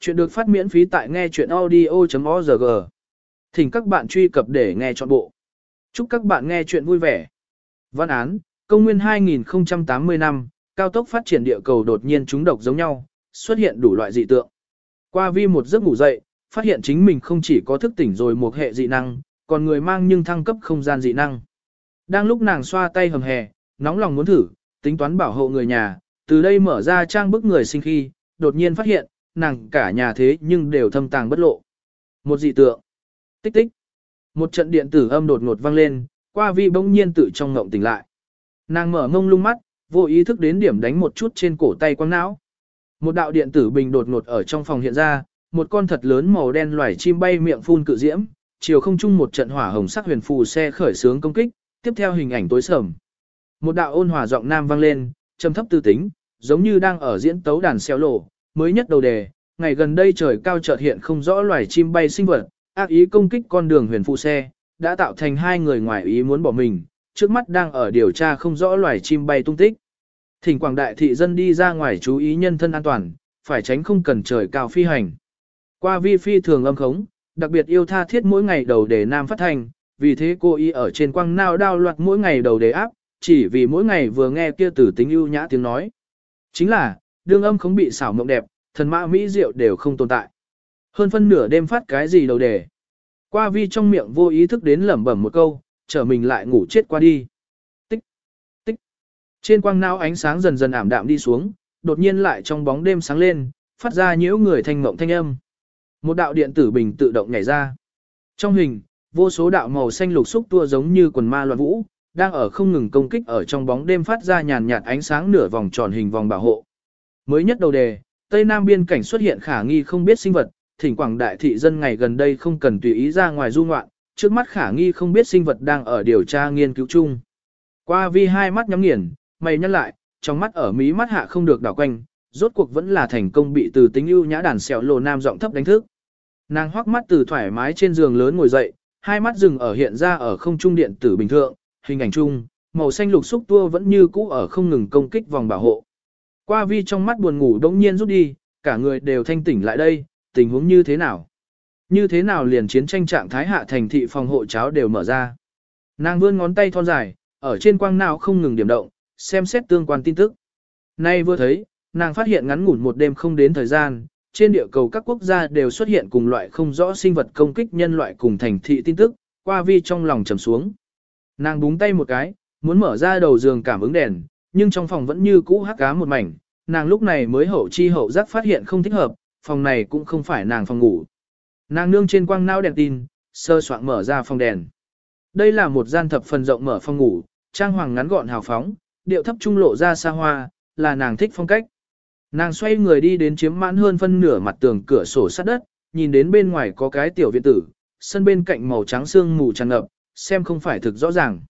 Chuyện được phát miễn phí tại nghe chuyện audio.org. Thỉnh các bạn truy cập để nghe trọn bộ. Chúc các bạn nghe chuyện vui vẻ. Văn án, công nguyên 2080 năm, cao tốc phát triển địa cầu đột nhiên trúng độc giống nhau, xuất hiện đủ loại dị tượng. Qua vi một giấc ngủ dậy, phát hiện chính mình không chỉ có thức tỉnh rồi một hệ dị năng, còn người mang nhưng thăng cấp không gian dị năng. Đang lúc nàng xoa tay hầm hè, nóng lòng muốn thử, tính toán bảo hộ người nhà, từ đây mở ra trang bức người sinh khi, đột nhiên phát hiện, nàng cả nhà thế nhưng đều thâm tàng bất lộ. Một dị tượng. Tích tích. Một trận điện tử âm đột ngột vang lên, qua vi bỗng nhiên tự trong ngộng tỉnh lại. Nàng mở ngông lung mắt, vô ý thức đến điểm đánh một chút trên cổ tay quăng não. Một đạo điện tử bình đột ngột ở trong phòng hiện ra, một con thật lớn màu đen loài chim bay miệng phun cự diễm, chiều không chung một trận hỏa hồng sắc huyền phù xe khởi sướng công kích, tiếp theo hình ảnh tối sầm. Một đạo ôn hòa giọng nam vang lên, trầm thấp tư tính, giống như đang ở diễn tấu đàn xeo lộ, mới nhất đầu đề, ngày gần đây trời cao chợt hiện không rõ loài chim bay sinh vật, ác ý công kích con đường huyền phụ xe, đã tạo thành hai người ngoài ý muốn bỏ mình, trước mắt đang ở điều tra không rõ loài chim bay tung tích. Thỉnh quảng đại thị dân đi ra ngoài chú ý nhân thân an toàn, phải tránh không cần trời cao phi hành. Qua vi phi thường âm khống, đặc biệt yêu tha thiết mỗi ngày đầu để nam phát thành, vì thế cô y ở trên quang nao đao loạt mỗi ngày đầu để áp, chỉ vì mỗi ngày vừa nghe kia tử tính ưu nhã tiếng nói. Chính là, đương âm không bị xảo mộng đẹp, thần mã mỹ diệu đều không tồn tại. Hơn phân nửa đêm phát cái gì đầu đề. Qua vi trong miệng vô ý thức đến lẩm bẩm một câu, trở mình lại ngủ chết qua đi. Tích, tích. Trên quang não ánh sáng dần dần ảm đạm đi xuống, đột nhiên lại trong bóng đêm sáng lên, phát ra nhiễu người thanh mộng thanh âm. Một đạo điện tử bình tự động nhảy ra. Trong hình, vô số đạo màu xanh lục xúc tua giống như quần ma loạn vũ, đang ở không ngừng công kích ở trong bóng đêm phát ra nhàn nhạt ánh sáng nửa vòng tròn hình vòng bảo hộ. Mới nhất đầu đề, Tây Nam biên cảnh xuất hiện khả nghi không biết sinh vật, thỉnh quảng đại thị dân ngày gần đây không cần tùy ý ra ngoài du ngoạn, trước mắt khả nghi không biết sinh vật đang ở điều tra nghiên cứu chung. Qua vi hai mắt nhắm nghiền, mày nhăn lại, trong mắt ở mí mắt hạ không được đảo quanh, rốt cuộc vẫn là thành công bị từ tính ưu nhã đàn xẻo lồ nam giọng thấp đánh thức. Nàng hoắc mắt từ thoải mái trên giường lớn ngồi dậy, hai mắt dừng ở hiện ra ở không trung điện tử bình thường, hình ảnh chung, màu xanh lục xúc tua vẫn như cũ ở không ngừng công kích vòng bảo hộ. Qua vi trong mắt buồn ngủ đống nhiên rút đi, cả người đều thanh tỉnh lại đây, tình huống như thế nào? Như thế nào liền chiến tranh trạng thái hạ thành thị phòng hộ cháo đều mở ra. Nàng vươn ngón tay thon dài, ở trên quang não không ngừng điểm động, xem xét tương quan tin tức. Nay vừa thấy, nàng phát hiện ngắn ngủn một đêm không đến thời gian, trên địa cầu các quốc gia đều xuất hiện cùng loại không rõ sinh vật công kích nhân loại cùng thành thị tin tức, qua vi trong lòng trầm xuống. Nàng búng tay một cái, muốn mở ra đầu giường cảm ứng đèn, nhưng trong phòng vẫn như cũ hắc cá một mảnh, nàng lúc này mới hậu chi hậu giác phát hiện không thích hợp, phòng này cũng không phải nàng phòng ngủ. Nàng nương trên quang nao đèn tin, sơ soạn mở ra phòng đèn. Đây là một gian thập phần rộng mở phòng ngủ, trang hoàng ngắn gọn hào phóng, điệu thấp trung lộ ra xa hoa, là nàng thích phong cách. Nàng xoay người đi đến chiếm mãn hơn phân nửa mặt tường cửa sổ sát đất, nhìn đến bên ngoài có cái tiểu viện tử, sân bên cạnh màu trắng xương mù tràn ngập, xem không phải thực rõ ràng.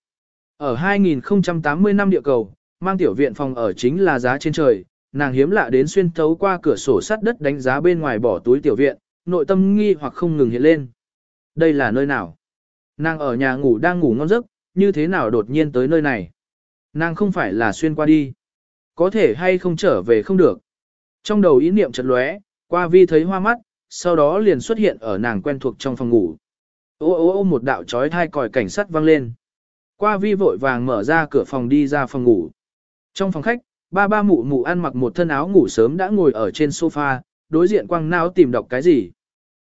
Ở 2080 năm địa cầu, mang tiểu viện phòng ở chính là giá trên trời, nàng hiếm lạ đến xuyên thấu qua cửa sổ sắt đất đánh giá bên ngoài bỏ túi tiểu viện, nội tâm nghi hoặc không ngừng hiện lên. Đây là nơi nào? Nàng ở nhà ngủ đang ngủ ngon giấc, như thế nào đột nhiên tới nơi này? Nàng không phải là xuyên qua đi. Có thể hay không trở về không được. Trong đầu ý niệm chợt lóe, qua vi thấy hoa mắt, sau đó liền xuất hiện ở nàng quen thuộc trong phòng ngủ. Ô ô ô một đạo chói thai còi cảnh sát vang lên. Qua vi vội vàng mở ra cửa phòng đi ra phòng ngủ. Trong phòng khách, ba ba mụ mụ ăn mặc một thân áo ngủ sớm đã ngồi ở trên sofa, đối diện quăng não tìm đọc cái gì.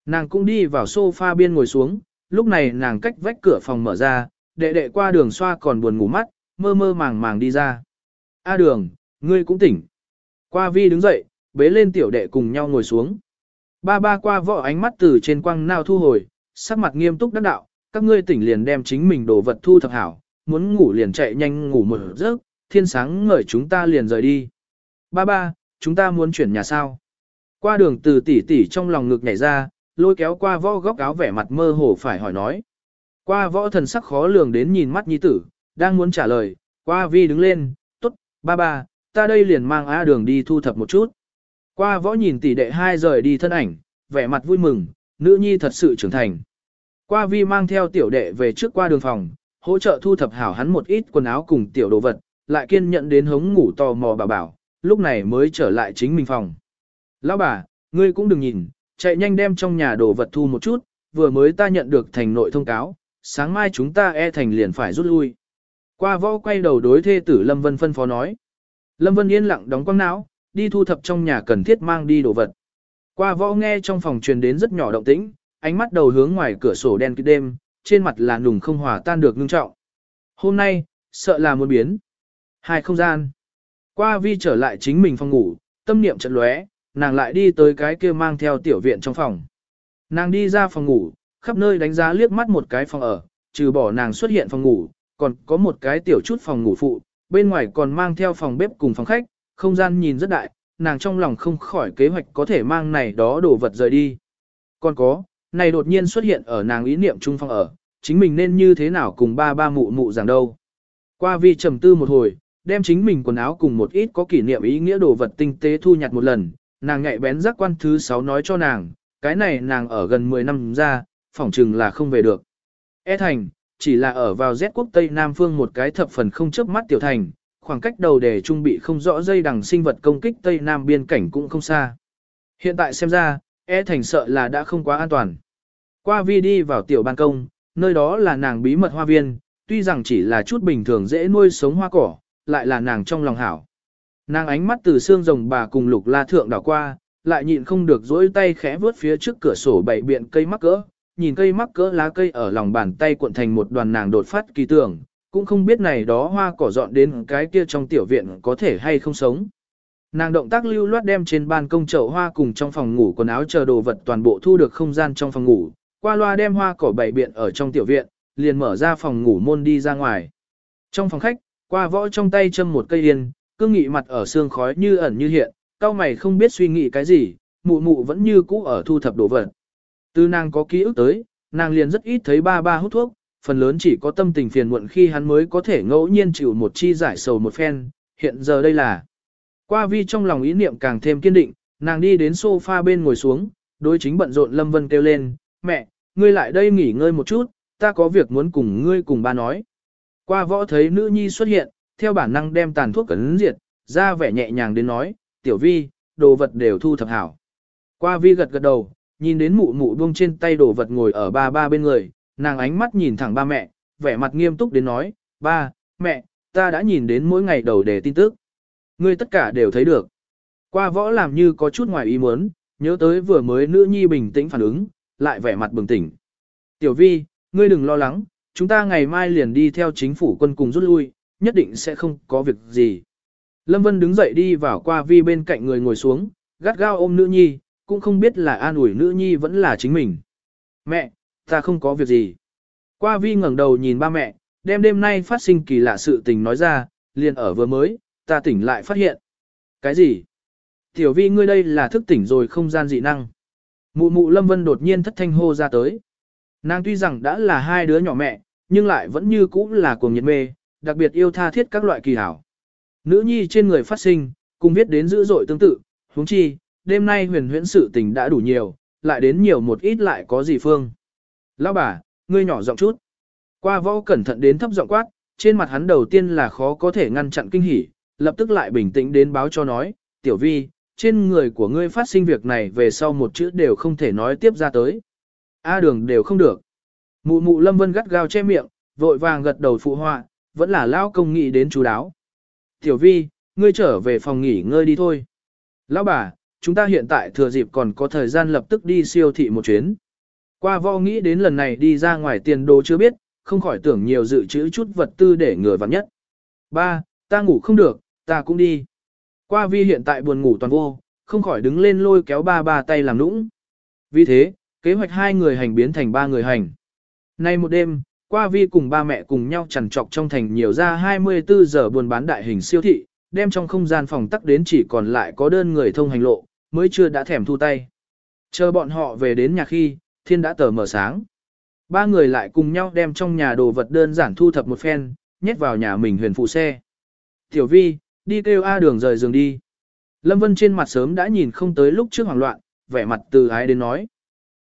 Nàng cũng đi vào sofa biên ngồi xuống, lúc này nàng cách vách cửa phòng mở ra, đệ đệ qua đường xoa còn buồn ngủ mắt, mơ mơ màng màng đi ra. A đường, ngươi cũng tỉnh. Qua vi đứng dậy, bế lên tiểu đệ cùng nhau ngồi xuống. Ba ba qua võ ánh mắt từ trên quăng nào thu hồi, sắc mặt nghiêm túc đắc đạo, các ngươi tỉnh liền đem chính mình đồ vật thu thập hảo, muốn ngủ liền chạy nhanh ngủ một giấc, thiên sáng ngời chúng ta liền rời đi. Ba ba, chúng ta muốn chuyển nhà sao? Qua đường từ tỷ tỷ trong lòng ngực nhảy ra, lôi kéo qua võ góc áo vẻ mặt mơ hồ phải hỏi nói. Qua võ thần sắc khó lường đến nhìn mắt nhi tử, đang muốn trả lời, qua vi đứng lên, tốt, ba ba, ta đây liền mang A đường đi thu thập một chút. Qua võ nhìn tỷ đệ hai rời đi thân ảnh, vẻ mặt vui mừng, nữ nhi thật sự trưởng thành. Qua vi mang theo tiểu đệ về trước qua đường phòng, hỗ trợ thu thập hảo hắn một ít quần áo cùng tiểu đồ vật, lại kiên nhận đến hống ngủ tò mò bà bảo, lúc này mới trở lại chính mình phòng. Lão bà, ngươi cũng đừng nhìn, chạy nhanh đem trong nhà đồ vật thu một chút, vừa mới ta nhận được thành nội thông cáo, sáng mai chúng ta e thành liền phải rút lui. Qua võ quay đầu đối thê tử Lâm Vân phân phó nói. Lâm Vân yên lặng đóng quăng não, đi thu thập trong nhà cần thiết mang đi đồ vật. Qua võ nghe trong phòng truyền đến rất nhỏ động tĩnh, ánh mắt đầu hướng ngoài cửa sổ đen kịt đêm, trên mặt là nùng không hòa tan được ngưng trọng. Hôm nay, sợ là muốn biến. Hai không gian. Qua vi trở lại chính mình phòng ngủ, tâm niệm trận lóe, nàng lại đi tới cái kia mang theo tiểu viện trong phòng. Nàng đi ra phòng ngủ, khắp nơi đánh giá liếc mắt một cái phòng ở, trừ bỏ nàng xuất hiện phòng ngủ, còn có một cái tiểu chút phòng ngủ phụ, bên ngoài còn mang theo phòng bếp cùng phòng khách, không gian nhìn rất đại, nàng trong lòng không khỏi kế hoạch có thể mang này đó đồ vật rời đi. Còn có, này đột nhiên xuất hiện ở nàng ý niệm trung phòng ở, chính mình nên như thế nào cùng ba ba mụ mụ giảng đâu. Qua vi trầm tư một hồi, đem chính mình quần áo cùng một ít có kỷ niệm ý nghĩa đồ vật tinh tế thu nhặt một lần, nàng nhạy bén giác quan thứ 6 nói cho nàng, cái này nàng ở gần 10 năm ra, phỏng chừng là không về được. E thành, chỉ là ở vào Z quốc Tây Nam phương một cái thập phần không chớp mắt tiểu thành, khoảng cách đầu để trung bị không rõ dây đằng sinh vật công kích Tây Nam biên cảnh cũng không xa. Hiện tại xem ra, E thành sợ là đã không quá an toàn. Qua vi đi vào tiểu ban công, nơi đó là nàng bí mật hoa viên, tuy rằng chỉ là chút bình thường dễ nuôi sống hoa cỏ, lại là nàng trong lòng hảo. Nàng ánh mắt từ xương rồng bà cùng lục la thượng đảo qua, lại nhịn không được dỗi tay khẽ vớt phía trước cửa sổ bảy biện cây mắc cỡ, nhìn cây mắc cỡ lá cây ở lòng bàn tay cuộn thành một đoàn nàng đột phát kỳ tưởng, cũng không biết này đó hoa cỏ dọn đến cái kia trong tiểu viện có thể hay không sống. Nàng động tác lưu loát đem trên ban công chậu hoa cùng trong phòng ngủ quần áo chờ đồ vật toàn bộ thu được không gian trong phòng ngủ, qua loa đem hoa cỏ bảy biện ở trong tiểu viện, liền mở ra phòng ngủ môn đi ra ngoài. Trong phòng khách, qua võ trong tay châm một cây yên, cương nghị mặt ở xương khói như ẩn như hiện, cao mày không biết suy nghĩ cái gì, mụ mụ vẫn như cũ ở thu thập đồ vật. Từ nàng có ký ức tới, nàng liền rất ít thấy ba ba hút thuốc, phần lớn chỉ có tâm tình phiền muộn khi hắn mới có thể ngẫu nhiên chịu một chi giải sầu một phen, hiện giờ đây là. Qua vi trong lòng ý niệm càng thêm kiên định, nàng đi đến sofa bên ngồi xuống, đối chính bận rộn Lâm Vân kêu lên, mẹ, ngươi lại đây nghỉ ngơi một chút, ta có việc muốn cùng ngươi cùng ba nói. Qua võ thấy nữ nhi xuất hiện, theo bản năng đem tàn thuốc cấn diệt, ra vẻ nhẹ nhàng đến nói, tiểu vi, đồ vật đều thu thập hảo. Qua vi gật gật đầu, nhìn đến mụ mụ buông trên tay đồ vật ngồi ở ba ba bên người, nàng ánh mắt nhìn thẳng ba mẹ, vẻ mặt nghiêm túc đến nói, ba, mẹ, ta đã nhìn đến mỗi ngày đầu đề tin tức. Ngươi tất cả đều thấy được. Qua võ làm như có chút ngoài ý muốn, nhớ tới vừa mới nữ nhi bình tĩnh phản ứng, lại vẻ mặt bừng tỉnh. Tiểu vi, ngươi đừng lo lắng, chúng ta ngày mai liền đi theo chính phủ quân cùng rút lui, nhất định sẽ không có việc gì. Lâm Vân đứng dậy đi vào qua vi bên cạnh người ngồi xuống, gắt gao ôm nữ nhi, cũng không biết là an ủi nữ nhi vẫn là chính mình. Mẹ, ta không có việc gì. Qua vi ngẩng đầu nhìn ba mẹ, đêm đêm nay phát sinh kỳ lạ sự tình nói ra, liền ở vừa mới, ta tỉnh lại phát hiện. Cái gì? Tiểu vi ngươi đây là thức tỉnh rồi không gian dị năng. Mụ mụ Lâm Vân đột nhiên thất thanh hô ra tới. Nàng tuy rằng đã là hai đứa nhỏ mẹ, nhưng lại vẫn như cũ là cuồng nhiệt mê, đặc biệt yêu tha thiết các loại kỳ hảo. Nữ nhi trên người phát sinh, cùng viết đến dữ dội tương tự, huống chi, đêm nay huyền huyễn sự tình đã đủ nhiều, lại đến nhiều một ít lại có gì phương. Lão bà, ngươi nhỏ giọng chút. Qua võ cẩn thận đến thấp giọng quát, trên mặt hắn đầu tiên là khó có thể ngăn chặn kinh hỉ, lập tức lại bình tĩnh đến báo cho nói, tiểu vi, trên người của ngươi phát sinh việc này về sau một chữ đều không thể nói tiếp ra tới. A đường đều không được. Mụ mụ lâm vân gắt gao che miệng, vội vàng gật đầu phụ họa, vẫn là Lão công nghĩ đến chú đáo. Tiểu vi, ngươi trở về phòng nghỉ ngơi đi thôi. Lão bà, chúng ta hiện tại thừa dịp còn có thời gian lập tức đi siêu thị một chuyến. Qua vo nghĩ đến lần này đi ra ngoài tiền đồ chưa biết, không khỏi tưởng nhiều dự trữ chút vật tư để ngừa vặn nhất. Ba, ta ngủ không được, ta cũng đi. Qua vi hiện tại buồn ngủ toàn vô, không khỏi đứng lên lôi kéo ba ba tay làm nũng. Vì thế, kế hoạch hai người hành biến thành ba người hành. Nay một đêm, qua vi cùng ba mẹ cùng nhau chằn trọc trong thành nhiều ra 24 giờ buôn bán đại hình siêu thị, đem trong không gian phòng tắc đến chỉ còn lại có đơn người thông hành lộ, mới chưa đã thèm thu tay. Chờ bọn họ về đến nhà khi, thiên đã tờ mở sáng. Ba người lại cùng nhau đem trong nhà đồ vật đơn giản thu thập một phen, nhét vào nhà mình huyền phụ xe. Tiểu vi, đi kêu A đường rời giường đi. Lâm Vân trên mặt sớm đã nhìn không tới lúc trước hoảng loạn, vẻ mặt từ ái đến nói.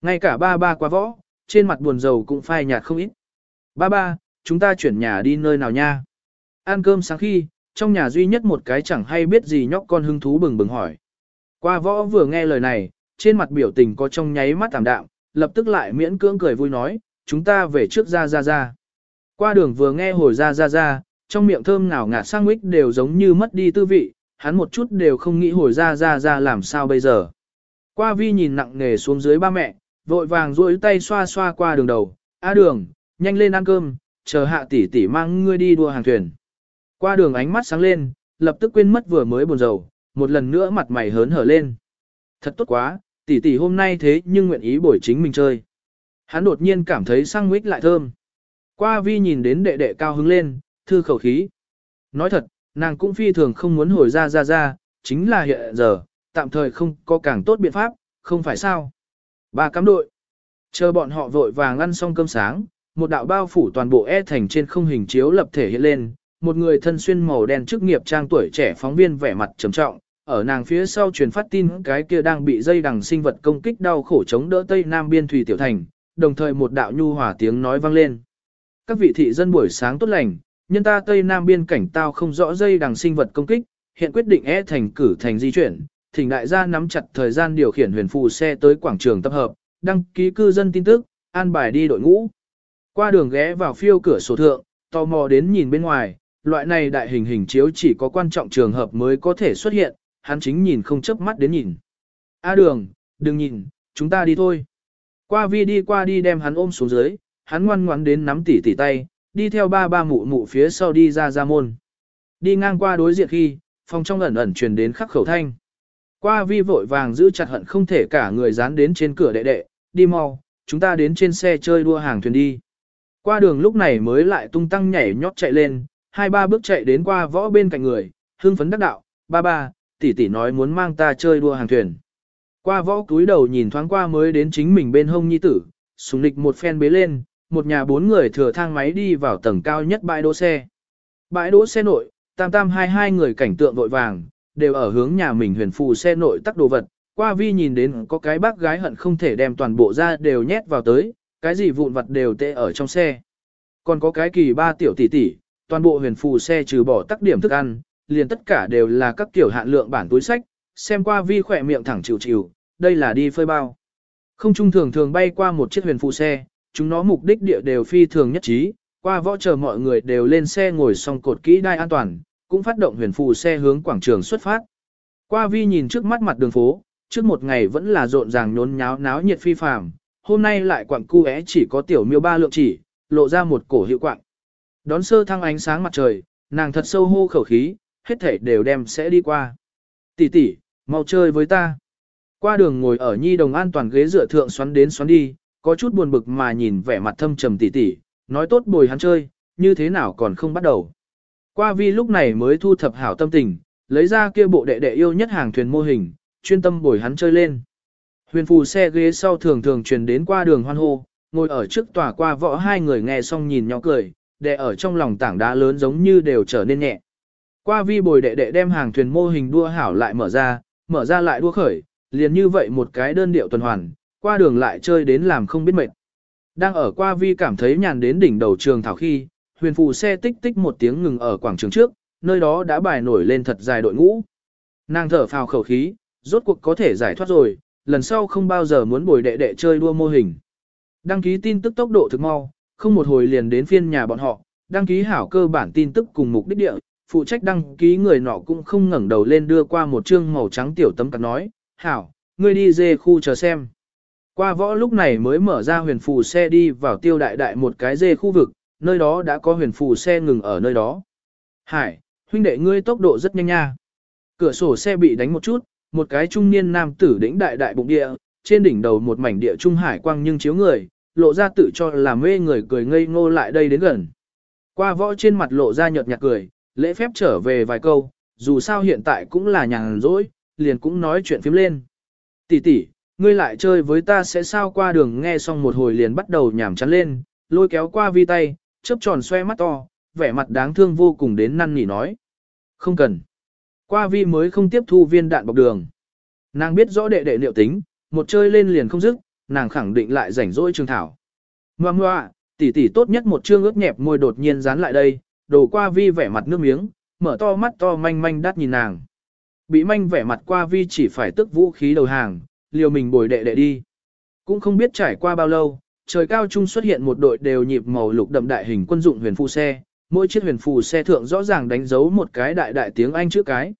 Ngay cả ba ba qua võ, trên mặt buồn rầu cũng phai nhạt không ít. Ba ba, chúng ta chuyển nhà đi nơi nào nha? Ăn cơm sáng khi, trong nhà duy nhất một cái chẳng hay biết gì nhóc con hứng thú bừng bừng hỏi. Qua võ vừa nghe lời này, trên mặt biểu tình có trong nháy mắt tạm đạm, lập tức lại miễn cưỡng cười vui nói, chúng ta về trước ra ra ra. Qua đường vừa nghe hồi ra ra ra, trong miệng thơm nào ngạt sang mít đều giống như mất đi tư vị, hắn một chút đều không nghĩ hồi ra ra ra làm sao bây giờ. Qua vi nhìn nặng nề xuống dưới ba mẹ, vội vàng duỗi tay xoa xoa qua đường đầu, a đường, nhanh lên ăn cơm, chờ hạ tỷ tỷ mang ngươi đi đua hàng thuyền. Qua đường ánh mắt sáng lên, lập tức quên mất vừa mới buồn rầu, một lần nữa mặt mày hớn hở lên. Thật tốt quá, tỷ tỷ hôm nay thế nhưng nguyện ý buổi chính mình chơi. Hắn đột nhiên cảm thấy sang mít lại thơm. Qua vi nhìn đến đệ đệ cao hứng lên, thư khẩu khí. Nói thật, nàng cũng phi thường không muốn hồi ra ra ra, chính là hiện giờ, tạm thời không có càng tốt biện pháp, không phải sao. Ba cắm đội. Chờ bọn họ vội vàng ăn xong cơm sáng, một đạo bao phủ toàn bộ e thành trên không hình chiếu lập thể hiện lên, một người thân xuyên màu đen chức nghiệp trang tuổi trẻ phóng viên vẻ mặt trầm trọng, ở nàng phía sau truyền phát tin cái kia đang bị dây đằng sinh vật công kích đau khổ chống đỡ Tây Nam biên thủy tiểu thành, đồng thời một đạo nhu hòa tiếng nói vang lên. Các vị thị dân buổi sáng tốt lành, nhân ta Tây Nam biên cảnh tao không rõ dây đằng sinh vật công kích, hiện quyết định e thành cử thành di chuyển, thỉnh đại gia nắm chặt thời gian điều khiển huyền phù xe tới quảng trường tập hợp, đăng ký cư dân tin tức, an bài đi đội ngũ. Qua đường ghé vào phiêu cửa sổ thượng, tò mò đến nhìn bên ngoài, loại này đại hình hình chiếu chỉ có quan trọng trường hợp mới có thể xuất hiện, hắn chính nhìn không chớp mắt đến nhìn. A đường, đừng nhìn, chúng ta đi thôi. Qua vi đi qua đi đem hắn ôm xuống dưới, hắn ngoan ngoãn đến nắm tỉ tỉ tay, đi theo ba ba mụ mụ phía sau đi ra ra môn. Đi ngang qua đối diện khi, phòng trong ẩn ẩn truyền đến khắc khẩu thanh. Qua vi vội vàng giữ chặt hận không thể cả người dán đến trên cửa đệ đệ, đi mau, chúng ta đến trên xe chơi đua hàng thuyền đi. Qua đường lúc này mới lại tung tăng nhảy nhót chạy lên, hai ba bước chạy đến qua võ bên cạnh người, hưng phấn đắc đạo, ba ba, tỷ tỷ nói muốn mang ta chơi đua hàng thuyền. Qua võ cúi đầu nhìn thoáng qua mới đến chính mình bên hông nhi tử, sùng lịch một phen bế lên, một nhà bốn người thừa thang máy đi vào tầng cao nhất bãi đỗ xe. Bãi đỗ xe nội, tam tam hai hai người cảnh tượng vội vàng, đều ở hướng nhà mình huyền phù xe nội tắc đồ vật. Qua vi nhìn đến có cái bác gái hận không thể đem toàn bộ ra đều nhét vào tới, cái gì vụn vật đều tệ ở trong xe. Còn có cái kỳ ba tiểu tỷ tỷ, toàn bộ huyền phù xe trừ bỏ tắc điểm thức ăn, liền tất cả đều là các kiểu hạn lượng bản túi sách, xem qua vi khỏe miệng thẳng chịu chịu, đây là đi phơi bao. Không trung thường thường bay qua một chiếc huyền phù xe, chúng nó mục đích địa đều phi thường nhất trí, qua võ chờ mọi người đều lên xe ngồi xong cột kỹ đai an toàn, cũng phát động huyền phù xe hướng quảng trường xuất phát. Qua vi nhìn trước mắt mặt đường phố, trước một ngày vẫn là rộn ràng nhốn nháo náo nhiệt phi phàm, hôm nay lại quặng cu é chỉ có tiểu miêu ba lượng chỉ, lộ ra một cổ hiệu quạng. Đón sơ thăng ánh sáng mặt trời, nàng thật sâu hô khẩu khí, hết thể đều đem sẽ đi qua. Tỷ tỷ, mau chơi với ta. Qua đường ngồi ở nhi đồng an toàn ghế dựa thượng xoắn đến xoắn đi, có chút buồn bực mà nhìn vẻ mặt thâm trầm tỷ tỷ, nói tốt bồi hắn chơi, như thế nào còn không bắt đầu. Qua vi lúc này mới thu thập hảo tâm tình, lấy ra kia bộ đệ đệ yêu nhất hàng thuyền mô hình, chuyên tâm bồi hắn chơi lên. Huyền phù xe ghế sau thường thường truyền đến qua đường hoan hô, ngồi ở trước tòa qua võ hai người nghe xong nhìn nhỏ cười, đệ ở trong lòng tảng đá lớn giống như đều trở nên nhẹ. Qua vi bồi đệ đệ đem hàng thuyền mô hình đua hảo lại mở ra, mở ra lại đua khởi, liền như vậy một cái đơn điệu tuần hoàn, qua đường lại chơi đến làm không biết mệt. Đang ở qua vi cảm thấy nhàn đến đỉnh đầu trường thảo khi, huyền phù xe tích tích một tiếng ngừng ở quảng trường trước, nơi đó đã bài nổi lên thật dài đội ngũ. Nàng thở phào khẩu khí, rốt cuộc có thể giải thoát rồi, lần sau không bao giờ muốn bồi đệ đệ chơi đua mô hình. Đăng ký tin tức tốc độ thực mau, không một hồi liền đến phiên nhà bọn họ, đăng ký hảo cơ bản tin tức cùng mục đích địa, phụ trách đăng ký người nọ cũng không ngẩng đầu lên đưa qua một chương màu trắng tiểu tấm cắt nói, hảo, ngươi đi dê khu chờ xem. Qua võ lúc này mới mở ra huyền phù xe đi vào tiêu đại đại một cái dê khu vực, nơi đó đã có huyền phù xe ngừng ở nơi đó. Hải, huynh đệ ngươi tốc độ rất nhanh nha. Cửa sổ xe bị đánh một chút, một cái trung niên nam tử đỉnh đại đại bụng địa, trên đỉnh đầu một mảnh địa trung hải quang nhưng chiếu người, lộ ra tự cho là mê người cười ngây ngô lại đây đến gần. Qua võ trên mặt lộ ra nhợt nhạt cười, lễ phép trở về vài câu, dù sao hiện tại cũng là nhàn rỗi, liền cũng nói chuyện phím lên. Tỷ tỷ, ngươi lại chơi với ta sẽ sao qua đường nghe xong một hồi liền bắt đầu nhảm chán lên, lôi kéo qua vi tay, chớp tròn xoe mắt to, vẻ mặt đáng thương vô cùng đến năn nỉ nói. Không cần. Qua vi mới không tiếp thu viên đạn bọc đường. Nàng biết rõ đệ đệ liệu tính, một chơi lên liền không dứt, nàng khẳng định lại rảnh rỗi trường thảo. Ngoà ngoà, tỷ tỷ tốt nhất một chương ướt nhẹp môi đột nhiên dán lại đây, đổ qua vi vẻ mặt nước miếng, mở to mắt to manh manh đắt nhìn nàng. Bị manh vẻ mặt qua vi chỉ phải tức vũ khí đầu hàng, liều mình bồi đệ đệ đi. Cũng không biết trải qua bao lâu, trời cao trung xuất hiện một đội đều nhịp màu lục đậm đại hình quân dụng huyền phù xe, mỗi chiếc huyền phù xe thượng rõ ràng đánh dấu một cái đại đại tiếng Anh trước cái.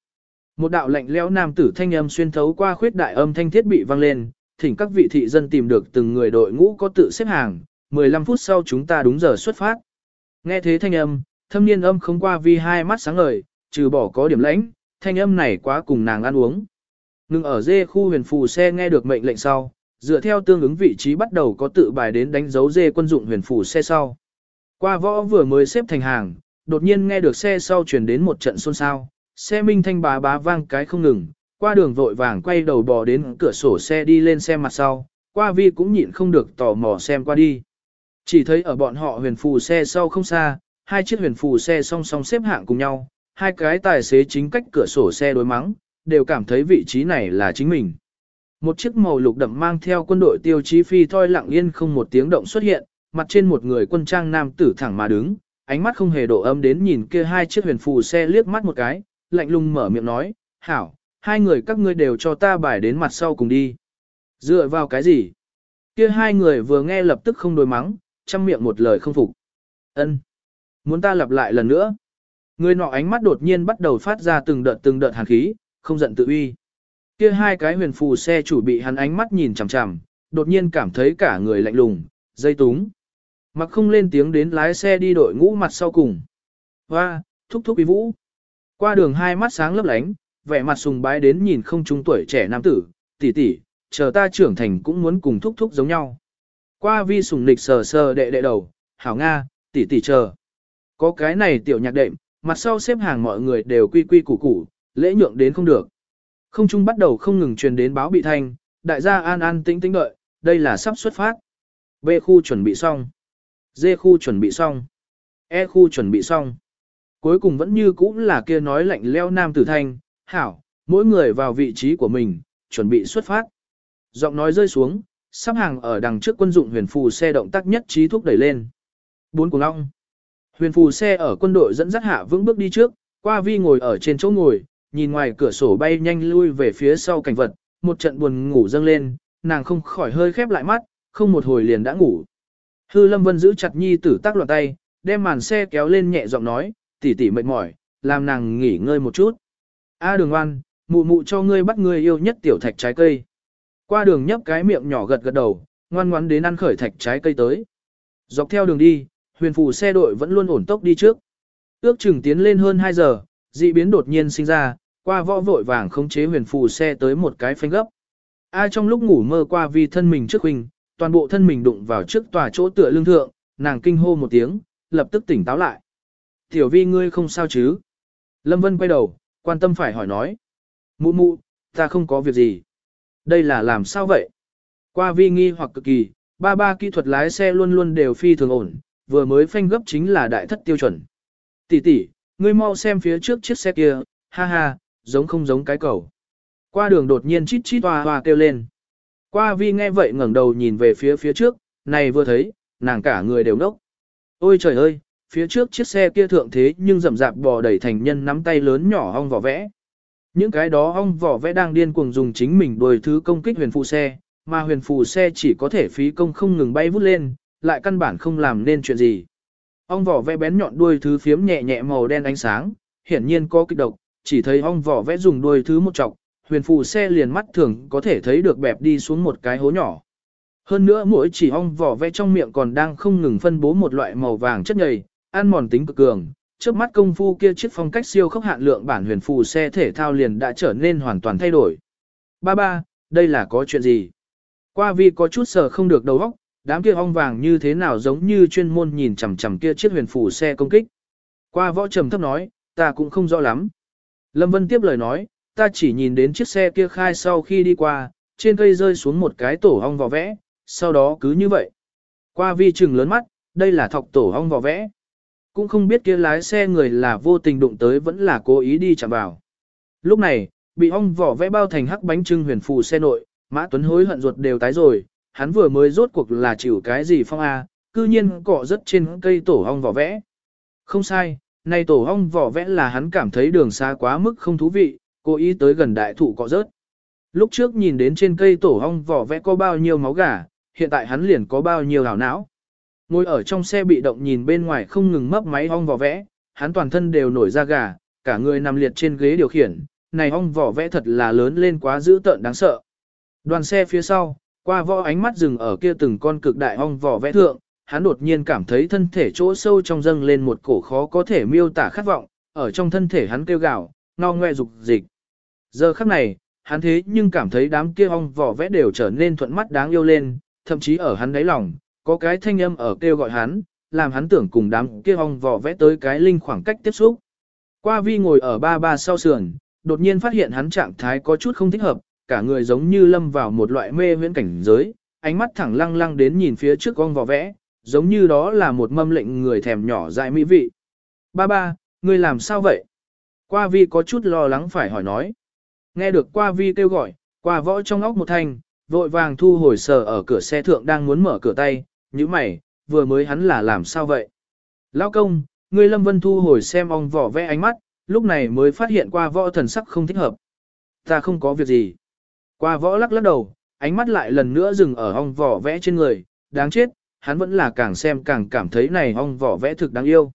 Một đạo lạnh lẽo nam tử thanh âm xuyên thấu qua khuyết đại âm thanh thiết bị vang lên, thỉnh các vị thị dân tìm được từng người đội ngũ có tự xếp hàng, 15 phút sau chúng ta đúng giờ xuất phát. Nghe thế thanh âm, thâm niên âm không qua vi hai mắt sáng ngời, trừ bỏ có điểm lãnh, thanh âm này quá cùng nàng ăn uống. Ngừng ở dê khu huyền phù xe nghe được mệnh lệnh sau, dựa theo tương ứng vị trí bắt đầu có tự bài đến đánh dấu dê quân dụng huyền phù xe sau. Qua võ vừa mới xếp thành hàng, đột nhiên nghe được xe sau chuyển đến một trận xôn xao, xe minh thanh bá bá vang cái không ngừng, qua đường vội vàng quay đầu bò đến cửa sổ xe đi lên xe mặt sau, qua vi cũng nhịn không được tò mò xem qua đi. Chỉ thấy ở bọn họ huyền phù xe sau không xa, hai chiếc huyền phù xe song song xếp hạng cùng nhau, hai cái tài xế chính cách cửa sổ xe đối mắng, đều cảm thấy vị trí này là chính mình. Một chiếc màu lục đậm mang theo quân đội tiêu chí phi thoi lặng yên không một tiếng động xuất hiện, mặt trên một người quân trang nam tử thẳng mà đứng, ánh mắt không hề độ âm đến nhìn kia hai chiếc huyền phù xe liếc mắt một cái, lạnh lùng mở miệng nói, hảo, hai người các ngươi đều cho ta bài đến mặt sau cùng đi. Dựa vào cái gì? Kia hai người vừa nghe lập tức không đối mắng, chăm miệng một lời không phục. Ân, Muốn ta lặp lại lần nữa? Người nọ ánh mắt đột nhiên bắt đầu phát ra từng đợt từng đợt hàn khí, không giận tự uy. Kia hai cái huyền phù xe chủ bị hắn ánh mắt nhìn chằm chằm, đột nhiên cảm thấy cả người lạnh lùng, dây túng. Mặc không lên tiếng đến lái xe đi đội ngũ mặt sau cùng. Hoa, thúc thúc uy vũ. Qua đường hai mắt sáng lấp lánh, vẻ mặt sùng bái đến nhìn không trung tuổi trẻ nam tử, tỷ tỷ, chờ ta trưởng thành cũng muốn cùng thúc thúc giống nhau. Qua vi sùng lịch sờ sờ đệ đệ đầu, hảo Nga, tỷ tỷ chờ. Có cái này tiểu nhạc đệm, mặt sau xếp hàng mọi người đều quy quy củ củ, lễ nhượng đến không được. Không trung bắt đầu không ngừng truyền đến báo bị thanh, đại gia an an tĩnh tĩnh đợi, đây là sắp xuất phát. B khu chuẩn bị xong. D khu chuẩn bị xong. E khu chuẩn bị xong. Cuối cùng vẫn như cũ là kia nói lạnh leo nam tử thanh, hảo, mỗi người vào vị trí của mình, chuẩn bị xuất phát. Giọng nói rơi xuống, sắp hàng ở đằng trước quân dụng huyền phù xe động tác nhất trí thúc đẩy lên. Bốn cùng long. Huyền phù xe ở quân đội dẫn dắt hạ vững bước đi trước, qua vi ngồi ở trên chỗ ngồi, nhìn ngoài cửa sổ bay nhanh lui về phía sau cảnh vật, một trận buồn ngủ dâng lên, nàng không khỏi hơi khép lại mắt, không một hồi liền đã ngủ. Hư Lâm Vân giữ chặt nhi tử tác loạn tay, đem màn xe kéo lên nhẹ giọng nói, "Tỷ tỷ mệt mỏi, làm nàng nghỉ ngơi một chút. A đường oan, mụ mụ cho ngươi bắt ngươi yêu nhất tiểu thạch trái cây. Qua đường nhấp cái miệng nhỏ gật gật đầu, ngoan ngoãn đến ăn khởi thạch trái cây tới. Dọc theo đường đi, huyền phù xe đội vẫn luôn ổn tốc đi trước. Ước chừng tiến lên hơn 2 giờ, dị biến đột nhiên sinh ra, qua võ vội vàng khống chế huyền phù xe tới một cái phanh gấp. A trong lúc ngủ mơ qua vì thân mình trước huynh, toàn bộ thân mình đụng vào trước tòa chỗ tựa lưng thượng, nàng kinh hô một tiếng, lập tức tỉnh táo lại. Tiểu vi ngươi không sao chứ? Lâm Vân quay đầu, quan tâm phải hỏi nói. Mụ mụ, ta không có việc gì. Đây là làm sao vậy? Qua vi nghi hoặc cực kỳ, ba ba kỹ thuật lái xe luôn luôn đều phi thường ổn, vừa mới phanh gấp chính là đại thất tiêu chuẩn. Tỷ tỷ, ngươi mau xem phía trước chiếc xe kia, ha ha, giống không giống cái cầu. Qua đường đột nhiên chít chít hoa hoa kêu lên. Qua vi nghe vậy ngẩng đầu nhìn về phía phía trước, này vừa thấy, nàng cả người đều nốc. Ôi trời ơi, phía trước chiếc xe kia thượng thế nhưng rậm rạp bò đầy thành nhân nắm tay lớn nhỏ ong vỏ vẽ. Những cái đó ong vỏ vẽ đang điên cuồng dùng chính mình đuổi thứ công kích huyền phù xe, mà huyền phù xe chỉ có thể phí công không ngừng bay vút lên, lại căn bản không làm nên chuyện gì. Ong vỏ vẽ bén nhọn đuôi thứ phiếm nhẹ nhẹ màu đen ánh sáng, hiển nhiên có kích độc, chỉ thấy ong vỏ vẽ dùng đuôi thứ một chọc, huyền phù xe liền mắt thường có thể thấy được bẹp đi xuống một cái hố nhỏ. Hơn nữa mỗi chỉ ong vỏ vẽ trong miệng còn đang không ngừng phân bố một loại màu vàng chất nhầy, ăn mòn tính cực cường. Trước mắt công phu kia chiếc phong cách siêu khốc hạn lượng bản huyền phù xe thể thao liền đã trở nên hoàn toàn thay đổi. Ba ba, đây là có chuyện gì? Qua vì có chút sờ không được đầu óc, đám kia ong vàng như thế nào giống như chuyên môn nhìn chằm chằm kia chiếc huyền phù xe công kích. Qua võ trầm thấp nói, ta cũng không rõ lắm. Lâm Vân tiếp lời nói, ta chỉ nhìn đến chiếc xe kia khai sau khi đi qua, trên cây rơi xuống một cái tổ ong vỏ vẽ, sau đó cứ như vậy. Qua vi trừng lớn mắt, đây là thọc tổ ong vỏ vẽ. Cũng không biết kia lái xe người là vô tình đụng tới vẫn là cố ý đi chạm vào. Lúc này, bị ong vỏ vẽ bao thành hắc bánh trưng huyền phù xe nội, Mã Tuấn hối hận ruột đều tái rồi, hắn vừa mới rốt cuộc là chịu cái gì phong a, cư nhiên cọ rất trên cây tổ ong vỏ vẽ. Không sai, này tổ ong vỏ vẽ là hắn cảm thấy đường xa quá mức không thú vị, cố ý tới gần đại thụ cọ rớt. Lúc trước nhìn đến trên cây tổ ong vỏ vẽ có bao nhiêu máu gà, hiện tại hắn liền có bao nhiêu hảo não. Ngồi ở trong xe bị động nhìn bên ngoài không ngừng mấp máy ong vỏ vẽ, hắn toàn thân đều nổi da gà, cả người nằm liệt trên ghế điều khiển, này ong vỏ vẽ thật là lớn lên quá dữ tợn đáng sợ. Đoàn xe phía sau, qua võ ánh mắt dừng ở kia từng con cực đại ong vỏ vẽ thượng, hắn đột nhiên cảm thấy thân thể chỗ sâu trong dâng lên một cổ khó có thể miêu tả khát vọng, ở trong thân thể hắn kêu gào, no ngoe dục dịch. Giờ khắc này, hắn thế nhưng cảm thấy đám kia ong vỏ vẽ đều trở nên thuận mắt đáng yêu lên, thậm chí ở hắn đáy lòng, có cái thanh âm ở kêu gọi hắn, làm hắn tưởng cùng đám kia ong vỏ vẽ tới cái linh khoảng cách tiếp xúc. Qua vi ngồi ở ba ba sau sườn, đột nhiên phát hiện hắn trạng thái có chút không thích hợp, cả người giống như lâm vào một loại mê huyễn cảnh giới, ánh mắt thẳng lăng lăng đến nhìn phía trước ong vỏ vẽ, giống như đó là một mâm lệnh người thèm nhỏ dại mỹ vị. Ba ba, ngươi làm sao vậy? Qua vi có chút lo lắng phải hỏi nói. Nghe được qua vi kêu gọi, qua võ trong óc một thanh, vội vàng thu hồi sờ ở cửa xe thượng đang muốn mở cửa tay, như mày, vừa mới hắn là làm sao vậy? Lão công, ngươi lâm vân thu hồi xem ong vỏ vẽ ánh mắt, lúc này mới phát hiện qua võ thần sắc không thích hợp. Ta không có việc gì. Qua võ lắc lắc đầu, ánh mắt lại lần nữa dừng ở ong vỏ vẽ trên người, đáng chết, hắn vẫn là càng xem càng cảm thấy này ong vỏ vẽ thực đáng yêu.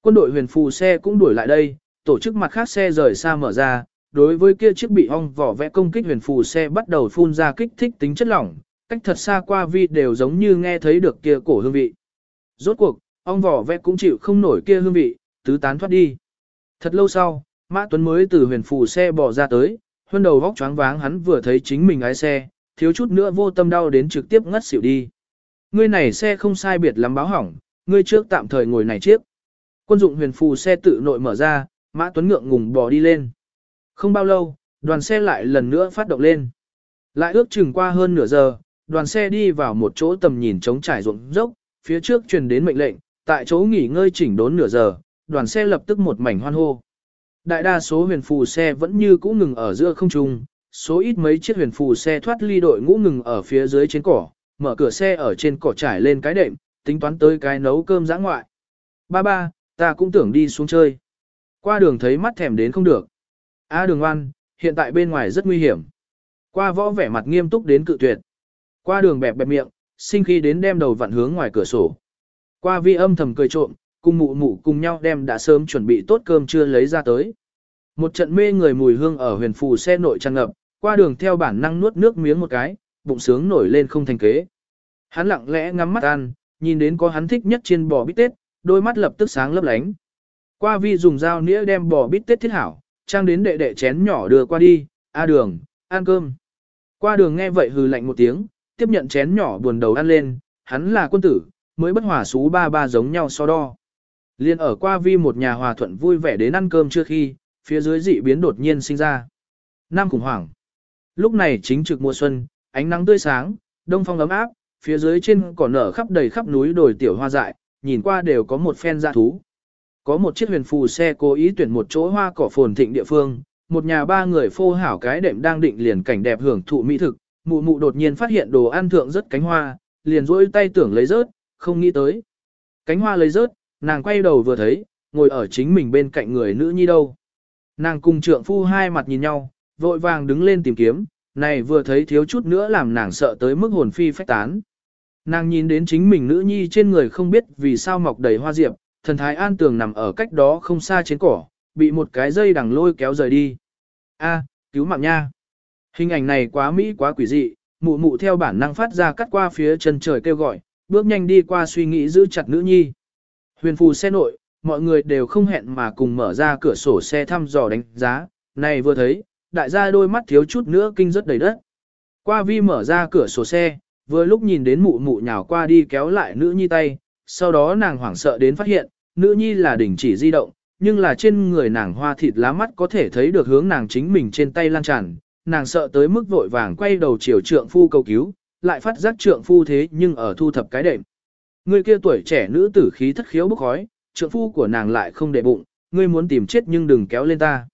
Quân đội huyền phù xe cũng đuổi lại đây, tổ chức mặt khác xe rời xa mở ra, đối với kia chiếc bị ong vỏ vẽ công kích huyền phù xe bắt đầu phun ra kích thích tính chất lỏng, cách thật xa qua vi đều giống như nghe thấy được kia cổ hương vị. Rốt cuộc, ong vỏ vẽ cũng chịu không nổi kia hương vị, tứ tán thoát đi. Thật lâu sau, Mã Tuấn mới từ huyền phù xe bỏ ra tới, hơn đầu vóc choáng váng hắn vừa thấy chính mình ái xe, thiếu chút nữa vô tâm đau đến trực tiếp ngất xỉu đi. Ngươi này xe không sai biệt lắm báo hỏng, ngươi trước tạm thời ngồi này chiếc. Quân dụng huyền phù xe tự nội mở ra, Mã Tuấn ngượng ngùng bò đi lên. Không bao lâu, đoàn xe lại lần nữa phát động lên. Lại ước chừng qua hơn nửa giờ, đoàn xe đi vào một chỗ tầm nhìn trống trải ruộng dốc, phía trước truyền đến mệnh lệnh, tại chỗ nghỉ ngơi chỉnh đốn nửa giờ, đoàn xe lập tức một mảnh hoan hô. Đại đa số huyền phù xe vẫn như cũ ngừng ở giữa không trung, số ít mấy chiếc huyền phù xe thoát ly đội ngũ ngừng ở phía dưới trên cỏ, mở cửa xe ở trên cỏ trải lên cái đệm, tính toán tới cái nấu cơm giã ngoại. Ba ba, ta cũng tưởng đi xuống chơi. Qua đường thấy mắt thèm đến không được. A đường ngoan, hiện tại bên ngoài rất nguy hiểm. Qua võ vẻ mặt nghiêm túc đến cự tuyệt. Qua đường bẹp bẹp miệng, sinh khi đến đem đầu vặn hướng ngoài cửa sổ. Qua vi âm thầm cười trộm, cùng mụ mụ cùng nhau đem đã sớm chuẩn bị tốt cơm chưa lấy ra tới. Một trận mê người mùi hương ở huyền phù xe nội tràn ngập, qua đường theo bản năng nuốt nước miếng một cái, bụng sướng nổi lên không thành kế. Hắn lặng lẽ ngắm mắt ăn, nhìn đến có hắn thích nhất trên bò bít tết, đôi mắt lập tức sáng lấp lánh. Qua vi dùng dao nĩa đem bò bít tết thiết hảo, trang đến đệ đệ chén nhỏ đưa qua đi, a đường, ăn cơm. Qua đường nghe vậy hừ lạnh một tiếng, tiếp nhận chén nhỏ buồn đầu ăn lên, hắn là quân tử, mới bất hòa xú ba ba giống nhau so đo. Liên ở qua vi một nhà hòa thuận vui vẻ đến ăn cơm chưa khi, phía dưới dị biến đột nhiên sinh ra. Nam khủng hoảng. Lúc này chính trực mùa xuân, ánh nắng tươi sáng, đông phong ấm áp, phía dưới trên cỏ nở khắp đầy khắp núi đồi tiểu hoa dại, nhìn qua đều có một phen dạ thú. Có một chiếc huyền phù xe cố ý tuyển một chỗ hoa cỏ phồn thịnh địa phương, một nhà ba người phô hảo cái đệm đang định liền cảnh đẹp hưởng thụ mỹ thực, mụ mụ đột nhiên phát hiện đồ ăn thượng rất cánh hoa, liền rỗi tay tưởng lấy rớt, không nghĩ tới. Cánh hoa lấy rớt, nàng quay đầu vừa thấy, ngồi ở chính mình bên cạnh người nữ nhi đâu. Nàng cùng trượng phu hai mặt nhìn nhau, vội vàng đứng lên tìm kiếm, này vừa thấy thiếu chút nữa làm nàng sợ tới mức hồn phi phách tán. Nàng nhìn đến chính mình nữ nhi trên người không biết vì sao mọc đầy hoa diệp, thần thái an tường nằm ở cách đó không xa trên cỏ, bị một cái dây đằng lôi kéo rời đi. A, cứu mạng nha. Hình ảnh này quá mỹ quá quỷ dị, mụ mụ theo bản năng phát ra cắt qua phía chân trời kêu gọi, bước nhanh đi qua suy nghĩ giữ chặt nữ nhi. Huyền phù xe nội, mọi người đều không hẹn mà cùng mở ra cửa sổ xe thăm dò đánh giá, này vừa thấy, đại gia đôi mắt thiếu chút nữa kinh rất đầy đất. Qua vi mở ra cửa sổ xe, vừa lúc nhìn đến mụ mụ nhào qua đi kéo lại nữ nhi tay, sau đó nàng hoảng sợ đến phát hiện, nữ nhi là đỉnh chỉ di động, nhưng là trên người nàng hoa thịt lá mắt có thể thấy được hướng nàng chính mình trên tay lan tràn, nàng sợ tới mức vội vàng quay đầu chiều trượng phu cầu cứu, lại phát giác trượng phu thế nhưng ở thu thập cái đệm. Người kia tuổi trẻ nữ tử khí thất khiếu bốc khói, trượng phu của nàng lại không để bụng, ngươi muốn tìm chết nhưng đừng kéo lên ta.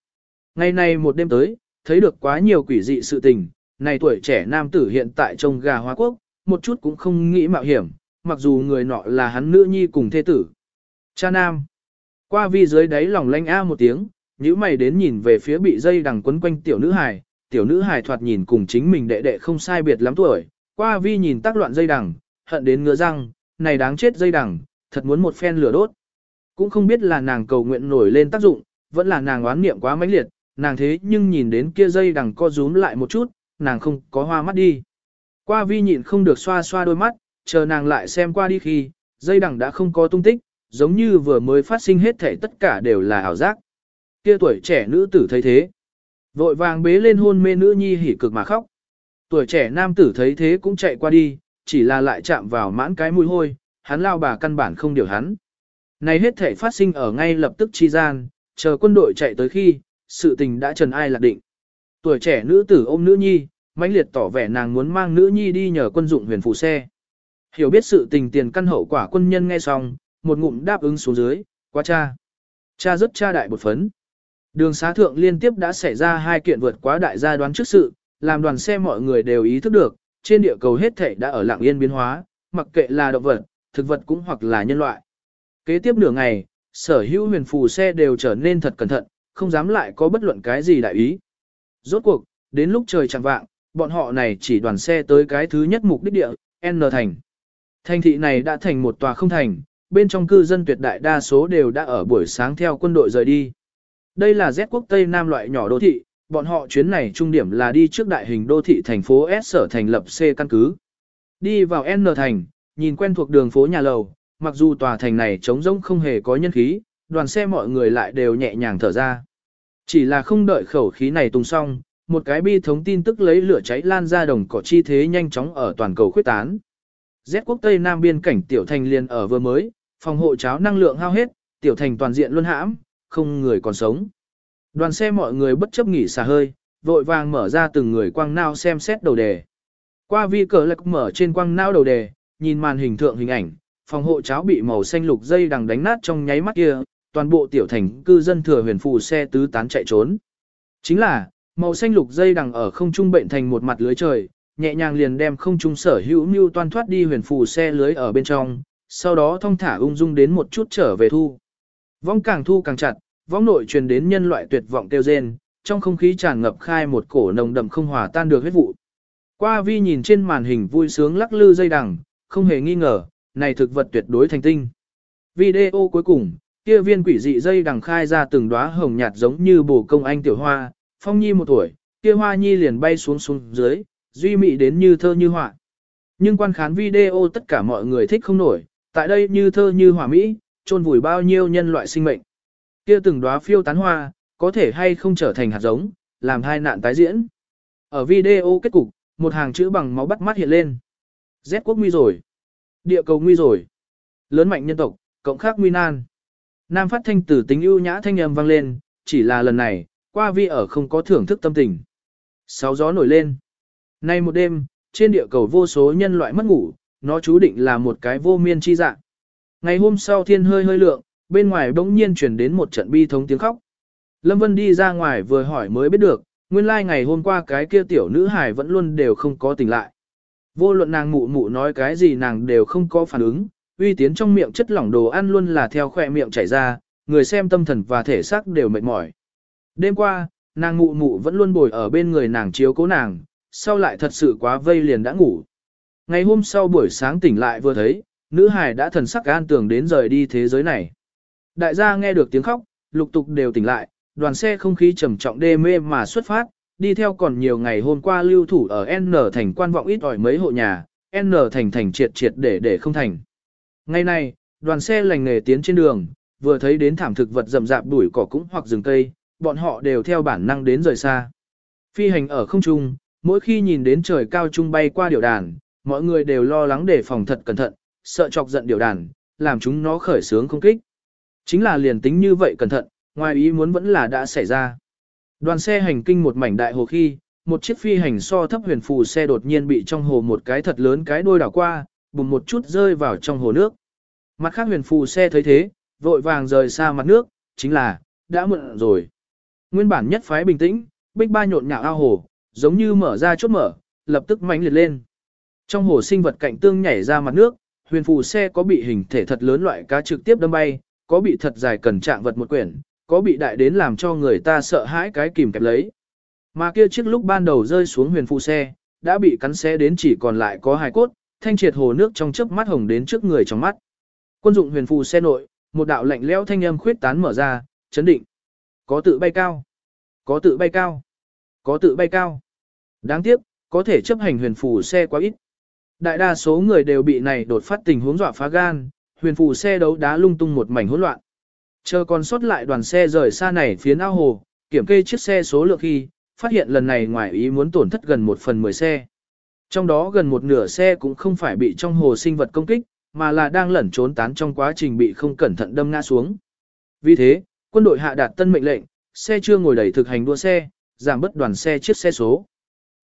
Ngày nay một đêm tới, thấy được quá nhiều quỷ dị sự tình, này tuổi trẻ nam tử hiện tại trông gà hoa quốc, một chút cũng không nghĩ mạo hiểm, mặc dù người nọ là hắn nữ nhi cùng thê tử. Cha nam. Qua vi dưới đáy lòng lanh a một tiếng, nhíu mày đến nhìn về phía bị dây đằng quấn quanh tiểu nữ hài, tiểu nữ hài thoạt nhìn cùng chính mình đệ đệ không sai biệt lắm tuổi, qua vi nhìn tác loạn dây đằng, hận đến ngứa răng, này đáng chết dây đằng, thật muốn một phen lửa đốt. Cũng không biết là nàng cầu nguyện nổi lên tác dụng, vẫn là nàng oán niệm quá mãnh liệt, nàng thế nhưng nhìn đến kia dây đằng co rúm lại một chút, nàng không có hoa mắt đi. Qua vi nhịn không được xoa xoa đôi mắt, chờ nàng lại xem qua đi khi, dây đằng đã không có tung tích, giống như vừa mới phát sinh hết thể tất cả đều là ảo giác. Kia tuổi trẻ nữ tử thấy thế. Vội vàng bế lên hôn mê nữ nhi hỉ cực mà khóc. Tuổi trẻ nam tử thấy thế cũng chạy qua đi, chỉ là lại chạm vào mãn cái mũi hôi, hắn lao bà căn bản không điều hắn. Này hết thể phát sinh ở ngay lập tức chi gian, chờ quân đội chạy tới khi, sự tình đã trần ai lạc định. Tuổi trẻ nữ tử ôm nữ nhi, mãnh liệt tỏ vẻ nàng muốn mang nữ nhi đi nhờ quân dụng huyền phụ xe. Hiểu biết sự tình tiền căn hậu quả quân nhân nghe xong, một ngụm đáp ứng xuống dưới, qua cha. Cha rất cha đại bột phấn. Đường xá thượng liên tiếp đã xảy ra hai kiện vượt quá đại gia đoán trước sự, làm đoàn xe mọi người đều ý thức được, trên địa cầu hết thảy đã ở lặng yên biến hóa, mặc kệ là động vật, thực vật cũng hoặc là nhân loại. Kế tiếp nửa ngày, sở hữu huyền phù xe đều trở nên thật cẩn thận, không dám lại có bất luận cái gì đại ý. Rốt cuộc, đến lúc trời chẳng vạng, bọn họ này chỉ đoàn xe tới cái thứ nhất mục đích địa, N thành. Thành thị này đã thành một tòa không thành, bên trong cư dân tuyệt đại đa số đều đã ở buổi sáng theo quân đội rời đi. Đây là Z quốc Tây Nam loại nhỏ đô thị, bọn họ chuyến này trung điểm là đi trước đại hình đô thị thành phố S sở thành lập C căn cứ. Đi vào N thành, nhìn quen thuộc đường phố nhà lầu, mặc dù tòa thành này trống rỗng không hề có nhân khí, đoàn xe mọi người lại đều nhẹ nhàng thở ra. Chỉ là không đợi khẩu khí này tung xong, một cái bi thống tin tức lấy lửa cháy lan ra đồng cỏ chi thế nhanh chóng ở toàn cầu khuyết tán. Z quốc Tây Nam biên cảnh tiểu thành liền ở vừa mới, phòng hộ cháo năng lượng hao hết, tiểu thành toàn diện luôn hãm, không người còn sống. Đoàn xe mọi người bất chấp nghỉ xả hơi, vội vàng mở ra từng người quang nao xem xét đầu đề. Qua vi cờ lạc mở trên quang nao đầu đề, nhìn màn hình thượng hình ảnh, phòng hộ cháo bị màu xanh lục dây đằng đánh nát trong nháy mắt kia, toàn bộ tiểu thành cư dân thừa huyền phù xe tứ tán chạy trốn. Chính là, màu xanh lục dây đằng ở không trung bệnh thành một mặt lưới trời, nhẹ nhàng liền đem không trung sở hữu mưu toan thoát đi huyền phù xe lưới ở bên trong, sau đó thong thả ung dung đến một chút trở về thu. Vong càng thu càng chặt, vong nội truyền đến nhân loại tuyệt vọng kêu rên, trong không khí tràn ngập khai một cổ nồng đậm không hòa tan được huyết vụ. Qua vi nhìn trên màn hình vui sướng lắc lư dây đằng, không hề nghi ngờ, này thực vật tuyệt đối thành tinh. Video cuối cùng, kia viên quỷ dị dây đằng khai ra từng đóa hồng nhạt giống như bổ công anh tiểu hoa, phong nhi một tuổi, kia hoa nhi liền bay xuống xuống dưới, duy mị đến như thơ như họa. Nhưng quan khán video tất cả mọi người thích không nổi, tại đây như thơ như hỏa mỹ, trôn vùi bao nhiêu nhân loại sinh mệnh. Kia từng đóa phiêu tán hoa, có thể hay không trở thành hạt giống, làm hai nạn tái diễn. Ở video kết cục, một hàng chữ bằng máu bắt mắt hiện lên. Z quốc nguy rồi. Địa cầu nguy rồi. Lớn mạnh nhân tộc, cộng khác nguy nan. Nam phát thanh tử tính ưu nhã thanh âm vang lên, chỉ là lần này, qua vi ở không có thưởng thức tâm tình. Sáu gió nổi lên. Nay một đêm, trên địa cầu vô số nhân loại mất ngủ, nó chú định là một cái vô miên chi dạng. Ngày hôm sau thiên hơi hơi lượng, bên ngoài bỗng nhiên chuyển đến một trận bi thống tiếng khóc. Lâm Vân đi ra ngoài vừa hỏi mới biết được, nguyên lai like ngày hôm qua cái kia tiểu nữ hải vẫn luôn đều không có tỉnh lại. Vô luận nàng mụ mụ nói cái gì nàng đều không có phản ứng, uy tiến trong miệng chất lỏng đồ ăn luôn là theo khỏe miệng chảy ra, người xem tâm thần và thể xác đều mệt mỏi. Đêm qua, nàng mụ mụ vẫn luôn bồi ở bên người nàng chiếu cố nàng, sau lại thật sự quá vây liền đã ngủ. Ngày hôm sau buổi sáng tỉnh lại vừa thấy, nữ hài đã thần sắc an tưởng đến rời đi thế giới này. Đại gia nghe được tiếng khóc, lục tục đều tỉnh lại, đoàn xe không khí trầm trọng đê mê mà xuất phát, đi theo còn nhiều ngày hôm qua lưu thủ ở N thành quan vọng ít ỏi mấy hộ nhà, N thành thành triệt triệt để để không thành. Ngày nay, đoàn xe lành nghề tiến trên đường, vừa thấy đến thảm thực vật rậm rạp đuổi cỏ cũng hoặc rừng cây, bọn họ đều theo bản năng đến rời xa. Phi hành ở không trung, mỗi khi nhìn đến trời cao trung bay qua điều đàn, mọi người đều lo lắng để phòng thật cẩn thận, sợ chọc giận điều đàn, làm chúng nó khởi sướng không kích. Chính là liền tính như vậy cẩn thận, ngoài ý muốn vẫn là đã xảy ra. Đoàn xe hành kinh một mảnh đại hồ khi, một chiếc phi hành so thấp huyền phù xe đột nhiên bị trong hồ một cái thật lớn cái đuôi đảo qua, bùng một chút rơi vào trong hồ nước. Mặt khác huyền phù xe thấy thế, vội vàng rời xa mặt nước, chính là, đã muộn rồi. Nguyên bản nhất phái bình tĩnh, bích ba nhộn nhạo ao hồ, giống như mở ra chốt mở, lập tức mãnh liệt lên. Trong hồ sinh vật cạnh tương nhảy ra mặt nước, huyền phù xe có bị hình thể thật lớn loại cá trực tiếp đâm bay, có bị thật dài cần trạng vật một quyển, có bị đại đến làm cho người ta sợ hãi cái kìm kẹp lấy. Mà kia chiếc lúc ban đầu rơi xuống huyền phù xe, đã bị cắn xé đến chỉ còn lại có hai cốt, thanh triệt hồ nước trong chớp mắt hồng đến trước người trong mắt. Quân dụng huyền phù xe nội, một đạo lạnh lẽo thanh âm khuyết tán mở ra, chấn định. Có tự bay cao, có tự bay cao, có tự bay cao. Đáng tiếc, có thể chấp hành huyền phù xe quá ít. Đại đa số người đều bị này đột phát tình huống dọa phá gan, huyền phù xe đấu đá lung tung một mảnh hỗn loạn. Chờ còn sót lại đoàn xe rời xa này phía ao hồ, kiểm kê chiếc xe số lượng khi, phát hiện lần này ngoài ý muốn tổn thất gần một phần mười xe. Trong đó gần một nửa xe cũng không phải bị trong hồ sinh vật công kích, mà là đang lẩn trốn tán trong quá trình bị không cẩn thận đâm ngã xuống. Vì thế, quân đội hạ đạt tân mệnh lệnh, xe chưa ngồi đẩy thực hành đua xe, giảm bất đoàn xe chiếc xe số.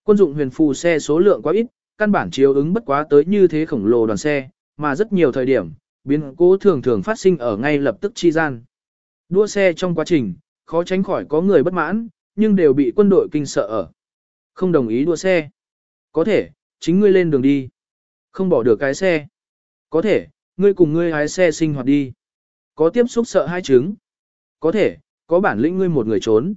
Quân dụng huyền phù xe số lượng quá ít, căn bản chiếu ứng bất quá tới như thế khổng lồ đoàn xe, mà rất nhiều thời điểm, biến cố thường thường phát sinh ở ngay lập tức chi gian. Đua xe trong quá trình, khó tránh khỏi có người bất mãn, nhưng đều bị quân đội kinh sợ ở. Không đồng ý đua xe. Có thể, chính ngươi lên đường đi. Không bỏ được cái xe. Có thể, ngươi cùng ngươi hái xe sinh hoạt đi. Có tiếp xúc sợ hai chứng. Có thể, có bản lĩnh ngươi một người trốn.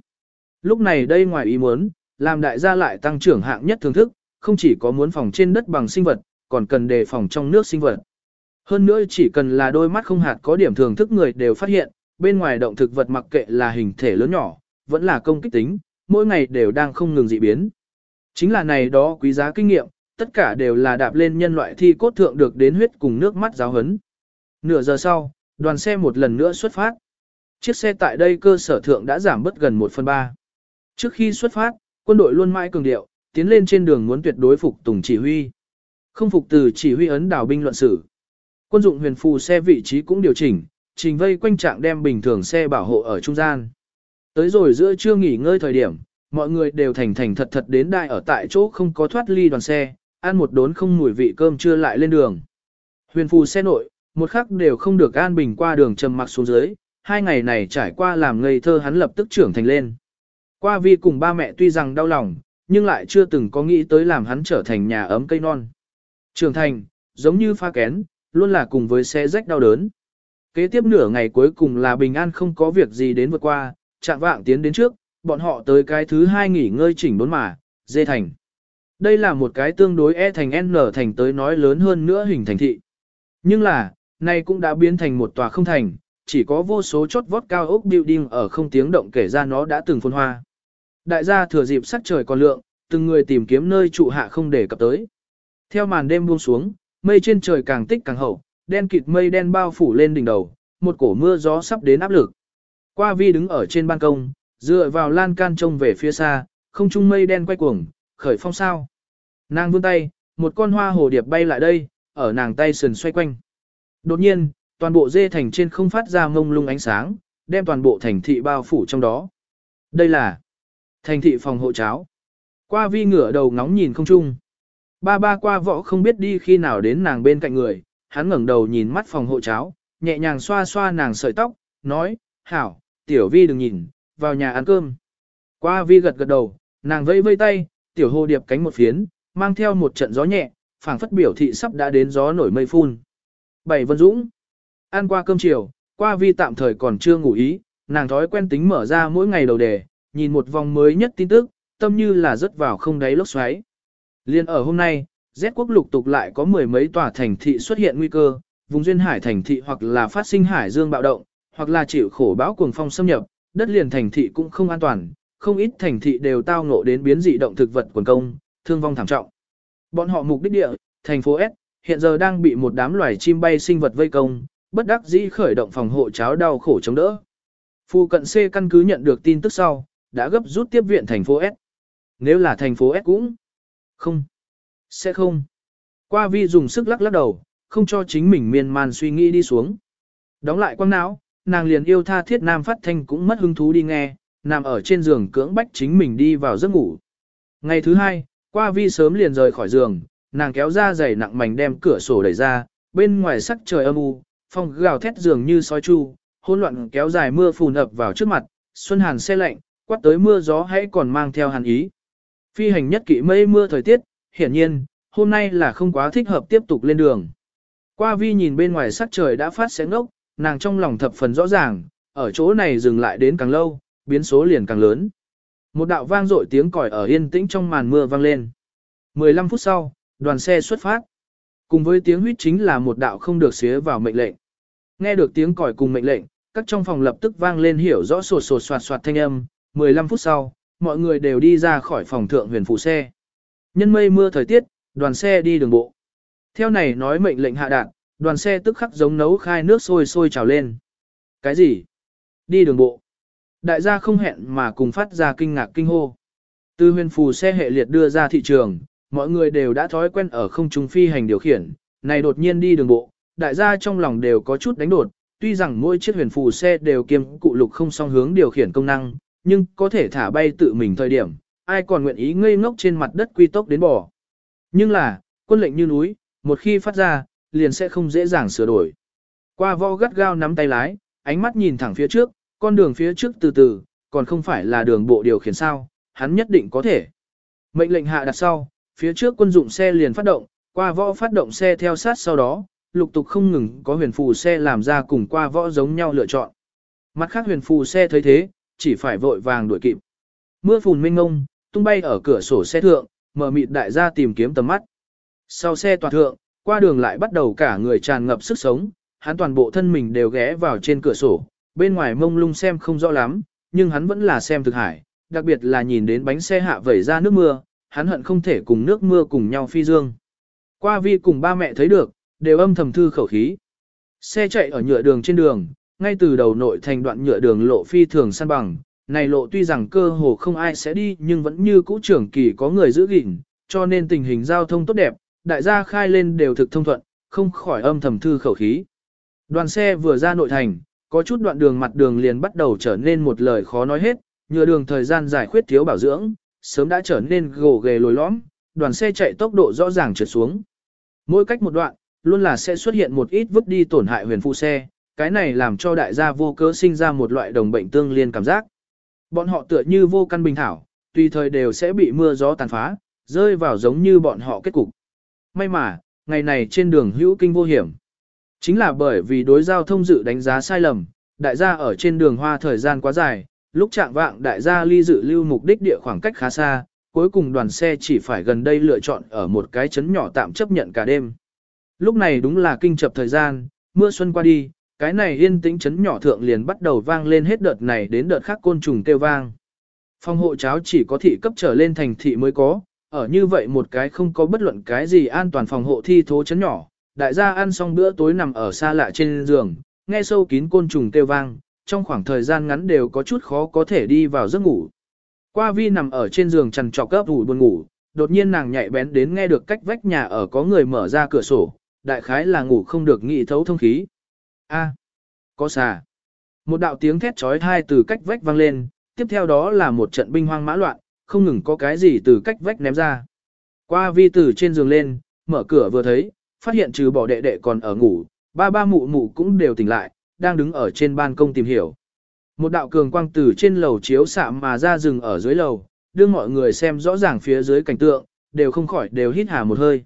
Lúc này đây ngoài ý muốn, làm đại gia lại tăng trưởng hạng nhất thưởng thức, không chỉ có muốn phòng trên đất bằng sinh vật, còn cần đề phòng trong nước sinh vật. Hơn nữa chỉ cần là đôi mắt không hạt có điểm thưởng thức người đều phát hiện, bên ngoài động thực vật mặc kệ là hình thể lớn nhỏ, vẫn là công kích tính, mỗi ngày đều đang không ngừng dị biến. Chính là này đó quý giá kinh nghiệm, tất cả đều là đạp lên nhân loại thi cốt thượng được đến huyết cùng nước mắt giáo hấn. Nửa giờ sau, đoàn xe một lần nữa xuất phát. Chiếc xe tại đây cơ sở thượng đã giảm bất gần 1 phần 3. Trước khi xuất phát, quân đội luôn mãi cường điệu, tiến lên trên đường muốn tuyệt đối phục tùng chỉ huy. Không phục từ chỉ huy ấn đảo binh luận sử. Quân dụng huyền phù xe vị trí cũng điều chỉnh, trình vây quanh trạng đem bình thường xe bảo hộ ở trung gian. Tới rồi giữa trưa nghỉ ngơi thời điểm, mọi người đều thành thành thật thật đến đại ở tại chỗ không có thoát ly đoàn xe, ăn một đốn không mùi vị cơm trưa lại lên đường. Huyền phù xe nội, một khắc đều không được an bình qua đường trầm mặc xuống dưới, hai ngày này trải qua làm ngây thơ hắn lập tức trưởng thành lên. Qua vi cùng ba mẹ tuy rằng đau lòng, nhưng lại chưa từng có nghĩ tới làm hắn trở thành nhà ấm cây non. Trưởng thành, giống như pha kén, luôn là cùng với xe rách đau đớn. Kế tiếp nửa ngày cuối cùng là bình an không có việc gì đến vượt qua, chạm vạng tiến đến trước, bọn họ tới cái thứ hai nghỉ ngơi chỉnh đốn mà, dê thành. Đây là một cái tương đối e thành N thành tới nói lớn hơn nữa hình thành thị. Nhưng là, nay cũng đã biến thành một tòa không thành, chỉ có vô số chốt vót cao ốc building ở không tiếng động kể ra nó đã từng phôn hoa. Đại gia thừa dịp sắc trời còn lượng, từng người tìm kiếm nơi trụ hạ không để cập tới. Theo màn đêm buông xuống, mây trên trời càng tích càng hậu, đen kịt mây đen bao phủ lên đỉnh đầu, một cổ mưa gió sắp đến áp lực. Qua vi đứng ở trên ban công, dựa vào lan can trông về phía xa, không trung mây đen quay cuồng, khởi phong sao. Nàng vươn tay, một con hoa hồ điệp bay lại đây, ở nàng tay sườn xoay quanh. Đột nhiên, toàn bộ dê thành trên không phát ra ngông lung ánh sáng, đem toàn bộ thành thị bao phủ trong đó. Đây là thành thị phòng hộ cháo. Qua vi ngửa đầu ngóng nhìn không trung. Ba ba qua võ không biết đi khi nào đến nàng bên cạnh người, hắn ngẩng đầu nhìn mắt phòng hộ cháo, nhẹ nhàng xoa xoa nàng sợi tóc, nói, hảo, tiểu vi đừng nhìn, vào nhà ăn cơm. Qua vi gật gật đầu, nàng vẫy vây tay, tiểu hồ điệp cánh một phiến, mang theo một trận gió nhẹ, phảng phất biểu thị sắp đã đến gió nổi mây phun. Bảy Vân Dũng. Ăn qua cơm chiều, qua vi tạm thời còn chưa ngủ ý, nàng thói quen tính mở ra mỗi ngày đầu đề, nhìn một vòng mới nhất tin tức, tâm như là rớt vào không đáy lốc xoáy. Liên ở hôm nay, Z quốc lục tục lại có mười mấy tòa thành thị xuất hiện nguy cơ, vùng duyên hải thành thị hoặc là phát sinh hải dương bạo động, hoặc là chịu khổ bão cuồng phong xâm nhập, đất liền thành thị cũng không an toàn, không ít thành thị đều tao ngộ đến biến dị động thực vật quần công, thương vong thảm trọng. Bọn họ mục đích địa, thành phố S, hiện giờ đang bị một đám loài chim bay sinh vật vây công, bất đắc dĩ khởi động phòng hộ cháo đau khổ chống đỡ. Phu cận C căn cứ nhận được tin tức sau, đã gấp rút tiếp viện thành phố S. Nếu là thành phố S cũng không, sẽ không. Qua vi dùng sức lắc lắc đầu, không cho chính mình miên man suy nghĩ đi xuống. Đóng lại quang não, nàng liền yêu tha thiết nam phát thanh cũng mất hứng thú đi nghe, nằm ở trên giường cưỡng bách chính mình đi vào giấc ngủ. Ngày thứ hai, qua vi sớm liền rời khỏi giường, nàng kéo ra giày nặng mảnh đem cửa sổ đẩy ra, bên ngoài sắc trời âm u, phong gào thét giường như sói chu, hỗn loạn kéo dài mưa phùn ập vào trước mặt, xuân hàn xe lạnh, quát tới mưa gió hãy còn mang theo hàn ý. Phi hành nhất kỵ mây mưa thời tiết, hiển nhiên, hôm nay là không quá thích hợp tiếp tục lên đường. Qua vi nhìn bên ngoài sắc trời đã phát sẽ ngốc, nàng trong lòng thập phần rõ ràng, ở chỗ này dừng lại đến càng lâu, biến số liền càng lớn. Một đạo vang dội tiếng còi ở yên tĩnh trong màn mưa vang lên. 15 phút sau, đoàn xe xuất phát. Cùng với tiếng huýt chính là một đạo không được xía vào mệnh lệnh. Nghe được tiếng còi cùng mệnh lệnh, các trong phòng lập tức vang lên hiểu rõ sột sột soạt soạt thanh âm. 15 phút sau, mọi người đều đi ra khỏi phòng thượng huyền phụ xe. Nhân mây mưa thời tiết, đoàn xe đi đường bộ. Theo này nói mệnh lệnh hạ đạn, đoàn xe tức khắc giống nấu khai nước sôi sôi trào lên. Cái gì? Đi đường bộ. Đại gia không hẹn mà cùng phát ra kinh ngạc kinh hô. Từ huyền phù xe hệ liệt đưa ra thị trường, mọi người đều đã thói quen ở không trung phi hành điều khiển, này đột nhiên đi đường bộ, đại gia trong lòng đều có chút đánh đột, tuy rằng mỗi chiếc huyền phù xe đều kiêm cụ lục không song hướng điều khiển công năng, nhưng có thể thả bay tự mình thời điểm, ai còn nguyện ý ngây ngốc trên mặt đất quy tốc đến bỏ. Nhưng là, quân lệnh như núi, một khi phát ra, liền sẽ không dễ dàng sửa đổi. Qua võ gắt gao nắm tay lái, ánh mắt nhìn thẳng phía trước, con đường phía trước từ từ, còn không phải là đường bộ điều khiển sao, hắn nhất định có thể. Mệnh lệnh hạ đặt sau, phía trước quân dụng xe liền phát động, qua võ phát động xe theo sát sau đó, lục tục không ngừng có huyền phù xe làm ra cùng qua võ giống nhau lựa chọn. Mặt khác huyền phù xe thấy thế, chỉ phải vội vàng đuổi kịp. Mưa phùn minh ngông, tung bay ở cửa sổ xe thượng, mở mịt đại gia tìm kiếm tầm mắt. Sau xe toàn thượng, qua đường lại bắt đầu cả người tràn ngập sức sống, hắn toàn bộ thân mình đều ghé vào trên cửa sổ, bên ngoài mông lung xem không rõ lắm, nhưng hắn vẫn là xem thực hải, đặc biệt là nhìn đến bánh xe hạ vẩy ra nước mưa, hắn hận không thể cùng nước mưa cùng nhau phi dương. Qua vi cùng ba mẹ thấy được, đều âm thầm thư khẩu khí. Xe chạy ở nhựa đường trên đường, ngay từ đầu nội thành đoạn nhựa đường lộ phi thường săn bằng, này lộ tuy rằng cơ hồ không ai sẽ đi nhưng vẫn như cũ trưởng kỳ có người giữ gìn, cho nên tình hình giao thông tốt đẹp, đại gia khai lên đều thực thông thuận, không khỏi âm thầm thư khẩu khí. Đoàn xe vừa ra nội thành, có chút đoạn đường mặt đường liền bắt đầu trở nên một lời khó nói hết, nhựa đường thời gian giải khuyết thiếu bảo dưỡng, sớm đã trở nên gồ ghề lồi lõm, đoàn xe chạy tốc độ rõ ràng trượt xuống. Mỗi cách một đoạn, luôn là sẽ xuất hiện một ít vứt đi tổn hại huyền phụ xe, cái này làm cho đại gia vô cớ sinh ra một loại đồng bệnh tương liên cảm giác. Bọn họ tựa như vô căn bình thảo, tùy thời đều sẽ bị mưa gió tàn phá, rơi vào giống như bọn họ kết cục. May mà, ngày này trên đường hữu kinh vô hiểm. Chính là bởi vì đối giao thông dự đánh giá sai lầm, đại gia ở trên đường hoa thời gian quá dài, lúc trạng vạng đại gia ly dự lưu mục đích địa khoảng cách khá xa, cuối cùng đoàn xe chỉ phải gần đây lựa chọn ở một cái chấn nhỏ tạm chấp nhận cả đêm. Lúc này đúng là kinh chập thời gian, mưa xuân qua đi, cái này yên tĩnh chấn nhỏ thượng liền bắt đầu vang lên hết đợt này đến đợt khác côn trùng kêu vang. Phòng hộ cháo chỉ có thị cấp trở lên thành thị mới có, ở như vậy một cái không có bất luận cái gì an toàn phòng hộ thi thố chấn nhỏ, đại gia ăn xong bữa tối nằm ở xa lạ trên giường, nghe sâu kín côn trùng kêu vang, trong khoảng thời gian ngắn đều có chút khó có thể đi vào giấc ngủ. Qua vi nằm ở trên giường chằn trọc gấp ủ buồn ngủ, đột nhiên nàng nhạy bén đến nghe được cách vách nhà ở có người mở ra cửa sổ, đại khái là ngủ không được nghị thấu thông khí. A, có xà. Một đạo tiếng thét chói tai từ cách vách vang lên, tiếp theo đó là một trận binh hoang mã loạn, không ngừng có cái gì từ cách vách ném ra. Qua vi từ trên giường lên, mở cửa vừa thấy, phát hiện trừ bỏ đệ đệ còn ở ngủ, ba ba mụ mụ cũng đều tỉnh lại, đang đứng ở trên ban công tìm hiểu. Một đạo cường quang từ trên lầu chiếu xạ mà ra rừng ở dưới lầu, đưa mọi người xem rõ ràng phía dưới cảnh tượng, đều không khỏi đều hít hà một hơi.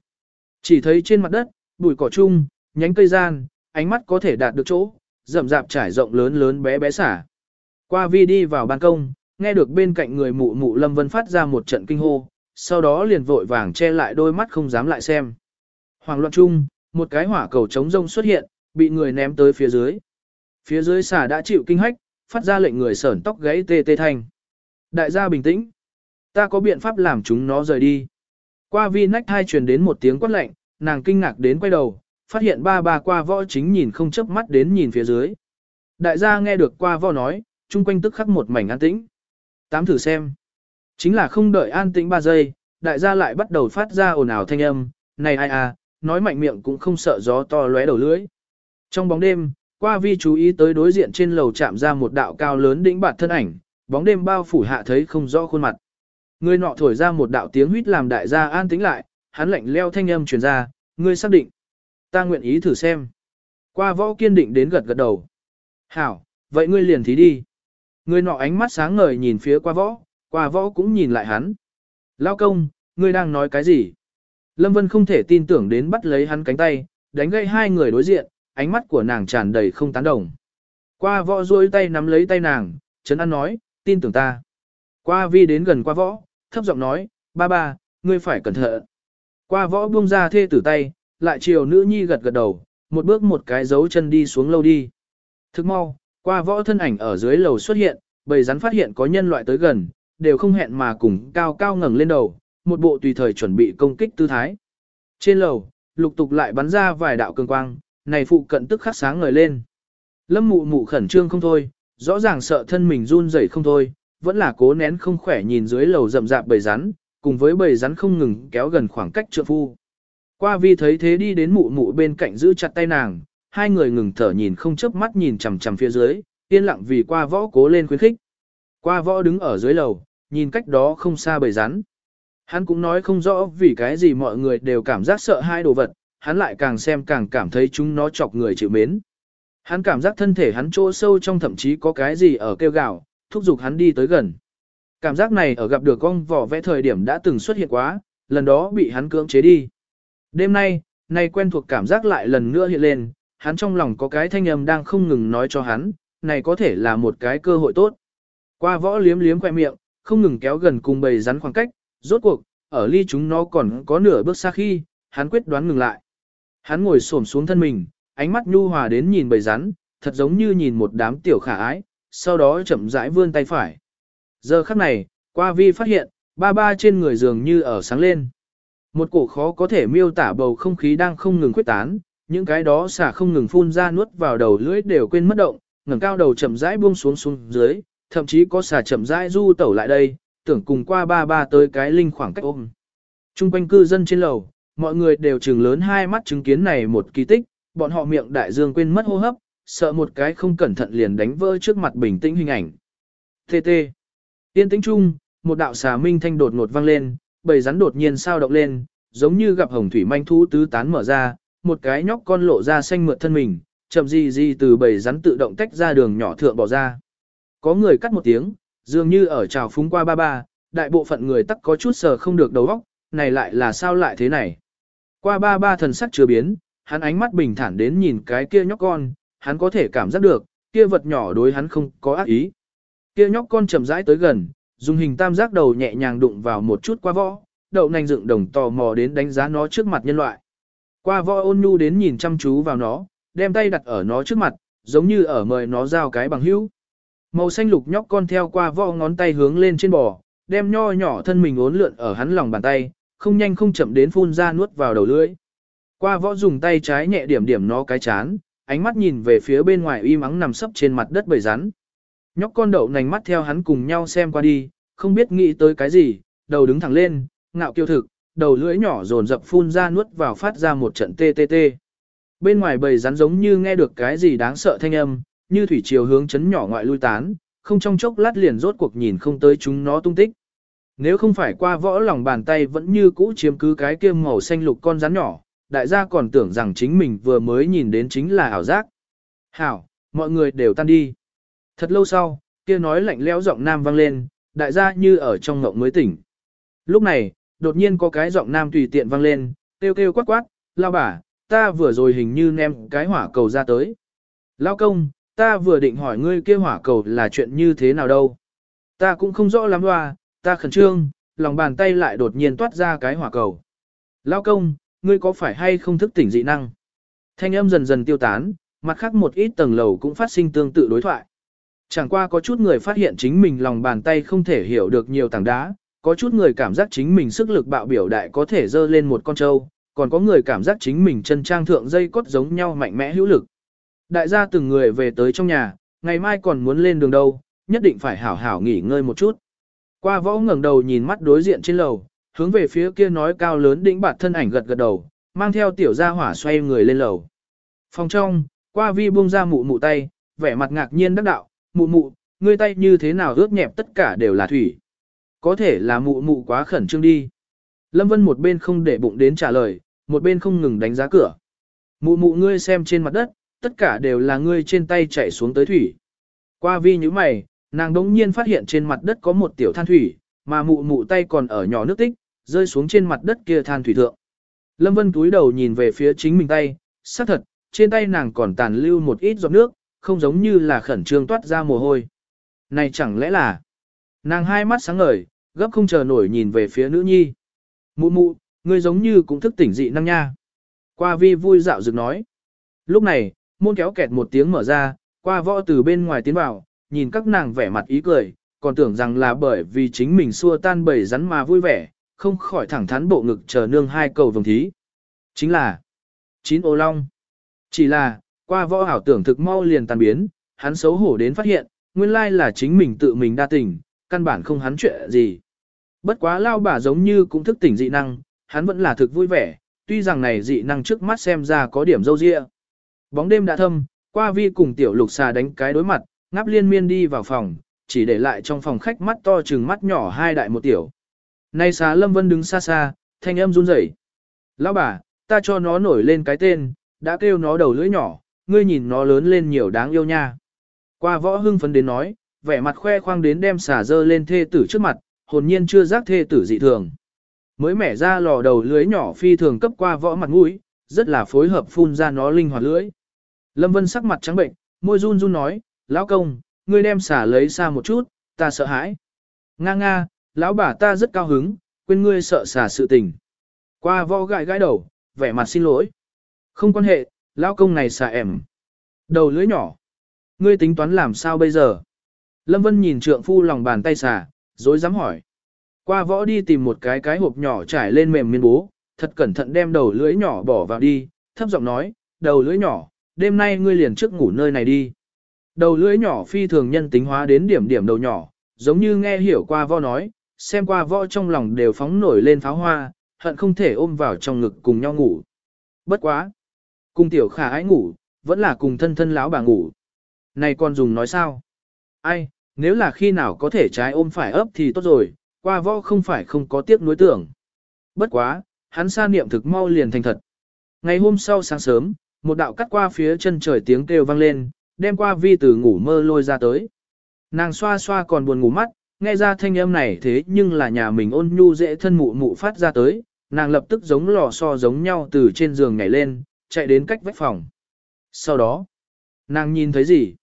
Chỉ thấy trên mặt đất, bụi cỏ chung, nhánh cây gian, ánh mắt có thể đạt được chỗ, rậm rạp trải rộng lớn lớn bé bé xả. Qua vi đi vào ban công, nghe được bên cạnh người mụ mụ Lâm Vân phát ra một trận kinh hô, sau đó liền vội vàng che lại đôi mắt không dám lại xem. Hoàng loạn chung, một cái hỏa cầu chống rông xuất hiện, bị người ném tới phía dưới. Phía dưới xà đã chịu kinh hách, phát ra lệnh người sởn tóc gãy tê tê thành. Đại gia bình tĩnh. Ta có biện pháp làm chúng nó rời đi. Qua vi nách hai truyền đến một tiếng quát lệnh, nàng kinh ngạc đến quay đầu, phát hiện ba ba qua võ chính nhìn không chớp mắt đến nhìn phía dưới. Đại gia nghe được qua võ nói, chung quanh tức khắc một mảnh an tĩnh. Tám thử xem. Chính là không đợi an tĩnh ba giây, đại gia lại bắt đầu phát ra ồn ào thanh âm, này ai à, nói mạnh miệng cũng không sợ gió to lóe đầu lưỡi. Trong bóng đêm, qua vi chú ý tới đối diện trên lầu chạm ra một đạo cao lớn đỉnh bạt thân ảnh, bóng đêm bao phủ hạ thấy không rõ khuôn mặt. Người nọ thổi ra một đạo tiếng huýt làm đại gia an tĩnh lại, hắn lạnh leo thanh âm truyền ra, ngươi xác định. Ta nguyện ý thử xem. Qua võ kiên định đến gật gật đầu. Hảo, vậy ngươi liền thí đi. Người nọ ánh mắt sáng ngời nhìn phía qua võ, qua võ cũng nhìn lại hắn. Lao công, ngươi đang nói cái gì? Lâm Vân không thể tin tưởng đến bắt lấy hắn cánh tay, đánh gây hai người đối diện, ánh mắt của nàng tràn đầy không tán đồng. Qua võ duỗi tay nắm lấy tay nàng, Trấn An nói, tin tưởng ta. Qua vi đến gần qua võ, thấp giọng nói, ba ba, ngươi phải cẩn thận. Qua võ buông ra thê tử tay, lại chiều nữ nhi gật gật đầu, một bước một cái dấu chân đi xuống lâu đi. Thức mau, qua võ thân ảnh ở dưới lầu xuất hiện, bầy rắn phát hiện có nhân loại tới gần, đều không hẹn mà cùng cao cao ngẩng lên đầu, một bộ tùy thời chuẩn bị công kích tư thái. Trên lầu, lục tục lại bắn ra vài đạo cường quang, này phụ cận tức khắc sáng ngời lên. Lâm mụ mụ khẩn trương không thôi, rõ ràng sợ thân mình run rẩy không thôi, vẫn là cố nén không khỏe nhìn dưới lầu rậm rạp bầy rắn, cùng với bầy rắn không ngừng kéo gần khoảng cách trượng phu. Qua vi thấy thế đi đến mụ mụ bên cạnh giữ chặt tay nàng, hai người ngừng thở nhìn không chớp mắt nhìn chằm chằm phía dưới, yên lặng vì qua võ cố lên khuyến khích. Qua võ đứng ở dưới lầu, nhìn cách đó không xa bầy rắn. Hắn cũng nói không rõ vì cái gì mọi người đều cảm giác sợ hai đồ vật, hắn lại càng xem càng cảm thấy chúng nó chọc người chịu mến. Hắn cảm giác thân thể hắn chỗ sâu trong thậm chí có cái gì ở kêu gạo, thúc giục hắn đi tới gần. Cảm giác này ở gặp được con vỏ vẽ thời điểm đã từng xuất hiện quá, lần đó bị hắn cưỡng chế đi. Đêm nay, nay quen thuộc cảm giác lại lần nữa hiện lên, hắn trong lòng có cái thanh âm đang không ngừng nói cho hắn, này có thể là một cái cơ hội tốt. Qua võ liếm liếm khoe miệng, không ngừng kéo gần cùng bầy rắn khoảng cách, rốt cuộc, ở ly chúng nó còn có nửa bước xa khi, hắn quyết đoán ngừng lại. Hắn ngồi xổm xuống thân mình, ánh mắt nhu hòa đến nhìn bầy rắn, thật giống như nhìn một đám tiểu khả ái, sau đó chậm rãi vươn tay phải. Giờ khắc này, qua vi phát hiện, ba ba trên người dường như ở sáng lên. Một cổ khó có thể miêu tả bầu không khí đang không ngừng quyết tán, những cái đó xả không ngừng phun ra nuốt vào đầu lưỡi đều quên mất động, ngẩng cao đầu chậm rãi buông xuống xuống dưới, thậm chí có xả chậm rãi du tẩu lại đây, tưởng cùng qua ba ba tới cái linh khoảng cách ôm. Trung quanh cư dân trên lầu, mọi người đều trừng lớn hai mắt chứng kiến này một kỳ tích, bọn họ miệng đại dương quên mất hô hấp, sợ một cái không cẩn thận liền đánh vỡ trước mặt bình tĩnh hình ảnh. TT. Tiên tĩnh chung, một đạo xà minh thanh đột ngột vang lên, bầy rắn đột nhiên sao động lên, giống như gặp hồng thủy manh thú tứ tán mở ra, một cái nhóc con lộ ra xanh mượt thân mình, chậm gì gì từ bầy rắn tự động tách ra đường nhỏ thượng bỏ ra. Có người cắt một tiếng, dường như ở trào phúng qua ba ba, đại bộ phận người tắc có chút sờ không được đầu óc, này lại là sao lại thế này. Qua ba ba thần sắc chưa biến, hắn ánh mắt bình thản đến nhìn cái kia nhóc con, hắn có thể cảm giác được, kia vật nhỏ đối hắn không có ác ý. Kia nhóc con chậm rãi tới gần, dùng hình tam giác đầu nhẹ nhàng đụng vào một chút qua võ, đậu nành dựng đồng tò mò đến đánh giá nó trước mặt nhân loại. Qua võ ôn nhu đến nhìn chăm chú vào nó, đem tay đặt ở nó trước mặt, giống như ở mời nó giao cái bằng hữu. Màu xanh lục nhóc con theo qua võ ngón tay hướng lên trên bò, đem nho nhỏ thân mình uốn lượn ở hắn lòng bàn tay, không nhanh không chậm đến phun ra nuốt vào đầu lưỡi. Qua võ dùng tay trái nhẹ điểm điểm nó cái chán, ánh mắt nhìn về phía bên ngoài y mắng nằm sấp trên mặt đất bầy rắn. Nhóc con đậu nành mắt theo hắn cùng nhau xem qua đi, không biết nghĩ tới cái gì, đầu đứng thẳng lên, ngạo kiêu thực, đầu lưỡi nhỏ dồn dập phun ra nuốt vào phát ra một trận tê tê tê. Bên ngoài bầy rắn giống như nghe được cái gì đáng sợ thanh âm, như thủy chiều hướng chấn nhỏ ngoại lui tán, không trong chốc lát liền rốt cuộc nhìn không tới chúng nó tung tích. Nếu không phải qua võ lòng bàn tay vẫn như cũ chiếm cứ cái kia màu xanh lục con rắn nhỏ, đại gia còn tưởng rằng chính mình vừa mới nhìn đến chính là ảo giác. Hảo, mọi người đều tan đi. Thật lâu sau, kia nói lạnh lẽo giọng nam vang lên, đại gia như ở trong ngộng mới tỉnh. Lúc này, đột nhiên có cái giọng nam tùy tiện vang lên, kêu kêu quát quát, lao bà, ta vừa rồi hình như ném cái hỏa cầu ra tới. Lao công, ta vừa định hỏi ngươi kia hỏa cầu là chuyện như thế nào đâu. Ta cũng không rõ lắm hoa, ta khẩn trương, lòng bàn tay lại đột nhiên toát ra cái hỏa cầu. Lao công, ngươi có phải hay không thức tỉnh dị năng? Thanh âm dần dần tiêu tán, mặt khác một ít tầng lầu cũng phát sinh tương tự đối thoại. Chẳng qua có chút người phát hiện chính mình lòng bàn tay không thể hiểu được nhiều tảng đá, có chút người cảm giác chính mình sức lực bạo biểu đại có thể dơ lên một con trâu, còn có người cảm giác chính mình chân trang thượng dây cốt giống nhau mạnh mẽ hữu lực. Đại gia từng người về tới trong nhà, ngày mai còn muốn lên đường đâu, nhất định phải hảo hảo nghỉ ngơi một chút. Qua võ ngẩng đầu nhìn mắt đối diện trên lầu, hướng về phía kia nói cao lớn đỉnh bạt thân ảnh gật gật đầu, mang theo tiểu gia hỏa xoay người lên lầu. Phòng trong, qua vi buông ra mụ mụ tay, vẻ mặt ngạc nhiên đắc đạo, mụ mụ, ngươi tay như thế nào ướt nhẹp tất cả đều là thủy. Có thể là mụ mụ quá khẩn trương đi. Lâm Vân một bên không để bụng đến trả lời, một bên không ngừng đánh giá cửa. Mụ mụ ngươi xem trên mặt đất, tất cả đều là ngươi trên tay chạy xuống tới thủy. Qua vi như mày, nàng đống nhiên phát hiện trên mặt đất có một tiểu than thủy, mà mụ mụ tay còn ở nhỏ nước tích, rơi xuống trên mặt đất kia than thủy thượng. Lâm Vân túi đầu nhìn về phía chính mình tay, xác thật, trên tay nàng còn tàn lưu một ít giọt nước, không giống như là khẩn trương toát ra mồ hôi. Này chẳng lẽ là... Nàng hai mắt sáng ngời, gấp không chờ nổi nhìn về phía nữ nhi. Mụ mụ, ngươi giống như cũng thức tỉnh dị năng nha. Qua vi vui dạo dựng nói. Lúc này, môn kéo kẹt một tiếng mở ra, qua võ từ bên ngoài tiến vào, nhìn các nàng vẻ mặt ý cười, còn tưởng rằng là bởi vì chính mình xua tan bầy rắn mà vui vẻ, không khỏi thẳng thắn bộ ngực chờ nương hai cầu vồng thí. Chính là chín ô long. Chỉ là, qua võ hảo tưởng thực mau liền tàn biến, hắn xấu hổ đến phát hiện, nguyên lai là chính mình tự mình đa tình, căn bản không hắn chuyện gì. Bất quá lao bà giống như cũng thức tỉnh dị năng, hắn vẫn là thực vui vẻ, tuy rằng này dị năng trước mắt xem ra có điểm dâu dịa. Bóng đêm đã thâm, qua vi cùng tiểu lục xà đánh cái đối mặt, ngáp liên miên đi vào phòng, chỉ để lại trong phòng khách mắt to chừng mắt nhỏ hai đại một tiểu. Nay xà lâm vân đứng xa xa, thanh âm run rẩy. Lão bà, ta cho nó nổi lên cái tên, đã kêu nó đầu lưỡi nhỏ, ngươi nhìn nó lớn lên nhiều đáng yêu nha. Qua võ hưng phấn đến nói, vẻ mặt khoe khoang đến đem xả dơ lên thê tử trước mặt, hồn nhiên chưa giác thê tử dị thường. Mới mẻ ra lò đầu lưới nhỏ phi thường cấp qua võ mặt mũi, rất là phối hợp phun ra nó linh hoạt lưỡi. Lâm Vân sắc mặt trắng bệnh, môi run run nói, lão công, ngươi đem xả lấy xa một chút, ta sợ hãi. Nga nga, lão bà ta rất cao hứng, quên ngươi sợ xả sự tình. Qua võ gãi gãi đầu, vẻ mặt xin lỗi. Không quan hệ, lão công này xả ẻm. Đầu lưới nhỏ. Ngươi tính toán làm sao bây giờ? Lâm Vân nhìn trượng phu lòng bàn tay xà, dối dám hỏi. Qua võ đi tìm một cái cái hộp nhỏ trải lên mềm miên bố, thật cẩn thận đem đầu lưỡi nhỏ bỏ vào đi, thấp giọng nói, đầu lưỡi nhỏ, đêm nay ngươi liền trước ngủ nơi này đi. Đầu lưỡi nhỏ phi thường nhân tính hóa đến điểm điểm đầu nhỏ, giống như nghe hiểu qua võ nói, xem qua võ trong lòng đều phóng nổi lên pháo hoa, hận không thể ôm vào trong ngực cùng nhau ngủ. Bất quá. Cùng tiểu khả ái ngủ, vẫn là cùng thân thân lão bà ngủ. Này con dùng nói sao? Ai, nếu là khi nào có thể trái ôm phải ấp thì tốt rồi, qua võ không phải không có tiếc nuối tưởng. Bất quá, hắn xa niệm thực mau liền thành thật. Ngày hôm sau sáng sớm, một đạo cắt qua phía chân trời tiếng kêu vang lên, đem qua vi từ ngủ mơ lôi ra tới. Nàng xoa xoa còn buồn ngủ mắt, nghe ra thanh âm này thế nhưng là nhà mình ôn nhu dễ thân mụ mụ phát ra tới, nàng lập tức giống lò xo giống nhau từ trên giường nhảy lên, chạy đến cách vách phòng. Sau đó, nàng nhìn thấy gì?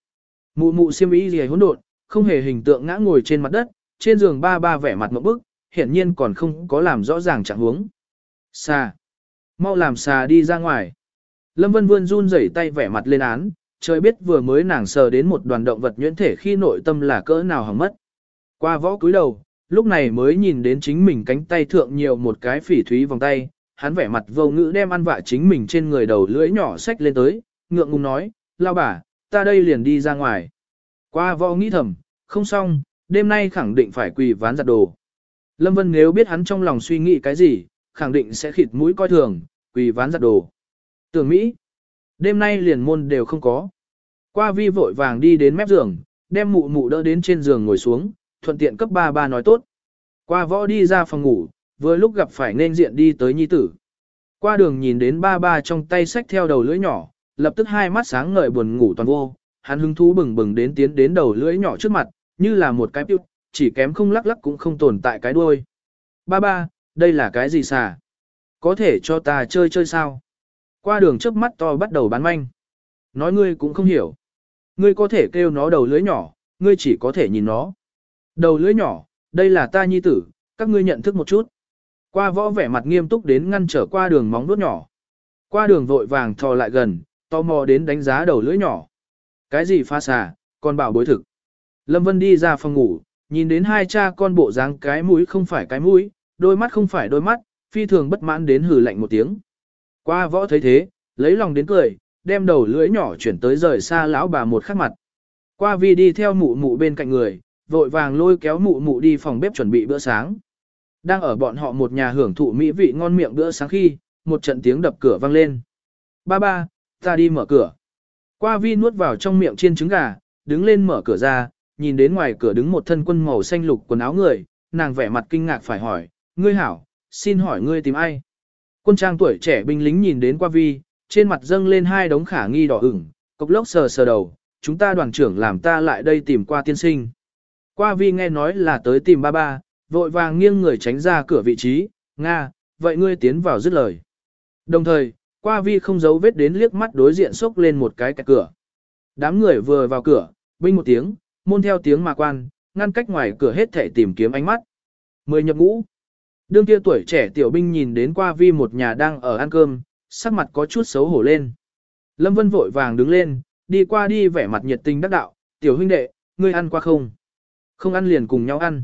Mụ mụ xiêm y gì hỗn độn, không hề hình tượng ngã ngồi trên mặt đất, trên giường ba ba vẻ mặt một bức, hiển nhiên còn không có làm rõ ràng trạng huống. Xà. Mau làm xà đi ra ngoài. Lâm Vân Vươn run rẩy tay vẻ mặt lên án, trời biết vừa mới nàng sờ đến một đoàn động vật nhuyễn thể khi nội tâm là cỡ nào hỏng mất. Qua võ cúi đầu, lúc này mới nhìn đến chính mình cánh tay thượng nhiều một cái phỉ thúy vòng tay, hắn vẻ mặt vô ngữ đem ăn vạ chính mình trên người đầu lưỡi nhỏ xách lên tới, ngượng ngùng nói, lao bà, ta đây liền đi ra ngoài. Qua võ nghĩ thầm, không xong, đêm nay khẳng định phải quỳ ván giặt đồ. Lâm Vân nếu biết hắn trong lòng suy nghĩ cái gì, khẳng định sẽ khịt mũi coi thường, quỳ ván giặt đồ. Tưởng Mỹ, đêm nay liền môn đều không có. Qua vi vội vàng đi đến mép giường, đem mụ mụ đỡ đến trên giường ngồi xuống, thuận tiện cấp ba ba nói tốt. Qua võ đi ra phòng ngủ, vừa lúc gặp phải nên diện đi tới nhi tử. Qua đường nhìn đến ba ba trong tay sách theo đầu lưỡi nhỏ, lập tức hai mắt sáng ngời buồn ngủ toàn vô, hắn hứng thú bừng bừng đến tiến đến đầu lưỡi nhỏ trước mặt, như là một cái tiêu, chỉ kém không lắc lắc cũng không tồn tại cái đuôi. Ba ba, đây là cái gì xà? Có thể cho ta chơi chơi sao? Qua đường trước mắt to bắt đầu bán manh. Nói ngươi cũng không hiểu. Ngươi có thể kêu nó đầu lưỡi nhỏ, ngươi chỉ có thể nhìn nó. Đầu lưỡi nhỏ, đây là ta nhi tử, các ngươi nhận thức một chút. Qua võ vẻ mặt nghiêm túc đến ngăn trở qua đường móng nuốt nhỏ. Qua đường vội vàng thò lại gần, tò mò đến đánh giá đầu lưỡi nhỏ. Cái gì pha xà, còn bảo bối thực. Lâm Vân đi ra phòng ngủ, nhìn đến hai cha con bộ dáng cái mũi không phải cái mũi, đôi mắt không phải đôi mắt, phi thường bất mãn đến hử lạnh một tiếng. Qua võ thấy thế, lấy lòng đến cười, đem đầu lưỡi nhỏ chuyển tới rời xa lão bà một khắc mặt. Qua vi đi theo mụ mụ bên cạnh người, vội vàng lôi kéo mụ mụ đi phòng bếp chuẩn bị bữa sáng. Đang ở bọn họ một nhà hưởng thụ mỹ vị ngon miệng bữa sáng khi, một trận tiếng đập cửa vang lên. Ba ba, ta đi mở cửa. Qua vi nuốt vào trong miệng chiên trứng gà, đứng lên mở cửa ra, nhìn đến ngoài cửa đứng một thân quân màu xanh lục quần áo người, nàng vẻ mặt kinh ngạc phải hỏi, ngươi hảo, xin hỏi ngươi tìm ai? Quân trang tuổi trẻ binh lính nhìn đến qua vi, trên mặt dâng lên hai đống khả nghi đỏ ửng, cốc lốc sờ sờ đầu, chúng ta đoàn trưởng làm ta lại đây tìm qua tiên sinh. Qua vi nghe nói là tới tìm ba ba, vội vàng nghiêng người tránh ra cửa vị trí, Nga, vậy ngươi tiến vào dứt lời. Đồng thời, qua vi không giấu vết đến liếc mắt đối diện sốc lên một cái cạch cửa. Đám người vừa vào cửa, binh một tiếng, môn theo tiếng mà quan, ngăn cách ngoài cửa hết thể tìm kiếm ánh mắt. Mười nhập ngũ. Đương kia tuổi trẻ tiểu binh nhìn đến qua vi một nhà đang ở ăn cơm, sắc mặt có chút xấu hổ lên. Lâm Vân vội vàng đứng lên, đi qua đi vẻ mặt nhiệt tình đắc đạo, tiểu huynh đệ, ngươi ăn qua không? Không ăn liền cùng nhau ăn.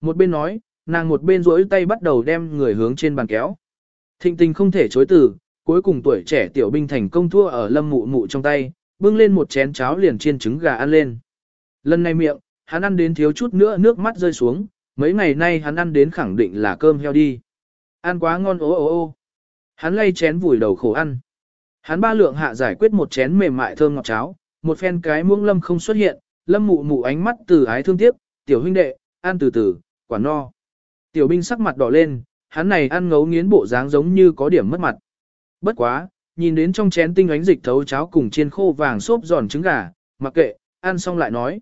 Một bên nói, nàng một bên rỗi tay bắt đầu đem người hướng trên bàn kéo. Thịnh tình không thể chối từ, cuối cùng tuổi trẻ tiểu binh thành công thua ở lâm mụ mụ trong tay, bưng lên một chén cháo liền chiên trứng gà ăn lên. Lần này miệng, hắn ăn đến thiếu chút nữa nước mắt rơi xuống, mấy ngày nay hắn ăn đến khẳng định là cơm heo đi. Ăn quá ngon ố ố ô. Hắn lay chén vùi đầu khổ ăn. Hắn ba lượng hạ giải quyết một chén mềm mại thơm ngọt cháo, một phen cái muỗng lâm không xuất hiện, lâm mụ mụ ánh mắt từ ái thương tiếc, tiểu huynh đệ, ăn từ từ, quả no. Tiểu binh sắc mặt đỏ lên, hắn này ăn ngấu nghiến bộ dáng giống như có điểm mất mặt. Bất quá, nhìn đến trong chén tinh ánh dịch thấu cháo cùng chiên khô vàng xốp giòn trứng gà, mặc kệ, ăn xong lại nói.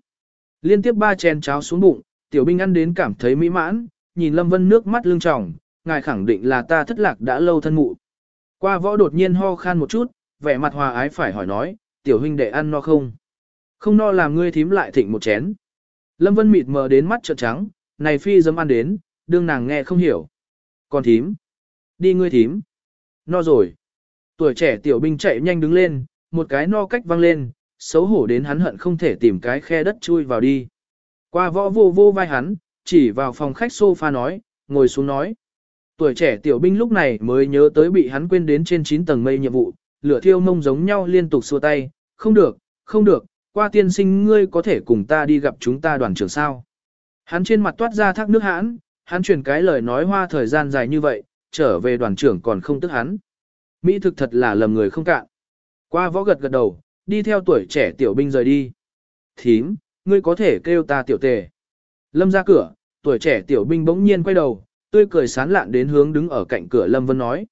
Liên tiếp ba chén cháo xuống bụng, tiểu binh ăn đến cảm thấy mỹ mãn, nhìn Lâm Vân nước mắt lưng tròng, ngài khẳng định là ta thất lạc đã lâu thân mụ. Qua võ đột nhiên ho khan một chút, vẻ mặt hòa ái phải hỏi nói, tiểu huynh đệ ăn no không? Không no làm ngươi thím lại thịnh một chén. Lâm Vân mịt mờ đến mắt trợn trắng, này phi dấm ăn đến, đương nàng nghe không hiểu. Còn thím? Đi ngươi thím. No rồi. Tuổi trẻ tiểu binh chạy nhanh đứng lên, một cái no cách văng lên, xấu hổ đến hắn hận không thể tìm cái khe đất chui vào đi. Qua võ vô vô vai hắn, chỉ vào phòng khách sofa nói, ngồi xuống nói. Tuổi trẻ tiểu binh lúc này mới nhớ tới bị hắn quên đến trên 9 tầng mây nhiệm vụ, lửa thiêu mông giống nhau liên tục xua tay, không được, không được, qua tiên sinh ngươi có thể cùng ta đi gặp chúng ta đoàn trưởng sao. Hắn trên mặt toát ra thác nước hãn, hắn truyền cái lời nói hoa thời gian dài như vậy, trở về đoàn trưởng còn không tức hắn. Mỹ thực thật là lầm người không cạn. Qua võ gật gật đầu, đi theo tuổi trẻ tiểu binh rời đi. Thím, ngươi có thể kêu ta tiểu tề. Lâm ra cửa, tuổi trẻ tiểu binh bỗng nhiên quay đầu, tươi cười sán lạn đến hướng đứng ở cạnh cửa Lâm Vân nói.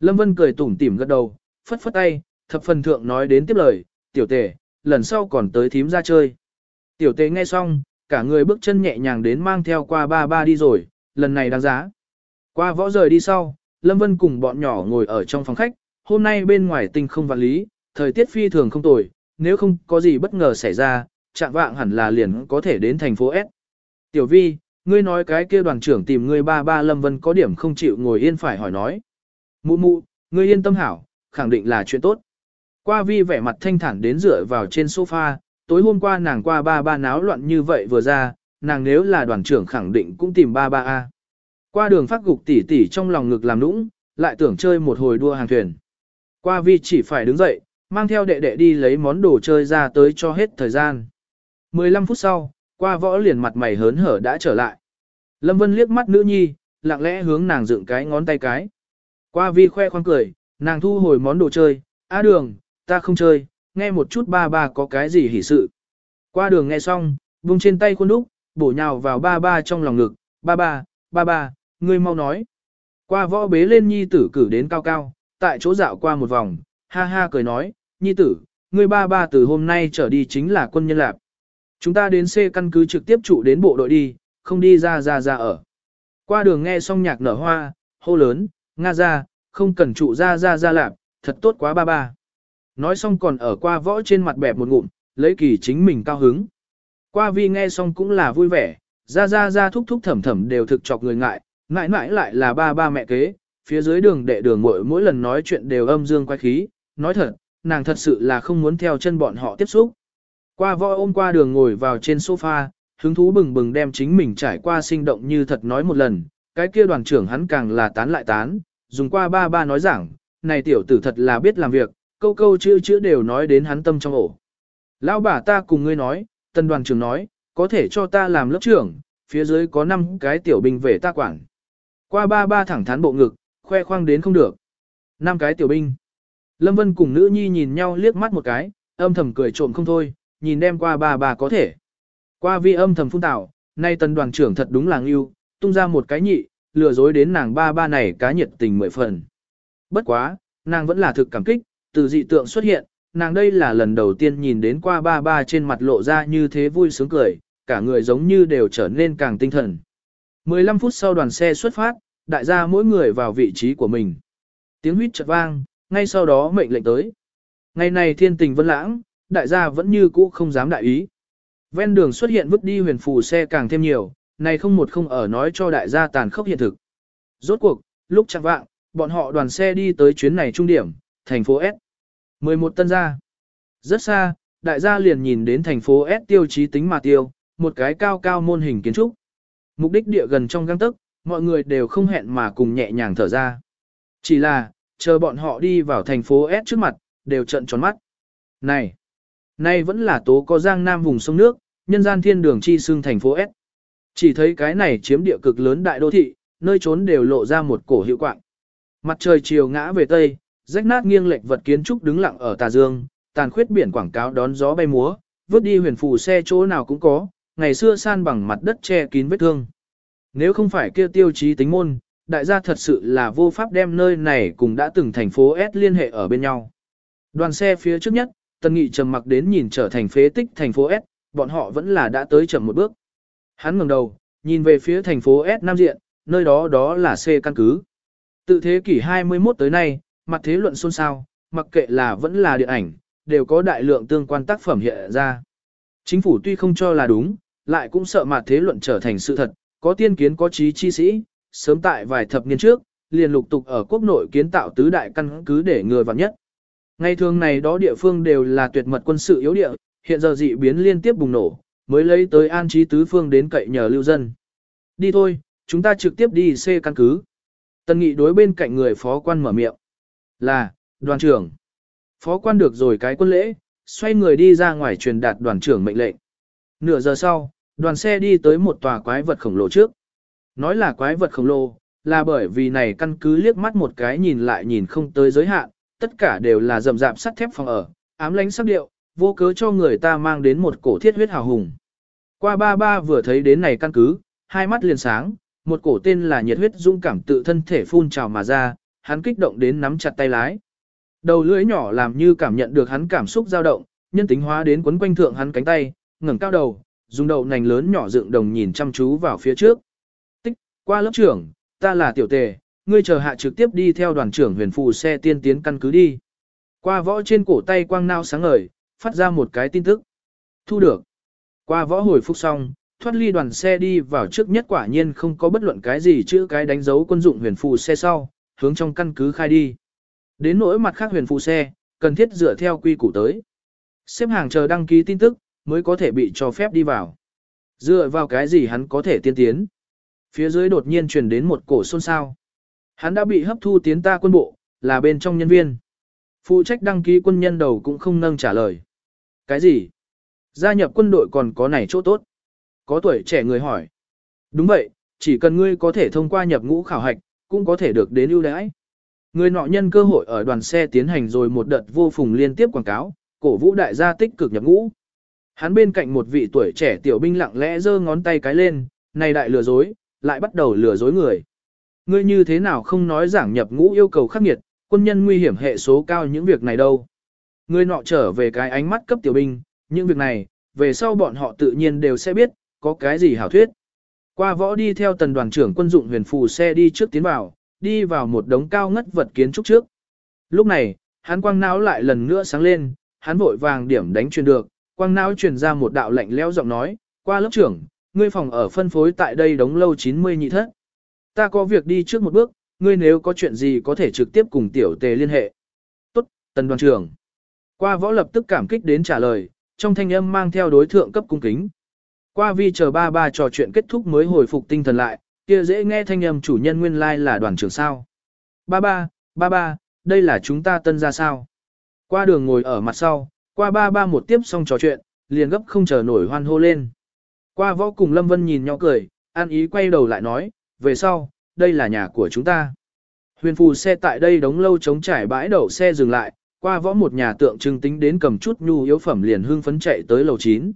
Lâm Vân cười tủm tỉm gật đầu, phất phất tay, thập phần thượng nói đến tiếp lời, tiểu tề, lần sau còn tới thím ra chơi. Tiểu tề nghe xong, cả người bước chân nhẹ nhàng đến mang theo qua ba ba đi rồi, lần này đáng giá. Qua võ rời đi sau, Lâm Vân cùng bọn nhỏ ngồi ở trong phòng khách, hôm nay bên ngoài tinh không vạn lý, thời tiết phi thường không tồi, nếu không có gì bất ngờ xảy ra, chạm vạng hẳn là liền có thể đến thành phố S. Tiểu Vi, ngươi nói cái kia đoàn trưởng tìm ngươi ba ba Lâm Vân có điểm không chịu ngồi yên phải hỏi nói. Mụ mụ, ngươi yên tâm hảo, khẳng định là chuyện tốt. Qua Vi vẻ mặt thanh thản đến dựa vào trên sofa, tối hôm qua nàng qua ba ba náo loạn như vậy vừa ra, nàng nếu là đoàn trưởng khẳng định cũng tìm ba ba A. Qua đường phát gục tỉ tỉ trong lòng ngực làm nũng, lại tưởng chơi một hồi đua hàng thuyền. Qua Vi chỉ phải đứng dậy, mang theo đệ đệ đi lấy món đồ chơi ra tới cho hết thời gian. 15 phút sau, qua võ liền mặt mày hớn hở đã trở lại. Lâm Vân liếc mắt nữ nhi, lặng lẽ hướng nàng dựng cái ngón tay cái. Qua vi khoe khoang cười, nàng thu hồi món đồ chơi, á đường, ta không chơi, nghe một chút ba ba có cái gì hỉ sự. Qua đường nghe xong, vung trên tay khuôn đúc, bổ nhào vào ba ba trong lòng ngực, ba ba, ba ba, ngươi mau nói. Qua võ bế lên nhi tử cử đến cao cao, tại chỗ dạo qua một vòng, ha ha cười nói, nhi tử, ngươi ba ba từ hôm nay trở đi chính là quân nhân lạc. Chúng ta đến C căn cứ trực tiếp trụ đến bộ đội đi, không đi ra ra ra ở. Qua đường nghe xong nhạc nở hoa, hô lớn, nga ra, không cần trụ ra ra ra lạp, thật tốt quá ba ba. Nói xong còn ở qua võ trên mặt bẹp một ngụm, lấy kỳ chính mình cao hứng. Qua vi nghe xong cũng là vui vẻ, ra ra ra thúc thúc thẩm thẩm đều thực chọc người ngại, ngại ngại lại là ba ba mẹ kế, phía dưới đường đệ đường mỗi mỗi lần nói chuyện đều âm dương quay khí, nói thật, nàng thật sự là không muốn theo chân bọn họ tiếp xúc. Qua võ ôm qua đường ngồi vào trên sofa, hứng thú bừng bừng đem chính mình trải qua sinh động như thật nói một lần, cái kia đoàn trưởng hắn càng là tán lại tán, dùng qua ba ba nói rằng, này tiểu tử thật là biết làm việc, câu câu chữ chữ đều nói đến hắn tâm trong ổ. Lão bà ta cùng ngươi nói, tân đoàn trưởng nói, có thể cho ta làm lớp trưởng, phía dưới có 5 cái tiểu binh về ta quản. Qua ba ba thẳng thắn bộ ngực, khoe khoang đến không được. Năm cái tiểu binh. Lâm Vân cùng nữ nhi nhìn nhau liếc mắt một cái, âm thầm cười trộm không thôi, nhìn đem qua ba ba có thể. Qua vi âm thầm phun tạo, nay tần đoàn trưởng thật đúng là ngưu, tung ra một cái nhị, lừa dối đến nàng ba ba này cá nhiệt tình mười phần. Bất quá, nàng vẫn là thực cảm kích, từ dị tượng xuất hiện, nàng đây là lần đầu tiên nhìn đến qua ba ba trên mặt lộ ra như thế vui sướng cười, cả người giống như đều trở nên càng tinh thần. 15 phút sau đoàn xe xuất phát, đại gia mỗi người vào vị trí của mình. Tiếng huýt chợt vang, ngay sau đó mệnh lệnh tới. Ngày này thiên tình vân lãng, đại gia vẫn như cũ không dám đại ý. Ven đường xuất hiện vứt đi huyền phù xe càng thêm nhiều, này không một không ở nói cho đại gia tàn khốc hiện thực. Rốt cuộc, lúc chẳng vạng, bọn họ đoàn xe đi tới chuyến này trung điểm, thành phố S. 11 tân gia. Rất xa, đại gia liền nhìn đến thành phố S tiêu chí tính mà tiêu, một cái cao cao môn hình kiến trúc. Mục đích địa gần trong găng tức, mọi người đều không hẹn mà cùng nhẹ nhàng thở ra. Chỉ là, chờ bọn họ đi vào thành phố S trước mặt, đều trận tròn mắt. Này! nay vẫn là tố có giang nam vùng sông nước, nhân gian thiên đường chi xương thành phố S. Chỉ thấy cái này chiếm địa cực lớn đại đô thị, nơi trốn đều lộ ra một cổ hiệu quạng. Mặt trời chiều ngã về tây, rách nát nghiêng lệch vật kiến trúc đứng lặng ở tà dương, tàn khuyết biển quảng cáo đón gió bay múa, vứt đi huyền phù xe chỗ nào cũng có, ngày xưa san bằng mặt đất che kín vết thương. Nếu không phải kia tiêu chí tính môn, đại gia thật sự là vô pháp đem nơi này cùng đã từng thành phố S liên hệ ở bên nhau. Đoàn xe phía trước nhất, Tần Nghị trầm mặc đến nhìn trở thành phế tích thành phố S, bọn họ vẫn là đã tới chậm một bước. Hắn ngẩng đầu, nhìn về phía thành phố S Nam Diện, nơi đó đó là C căn cứ. Từ thế kỷ 21 tới nay, mặt thế luận xôn xao, mặc kệ là vẫn là điện ảnh, đều có đại lượng tương quan tác phẩm hiện ra. Chính phủ tuy không cho là đúng, lại cũng sợ mặt thế luận trở thành sự thật, có tiên kiến có trí chi sĩ, sớm tại vài thập niên trước, liền lục tục ở quốc nội kiến tạo tứ đại căn cứ để người vào nhất. Ngày thường này đó địa phương đều là tuyệt mật quân sự yếu địa, hiện giờ dị biến liên tiếp bùng nổ, mới lấy tới an trí tứ phương đến cậy nhờ lưu dân. Đi thôi, chúng ta trực tiếp đi C căn cứ. tân nghị đối bên cạnh người phó quan mở miệng. Là, đoàn trưởng. Phó quan được rồi cái quân lễ, xoay người đi ra ngoài truyền đạt đoàn trưởng mệnh lệnh. Nửa giờ sau, đoàn xe đi tới một tòa quái vật khổng lồ trước. Nói là quái vật khổng lồ, là bởi vì này căn cứ liếc mắt một cái nhìn lại nhìn không tới giới hạn, tất cả đều là rậm rạp sắt thép phòng ở, ám lánh sắc điệu, vô cớ cho người ta mang đến một cổ thiết huyết hào hùng. Qua ba ba vừa thấy đến này căn cứ, hai mắt liền sáng, một cổ tên là nhiệt huyết dũng cảm tự thân thể phun trào mà ra, hắn kích động đến nắm chặt tay lái. Đầu lưỡi nhỏ làm như cảm nhận được hắn cảm xúc dao động, nhân tính hóa đến quấn quanh thượng hắn cánh tay, ngẩng cao đầu, dùng đầu nành lớn nhỏ dựng đồng nhìn chăm chú vào phía trước. Tích, qua lớp trưởng, ta là tiểu tề, ngươi chờ hạ trực tiếp đi theo đoàn trưởng huyền phù xe tiên tiến căn cứ đi. Qua võ trên cổ tay quang nao sáng ngời, phát ra một cái tin tức. Thu được. Qua võ hồi phục xong, thoát ly đoàn xe đi vào trước nhất quả nhiên không có bất luận cái gì chữ cái đánh dấu quân dụng huyền phù xe sau, hướng trong căn cứ khai đi. Đến nỗi mặt khác huyền phù xe, cần thiết dựa theo quy củ tới. Xếp hàng chờ đăng ký tin tức, mới có thể bị cho phép đi vào. Dựa vào cái gì hắn có thể tiên tiến. Phía dưới đột nhiên truyền đến một cổ xôn xao. Hắn đã bị hấp thu tiến ta quân bộ, là bên trong nhân viên. Phụ trách đăng ký quân nhân đầu cũng không nâng trả lời. Cái gì? Gia nhập quân đội còn có này chỗ tốt. Có tuổi trẻ người hỏi. Đúng vậy, chỉ cần ngươi có thể thông qua nhập ngũ khảo hạch, cũng có thể được đến ưu đãi. Người nọ nhân cơ hội ở đoàn xe tiến hành rồi một đợt vô phùng liên tiếp quảng cáo, cổ vũ đại gia tích cực nhập ngũ. Hắn bên cạnh một vị tuổi trẻ tiểu binh lặng lẽ giơ ngón tay cái lên, này đại lừa dối, lại bắt đầu lừa dối người. Ngươi như thế nào không nói giảng nhập ngũ yêu cầu khắc nghiệt, quân nhân nguy hiểm hệ số cao những việc này đâu. Ngươi nọ trở về cái ánh mắt cấp tiểu binh, những việc này, về sau bọn họ tự nhiên đều sẽ biết, có cái gì hảo thuyết. Qua võ đi theo tần đoàn trưởng quân dụng huyền phù xe đi trước tiến vào, đi vào một đống cao ngất vật kiến trúc trước. Lúc này, hắn quang não lại lần nữa sáng lên, hắn vội vàng điểm đánh truyền được, quang não truyền ra một đạo lạnh lẽo giọng nói, qua lớp trưởng, ngươi phòng ở phân phối tại đây đóng lâu 90 nhị thất. Ta có việc đi trước một bước, ngươi nếu có chuyện gì có thể trực tiếp cùng tiểu tề liên hệ. Tốt, tần đoàn trưởng. Qua võ lập tức cảm kích đến trả lời, trong thanh âm mang theo đối thượng cấp cung kính. Qua vi chờ ba ba trò chuyện kết thúc mới hồi phục tinh thần lại, kia dễ nghe thanh âm chủ nhân nguyên lai like là đoàn trưởng sao. Ba ba, ba ba, đây là chúng ta tân ra sao. Qua đường ngồi ở mặt sau, qua ba ba một tiếp xong trò chuyện, liền gấp không chờ nổi hoan hô lên. Qua võ cùng Lâm Vân nhìn nhau cười, an ý quay đầu lại nói, về sau, đây là nhà của chúng ta. Huyền phù xe tại đây đóng lâu chống trải bãi đậu xe dừng lại, qua võ một nhà tượng trưng tính đến cầm chút nhu yếu phẩm liền hưng phấn chạy tới lầu 9.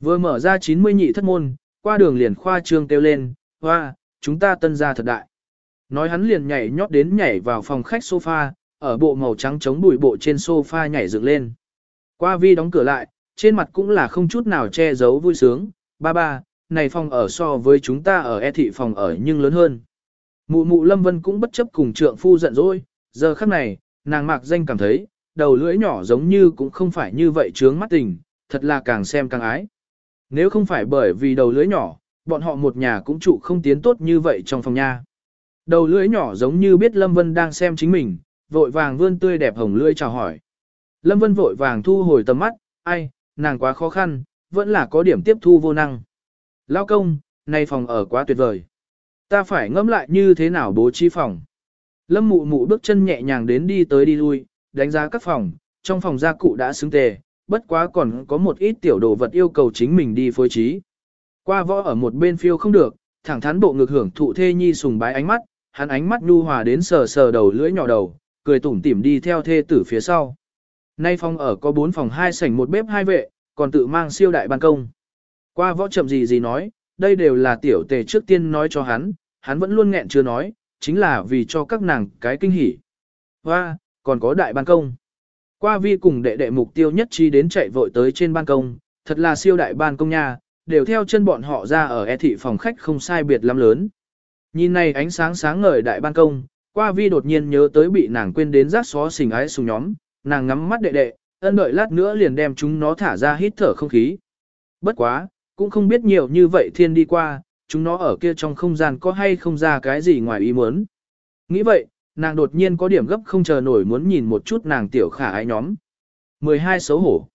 Vừa mở ra 90 nhị thất môn, qua đường liền khoa trương kêu lên, hoa, chúng ta tân gia thật đại. Nói hắn liền nhảy nhót đến nhảy vào phòng khách sofa, ở bộ màu trắng chống bụi bộ trên sofa nhảy dựng lên. Qua vi đóng cửa lại, trên mặt cũng là không chút nào che giấu vui sướng, ba ba, này phòng ở so với chúng ta ở e thị phòng ở nhưng lớn hơn. Mụ mụ Lâm Vân cũng bất chấp cùng trượng phu giận dỗi, giờ khắc này, nàng mạc danh cảm thấy, đầu lưỡi nhỏ giống như cũng không phải như vậy trướng mắt tình, thật là càng xem càng ái. Nếu không phải bởi vì đầu lưỡi nhỏ, bọn họ một nhà cũng trụ không tiến tốt như vậy trong phòng nha. Đầu lưỡi nhỏ giống như biết Lâm Vân đang xem chính mình, vội vàng vươn tươi đẹp hồng lưỡi chào hỏi. Lâm Vân vội vàng thu hồi tầm mắt, ai, nàng quá khó khăn, vẫn là có điểm tiếp thu vô năng. Lao công, nay phòng ở quá tuyệt vời. Ta phải ngẫm lại như thế nào bố trí phòng. Lâm mụ mụ bước chân nhẹ nhàng đến đi tới đi lui, đánh giá các phòng, trong phòng gia cụ đã xứng tề, bất quá còn có một ít tiểu đồ vật yêu cầu chính mình đi phối trí. Qua võ ở một bên phiêu không được, thẳng thắn bộ ngực hưởng thụ thê nhi sùng bái ánh mắt, hắn ánh mắt nhu hòa đến sờ sờ đầu lưỡi nhỏ đầu, cười tủm tỉm đi theo thê tử phía sau. Nay phòng ở có 4 phòng 2 sảnh một bếp hai vệ, còn tự mang siêu đại ban công. Qua võ chậm gì gì nói, đây đều là tiểu tề trước tiên nói cho hắn, hắn vẫn luôn nghẹn chưa nói, chính là vì cho các nàng cái kinh hỉ. và còn có đại ban công. Qua vi cùng đệ đệ mục tiêu nhất trí đến chạy vội tới trên ban công, thật là siêu đại ban công nha, đều theo chân bọn họ ra ở e thị phòng khách không sai biệt lắm lớn. Nhìn này ánh sáng sáng ngời đại ban công, qua vi đột nhiên nhớ tới bị nàng quên đến rác xó xình ái sùng nhóm, nàng ngắm mắt đệ đệ, ân đợi lát nữa liền đem chúng nó thả ra hít thở không khí. Bất quá, cũng không biết nhiều như vậy thiên đi qua, chúng nó ở kia trong không gian có hay không ra cái gì ngoài ý muốn. Nghĩ vậy, nàng đột nhiên có điểm gấp không chờ nổi muốn nhìn một chút nàng tiểu khả ái nhóm. 12 xấu hổ.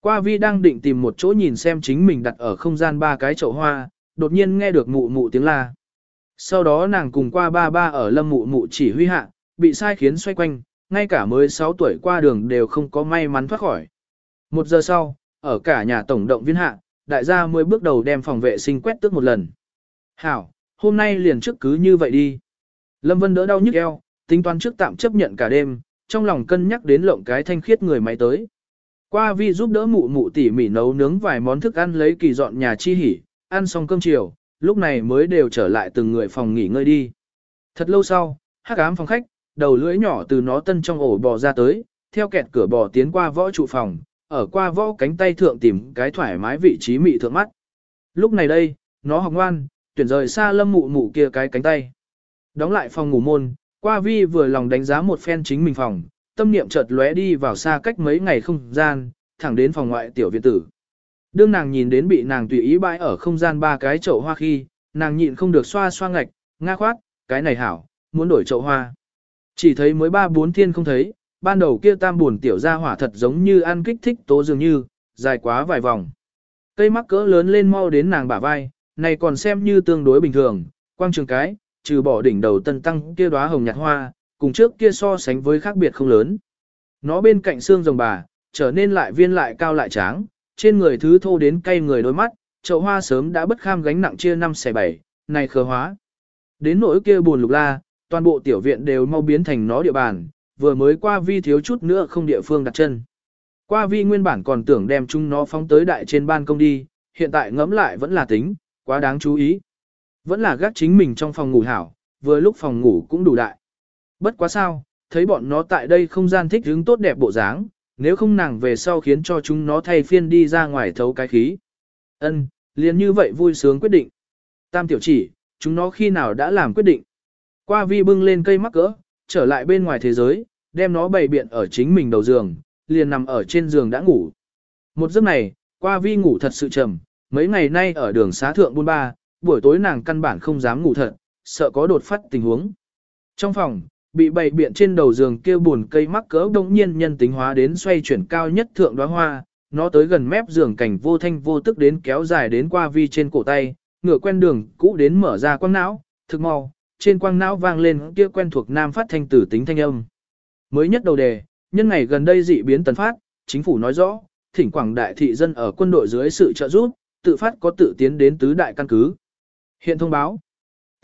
Qua vi đang định tìm một chỗ nhìn xem chính mình đặt ở không gian ba cái chậu hoa, đột nhiên nghe được mụ mụ tiếng la. Sau đó nàng cùng qua ba ba ở lâm mụ mụ chỉ huy hạ, bị sai khiến xoay quanh, ngay cả mới 6 tuổi qua đường đều không có may mắn thoát khỏi. Một giờ sau, ở cả nhà tổng động viên hạ, đại gia mới bước đầu đem phòng vệ sinh quét tước một lần. Hảo, hôm nay liền trước cứ như vậy đi. Lâm Vân đỡ đau nhức eo, tính toán trước tạm chấp nhận cả đêm, trong lòng cân nhắc đến lộng cái thanh khiết người máy tới. Qua vi giúp đỡ mụ mụ tỉ mỉ nấu nướng vài món thức ăn lấy kỳ dọn nhà chi hỉ, ăn xong cơm chiều, lúc này mới đều trở lại từng người phòng nghỉ ngơi đi. Thật lâu sau, hắc ám phòng khách, đầu lưỡi nhỏ từ nó tân trong ổ bò ra tới, theo kẹt cửa bò tiến qua võ trụ phòng, ở qua võ cánh tay thượng tìm cái thoải mái vị trí mị thượng mắt. Lúc này đây, nó học ngoan, tuyển rời xa lâm mụ mụ kia cái cánh tay. Đóng lại phòng ngủ môn, qua vi vừa lòng đánh giá một phen chính mình phòng, tâm niệm chợt lóe đi vào xa cách mấy ngày không gian, thẳng đến phòng ngoại tiểu viện tử. Đương nàng nhìn đến bị nàng tùy ý bãi ở không gian ba cái chậu hoa khi, nàng nhịn không được xoa xoa ngạch, nga khoát, cái này hảo, muốn đổi chậu hoa. Chỉ thấy mới ba bốn thiên không thấy, ban đầu kia tam buồn tiểu ra hỏa thật giống như ăn kích thích tố dường như, dài quá vài vòng. Cây mắc cỡ lớn lên mau đến nàng bả vai, này còn xem như tương đối bình thường, quang trường cái, trừ bỏ đỉnh đầu tân tăng kia đóa hồng nhạt hoa, cùng trước kia so sánh với khác biệt không lớn. Nó bên cạnh xương rồng bà, trở nên lại viên lại cao lại tráng, trên người thứ thô đến cay người đôi mắt, chậu hoa sớm đã bất kham gánh nặng chia năm xẻ bảy, này khờ hóa. Đến nỗi kia buồn lục la, toàn bộ tiểu viện đều mau biến thành nó địa bàn, vừa mới qua vi thiếu chút nữa không địa phương đặt chân. Qua vi nguyên bản còn tưởng đem chúng nó phóng tới đại trên ban công đi, hiện tại ngẫm lại vẫn là tính, quá đáng chú ý. Vẫn là gác chính mình trong phòng ngủ hảo, vừa lúc phòng ngủ cũng đủ đại. Bất quá sao, thấy bọn nó tại đây không gian thích hứng tốt đẹp bộ dáng, nếu không nàng về sau khiến cho chúng nó thay phiên đi ra ngoài thấu cái khí. Ân, liền như vậy vui sướng quyết định. Tam tiểu chỉ, chúng nó khi nào đã làm quyết định. Qua vi bưng lên cây mắc cỡ, trở lại bên ngoài thế giới, đem nó bày biện ở chính mình đầu giường, liền nằm ở trên giường đã ngủ. Một giấc này, qua vi ngủ thật sự trầm, mấy ngày nay ở đường xá thượng buôn ba, buổi tối nàng căn bản không dám ngủ thật, sợ có đột phát tình huống. Trong phòng, bị bày biện trên đầu giường kia buồn cây mắc cỡ đông nhiên nhân tính hóa đến xoay chuyển cao nhất thượng đóa hoa, nó tới gần mép giường cảnh vô thanh vô tức đến kéo dài đến qua vi trên cổ tay, ngửa quen đường cũ đến mở ra quăng não, thực mau, trên quang não vang lên kia quen thuộc nam phát thanh tử tính thanh âm. Mới nhất đầu đề, nhân ngày gần đây dị biến tần phát, chính phủ nói rõ, thỉnh quảng đại thị dân ở quân đội dưới sự trợ giúp, tự phát có tự tiến đến tứ đại căn cứ. Hiện thông báo.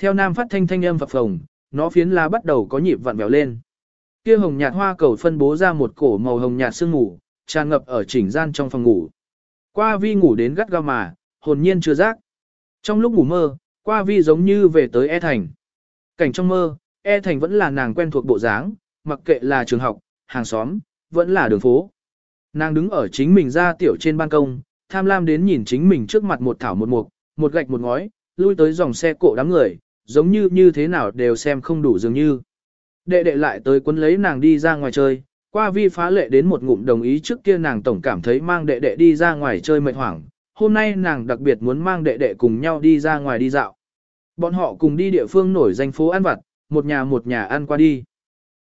Theo nam phát thanh thanh âm phập phồng, nó phiến lá bắt đầu có nhịp vặn vẹo lên. Kia hồng nhạt hoa cầu phân bố ra một cổ màu hồng nhạt sương ngủ, tràn ngập ở chỉnh gian trong phòng ngủ. Qua vi ngủ đến gắt gao mà, hồn nhiên chưa giác. Trong lúc ngủ mơ, qua vi giống như về tới E Thành. Cảnh trong mơ, E Thành vẫn là nàng quen thuộc bộ dáng, mặc kệ là trường học, hàng xóm, vẫn là đường phố. Nàng đứng ở chính mình ra tiểu trên ban công, tham lam đến nhìn chính mình trước mặt một thảo một mục, một gạch một ngói, lui tới dòng xe cộ đám người, giống như như thế nào đều xem không đủ dường như. Đệ đệ lại tới quấn lấy nàng đi ra ngoài chơi, qua vi phá lệ đến một ngụm đồng ý trước kia nàng tổng cảm thấy mang đệ đệ đi ra ngoài chơi mệt hoảng, hôm nay nàng đặc biệt muốn mang đệ đệ cùng nhau đi ra ngoài đi dạo. Bọn họ cùng đi địa phương nổi danh phố ăn vặt, một nhà một nhà ăn qua đi.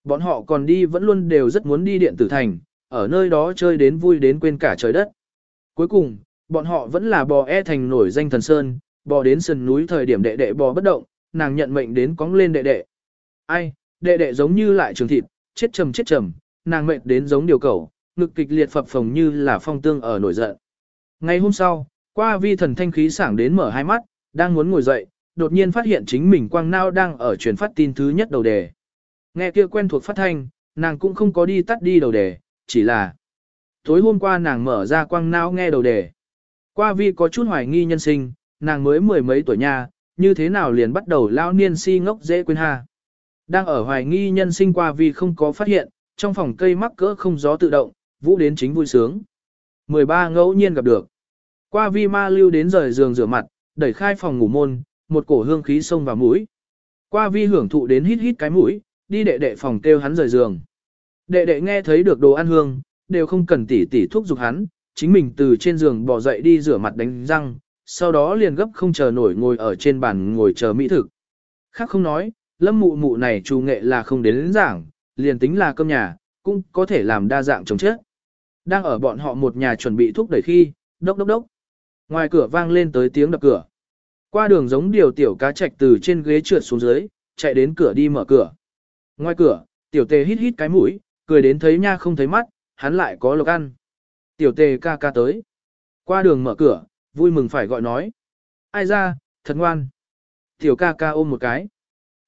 Bọn họ còn đi vẫn luôn đều rất muốn đi điện tử thành, ở nơi đó chơi đến vui đến quên cả trời đất. Cuối cùng, bọn họ vẫn là bò e thành nổi danh thần sơn, bò đến sườn núi thời điểm đệ đệ bò bất động, nàng nhận mệnh đến cóng lên đệ đệ. Ai, đệ đệ giống như lại trường thịt, chết trầm chết trầm, nàng mệnh đến giống điều cẩu, ngực kịch liệt phập phồng như là phong tương ở nổi giận. Ngày hôm sau, qua vi thần thanh khí sảng đến mở hai mắt, đang muốn ngồi dậy, đột nhiên phát hiện chính mình quang nao đang ở truyền phát tin thứ nhất đầu đề. Nghe kia quen thuộc phát thanh, nàng cũng không có đi tắt đi đầu đề, chỉ là tối hôm qua nàng mở ra quang nao nghe đầu đề. Qua vi có chút hoài nghi nhân sinh, nàng mới mười mấy tuổi nha, như thế nào liền bắt đầu lao niên si ngốc dễ quên ha. Đang ở hoài nghi nhân sinh qua vi không có phát hiện, trong phòng cây mắc cỡ không gió tự động, vũ đến chính vui sướng. 13 ngẫu nhiên gặp được. Qua vi ma lưu đến rời giường rửa mặt, đẩy khai phòng ngủ môn, một cổ hương khí xông vào mũi. Qua vi hưởng thụ đến hít hít cái mũi, đi đệ đệ phòng kêu hắn rời giường. Đệ đệ nghe thấy được đồ ăn hương, đều không cần tỉ tỉ thuốc dục hắn, chính mình từ trên giường bỏ dậy đi rửa mặt đánh răng, sau đó liền gấp không chờ nổi ngồi ở trên bàn ngồi chờ mỹ thực. Khác không nói, lâm mụ mụ này trù nghệ là không đến, đến giảng, liền tính là cơm nhà, cũng có thể làm đa dạng chống chết. Đang ở bọn họ một nhà chuẩn bị thuốc đẩy khi, đốc đốc đốc. Ngoài cửa vang lên tới tiếng đập cửa. Qua đường giống điều tiểu cá trạch từ trên ghế trượt xuống dưới, chạy đến cửa đi mở cửa. Ngoài cửa, tiểu tề hít hít cái mũi, cười đến thấy nha không thấy mắt, hắn lại có lộc ăn. Tiểu tề ca ca tới. Qua đường mở cửa, vui mừng phải gọi nói. Ai ra, thật ngoan. Tiểu ca ca ôm một cái.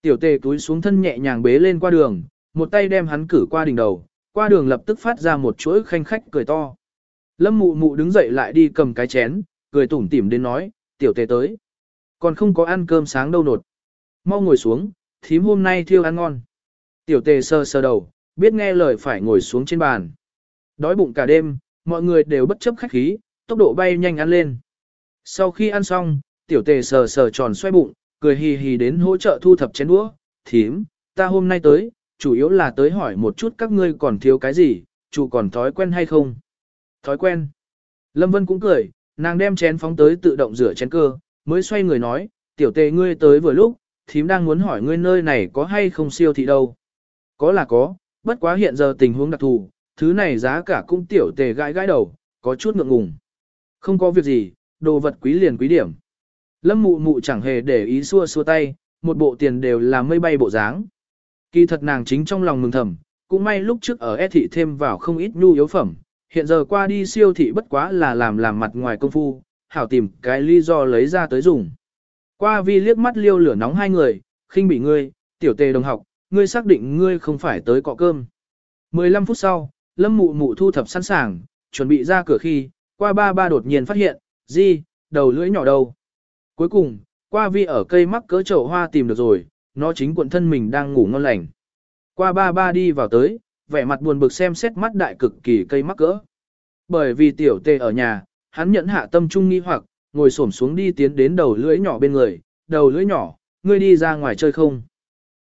Tiểu tề túi xuống thân nhẹ nhàng bế lên qua đường, một tay đem hắn cử qua đỉnh đầu, qua đường lập tức phát ra một chuỗi khanh khách cười to. Lâm mụ mụ đứng dậy lại đi cầm cái chén, cười tủm tỉm đến nói, tiểu tề tới. Còn không có ăn cơm sáng đâu nột. Mau ngồi xuống, thím hôm nay thiêu ăn ngon. Tiểu tề sơ sơ đầu, biết nghe lời phải ngồi xuống trên bàn. Đói bụng cả đêm, mọi người đều bất chấp khách khí, tốc độ bay nhanh ăn lên. Sau khi ăn xong, tiểu tề sờ sờ tròn xoay bụng, cười hì hì đến hỗ trợ thu thập chén đũa. Thím, ta hôm nay tới, chủ yếu là tới hỏi một chút các ngươi còn thiếu cái gì, chủ còn thói quen hay không? Thói quen. Lâm Vân cũng cười, nàng đem chén phóng tới tự động rửa chén cơ, mới xoay người nói, tiểu tề ngươi tới vừa lúc, thím đang muốn hỏi ngươi nơi này có hay không siêu thị đâu. Có là có, bất quá hiện giờ tình huống đặc thù, thứ này giá cả cũng tiểu tề gãi gãi đầu, có chút ngượng ngùng. Không có việc gì, đồ vật quý liền quý điểm. Lâm mụ mụ chẳng hề để ý xua xua tay, một bộ tiền đều là mây bay bộ dáng. Kỳ thật nàng chính trong lòng mừng thầm, cũng may lúc trước ở e thị thêm vào không ít nhu yếu phẩm, hiện giờ qua đi siêu thị bất quá là làm làm mặt ngoài công phu, hảo tìm cái lý do lấy ra tới dùng. Qua vi liếc mắt liêu lửa nóng hai người, khinh bị ngươi, tiểu tề đồng học, ngươi xác định ngươi không phải tới cọ cơm. 15 phút sau, lâm mụ mụ thu thập sẵn sàng, chuẩn bị ra cửa khi, qua ba ba đột nhiên phát hiện, gì, đầu lưỡi nhỏ đâu. Cuối cùng, qua vi ở cây mắc cỡ chậu hoa tìm được rồi, nó chính cuộn thân mình đang ngủ ngon lành. Qua ba ba đi vào tới, vẻ mặt buồn bực xem xét mắt đại cực kỳ cây mắc cỡ. Bởi vì tiểu Tề ở nhà, hắn nhận hạ tâm trung nghi hoặc, ngồi xổm xuống đi tiến đến đầu lưỡi nhỏ bên người, đầu lưỡi nhỏ, ngươi đi ra ngoài chơi không?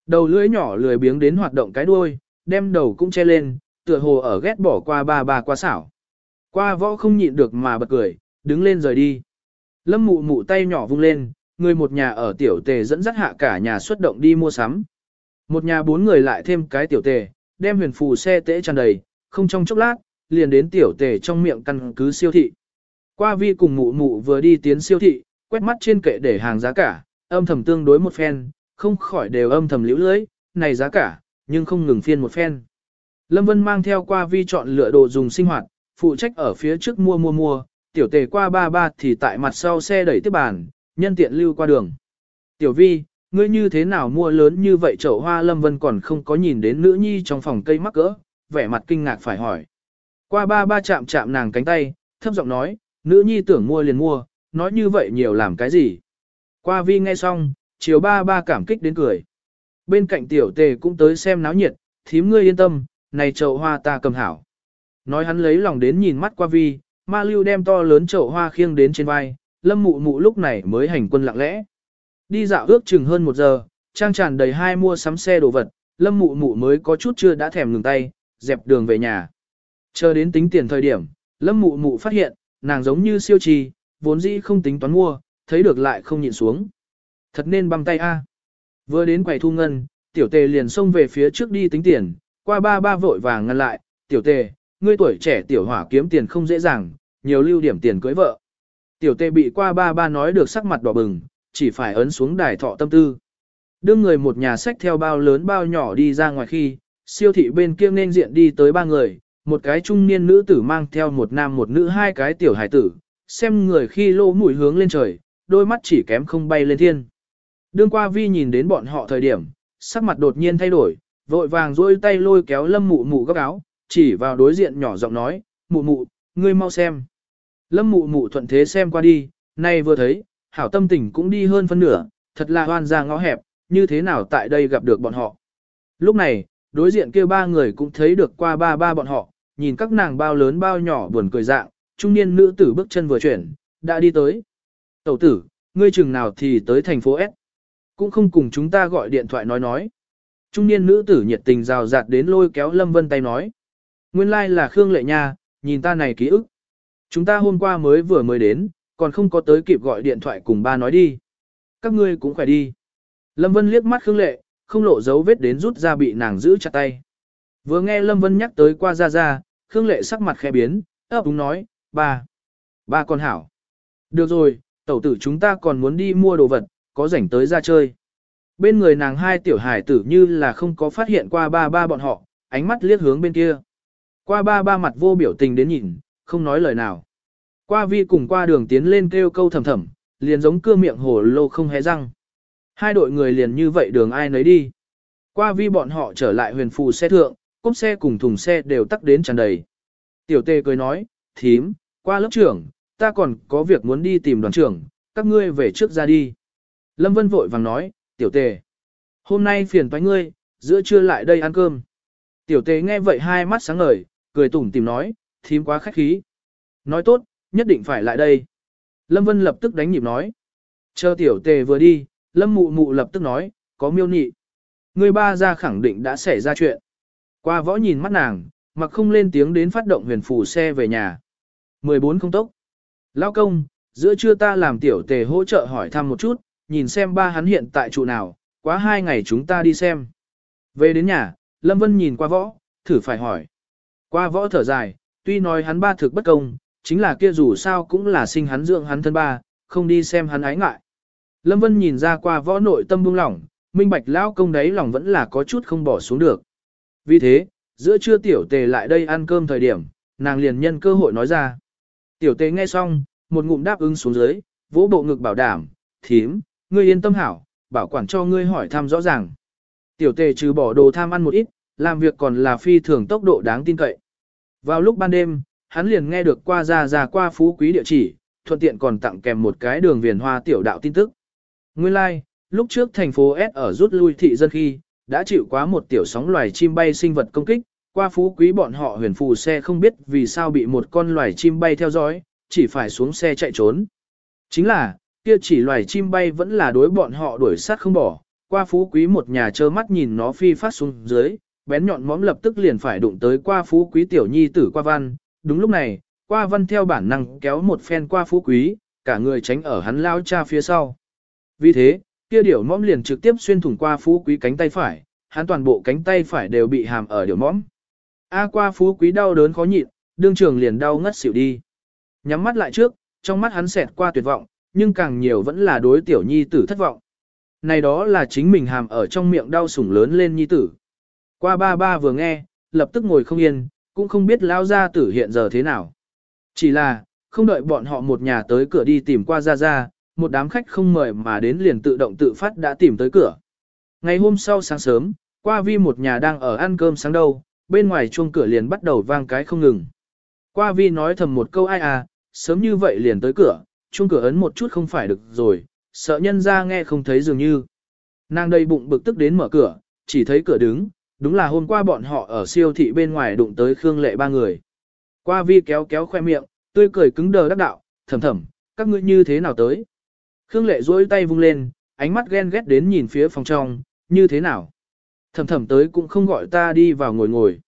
Đầu lưỡi nhỏ lười biếng đến hoạt động cái đuôi, đem đầu cũng che lên, tựa hồ ở ghét bỏ qua ba ba qua xảo. Qua võ không nhịn được mà bật cười, đứng lên rời đi. Lâm mụ mụ tay nhỏ vung lên, người một nhà ở tiểu tề dẫn dắt hạ cả nhà xuất động đi mua sắm. Một nhà bốn người lại thêm cái tiểu tề, đem huyền phù xe tễ tràn đầy, không trong chốc lát, liền đến tiểu tề trong miệng căn cứ siêu thị. Qua vi cùng mụ mụ vừa đi tiến siêu thị, quét mắt trên kệ để hàng giá cả, âm thầm tương đối một phen, không khỏi đều âm thầm liễu lưới, này giá cả, nhưng không ngừng phiên một phen. Lâm Vân mang theo qua vi chọn lựa đồ dùng sinh hoạt, phụ trách ở phía trước mua mua mua, tiểu tề qua ba ba thì tại mặt sau xe đẩy tiếp bàn, nhân tiện lưu qua đường. Tiểu vi, ngươi như thế nào mua lớn như vậy chậu hoa Lâm Vân còn không có nhìn đến nữ nhi trong phòng cây mắc cỡ, vẻ mặt kinh ngạc phải hỏi. Qua ba ba chạm chạm nàng cánh tay, thấp giọng nói, nữ nhi tưởng mua liền mua, nói như vậy nhiều làm cái gì. Qua vi nghe xong, chiều ba ba cảm kích đến cười. Bên cạnh tiểu tề cũng tới xem náo nhiệt, thím ngươi yên tâm, này chậu hoa ta cầm hảo. Nói hắn lấy lòng đến nhìn mắt qua vi, ma lưu đem to lớn chậu hoa khiêng đến trên vai, lâm mụ mụ lúc này mới hành quân lặng lẽ. Đi dạo ước chừng hơn một giờ, trang tràn đầy hai mua sắm xe đồ vật, lâm mụ mụ mới có chút chưa đã thèm ngừng tay, dẹp đường về nhà. Chờ đến tính tiền thời điểm, lâm mụ mụ phát hiện, nàng giống như siêu trì, vốn dĩ không tính toán mua, thấy được lại không nhịn xuống. Thật nên băm tay a. Vừa đến quầy thu ngân, tiểu tề liền xông về phía trước đi tính tiền, qua ba ba vội vàng ngăn lại, tiểu tề, ngươi tuổi trẻ tiểu hỏa kiếm tiền không dễ dàng, nhiều lưu điểm tiền cưới vợ. Tiểu tề bị qua ba ba nói được sắc mặt đỏ bừng, chỉ phải ấn xuống đài thọ tâm tư. Đưa người một nhà sách theo bao lớn bao nhỏ đi ra ngoài khi, siêu thị bên kia nên diện đi tới ba người, một cái trung niên nữ tử mang theo một nam một nữ hai cái tiểu hải tử, xem người khi lô mũi hướng lên trời, đôi mắt chỉ kém không bay lên thiên. Đương qua vi nhìn đến bọn họ thời điểm, sắc mặt đột nhiên thay đổi, vội vàng dôi tay lôi kéo lâm mụ mụ góc áo, chỉ vào đối diện nhỏ giọng nói, mụ mụ, ngươi mau xem. Lâm mụ mụ thuận thế xem qua đi, nay vừa thấy, hảo tâm tình cũng đi hơn phân nửa, thật là hoan ra ngõ hẹp, như thế nào tại đây gặp được bọn họ. Lúc này, đối diện kia ba người cũng thấy được qua ba ba bọn họ, nhìn các nàng bao lớn bao nhỏ buồn cười dạng, trung niên nữ tử bước chân vừa chuyển, đã đi tới. Tẩu tử, ngươi chừng nào thì tới thành phố S. Cũng không cùng chúng ta gọi điện thoại nói nói. Trung niên nữ tử nhiệt tình rào rạt đến lôi kéo Lâm Vân tay nói. Nguyên lai like là Khương Lệ Nha, nhìn ta này ký ức. Chúng ta hôm qua mới vừa mới đến, còn không có tới kịp gọi điện thoại cùng ba nói đi. Các ngươi cũng khỏe đi. Lâm Vân liếc mắt Khương Lệ, không lộ dấu vết đến rút ra bị nàng giữ chặt tay. Vừa nghe Lâm Vân nhắc tới qua ra ra, Khương Lệ sắc mặt khẽ biến, ấp úng nói, ba, ba con hảo. Được rồi, tẩu tử chúng ta còn muốn đi mua đồ vật, có rảnh tới ra chơi. Bên người nàng hai tiểu hải tử như là không có phát hiện qua ba ba bọn họ, ánh mắt liếc hướng bên kia. Qua ba ba mặt vô biểu tình đến nhìn, không nói lời nào. Qua vi cùng qua đường tiến lên kêu câu thầm thầm, liền giống cưa miệng hổ lô không hé răng. Hai đội người liền như vậy đường ai nấy đi. Qua vi bọn họ trở lại huyền phù xe thượng, cốp xe cùng thùng xe đều tắc đến tràn đầy. Tiểu tê cười nói, thím, qua lớp trưởng, ta còn có việc muốn đi tìm đoàn trưởng, các ngươi về trước ra đi. Lâm Vân vội vàng nói, tiểu tề, hôm nay phiền toái ngươi, giữa trưa lại đây ăn cơm. Tiểu tề nghe vậy hai mắt sáng ngời, cười tủm tìm nói, thím quá khách khí. Nói tốt, nhất định phải lại đây. Lâm Vân lập tức đánh nhịp nói. Chờ tiểu tề vừa đi, Lâm mụ mụ lập tức nói, có miêu nị. Người ba ra khẳng định đã xảy ra chuyện. Qua võ nhìn mắt nàng, mặc không lên tiếng đến phát động huyền phủ xe về nhà. 14 không tốc. Lao công, giữa trưa ta làm tiểu tề hỗ trợ hỏi thăm một chút, nhìn xem ba hắn hiện tại trụ nào, quá hai ngày chúng ta đi xem. Về đến nhà, Lâm Vân nhìn qua võ, thử phải hỏi. Qua võ thở dài, tuy nói hắn ba thực bất công, chính là kia dù sao cũng là sinh hắn dưỡng hắn thân ba, không đi xem hắn ái ngại. Lâm Vân nhìn ra qua võ nội tâm buông lỏng, minh bạch lão công đấy lòng vẫn là có chút không bỏ xuống được. Vì thế, giữa trưa tiểu tề lại đây ăn cơm thời điểm, nàng liền nhân cơ hội nói ra. Tiểu tề nghe xong, một ngụm đáp ứng xuống dưới, vỗ bộ ngực bảo đảm, thím, ngươi yên tâm hảo, bảo quản cho ngươi hỏi thăm rõ ràng. Tiểu tề trừ bỏ đồ tham ăn một ít, làm việc còn là phi thường tốc độ đáng tin cậy. Vào lúc ban đêm, hắn liền nghe được qua ra ra qua phú quý địa chỉ, thuận tiện còn tặng kèm một cái đường viền hoa tiểu đạo tin tức. Nguyên lai, like, lúc trước thành phố S ở rút lui thị dân khi, đã chịu quá một tiểu sóng loài chim bay sinh vật công kích, qua phú quý bọn họ huyền phù xe không biết vì sao bị một con loài chim bay theo dõi, chỉ phải xuống xe chạy trốn. Chính là, kia chỉ loài chim bay vẫn là đối bọn họ đuổi sát không bỏ, qua phú quý một nhà trơ mắt nhìn nó phi phát xuống dưới, bén nhọn móm lập tức liền phải đụng tới qua phú quý tiểu nhi tử qua văn, đúng lúc này, qua văn theo bản năng kéo một phen qua phú quý, cả người tránh ở hắn lao cha phía sau. Vì thế, kia điểu mõm liền trực tiếp xuyên thủng qua phú quý cánh tay phải, hắn toàn bộ cánh tay phải đều bị hàm ở điểu mõm. A qua phú quý đau đớn khó nhịn, đương trường liền đau ngất xỉu đi. Nhắm mắt lại trước, trong mắt hắn xẹt qua tuyệt vọng, nhưng càng nhiều vẫn là đối tiểu nhi tử thất vọng. Này đó là chính mình hàm ở trong miệng đau sủng lớn lên nhi tử. Qua ba ba vừa nghe, lập tức ngồi không yên, cũng không biết lao gia tử hiện giờ thế nào. Chỉ là, không đợi bọn họ một nhà tới cửa đi tìm qua ra ra, một đám khách không mời mà đến liền tự động tự phát đã tìm tới cửa. Ngày hôm sau sáng sớm, qua vi một nhà đang ở ăn cơm sáng đâu, bên ngoài chuông cửa liền bắt đầu vang cái không ngừng. Qua vi nói thầm một câu ai à, sớm như vậy liền tới cửa, chuông cửa ấn một chút không phải được rồi, sợ nhân ra nghe không thấy dường như. Nàng đầy bụng bực tức đến mở cửa, chỉ thấy cửa đứng, đúng là hôm qua bọn họ ở siêu thị bên ngoài đụng tới Khương Lệ ba người. Qua vi kéo kéo khoe miệng, tươi cười cứng đờ đắc đạo, thầm thầm, các ngươi như thế nào tới. Khương Lệ duỗi tay vung lên, ánh mắt ghen ghét đến nhìn phía phòng trong, như thế nào. Thầm thầm tới cũng không gọi ta đi vào ngồi ngồi.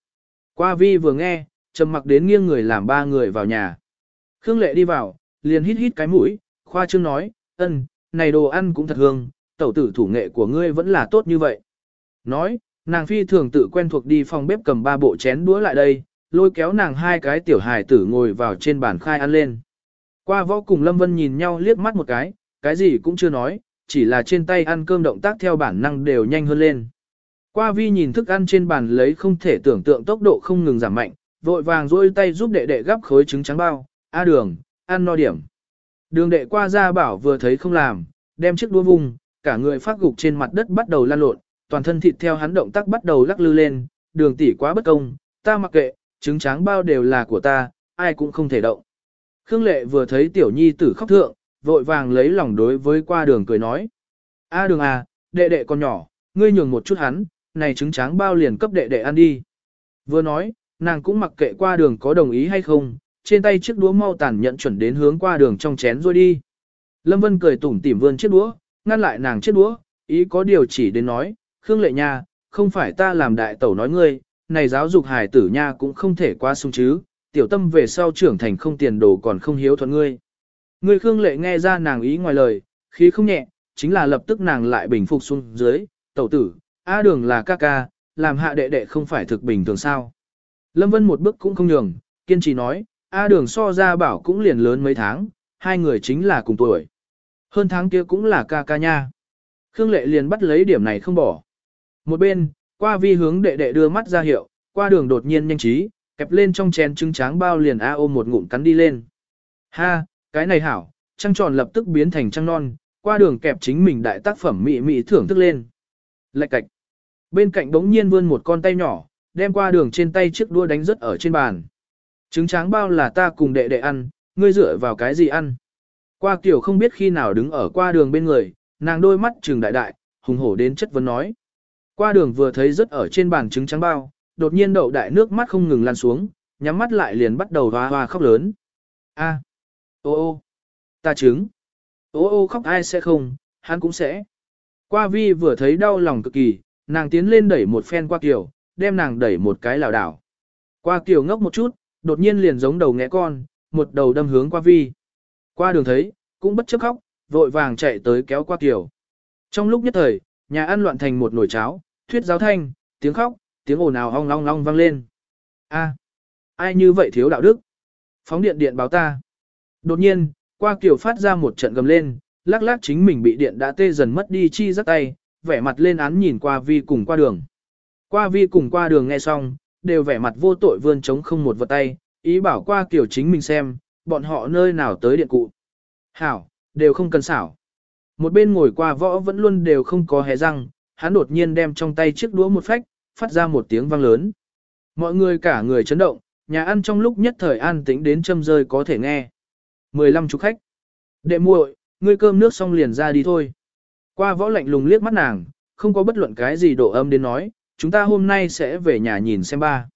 Qua vi vừa nghe, trầm mặc đến nghiêng người làm ba người vào nhà. Khương Lệ đi vào, liền hít hít cái mũi, khoa trương nói, ân, này đồ ăn cũng thật hương, tẩu tử thủ nghệ của ngươi vẫn là tốt như vậy. Nói, nàng phi thường tự quen thuộc đi phòng bếp cầm ba bộ chén đũa lại đây, lôi kéo nàng hai cái tiểu hài tử ngồi vào trên bàn khai ăn lên. Qua võ cùng Lâm Vân nhìn nhau liếc mắt một cái, cái gì cũng chưa nói, chỉ là trên tay ăn cơm động tác theo bản năng đều nhanh hơn lên. Qua vi nhìn thức ăn trên bàn lấy không thể tưởng tượng tốc độ không ngừng giảm mạnh, vội vàng dôi tay giúp đệ đệ gắp khối trứng trắng bao, a đường, ăn no điểm. Đường đệ qua ra bảo vừa thấy không làm, đem chiếc đũa vùng, cả người phát gục trên mặt đất bắt đầu lan lộn, toàn thân thịt theo hắn động tác bắt đầu lắc lư lên, đường tỷ quá bất công, ta mặc kệ, trứng trắng bao đều là của ta, ai cũng không thể động. Khương lệ vừa thấy tiểu nhi tử khóc thượng, vội vàng lấy lòng đối với qua đường cười nói. A đường à, đệ đệ con nhỏ, ngươi nhường một chút hắn, này trứng trắng bao liền cấp đệ đệ ăn đi. Vừa nói, nàng cũng mặc kệ qua đường có đồng ý hay không, trên tay chiếc đũa mau tàn nhận chuẩn đến hướng qua đường trong chén rồi đi. Lâm Vân cười tủm tỉm vươn chiếc đũa, ngăn lại nàng chiếc đũa, ý có điều chỉ đến nói, Khương Lệ Nha, không phải ta làm đại tẩu nói ngươi, này giáo dục hài tử nha cũng không thể qua sung chứ, tiểu tâm về sau trưởng thành không tiền đồ còn không hiếu thuận ngươi. Người Khương Lệ nghe ra nàng ý ngoài lời, khí không nhẹ, chính là lập tức nàng lại bình phục xuống dưới, tẩu tử, A đường là ca ca, làm hạ đệ đệ không phải thực bình thường sao. Lâm Vân một bước cũng không nhường, kiên trì nói, A đường so ra bảo cũng liền lớn mấy tháng, hai người chính là cùng tuổi. Hơn tháng kia cũng là ca ca nha. Khương Lệ liền bắt lấy điểm này không bỏ. Một bên, qua vi hướng đệ đệ đưa mắt ra hiệu, qua đường đột nhiên nhanh trí, kẹp lên trong chén trứng tráng bao liền A ôm một ngụm cắn đi lên. Ha, cái này hảo, trăng tròn lập tức biến thành trăng non, qua đường kẹp chính mình đại tác phẩm mị mị thưởng thức lên. Lạch cạch. Bên cạnh đống nhiên vươn một con tay nhỏ, đem qua đường trên tay chiếc đua đánh rớt ở trên bàn. Trứng tráng bao là ta cùng đệ đệ ăn, ngươi dựa vào cái gì ăn. Qua kiểu không biết khi nào đứng ở qua đường bên người, nàng đôi mắt trừng đại đại, hùng hổ đến chất vấn nói. Qua đường vừa thấy rớt ở trên bàn trứng trắng bao, đột nhiên đậu đại nước mắt không ngừng lan xuống, nhắm mắt lại liền bắt đầu hoa hoa khóc lớn. A, ô ô, ta trứng. Ô ô khóc ai sẽ không, hắn cũng sẽ. Qua vi vừa thấy đau lòng cực kỳ, nàng tiến lên đẩy một phen qua kiểu, đem nàng đẩy một cái lảo đảo. Qua kiểu ngốc một chút, đột nhiên liền giống đầu ngẽ con, một đầu đâm hướng qua vi. Qua đường thấy, cũng bất chấp khóc, vội vàng chạy tới kéo qua kiểu. Trong lúc nhất thời, nhà ăn loạn thành một nồi cháo, thuyết giáo thanh, tiếng khóc, tiếng ồn ào ong long long vang lên. A, ai như vậy thiếu đạo đức? Phóng điện điện báo ta. Đột nhiên, qua kiểu phát ra một trận gầm lên, lắc lắc chính mình bị điện đã tê dần mất đi chi rắc tay, vẻ mặt lên án nhìn qua vi cùng qua đường. Qua vi cùng qua đường nghe xong, đều vẻ mặt vô tội vươn chống không một vật tay, ý bảo qua kiểu chính mình xem, bọn họ nơi nào tới điện cụ. Hảo, đều không cần xảo. Một bên ngồi qua võ vẫn luôn đều không có hé răng, hắn đột nhiên đem trong tay chiếc đũa một phách, phát ra một tiếng vang lớn. Mọi người cả người chấn động, nhà ăn trong lúc nhất thời an tĩnh đến châm rơi có thể nghe. 15 chục khách. Đệ muội, ngươi cơm nước xong liền ra đi thôi. Qua võ lạnh lùng liếc mắt nàng, không có bất luận cái gì độ âm đến nói, chúng ta hôm nay sẽ về nhà nhìn xem ba.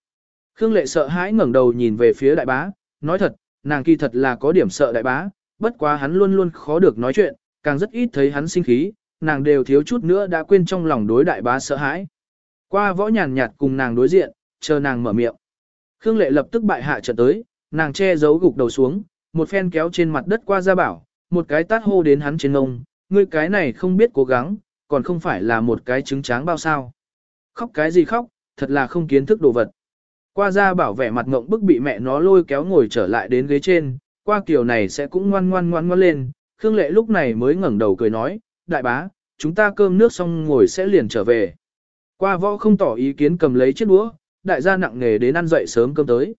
Khương lệ sợ hãi ngẩng đầu nhìn về phía đại bá, nói thật, nàng kỳ thật là có điểm sợ đại bá, bất quá hắn luôn luôn khó được nói chuyện, càng rất ít thấy hắn sinh khí, nàng đều thiếu chút nữa đã quên trong lòng đối đại bá sợ hãi. Qua võ nhàn nhạt cùng nàng đối diện, chờ nàng mở miệng. Khương lệ lập tức bại hạ trận tới, nàng che giấu gục đầu xuống, một phen kéo trên mặt đất qua ra bảo, một cái tát hô đến hắn trên ngông, ngươi cái này không biết cố gắng, còn không phải là một cái trứng tráng bao sao. Khóc cái gì khóc, thật là không kiến thức đồ vật. Qua ra bảo vẻ mặt ngộng bức bị mẹ nó lôi kéo ngồi trở lại đến ghế trên, qua kiểu này sẽ cũng ngoan ngoan ngoan ngoan lên, Khương Lệ lúc này mới ngẩng đầu cười nói, đại bá, chúng ta cơm nước xong ngồi sẽ liền trở về. Qua võ không tỏ ý kiến cầm lấy chiếc đũa, đại gia nặng nghề đến ăn dậy sớm cơm tới.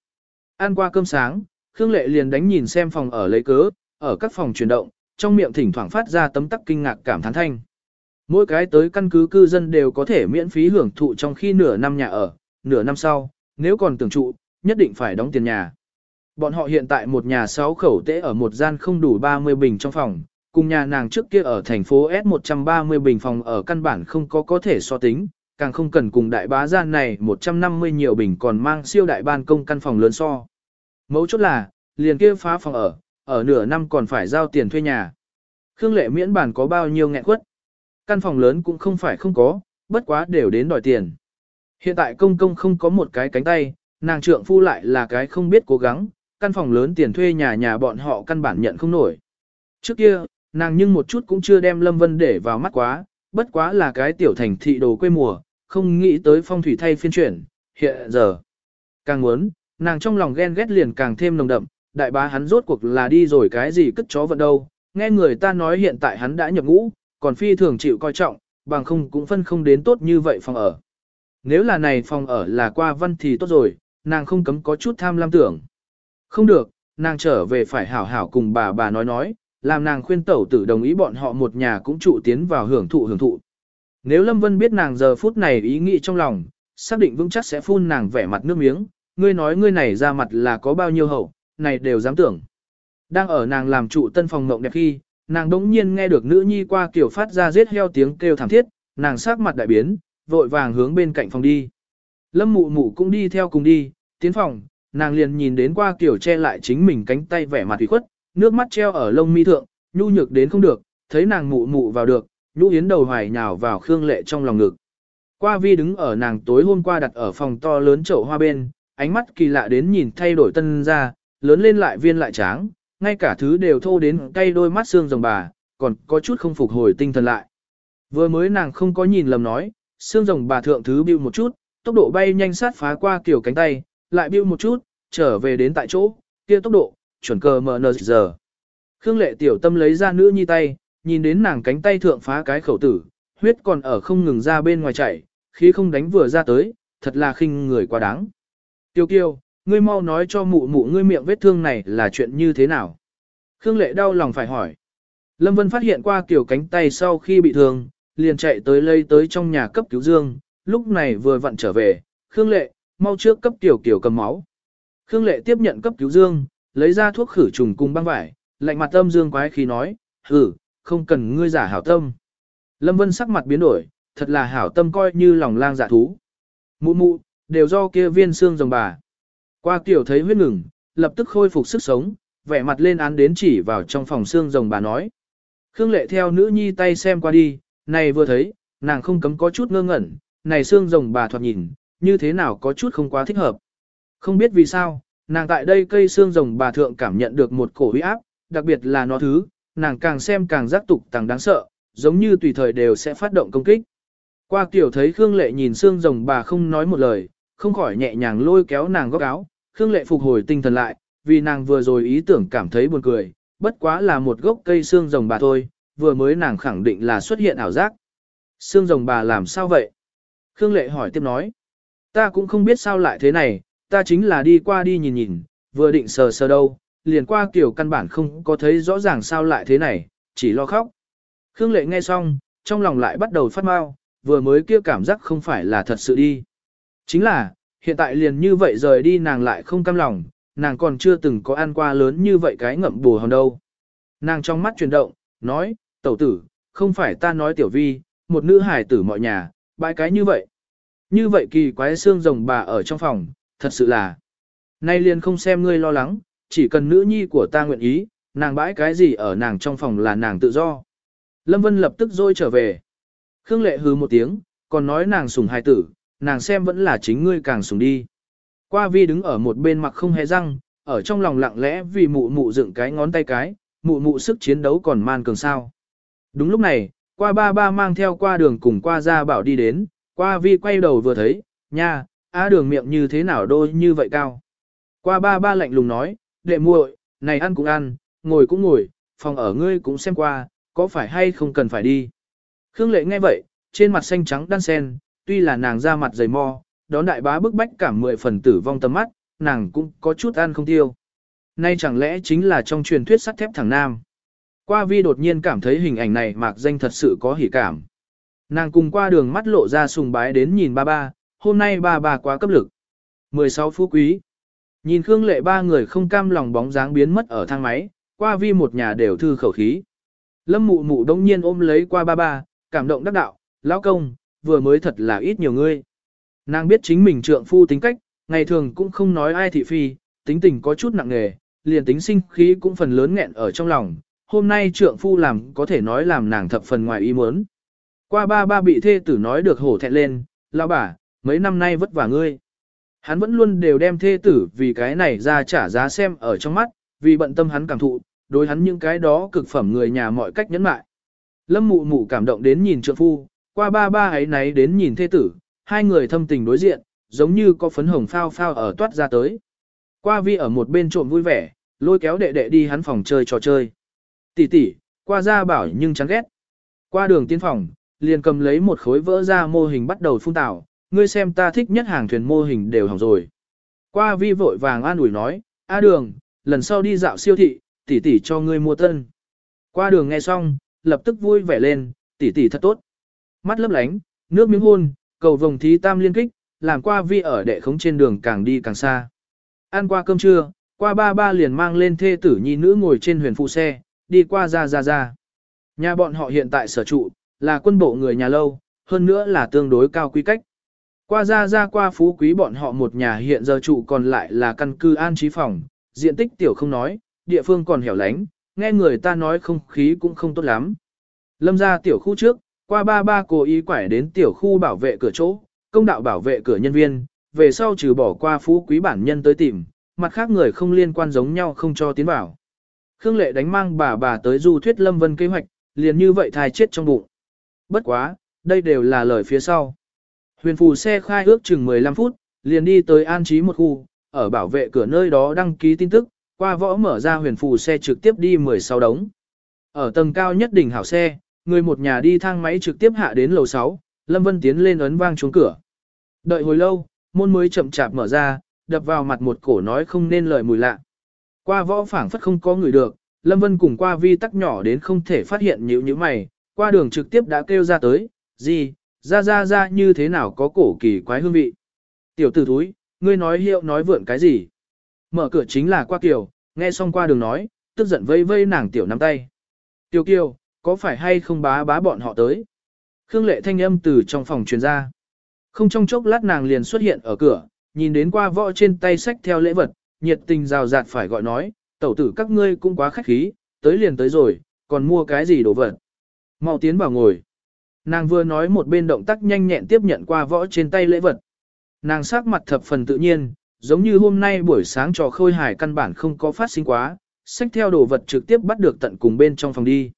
Ăn qua cơm sáng, Khương Lệ liền đánh nhìn xem phòng ở lấy cớ, ở các phòng chuyển động, trong miệng thỉnh thoảng phát ra tấm tắc kinh ngạc cảm thán thanh. Mỗi cái tới căn cứ cư dân đều có thể miễn phí hưởng thụ trong khi nửa năm nhà ở, nửa năm sau, nếu còn tưởng trụ, nhất định phải đóng tiền nhà. Bọn họ hiện tại một nhà sáu khẩu tễ ở một gian không đủ 30 bình trong phòng, cùng nhà nàng trước kia ở thành phố S 130 bình phòng ở căn bản không có có thể so tính, càng không cần cùng đại bá gian này 150 nhiều bình còn mang siêu đại ban công căn phòng lớn so. Mấu chốt là, liền kia phá phòng ở, ở nửa năm còn phải giao tiền thuê nhà. Khương lệ miễn bản có bao nhiêu nghẹn quất. Căn phòng lớn cũng không phải không có, bất quá đều đến đòi tiền. Hiện tại công công không có một cái cánh tay, nàng trượng phu lại là cái không biết cố gắng, căn phòng lớn tiền thuê nhà nhà bọn họ căn bản nhận không nổi. Trước kia, nàng nhưng một chút cũng chưa đem Lâm Vân để vào mắt quá, bất quá là cái tiểu thành thị đồ quê mùa, không nghĩ tới phong thủy thay phiên chuyển, hiện giờ. Càng muốn, nàng trong lòng ghen ghét liền càng thêm nồng đậm, đại bá hắn rốt cuộc là đi rồi cái gì cất chó vận đâu, nghe người ta nói hiện tại hắn đã nhập ngũ, còn phi thường chịu coi trọng, bằng không cũng phân không đến tốt như vậy phòng ở. Nếu là này phòng ở là qua văn thì tốt rồi, nàng không cấm có chút tham lam tưởng. Không được, nàng trở về phải hảo hảo cùng bà bà nói nói, làm nàng khuyên tẩu tử đồng ý bọn họ một nhà cũng trụ tiến vào hưởng thụ hưởng thụ. Nếu Lâm Vân biết nàng giờ phút này ý nghĩ trong lòng, xác định vững chắc sẽ phun nàng vẻ mặt nước miếng, ngươi nói ngươi này ra mặt là có bao nhiêu hậu, này đều dám tưởng. Đang ở nàng làm trụ tân phòng ngộng đẹp khi, nàng đống nhiên nghe được nữ nhi qua kiểu phát ra giết heo tiếng kêu thảm thiết, nàng sắc mặt đại biến, vội vàng hướng bên cạnh phòng đi. Lâm mụ mụ cũng đi theo cùng đi, tiến phòng, nàng liền nhìn đến qua kiểu che lại chính mình cánh tay vẻ mặt ủy khuất, nước mắt treo ở lông mi thượng, nhu nhược đến không được, thấy nàng mụ mụ vào được, nhũ yến đầu hoài nhào vào Khương Lệ trong lòng ngực. Qua vi đứng ở nàng tối hôm qua đặt ở phòng to lớn chậu hoa bên, ánh mắt kỳ lạ đến nhìn thay đổi tân ra, lớn lên lại viên lại tráng, ngay cả thứ đều thô đến cay đôi mắt xương rồng bà, còn có chút không phục hồi tinh thần lại. Vừa mới nàng không có nhìn lầm nói, xương rồng bà thượng thứ bưu một chút, tốc độ bay nhanh sát phá qua kiểu cánh tay, lại bưu một chút, trở về đến tại chỗ, kia tốc độ, chuẩn cờ MN giờ. Khương lệ tiểu tâm lấy ra nữ nhi tay, nhìn đến nàng cánh tay thượng phá cái khẩu tử, huyết còn ở không ngừng ra bên ngoài chảy, khí không đánh vừa ra tới, thật là khinh người quá đáng. Tiêu kiêu, ngươi mau nói cho mụ mụ ngươi miệng vết thương này là chuyện như thế nào. Khương lệ đau lòng phải hỏi. Lâm Vân phát hiện qua kiểu cánh tay sau khi bị thương, liền chạy tới lây tới trong nhà cấp cứu dương, lúc này vừa vặn trở về, Khương lệ, mau trước cấp tiểu kiểu cầm máu. Khương lệ tiếp nhận cấp cứu dương, lấy ra thuốc khử trùng cùng băng vải, lạnh mặt âm dương quái khí nói, hử, không cần ngươi giả hảo tâm. Lâm Vân sắc mặt biến đổi, thật là hảo tâm coi như lòng lang dạ thú. Mụ mụ, đều do kia viên xương rồng bà. Qua tiểu thấy huyết ngừng, lập tức khôi phục sức sống, vẻ mặt lên án đến chỉ vào trong phòng xương rồng bà nói. Khương lệ theo nữ nhi tay xem qua đi, này vừa thấy, nàng không cấm có chút ngơ ngẩn, này xương rồng bà thoạt nhìn, như thế nào có chút không quá thích hợp. Không biết vì sao, nàng tại đây cây xương rồng bà thượng cảm nhận được một cổ huy áp, đặc biệt là nó thứ, nàng càng xem càng giác tục càng đáng sợ, giống như tùy thời đều sẽ phát động công kích. Qua tiểu thấy Khương Lệ nhìn xương rồng bà không nói một lời, không khỏi nhẹ nhàng lôi kéo nàng góc áo, Khương Lệ phục hồi tinh thần lại, vì nàng vừa rồi ý tưởng cảm thấy buồn cười, bất quá là một gốc cây xương rồng bà thôi, vừa mới nàng khẳng định là xuất hiện ảo giác. Xương rồng bà làm sao vậy? Khương Lệ hỏi tiếp nói. Ta cũng không biết sao lại thế này, ta chính là đi qua đi nhìn nhìn, vừa định sờ sờ đâu, liền qua kiểu căn bản không có thấy rõ ràng sao lại thế này, chỉ lo khóc. Khương Lệ nghe xong, trong lòng lại bắt đầu phát mau, vừa mới kia cảm giác không phải là thật sự đi. Chính là, hiện tại liền như vậy rời đi nàng lại không cam lòng, nàng còn chưa từng có ăn qua lớn như vậy cái ngậm bù hòn đâu. Nàng trong mắt chuyển động, nói, tẩu tử, không phải ta nói tiểu vi, một nữ hải tử mọi nhà, bãi cái như vậy. Như vậy kỳ quái xương rồng bà ở trong phòng, thật sự là. Nay liền không xem ngươi lo lắng, chỉ cần nữ nhi của ta nguyện ý, nàng bãi cái gì ở nàng trong phòng là nàng tự do. Lâm Vân lập tức dôi trở về. Khương Lệ hứ một tiếng, còn nói nàng sủng hài tử, nàng xem vẫn là chính ngươi càng sùng đi. Qua vi đứng ở một bên mặt không hề răng, ở trong lòng lặng lẽ vì mụ mụ dựng cái ngón tay cái, mụ mụ sức chiến đấu còn man cường sao. Đúng lúc này, qua ba ba mang theo qua đường cùng qua ra bảo đi đến, qua vi quay đầu vừa thấy, nha, á đường miệng như thế nào đôi như vậy cao. Qua ba ba lạnh lùng nói, đệ muội, này ăn cũng ăn, ngồi cũng ngồi, phòng ở ngươi cũng xem qua, có phải hay không cần phải đi. Khương lệ nghe vậy, trên mặt xanh trắng đan sen, tuy là nàng ra mặt dày mò, đón đại bá bức bách cảm mười phần tử vong tầm mắt, nàng cũng có chút ăn không tiêu. Nay chẳng lẽ chính là trong truyền thuyết sắt thép thẳng nam. Qua vi đột nhiên cảm thấy hình ảnh này mạc danh thật sự có hỉ cảm. Nàng cùng qua đường mắt lộ ra sùng bái đến nhìn ba ba, hôm nay ba ba quá cấp lực. 16 phú quý. Nhìn Khương Lệ ba người không cam lòng bóng dáng biến mất ở thang máy, qua vi một nhà đều thư khẩu khí. Lâm mụ mụ đông nhiên ôm lấy qua ba ba, cảm động đắc đạo, lão công, vừa mới thật là ít nhiều ngươi. Nàng biết chính mình trượng phu tính cách, ngày thường cũng không nói ai thị phi, tính tình có chút nặng nề, liền tính sinh khí cũng phần lớn nghẹn ở trong lòng. Hôm nay trượng phu làm có thể nói làm nàng thập phần ngoài ý muốn. Qua ba ba bị thê tử nói được hổ thẹn lên, lão bà, mấy năm nay vất vả ngươi. Hắn vẫn luôn đều đem thê tử vì cái này ra trả giá xem ở trong mắt, vì bận tâm hắn cảm thụ, đối hắn những cái đó cực phẩm người nhà mọi cách nhẫn mại. Lâm mụ mụ cảm động đến nhìn trượng phu, qua ba ba ấy náy đến nhìn thê tử, hai người thâm tình đối diện, giống như có phấn hồng phao phao ở toát ra tới. Qua vi ở một bên trộm vui vẻ, lôi kéo đệ đệ đi hắn phòng chơi trò chơi. Tỷ tỷ, qua ra bảo nhưng chán ghét. Qua đường tiến phòng, liền cầm lấy một khối vỡ ra mô hình bắt đầu phun tạo. ngươi xem ta thích nhất hàng thuyền mô hình đều hỏng rồi. Qua vi vội vàng an ủi nói, a đường, lần sau đi dạo siêu thị, tỷ tỷ cho ngươi mua tân. Qua đường nghe xong, lập tức vui vẻ lên, tỷ tỷ thật tốt. Mắt lấp lánh, nước miếng hôn, cầu vồng thí tam liên kích, làm qua vi ở đệ khống trên đường càng đi càng xa. Ăn qua cơm trưa, qua ba ba liền mang lên thê tử nhi nữ ngồi trên huyền phụ xe, đi qua ra ra ra. Nhà bọn họ hiện tại sở trụ, là quân bộ người nhà lâu, hơn nữa là tương đối cao quy cách. Qua ra ra qua phú quý bọn họ một nhà hiện giờ trụ còn lại là căn cư an trí phòng, diện tích tiểu không nói, địa phương còn hẻo lánh, nghe người ta nói không khí cũng không tốt lắm. Lâm ra tiểu khu trước, qua ba ba cố ý quải đến tiểu khu bảo vệ cửa chỗ, công đạo bảo vệ cửa nhân viên, về sau trừ bỏ qua phú quý bản nhân tới tìm, mặt khác người không liên quan giống nhau không cho tiến vào. Khương Lệ đánh mang bà bà tới du thuyết Lâm Vân kế hoạch, liền như vậy thai chết trong bụng. Bất quá, đây đều là lời phía sau. Huyền phù xe khai ước chừng 15 phút, liền đi tới an trí một khu, ở bảo vệ cửa nơi đó đăng ký tin tức, qua võ mở ra huyền phù xe trực tiếp đi 16 đống. Ở tầng cao nhất đỉnh hảo xe, người một nhà đi thang máy trực tiếp hạ đến lầu 6, Lâm Vân tiến lên ấn vang chuông cửa. Đợi hồi lâu, môn mới chậm chạp mở ra, đập vào mặt một cổ nói không nên lời mùi lạ. Qua võ phảng phất không có người được, Lâm Vân cùng qua vi tắc nhỏ đến không thể phát hiện nhữ như mày, qua đường trực tiếp đã kêu ra tới, gì, ra ra ra như thế nào có cổ kỳ quái hương vị. Tiểu tử thúi, ngươi nói hiệu nói vượn cái gì. Mở cửa chính là qua kiều, nghe xong qua đường nói, tức giận vây vây nàng tiểu nắm tay. Tiểu kiều, có phải hay không bá bá bọn họ tới? Khương lệ thanh âm từ trong phòng truyền ra. Không trong chốc lát nàng liền xuất hiện ở cửa, nhìn đến qua võ trên tay sách theo lễ vật, nhiệt tình rào rạt phải gọi nói, tẩu tử các ngươi cũng quá khách khí, tới liền tới rồi, còn mua cái gì đồ vật. Mau tiến vào ngồi. Nàng vừa nói một bên động tác nhanh nhẹn tiếp nhận qua võ trên tay lễ vật. Nàng sắc mặt thập phần tự nhiên, giống như hôm nay buổi sáng trò khôi hài căn bản không có phát sinh quá, sách theo đồ vật trực tiếp bắt được tận cùng bên trong phòng đi.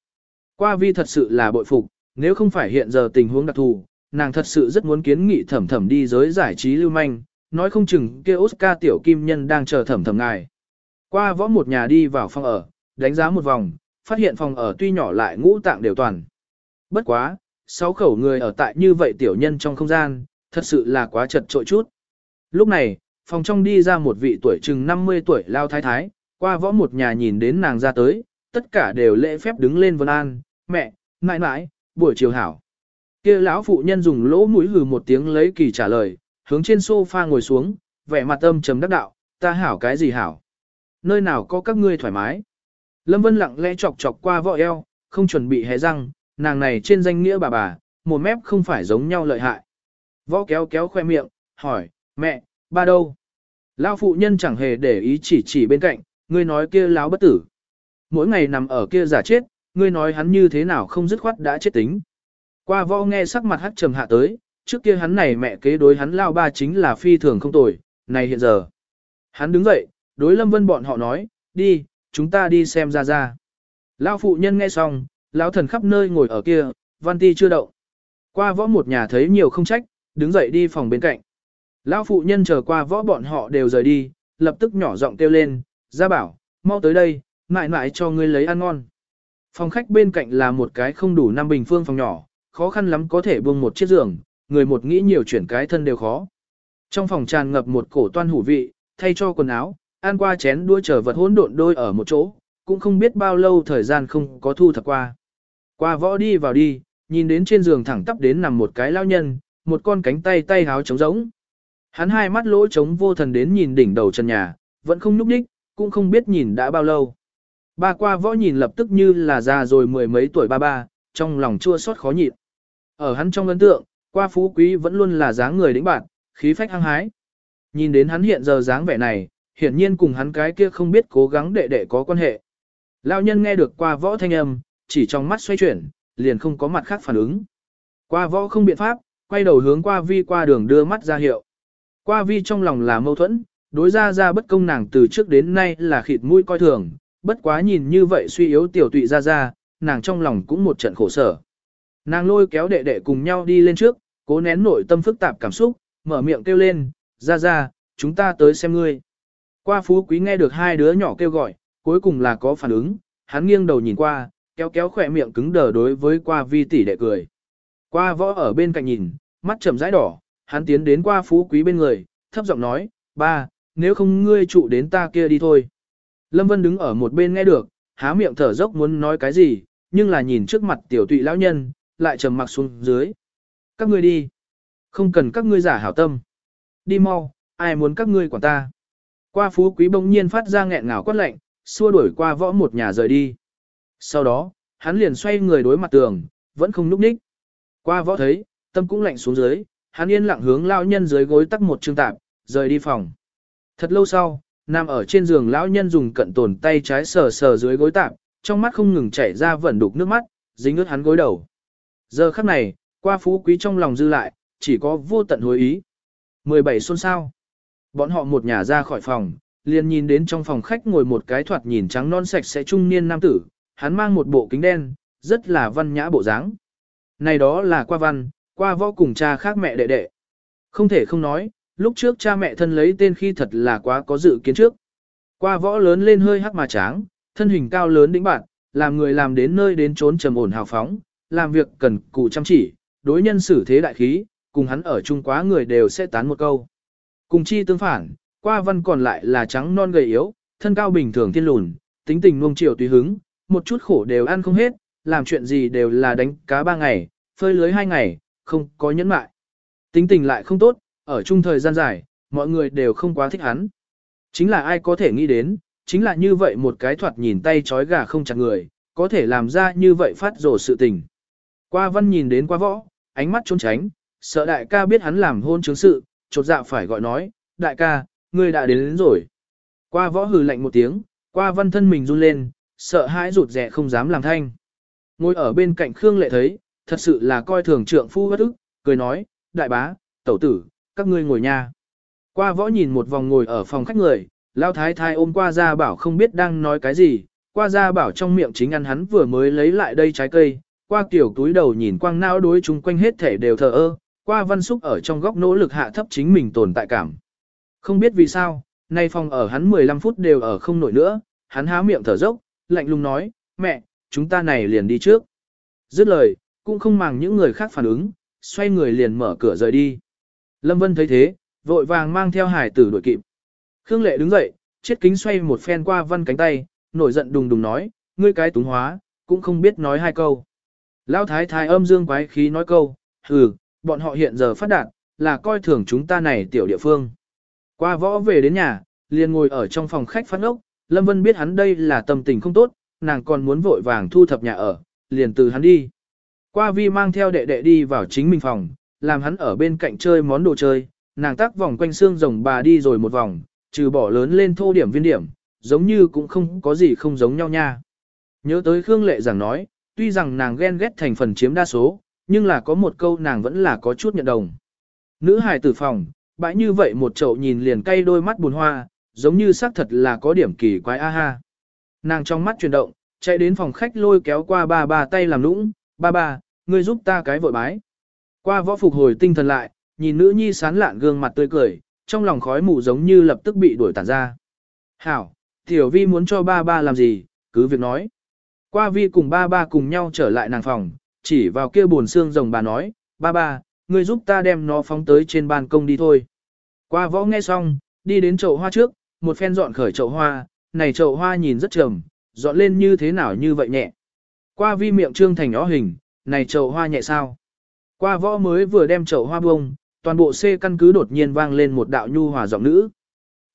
Qua vi thật sự là bội phục, nếu không phải hiện giờ tình huống đặc thù, nàng thật sự rất muốn kiến nghị thẩm thẩm đi giới giải trí lưu manh, nói không chừng kia Oscar tiểu kim nhân đang chờ thẩm thẩm ngài. Qua võ một nhà đi vào phòng ở, đánh giá một vòng, phát hiện phòng ở tuy nhỏ lại ngũ tạng đều toàn. Bất quá, sáu khẩu người ở tại như vậy tiểu nhân trong không gian, thật sự là quá chật trội chút. Lúc này, phòng trong đi ra một vị tuổi chừng 50 tuổi lao thái thái, qua võ một nhà nhìn đến nàng ra tới, tất cả đều lễ phép đứng lên vân an, mẹ, mãi mãi, buổi chiều hảo. kia lão phụ nhân dùng lỗ mũi hừ một tiếng lấy kỳ trả lời, hướng trên sofa ngồi xuống, vẻ mặt âm trầm đắc đạo, ta hảo cái gì hảo. Nơi nào có các ngươi thoải mái. Lâm Vân lặng lẽ chọc chọc qua võ eo, không chuẩn bị hé răng, nàng này trên danh nghĩa bà bà, một mép không phải giống nhau lợi hại. Võ kéo kéo khoe miệng, hỏi, mẹ, ba đâu? lão phụ nhân chẳng hề để ý chỉ chỉ bên cạnh, ngươi nói kia láo bất tử. Mỗi ngày nằm ở kia giả chết, ngươi nói hắn như thế nào không dứt khoát đã chết tính. Qua võ nghe sắc mặt hắc trầm hạ tới, trước kia hắn này mẹ kế đối hắn lao ba chính là phi thường không tồi, này hiện giờ. Hắn đứng dậy, đối Lâm Vân bọn họ nói, đi, chúng ta đi xem ra ra. Lao phụ nhân nghe xong, lão thần khắp nơi ngồi ở kia, văn ti chưa đậu. Qua võ một nhà thấy nhiều không trách, đứng dậy đi phòng bên cạnh. Lão phụ nhân chờ qua võ bọn họ đều rời đi, lập tức nhỏ giọng kêu lên, ra bảo, mau tới đây, mãi mãi cho ngươi lấy ăn ngon. Phòng khách bên cạnh là một cái không đủ năm bình phương phòng nhỏ, khó khăn lắm có thể buông một chiếc giường, người một nghĩ nhiều chuyển cái thân đều khó. Trong phòng tràn ngập một cổ toan hủ vị, thay cho quần áo, ăn qua chén đua chờ vật hỗn độn đôi ở một chỗ, cũng không biết bao lâu thời gian không có thu thập qua. Qua võ đi vào đi, nhìn đến trên giường thẳng tắp đến nằm một cái lao nhân, một con cánh tay tay háo trống rỗng. Hắn hai mắt lỗ trống vô thần đến nhìn đỉnh đầu trần nhà, vẫn không nhúc nhích, cũng không biết nhìn đã bao lâu. Ba qua võ nhìn lập tức như là già rồi mười mấy tuổi ba ba, trong lòng chua xót khó nhịn. Ở hắn trong ấn tượng, qua phú quý vẫn luôn là dáng người đĩnh bạn, khí phách hăng hái. Nhìn đến hắn hiện giờ dáng vẻ này, hiển nhiên cùng hắn cái kia không biết cố gắng đệ đệ có quan hệ. Lão nhân nghe được qua võ thanh âm, chỉ trong mắt xoay chuyển, liền không có mặt khác phản ứng. Qua võ không biện pháp, quay đầu hướng qua vi qua đường đưa mắt ra hiệu. Qua vi trong lòng là mâu thuẫn, đối ra ra bất công nàng từ trước đến nay là khịt mũi coi thường, bất quá nhìn như vậy suy yếu tiểu tụy ra ra, nàng trong lòng cũng một trận khổ sở. Nàng lôi kéo đệ đệ cùng nhau đi lên trước, cố nén nội tâm phức tạp cảm xúc, mở miệng kêu lên, ra ra, chúng ta tới xem ngươi. Qua phú quý nghe được hai đứa nhỏ kêu gọi, cuối cùng là có phản ứng, hắn nghiêng đầu nhìn qua, kéo kéo khỏe miệng cứng đờ đối với qua vi tỷ đệ cười. Qua võ ở bên cạnh nhìn, mắt trầm rãi đỏ, hắn tiến đến qua phú quý bên người, thấp giọng nói, ba, nếu không ngươi trụ đến ta kia đi thôi. Lâm Vân đứng ở một bên nghe được, há miệng thở dốc muốn nói cái gì, nhưng là nhìn trước mặt tiểu tụy lão nhân, lại trầm mặc xuống dưới. Các ngươi đi. Không cần các ngươi giả hảo tâm. Đi mau, ai muốn các ngươi quản ta. Qua phú quý bỗng nhiên phát ra nghẹn ngào quát lạnh, xua đuổi qua võ một nhà rời đi. Sau đó, hắn liền xoay người đối mặt tường, vẫn không núp ních. Qua võ thấy, tâm cũng lạnh xuống dưới, hắn yên lặng hướng lão nhân dưới gối tắc một chương tạp, rời đi phòng. Thật lâu sau, nằm ở trên giường lão nhân dùng cận tồn tay trái sờ sờ dưới gối tạp, trong mắt không ngừng chảy ra vẩn đục nước mắt, dính ướt hắn gối đầu. Giờ khắc này, qua phú quý trong lòng dư lại, chỉ có vô tận hối ý. 17 xuân sao. Bọn họ một nhà ra khỏi phòng, liền nhìn đến trong phòng khách ngồi một cái thoạt nhìn trắng non sạch sẽ trung niên nam tử, hắn mang một bộ kính đen, rất là văn nhã bộ dáng. Này đó là qua văn, qua võ cùng cha khác mẹ đệ đệ. Không thể không nói, lúc trước cha mẹ thân lấy tên khi thật là quá có dự kiến trước. Qua võ lớn lên hơi hắc mà tráng, thân hình cao lớn đĩnh bạn, làm người làm đến nơi đến trốn trầm ổn hào phóng, làm việc cần cù chăm chỉ, đối nhân xử thế đại khí, cùng hắn ở chung quá người đều sẽ tán một câu. Cùng chi tương phản, qua văn còn lại là trắng non gầy yếu, thân cao bình thường thiên lùn, tính tình nuông chiều tùy hứng, một chút khổ đều ăn không hết, làm chuyện gì đều là đánh cá ba ngày, phơi lưới hai ngày, không có nhẫn mại. Tính tình lại không tốt, ở chung thời gian dài, mọi người đều không quá thích hắn. Chính là ai có thể nghĩ đến, chính là như vậy một cái thoạt nhìn tay chói gà không chặt người, có thể làm ra như vậy phát rồ sự tình. Qua văn nhìn đến qua võ, ánh mắt trốn tránh, sợ đại ca biết hắn làm hôn chứng sự, chột dạ phải gọi nói, đại ca, ngươi đã đến, đến rồi. Qua võ hừ lạnh một tiếng, qua văn thân mình run lên, sợ hãi rụt rẻ không dám làm thanh. Ngồi ở bên cạnh Khương Lệ thấy, thật sự là coi thường trượng phu bất ức, cười nói, đại bá, tẩu tử, các ngươi ngồi nha. Qua võ nhìn một vòng ngồi ở phòng khách người, lao thái thái ôm qua ra bảo không biết đang nói cái gì, qua ra bảo trong miệng chính ăn hắn vừa mới lấy lại đây trái cây, qua kiểu túi đầu nhìn quang não đối chung quanh hết thể đều thờ ơ, qua văn xúc ở trong góc nỗ lực hạ thấp chính mình tồn tại cảm. Không biết vì sao, nay phòng ở hắn 15 phút đều ở không nổi nữa, hắn há miệng thở dốc, lạnh lùng nói, mẹ, chúng ta này liền đi trước. Dứt lời, cũng không màng những người khác phản ứng, xoay người liền mở cửa rời đi. Lâm Vân thấy thế, vội vàng mang theo hải tử đuổi kịp. Khương Lệ đứng dậy, chiếc kính xoay một phen qua văn cánh tay, nổi giận đùng đùng nói, ngươi cái túng hóa, cũng không biết nói hai câu. Lão thái thái âm dương quái khí nói câu, hừ, bọn họ hiện giờ phát đạt, là coi thường chúng ta này tiểu địa phương. Qua võ về đến nhà, liền ngồi ở trong phòng khách phát ốc, Lâm Vân biết hắn đây là tâm tình không tốt, nàng còn muốn vội vàng thu thập nhà ở, liền từ hắn đi. Qua vi mang theo đệ đệ đi vào chính mình phòng, làm hắn ở bên cạnh chơi món đồ chơi, nàng tác vòng quanh xương rồng bà đi rồi một vòng, trừ bỏ lớn lên thô điểm viên điểm, giống như cũng không có gì không giống nhau nha. Nhớ tới Khương Lệ giảng nói, tuy rằng nàng ghen ghét thành phần chiếm đa số, nhưng là có một câu nàng vẫn là có chút nhận đồng. Nữ hài tử phòng, bãi như vậy một chậu nhìn liền cay đôi mắt buồn hoa, giống như xác thật là có điểm kỳ quái a ha. Nàng trong mắt chuyển động, chạy đến phòng khách lôi kéo qua ba ba tay làm lũng, ba ba, ngươi giúp ta cái vội bái. Qua võ phục hồi tinh thần lại, nhìn nữ nhi sán lạn gương mặt tươi cười, trong lòng khói mù giống như lập tức bị đuổi tản ra. Hảo, tiểu vi muốn cho ba ba làm gì, cứ việc nói. Qua vi cùng ba ba cùng nhau trở lại nàng phòng, chỉ vào kia buồn xương rồng bà nói, ba ba, ngươi giúp ta đem nó phóng tới trên ban công đi thôi. Qua võ nghe xong, đi đến chậu hoa trước, một phen dọn khởi chậu hoa, này chậu hoa nhìn rất trầm, dọn lên như thế nào như vậy nhẹ. Qua vi miệng trương thành ó hình, này chậu hoa nhẹ sao. Qua võ mới vừa đem chậu hoa bông, toàn bộ C căn cứ đột nhiên vang lên một đạo nhu hòa giọng nữ.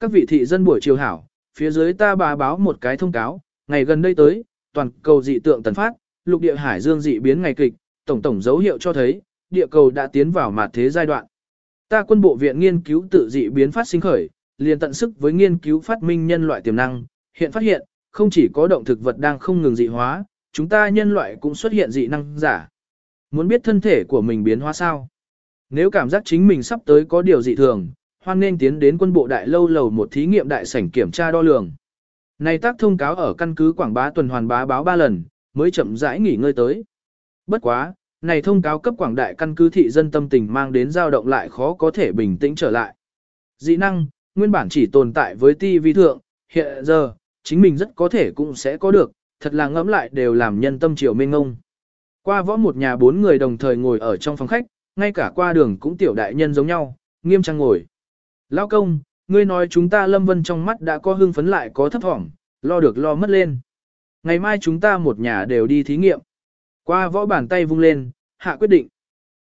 Các vị thị dân buổi chiều hảo, phía dưới ta bà báo một cái thông cáo, ngày gần đây tới, toàn cầu dị tượng tần phát, lục địa hải dương dị biến ngày kịch, tổng tổng dấu hiệu cho thấy, địa cầu đã tiến vào mạt thế giai đoạn. Ta quân bộ viện nghiên cứu tự dị biến phát sinh khởi, liền tận sức với nghiên cứu phát minh nhân loại tiềm năng, hiện phát hiện, không chỉ có động thực vật đang không ngừng dị hóa, chúng ta nhân loại cũng xuất hiện dị năng giả. Muốn biết thân thể của mình biến hóa sao? Nếu cảm giác chính mình sắp tới có điều dị thường, hoan nên tiến đến quân bộ đại lâu lầu một thí nghiệm đại sảnh kiểm tra đo lường. Này tác thông cáo ở căn cứ quảng bá tuần hoàn bá báo 3 lần, mới chậm rãi nghỉ ngơi tới. Bất quá, này thông cáo cấp quảng đại căn cứ thị dân tâm tình mang đến dao động lại khó có thể bình tĩnh trở lại. Dị năng, nguyên bản chỉ tồn tại với ti vi thượng, hiện giờ, chính mình rất có thể cũng sẽ có được, thật là ngẫm lại đều làm nhân tâm triều mênh ngông. Qua võ một nhà bốn người đồng thời ngồi ở trong phòng khách, ngay cả qua đường cũng tiểu đại nhân giống nhau, nghiêm trang ngồi. Lão công, ngươi nói chúng ta lâm vân trong mắt đã có hưng phấn lại có thấp thỏm, lo được lo mất lên. Ngày mai chúng ta một nhà đều đi thí nghiệm. Qua võ bàn tay vung lên, hạ quyết định.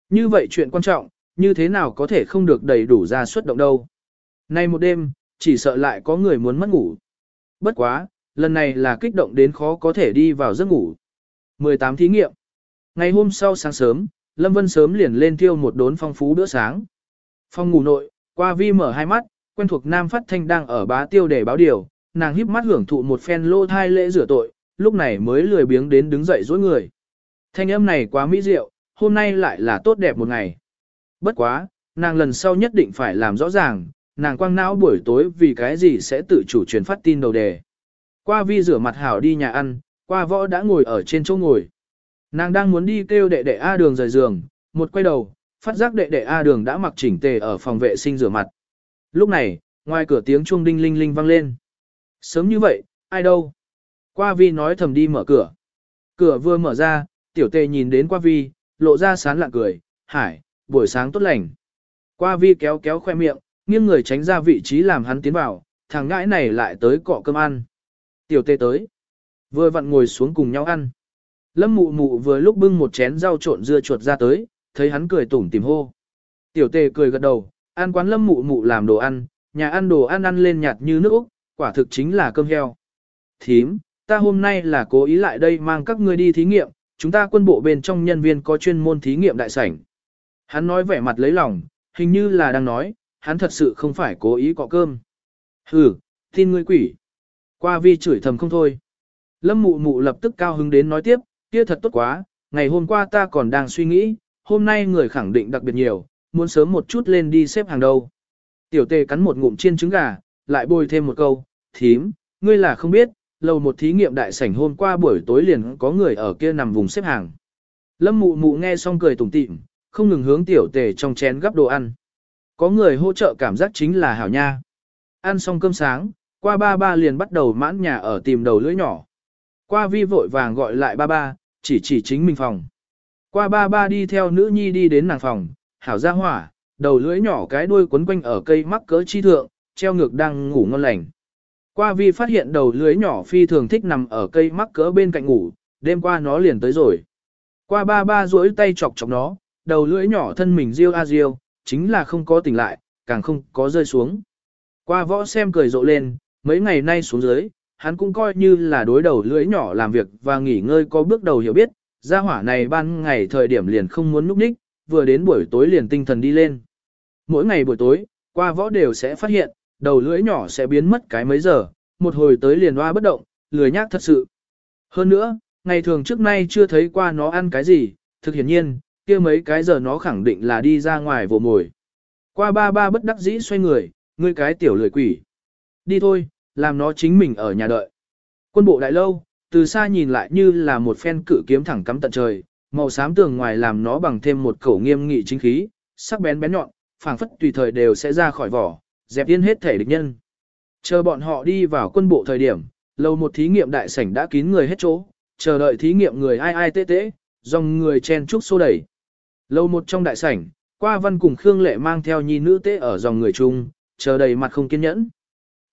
Như vậy chuyện quan trọng, như thế nào có thể không được đầy đủ ra suất động đâu. Nay một đêm, chỉ sợ lại có người muốn mất ngủ. Bất quá, lần này là kích động đến khó có thể đi vào giấc ngủ. 18 thí nghiệm. Ngày hôm sau sáng sớm, Lâm Vân sớm liền lên tiêu một đốn phong phú bữa sáng. Phong ngủ nội, qua vi mở hai mắt, quen thuộc nam phát thanh đang ở bá tiêu để báo điều, nàng híp mắt hưởng thụ một phen lô thai lễ rửa tội, lúc này mới lười biếng đến đứng dậy dối người. Thanh âm này quá mỹ diệu, hôm nay lại là tốt đẹp một ngày. Bất quá, nàng lần sau nhất định phải làm rõ ràng, nàng quang não buổi tối vì cái gì sẽ tự chủ truyền phát tin đầu đề. Qua vi rửa mặt hảo đi nhà ăn, qua võ đã ngồi ở trên chỗ ngồi. Nàng đang muốn đi kêu đệ đệ A đường rời giường, một quay đầu, phát giác đệ đệ A đường đã mặc chỉnh tề ở phòng vệ sinh rửa mặt. Lúc này, ngoài cửa tiếng chuông đinh linh linh vang lên. Sớm như vậy, ai đâu? Qua vi nói thầm đi mở cửa. Cửa vừa mở ra, tiểu tề nhìn đến qua vi, lộ ra sán lạ cười, hải, buổi sáng tốt lành. Qua vi kéo kéo khoe miệng, nghiêng người tránh ra vị trí làm hắn tiến vào, thằng ngãi này lại tới cọ cơm ăn. Tiểu tề tới. Vừa vặn ngồi xuống cùng nhau ăn. Lâm mụ mụ vừa lúc bưng một chén rau trộn dưa chuột ra tới, thấy hắn cười tủm tìm hô. Tiểu tề cười gật đầu, ăn quán lâm mụ mụ làm đồ ăn, nhà ăn đồ ăn ăn lên nhạt như nước Úc, quả thực chính là cơm heo. Thím, ta hôm nay là cố ý lại đây mang các ngươi đi thí nghiệm, chúng ta quân bộ bên trong nhân viên có chuyên môn thí nghiệm đại sảnh. Hắn nói vẻ mặt lấy lòng, hình như là đang nói, hắn thật sự không phải cố ý cọ cơm. Hừ, tin ngươi quỷ. Qua vi chửi thầm không thôi. Lâm mụ mụ lập tức cao hứng đến nói tiếp, kia thật tốt quá, ngày hôm qua ta còn đang suy nghĩ, hôm nay người khẳng định đặc biệt nhiều, muốn sớm một chút lên đi xếp hàng đầu. Tiểu tề cắn một ngụm chiên trứng gà, lại bôi thêm một câu, thím, ngươi là không biết, lầu một thí nghiệm đại sảnh hôm qua buổi tối liền có người ở kia nằm vùng xếp hàng. Lâm mụ mụ nghe xong cười tủm tỉm, không ngừng hướng tiểu tề trong chén gắp đồ ăn. Có người hỗ trợ cảm giác chính là hảo nha. Ăn xong cơm sáng, qua ba ba liền bắt đầu mãn nhà ở tìm đầu lưỡi nhỏ. Qua vi vội vàng gọi lại ba ba, chỉ chỉ chính mình phòng. Qua ba ba đi theo nữ nhi đi đến nàng phòng, hảo ra hỏa, đầu lưỡi nhỏ cái đuôi quấn quanh ở cây mắc cỡ chi thượng, treo ngược đang ngủ ngon lành. Qua vi phát hiện đầu lưới nhỏ phi thường thích nằm ở cây mắc cỡ bên cạnh ngủ, đêm qua nó liền tới rồi. Qua ba ba duỗi tay chọc chọc nó, đầu lưỡi nhỏ thân mình riêu a riêu, chính là không có tỉnh lại, càng không có rơi xuống. Qua võ xem cười rộ lên, mấy ngày nay xuống dưới, hắn cũng coi như là đối đầu lưỡi nhỏ làm việc và nghỉ ngơi có bước đầu hiểu biết, gia hỏa này ban ngày thời điểm liền không muốn núp ních, vừa đến buổi tối liền tinh thần đi lên. Mỗi ngày buổi tối, qua võ đều sẽ phát hiện, đầu lưỡi nhỏ sẽ biến mất cái mấy giờ, một hồi tới liền hoa bất động, lười nhác thật sự. Hơn nữa, ngày thường trước nay chưa thấy qua nó ăn cái gì, thực hiển nhiên, kia mấy cái giờ nó khẳng định là đi ra ngoài vồ mồi. Qua ba ba bất đắc dĩ xoay người, ngươi cái tiểu lười quỷ. Đi thôi, làm nó chính mình ở nhà đợi. Quân bộ đại lâu, từ xa nhìn lại như là một phen cử kiếm thẳng cắm tận trời, màu xám tường ngoài làm nó bằng thêm một khẩu nghiêm nghị chính khí, sắc bén bén nhọn, phảng phất tùy thời đều sẽ ra khỏi vỏ, dẹp yên hết thể địch nhân. Chờ bọn họ đi vào quân bộ thời điểm, lâu một thí nghiệm đại sảnh đã kín người hết chỗ, chờ đợi thí nghiệm người ai ai tê tê, dòng người chen trúc xô đẩy. Lâu một trong đại sảnh, qua văn cùng Khương Lệ mang theo nhi nữ tế ở dòng người chung, chờ đầy mặt không kiên nhẫn.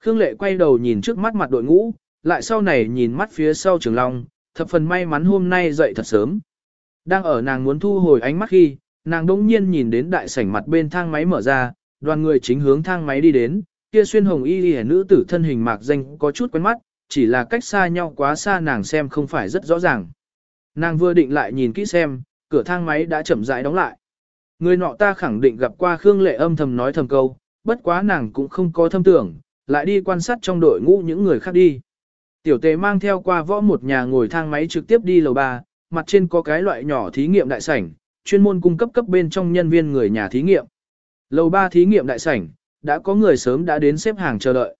Khương Lệ quay đầu nhìn trước mắt mặt đội ngũ, lại sau này nhìn mắt phía sau trường long, thập phần may mắn hôm nay dậy thật sớm. Đang ở nàng muốn thu hồi ánh mắt khi, nàng đỗng nhiên nhìn đến đại sảnh mặt bên thang máy mở ra, đoàn người chính hướng thang máy đi đến, kia xuyên hồng y y nữ tử thân hình mạc danh có chút quen mắt, chỉ là cách xa nhau quá xa nàng xem không phải rất rõ ràng. Nàng vừa định lại nhìn kỹ xem, cửa thang máy đã chậm rãi đóng lại. Người nọ ta khẳng định gặp qua Khương Lệ âm thầm nói thầm câu, bất quá nàng cũng không có thâm tưởng, lại đi quan sát trong đội ngũ những người khác đi. Tiểu tề mang theo qua võ một nhà ngồi thang máy trực tiếp đi lầu 3, mặt trên có cái loại nhỏ thí nghiệm đại sảnh, chuyên môn cung cấp cấp bên trong nhân viên người nhà thí nghiệm. Lầu 3 thí nghiệm đại sảnh, đã có người sớm đã đến xếp hàng chờ đợi.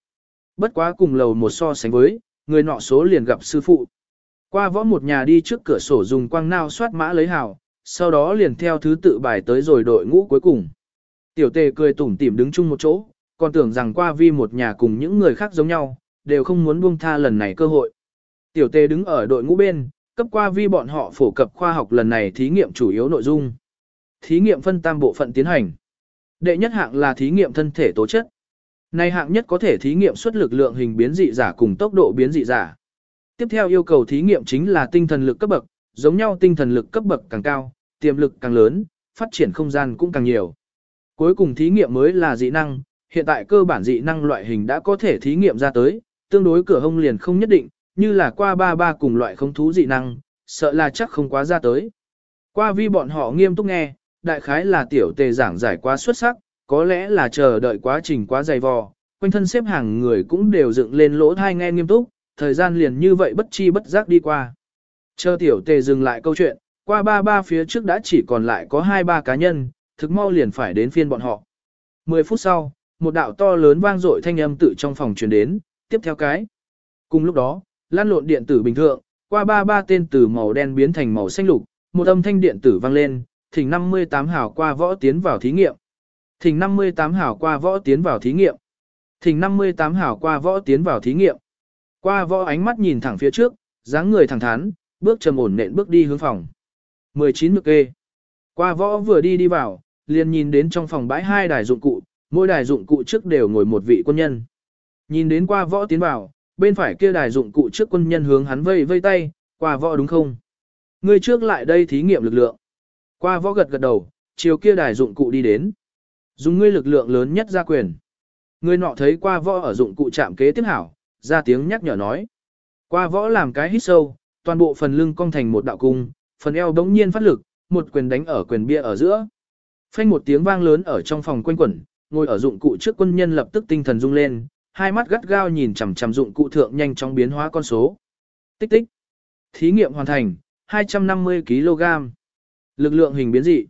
Bất quá cùng lầu một so sánh với, người nọ số liền gặp sư phụ. Qua võ một nhà đi trước cửa sổ dùng quang nao soát mã lấy hào, sau đó liền theo thứ tự bài tới rồi đội ngũ cuối cùng. Tiểu tề cười tủm tỉm đứng chung một chỗ, còn tưởng rằng qua vi một nhà cùng những người khác giống nhau, đều không muốn buông tha lần này cơ hội. Tiểu tề đứng ở đội ngũ bên, cấp qua vi bọn họ phổ cập khoa học lần này thí nghiệm chủ yếu nội dung. Thí nghiệm phân tam bộ phận tiến hành. Đệ nhất hạng là thí nghiệm thân thể tố chất. Này hạng nhất có thể thí nghiệm suất lực lượng hình biến dị giả cùng tốc độ biến dị giả. Tiếp theo yêu cầu thí nghiệm chính là tinh thần lực cấp bậc, giống nhau tinh thần lực cấp bậc càng cao, tiềm lực càng lớn, phát triển không gian cũng càng nhiều. Cuối cùng thí nghiệm mới là dị năng, hiện tại cơ bản dị năng loại hình đã có thể thí nghiệm ra tới, tương đối cửa hông liền không nhất định, như là qua ba ba cùng loại không thú dị năng, sợ là chắc không quá ra tới. Qua vi bọn họ nghiêm túc nghe, đại khái là tiểu tề giảng giải quá xuất sắc, có lẽ là chờ đợi quá trình quá dày vò, quanh thân xếp hàng người cũng đều dựng lên lỗ thai nghe nghiêm túc, thời gian liền như vậy bất chi bất giác đi qua. Chờ tiểu tề dừng lại câu chuyện, qua ba ba phía trước đã chỉ còn lại có hai ba cá nhân, thực mau liền phải đến phiên bọn họ. Mười phút sau, một đạo to lớn vang dội thanh âm tự trong phòng truyền đến, tiếp theo cái. Cùng lúc đó, lan lộn điện tử bình thường, qua ba ba tên từ màu đen biến thành màu xanh lục, một âm thanh điện tử vang lên, thỉnh 58 hảo qua võ tiến vào thí nghiệm. Thỉnh 58 hảo qua võ tiến vào thí nghiệm. Thỉnh 58 hảo qua võ tiến vào thí nghiệm. Qua võ ánh mắt nhìn thẳng phía trước, dáng người thẳng thắn, bước trầm ổn nện bước đi hướng phòng. 19 mực kê. Qua võ vừa đi đi vào, liền nhìn đến trong phòng bãi hai đài dụng cụ, mỗi đài dụng cụ trước đều ngồi một vị quân nhân. Nhìn đến qua võ tiến vào, bên phải kia đài dụng cụ trước quân nhân hướng hắn vây vây tay, qua võ đúng không? Ngươi trước lại đây thí nghiệm lực lượng. Qua võ gật gật đầu, chiều kia đài dụng cụ đi đến. Dùng ngươi lực lượng lớn nhất ra quyền. Ngươi nọ thấy qua võ ở dụng cụ chạm kế tiếp hảo, ra tiếng nhắc nhở nói. Qua võ làm cái hít sâu, toàn bộ phần lưng cong thành một đạo cung, phần eo đống nhiên phát lực, một quyền đánh ở quyền bia ở giữa. Phanh một tiếng vang lớn ở trong phòng quanh quẩn, ngồi ở dụng cụ trước quân nhân lập tức tinh thần rung lên, hai mắt gắt gao nhìn chằm chằm dụng cụ thượng nhanh chóng biến hóa con số. Tích tích. Thí nghiệm hoàn thành, 250 kg. Lực lượng hình biến dị.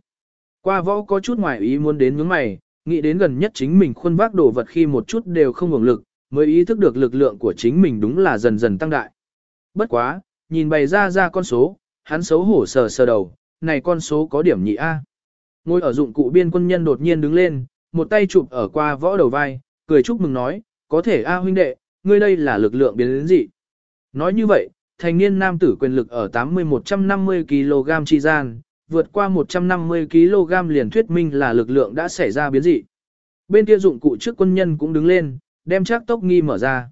Qua võ có chút ngoài ý muốn đến nhướng mày, nghĩ đến gần nhất chính mình khuôn vác đồ vật khi một chút đều không hưởng lực, mới ý thức được lực lượng của chính mình đúng là dần dần tăng đại. Bất quá, nhìn bày ra ra con số, hắn xấu hổ sờ sờ đầu, này con số có điểm nhị A. Ngồi ở dụng cụ biên quân nhân đột nhiên đứng lên, một tay chụp ở qua võ đầu vai, cười chúc mừng nói, có thể A huynh đệ, ngươi đây là lực lượng biến đến dị. Nói như vậy, thành niên nam tử quyền lực ở 80-150 kg chi gian, vượt qua 150 kg liền thuyết minh là lực lượng đã xảy ra biến dị. Bên kia dụng cụ trước quân nhân cũng đứng lên, đem chắc tốc nghi mở ra.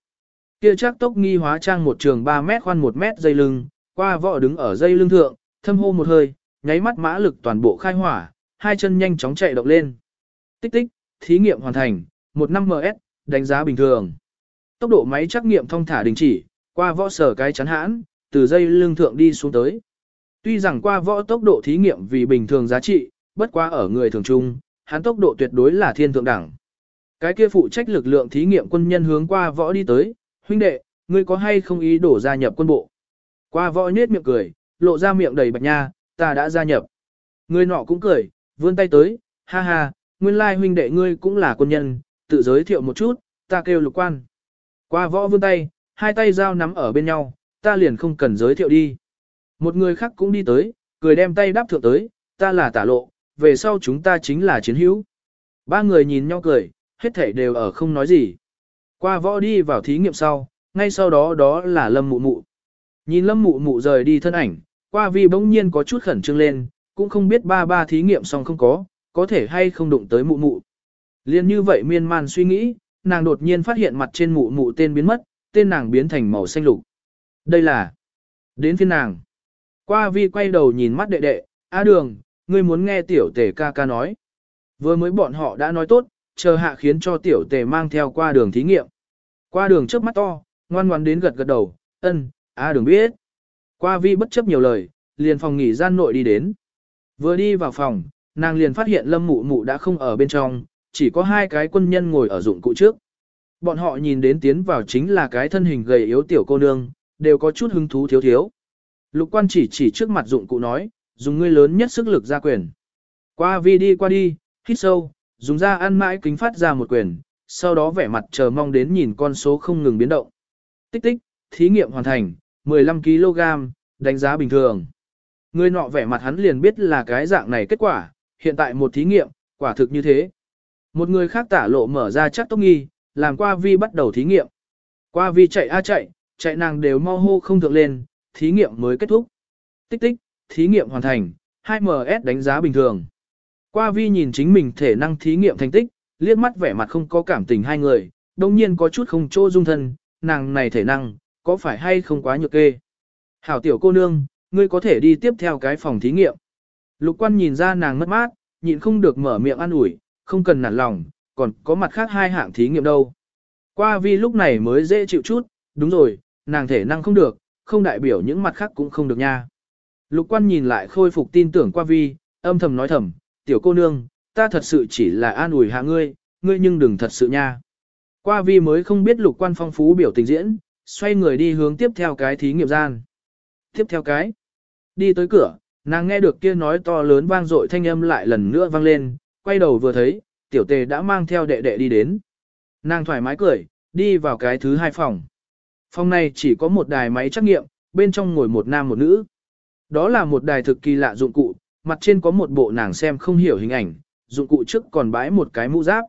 Kia chắc tốc nghi hóa trang một trường 3 mét khoan 1 mét dây lưng, qua võ đứng ở dây lưng thượng, thâm hô một hơi, nháy mắt mã lực toàn bộ khai hỏa, hai chân nhanh chóng chạy động lên. Tích tích, thí nghiệm hoàn thành, 15 ms, đánh giá bình thường. Tốc độ máy trắc nghiệm thông thả đình chỉ, qua võ sở cái chắn hãn, từ dây lưng thượng đi xuống tới. Tuy rằng qua võ tốc độ thí nghiệm vì bình thường giá trị, bất qua ở người thường trung, hắn tốc độ tuyệt đối là thiên thượng đẳng. Cái kia phụ trách lực lượng thí nghiệm quân nhân hướng qua võ đi tới, huynh đệ, ngươi có hay không ý đổ gia nhập quân bộ? Qua võ nết miệng cười, lộ ra miệng đầy bạch nha, ta đã gia nhập. Người nọ cũng cười, vươn tay tới, ha ha, nguyên lai huynh đệ ngươi cũng là quân nhân, tự giới thiệu một chút, ta kêu lục quan. Qua võ vươn tay, hai tay giao nắm ở bên nhau, ta liền không cần giới thiệu đi. Một người khác cũng đi tới, cười đem tay đáp thượng tới, ta là tả lộ, về sau chúng ta chính là chiến hữu. Ba người nhìn nhau cười, hết thảy đều ở không nói gì. Qua võ đi vào thí nghiệm sau, ngay sau đó đó là lâm mụ mụ. Nhìn lâm mụ mụ rời đi thân ảnh, qua vi bỗng nhiên có chút khẩn trương lên, cũng không biết ba ba thí nghiệm xong không có, có thể hay không đụng tới mụ mụ. Liên như vậy miên man suy nghĩ, nàng đột nhiên phát hiện mặt trên mụ mụ tên biến mất, tên nàng biến thành màu xanh lục. Đây là... Đến phiên nàng. Qua vi quay đầu nhìn mắt đệ đệ, A đường, ngươi muốn nghe tiểu tề ca ca nói. Vừa mới bọn họ đã nói tốt, chờ hạ khiến cho tiểu tề mang theo qua đường thí nghiệm. Qua đường trước mắt to, ngoan ngoan đến gật gật đầu, ân, A đường biết. Qua vi bất chấp nhiều lời, liền phòng nghỉ gian nội đi đến. Vừa đi vào phòng, nàng liền phát hiện lâm mụ mụ đã không ở bên trong, chỉ có hai cái quân nhân ngồi ở dụng cụ trước. Bọn họ nhìn đến tiến vào chính là cái thân hình gầy yếu tiểu cô nương, đều có chút hứng thú thiếu thiếu. Lục quan chỉ chỉ trước mặt dụng cụ nói, dùng ngươi lớn nhất sức lực ra quyền. Qua vi đi qua đi, hít sâu, dùng ra ăn mãi kính phát ra một quyền, sau đó vẻ mặt chờ mong đến nhìn con số không ngừng biến động. Tích tích, thí nghiệm hoàn thành, 15kg, đánh giá bình thường. Người nọ vẻ mặt hắn liền biết là cái dạng này kết quả, hiện tại một thí nghiệm, quả thực như thế. Một người khác tả lộ mở ra chắc tốc nghi, làm qua vi bắt đầu thí nghiệm. Qua vi chạy a chạy, chạy nàng đều mau hô không thượng lên, thí nghiệm mới kết thúc. Tích tích, thí nghiệm hoàn thành, 2MS đánh giá bình thường. Qua vi nhìn chính mình thể năng thí nghiệm thành tích, liếc mắt vẻ mặt không có cảm tình hai người, đồng nhiên có chút không chỗ dung thân, nàng này thể năng, có phải hay không quá nhược kê. Hảo tiểu cô nương, ngươi có thể đi tiếp theo cái phòng thí nghiệm. Lục quan nhìn ra nàng mất mát, nhịn không được mở miệng an ủi, không cần nản lòng, còn có mặt khác hai hạng thí nghiệm đâu. Qua vi lúc này mới dễ chịu chút, đúng rồi, nàng thể năng không được, không đại biểu những mặt khác cũng không được nha. Lục quan nhìn lại khôi phục tin tưởng qua vi, âm thầm nói thầm, tiểu cô nương, ta thật sự chỉ là an ủi hạ ngươi, ngươi nhưng đừng thật sự nha. Qua vi mới không biết lục quan phong phú biểu tình diễn, xoay người đi hướng tiếp theo cái thí nghiệm gian. Tiếp theo cái, đi tới cửa, nàng nghe được kia nói to lớn vang dội thanh âm lại lần nữa vang lên, quay đầu vừa thấy, tiểu tề đã mang theo đệ đệ đi đến. Nàng thoải mái cười, đi vào cái thứ hai phòng. Phòng này chỉ có một đài máy trắc nghiệm, bên trong ngồi một nam một nữ. Đó là một đài thực kỳ lạ dụng cụ, mặt trên có một bộ nàng xem không hiểu hình ảnh, dụng cụ trước còn bãi một cái mũ giáp.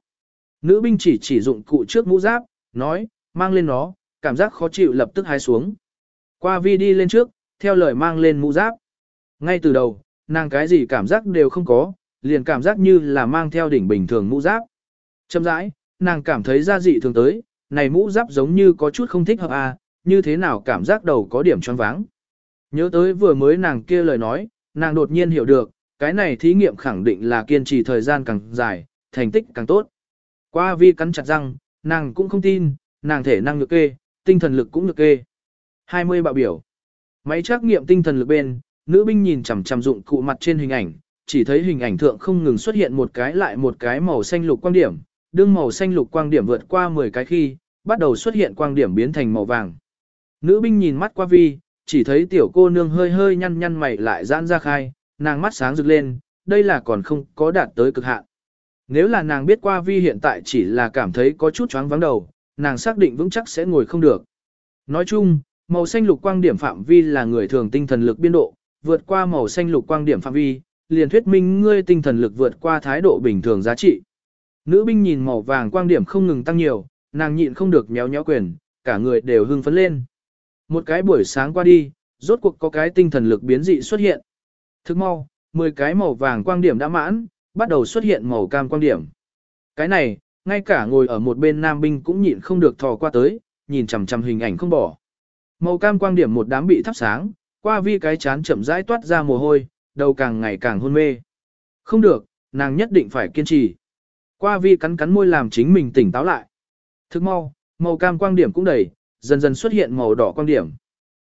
Nữ binh chỉ chỉ dụng cụ trước mũ giáp, nói, mang lên nó, cảm giác khó chịu lập tức hái xuống. Qua vi đi lên trước, theo lời mang lên mũ giáp. Ngay từ đầu, nàng cái gì cảm giác đều không có, liền cảm giác như là mang theo đỉnh bình thường mũ giáp. Châm rãi, nàng cảm thấy ra dị thường tới, này mũ giáp giống như có chút không thích hợp à, như thế nào cảm giác đầu có điểm choáng váng. Nhớ tới vừa mới nàng kia lời nói, nàng đột nhiên hiểu được, cái này thí nghiệm khẳng định là kiên trì thời gian càng dài, thành tích càng tốt. Qua vi cắn chặt răng, nàng cũng không tin, nàng thể năng lực kê, tinh thần lực cũng được kê. 20 bạo biểu. Máy trắc nghiệm tinh thần lực bên, nữ binh nhìn chằm chằm dụng cụ mặt trên hình ảnh, chỉ thấy hình ảnh thượng không ngừng xuất hiện một cái lại một cái màu xanh lục quang điểm, đương màu xanh lục quang điểm vượt qua 10 cái khi, bắt đầu xuất hiện quang điểm biến thành màu vàng. Nữ binh nhìn mắt qua vi, chỉ thấy tiểu cô nương hơi hơi nhăn nhăn mày lại giãn ra khai, nàng mắt sáng rực lên, đây là còn không có đạt tới cực hạn. Nếu là nàng biết qua vi hiện tại chỉ là cảm thấy có chút choáng vắng đầu, nàng xác định vững chắc sẽ ngồi không được. Nói chung, màu xanh lục quang điểm phạm vi là người thường tinh thần lực biên độ, vượt qua màu xanh lục quang điểm phạm vi, liền thuyết minh ngươi tinh thần lực vượt qua thái độ bình thường giá trị. Nữ binh nhìn màu vàng quang điểm không ngừng tăng nhiều, nàng nhịn không được méo méo quyền, cả người đều hưng phấn lên. Một cái buổi sáng qua đi, rốt cuộc có cái tinh thần lực biến dị xuất hiện. Thức mau, 10 cái màu vàng quang điểm đã mãn, bắt đầu xuất hiện màu cam quang điểm. Cái này, ngay cả ngồi ở một bên nam binh cũng nhịn không được thò qua tới, nhìn chằm chằm hình ảnh không bỏ. Màu cam quang điểm một đám bị thắp sáng, qua vi cái chán chậm rãi toát ra mồ hôi, đầu càng ngày càng hôn mê. Không được, nàng nhất định phải kiên trì. Qua vi cắn cắn môi làm chính mình tỉnh táo lại. Thức mau, màu cam quang điểm cũng đầy, dần dần xuất hiện màu đỏ quang điểm.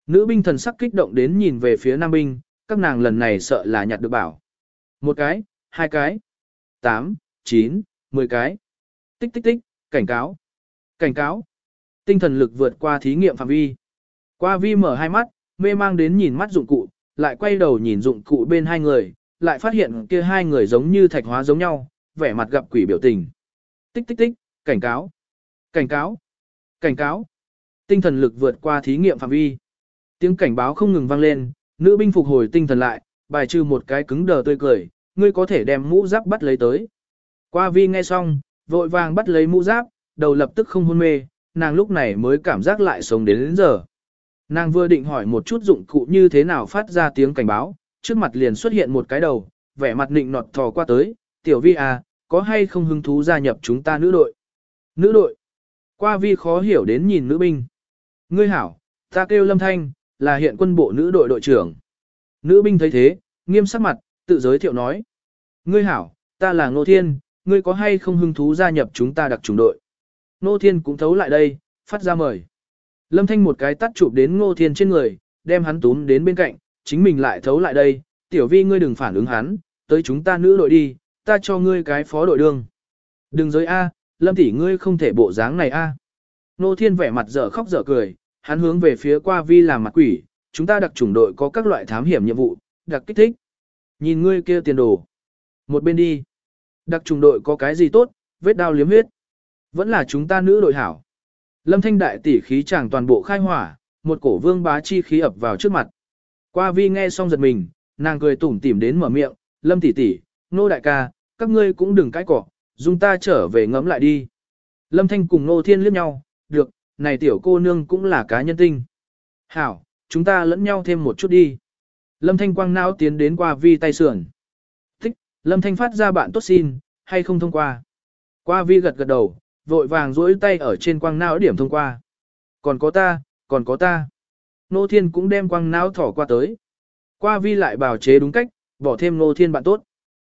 Nữ binh thần sắc kích động đến nhìn về phía nam binh, các nàng lần này sợ là nhặt được bảo. Một cái, hai cái, tám, chín, mười cái. Tích tích tích, cảnh cáo. Cảnh cáo. Tinh thần lực vượt qua thí nghiệm phạm vi. Qua vi mở hai mắt, mê mang đến nhìn mắt dụng cụ, lại quay đầu nhìn dụng cụ bên hai người, lại phát hiện kia hai người giống như thạch hóa giống nhau, vẻ mặt gặp quỷ biểu tình. Tích tích tích, cảnh cáo. Cảnh cáo. Cảnh cáo. Tinh thần lực vượt qua thí nghiệm phạm vi. Tiếng cảnh báo không ngừng vang lên, nữ binh phục hồi tinh thần lại, bài trừ một cái cứng đờ tươi cười, ngươi có thể đem mũ giáp bắt lấy tới. Qua vi nghe xong, vội vàng bắt lấy mũ giáp, đầu lập tức không hôn mê, nàng lúc này mới cảm giác lại sống đến đến giờ. Nàng vừa định hỏi một chút dụng cụ như thế nào phát ra tiếng cảnh báo, trước mặt liền xuất hiện một cái đầu, vẻ mặt nịnh nọt thò qua tới, tiểu vi à, có hay không hứng thú gia nhập chúng ta nữ đội? Nữ đội. Qua vi khó hiểu đến nhìn nữ binh. Ngươi hảo, ta kêu lâm thanh, là hiện quân bộ nữ đội đội trưởng. Nữ binh thấy thế, nghiêm sắc mặt, tự giới thiệu nói. Ngươi hảo, ta là Ngô Thiên, ngươi có hay không hứng thú gia nhập chúng ta đặc trùng đội? Ngô Thiên cũng thấu lại đây, phát ra mời. Lâm Thanh một cái tắt chụp đến Ngô Thiên trên người, đem hắn túm đến bên cạnh, chính mình lại thấu lại đây, tiểu vi ngươi đừng phản ứng hắn, tới chúng ta nữ đội đi, ta cho ngươi cái phó đội đương. Đừng giới A, Lâm tỷ ngươi không thể bộ dáng này A. Ngô Thiên vẻ mặt dở khóc dở cười, hắn hướng về phía qua vi làm mặt quỷ, chúng ta đặc chủng đội có các loại thám hiểm nhiệm vụ, đặc kích thích. Nhìn ngươi kia tiền đồ. Một bên đi. Đặc chủng đội có cái gì tốt, vết đao liếm huyết. Vẫn là chúng ta nữ đội hảo. Lâm thanh đại tỷ khí chàng toàn bộ khai hỏa, một cổ vương bá chi khí ập vào trước mặt. Qua vi nghe xong giật mình, nàng cười tủm tỉm đến mở miệng, lâm tỷ tỷ, nô đại ca, các ngươi cũng đừng cãi cọ, dùng ta trở về ngẫm lại đi. Lâm thanh cùng nô thiên liếc nhau, được, này tiểu cô nương cũng là cá nhân tinh. Hảo, chúng ta lẫn nhau thêm một chút đi. Lâm thanh quang não tiến đến qua vi tay sườn. Thích, lâm thanh phát ra bạn tốt xin, hay không thông qua. Qua vi gật gật đầu, vội vàng duỗi tay ở trên quang não điểm thông qua. Còn có ta, còn có ta. Nô Thiên cũng đem quang não thỏ qua tới. Qua vi lại bào chế đúng cách, bỏ thêm Nô Thiên bạn tốt.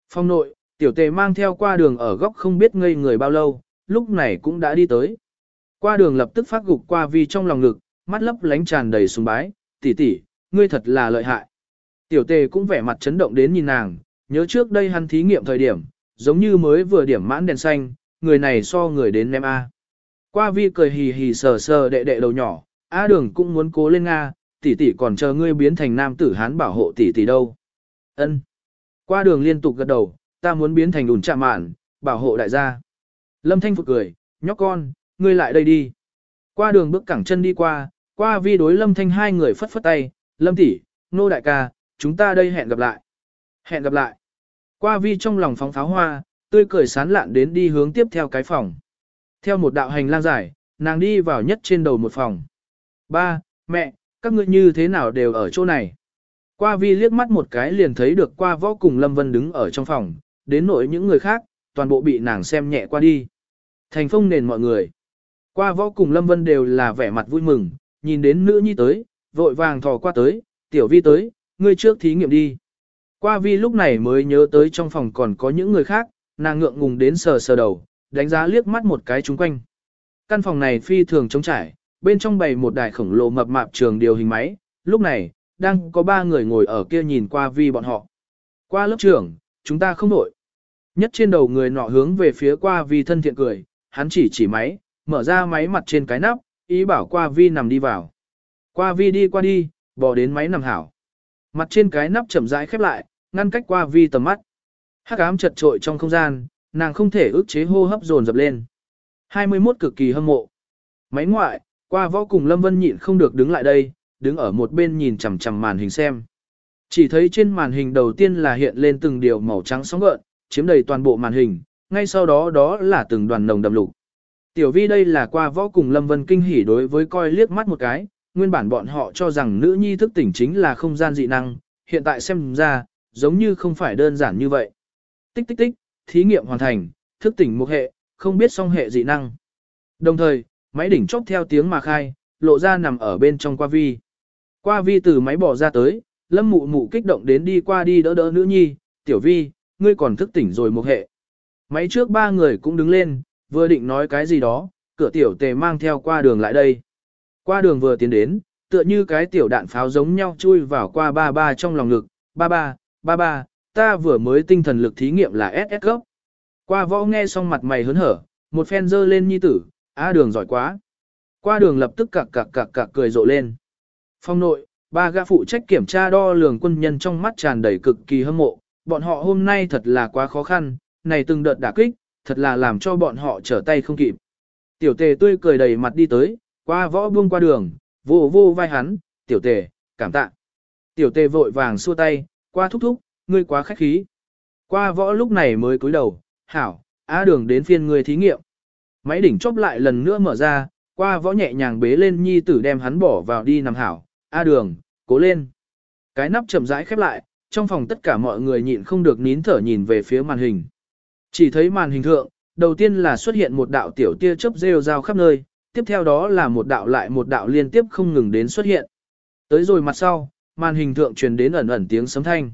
Phong nội, tiểu tề mang theo qua đường ở góc không biết ngây người bao lâu, lúc này cũng đã đi tới. Qua đường lập tức phát gục qua vi trong lòng ngực, mắt lấp lánh tràn đầy sùng bái, tỷ tỷ, ngươi thật là lợi hại. Tiểu tề cũng vẻ mặt chấn động đến nhìn nàng, nhớ trước đây hắn thí nghiệm thời điểm, giống như mới vừa điểm mãn đèn xanh, người này so người đến ném A. Qua vi cười hì hì sờ sờ đệ đệ đầu nhỏ, A đường cũng muốn cố lên Nga, tỷ tỷ còn chờ ngươi biến thành nam tử hán bảo hộ tỷ tỷ đâu. Ân. Qua đường liên tục gật đầu, ta muốn biến thành ủn chạm mạn, bảo hộ đại gia. Lâm Thanh Phục cười, nhóc con, ngươi lại đây đi. Qua đường bước cẳng chân đi qua, qua vi đối Lâm Thanh hai người phất phất tay, Lâm tỷ, nô đại ca, chúng ta đây hẹn gặp lại. Hẹn gặp lại. Qua vi trong lòng phóng pháo hoa, tươi cười sán lạn đến đi hướng tiếp theo cái phòng. Theo một đạo hành lang dài, nàng đi vào nhất trên đầu một phòng. Ba, mẹ, các ngươi như thế nào đều ở chỗ này. Qua vi liếc mắt một cái liền thấy được qua võ cùng Lâm Vân đứng ở trong phòng, đến nỗi những người khác, toàn bộ bị nàng xem nhẹ qua đi. Thành phong nền mọi người. Qua võ cùng Lâm Vân đều là vẻ mặt vui mừng, nhìn đến nữ nhi tới, vội vàng thò qua tới, tiểu vi tới, ngươi trước thí nghiệm đi. Qua vi lúc này mới nhớ tới trong phòng còn có những người khác, nàng ngượng ngùng đến sờ sờ đầu, đánh giá liếc mắt một cái chung quanh. Căn phòng này phi thường trống trải, bên trong bày một đài khổng lồ mập mạp trường điều hình máy, lúc này, đang có ba người ngồi ở kia nhìn qua vi bọn họ. Qua lớp trưởng, chúng ta không nổi. Nhất trên đầu người nọ hướng về phía qua vi thân thiện cười, hắn chỉ chỉ máy, mở ra máy mặt trên cái nắp, ý bảo qua vi nằm đi vào. Qua vi đi qua đi, bò đến máy nằm hảo. Mặt trên cái nắp chậm rãi khép lại, ngăn cách qua vi tầm mắt. Hắc ám chật trội trong không gian, nàng không thể ức chế hô hấp dồn dập lên. 21 cực kỳ hâm mộ. Máy ngoại, qua võ cùng Lâm Vân nhịn không được đứng lại đây, đứng ở một bên nhìn chằm chằm màn hình xem. Chỉ thấy trên màn hình đầu tiên là hiện lên từng điều màu trắng sóng gợn, chiếm đầy toàn bộ màn hình, ngay sau đó đó là từng đoàn nồng đậm lục. Tiểu vi đây là qua võ cùng Lâm Vân kinh hỉ đối với coi liếc mắt một cái, nguyên bản bọn họ cho rằng nữ nhi thức tỉnh chính là không gian dị năng, hiện tại xem ra, giống như không phải đơn giản như vậy. Tích tích tích, thí nghiệm hoàn thành, thức tỉnh một hệ, không biết song hệ dị năng. Đồng thời, máy đỉnh chốc theo tiếng mà khai, lộ ra nằm ở bên trong qua vi. Qua vi từ máy bỏ ra tới, lâm mụ mụ kích động đến đi qua đi đỡ đỡ nữ nhi, tiểu vi, ngươi còn thức tỉnh rồi một hệ. Máy trước ba người cũng đứng lên, vừa định nói cái gì đó, cửa tiểu tề mang theo qua đường lại đây. Qua đường vừa tiến đến, tựa như cái tiểu đạn pháo giống nhau chui vào qua ba ba trong lòng ngực, ba ba, ba ba, ta vừa mới tinh thần lực thí nghiệm là SS cấp. Qua võ nghe xong mặt mày hớn hở, một phen dơ lên nhi tử, a đường giỏi quá. Qua đường lập tức cặc cặc cặc cặc cười rộ lên. Phong nội, ba gã phụ trách kiểm tra đo lường quân nhân trong mắt tràn đầy cực kỳ hâm mộ, bọn họ hôm nay thật là quá khó khăn, này từng đợt đả kích, thật là làm cho bọn họ trở tay không kịp. Tiểu tề tươi cười đầy mặt đi tới, qua võ buông qua đường, vô vô vai hắn, tiểu tề, cảm tạ. Tiểu tề vội vàng xua tay, qua thúc thúc, ngươi quá khách khí. Qua võ lúc này mới cúi đầu, hảo, á đường đến phiên ngươi thí nghiệm. Máy đỉnh chốt lại lần nữa mở ra, qua võ nhẹ nhàng bế lên nhi tử đem hắn bỏ vào đi nằm hảo, A đường, cố lên. Cái nắp chậm rãi khép lại, trong phòng tất cả mọi người nhịn không được nín thở nhìn về phía màn hình. Chỉ thấy màn hình thượng, đầu tiên là xuất hiện một đạo tiểu tia chớp rêu rao khắp nơi, tiếp theo đó là một đạo lại một đạo liên tiếp không ngừng đến xuất hiện. Tới rồi mặt sau, màn hình thượng truyền đến ẩn ẩn tiếng sấm thanh.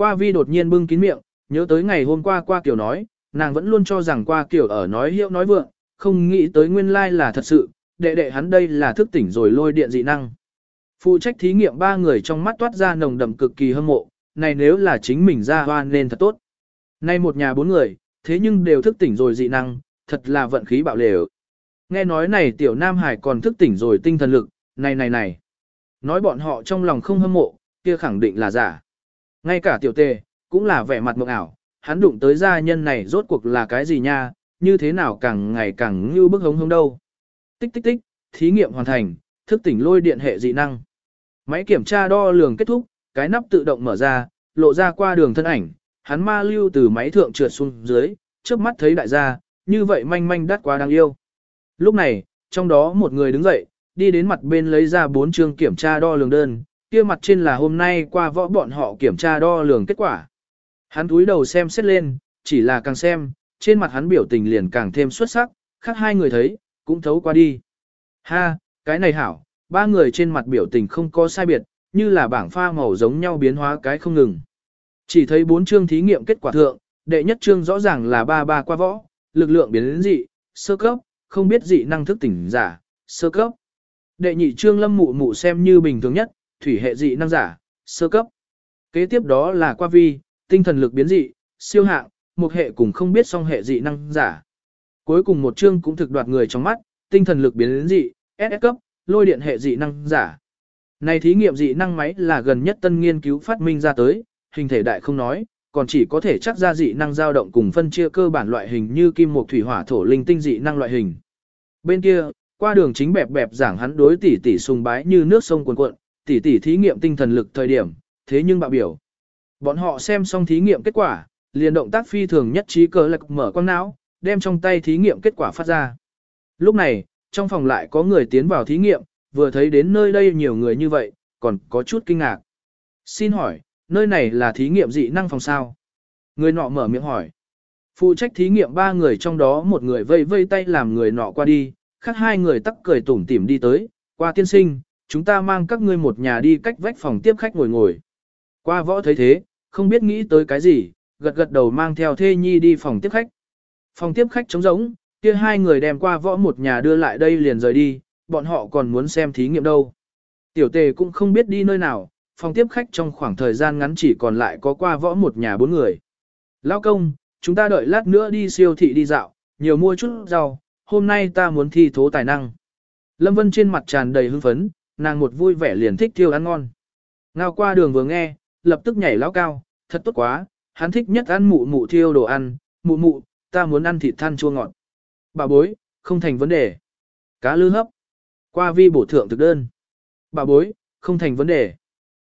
Qua vi đột nhiên bưng kín miệng, nhớ tới ngày hôm qua qua kiểu nói, nàng vẫn luôn cho rằng qua kiểu ở nói hiệu nói vượng, không nghĩ tới nguyên lai là thật sự, đệ đệ hắn đây là thức tỉnh rồi lôi điện dị năng. Phụ trách thí nghiệm ba người trong mắt toát ra nồng đậm cực kỳ hâm mộ, này nếu là chính mình ra hoan nên thật tốt. Nay một nhà bốn người, thế nhưng đều thức tỉnh rồi dị năng, thật là vận khí bạo lều. Nghe nói này tiểu Nam Hải còn thức tỉnh rồi tinh thần lực, này này này. Nói bọn họ trong lòng không hâm mộ, kia khẳng định là giả. Ngay cả tiểu tề, cũng là vẻ mặt mộng ảo, hắn đụng tới gia nhân này rốt cuộc là cái gì nha, như thế nào càng ngày càng như bức hống hống đâu. Tích tích tích, thí nghiệm hoàn thành, thức tỉnh lôi điện hệ dị năng. Máy kiểm tra đo lường kết thúc, cái nắp tự động mở ra, lộ ra qua đường thân ảnh, hắn ma lưu từ máy thượng trượt xuống dưới, trước mắt thấy đại gia, như vậy manh manh đắt quá đáng yêu. Lúc này, trong đó một người đứng dậy, đi đến mặt bên lấy ra bốn chương kiểm tra đo lường đơn, kia mặt trên là hôm nay qua võ bọn họ kiểm tra đo lường kết quả. Hắn túi đầu xem xét lên, chỉ là càng xem, trên mặt hắn biểu tình liền càng thêm xuất sắc, khác hai người thấy, cũng thấu qua đi. Ha, cái này hảo, ba người trên mặt biểu tình không có sai biệt, như là bảng pha màu giống nhau biến hóa cái không ngừng. Chỉ thấy bốn chương thí nghiệm kết quả thượng, đệ nhất chương rõ ràng là ba ba qua võ, lực lượng biến đến dị, sơ cấp, không biết dị năng thức tỉnh giả, sơ cấp. Đệ nhị chương lâm mụ mụ xem như bình thường nhất, thủy hệ dị năng giả, sơ cấp. Kế tiếp đó là qua vi, tinh thần lực biến dị, siêu hạng, một hệ cùng không biết song hệ dị năng giả. Cuối cùng một chương cũng thực đoạt người trong mắt, tinh thần lực biến dị, SS cấp, lôi điện hệ dị năng giả. Này thí nghiệm dị năng máy là gần nhất tân nghiên cứu phát minh ra tới, hình thể đại không nói, còn chỉ có thể chắc ra dị năng dao động cùng phân chia cơ bản loại hình như kim mộc thủy hỏa thổ linh tinh dị năng loại hình. Bên kia, qua đường chính bẹp bẹp giảng hắn đối tỷ tỷ sùng bái như nước sông cuồn cuộn, tỷ tỷ thí nghiệm tinh thần lực thời điểm, thế nhưng bạo biểu. Bọn họ xem xong thí nghiệm kết quả, liền động tác phi thường nhất trí cờ lạc mở quang não, đem trong tay thí nghiệm kết quả phát ra. Lúc này, trong phòng lại có người tiến vào thí nghiệm, vừa thấy đến nơi đây nhiều người như vậy, còn có chút kinh ngạc. Xin hỏi, nơi này là thí nghiệm dị năng phòng sao? Người nọ mở miệng hỏi. Phụ trách thí nghiệm ba người trong đó một người vây vây tay làm người nọ qua đi, khác hai người tắc cười tủm tỉm đi tới, qua tiên sinh, chúng ta mang các ngươi một nhà đi cách vách phòng tiếp khách ngồi ngồi. Qua võ thấy thế, không biết nghĩ tới cái gì, gật gật đầu mang theo thê nhi đi phòng tiếp khách. Phòng tiếp khách trống rỗng, kia hai người đem qua võ một nhà đưa lại đây liền rời đi, bọn họ còn muốn xem thí nghiệm đâu. Tiểu tề cũng không biết đi nơi nào, phòng tiếp khách trong khoảng thời gian ngắn chỉ còn lại có qua võ một nhà bốn người. Lao công, chúng ta đợi lát nữa đi siêu thị đi dạo, nhiều mua chút rau, hôm nay ta muốn thi thố tài năng. Lâm Vân trên mặt tràn đầy hưng phấn, nàng một vui vẻ liền thích thiêu ăn ngon. Ngao qua đường vừa nghe, lập tức nhảy lao cao, thật tốt quá, hắn thích nhất ăn mụ mụ thiêu đồ ăn, mụ mụ, ta muốn ăn thịt than chua ngọt. Bà bối, không thành vấn đề. Cá lư hấp. Qua vi bổ thượng thực đơn. Bà bối, không thành vấn đề.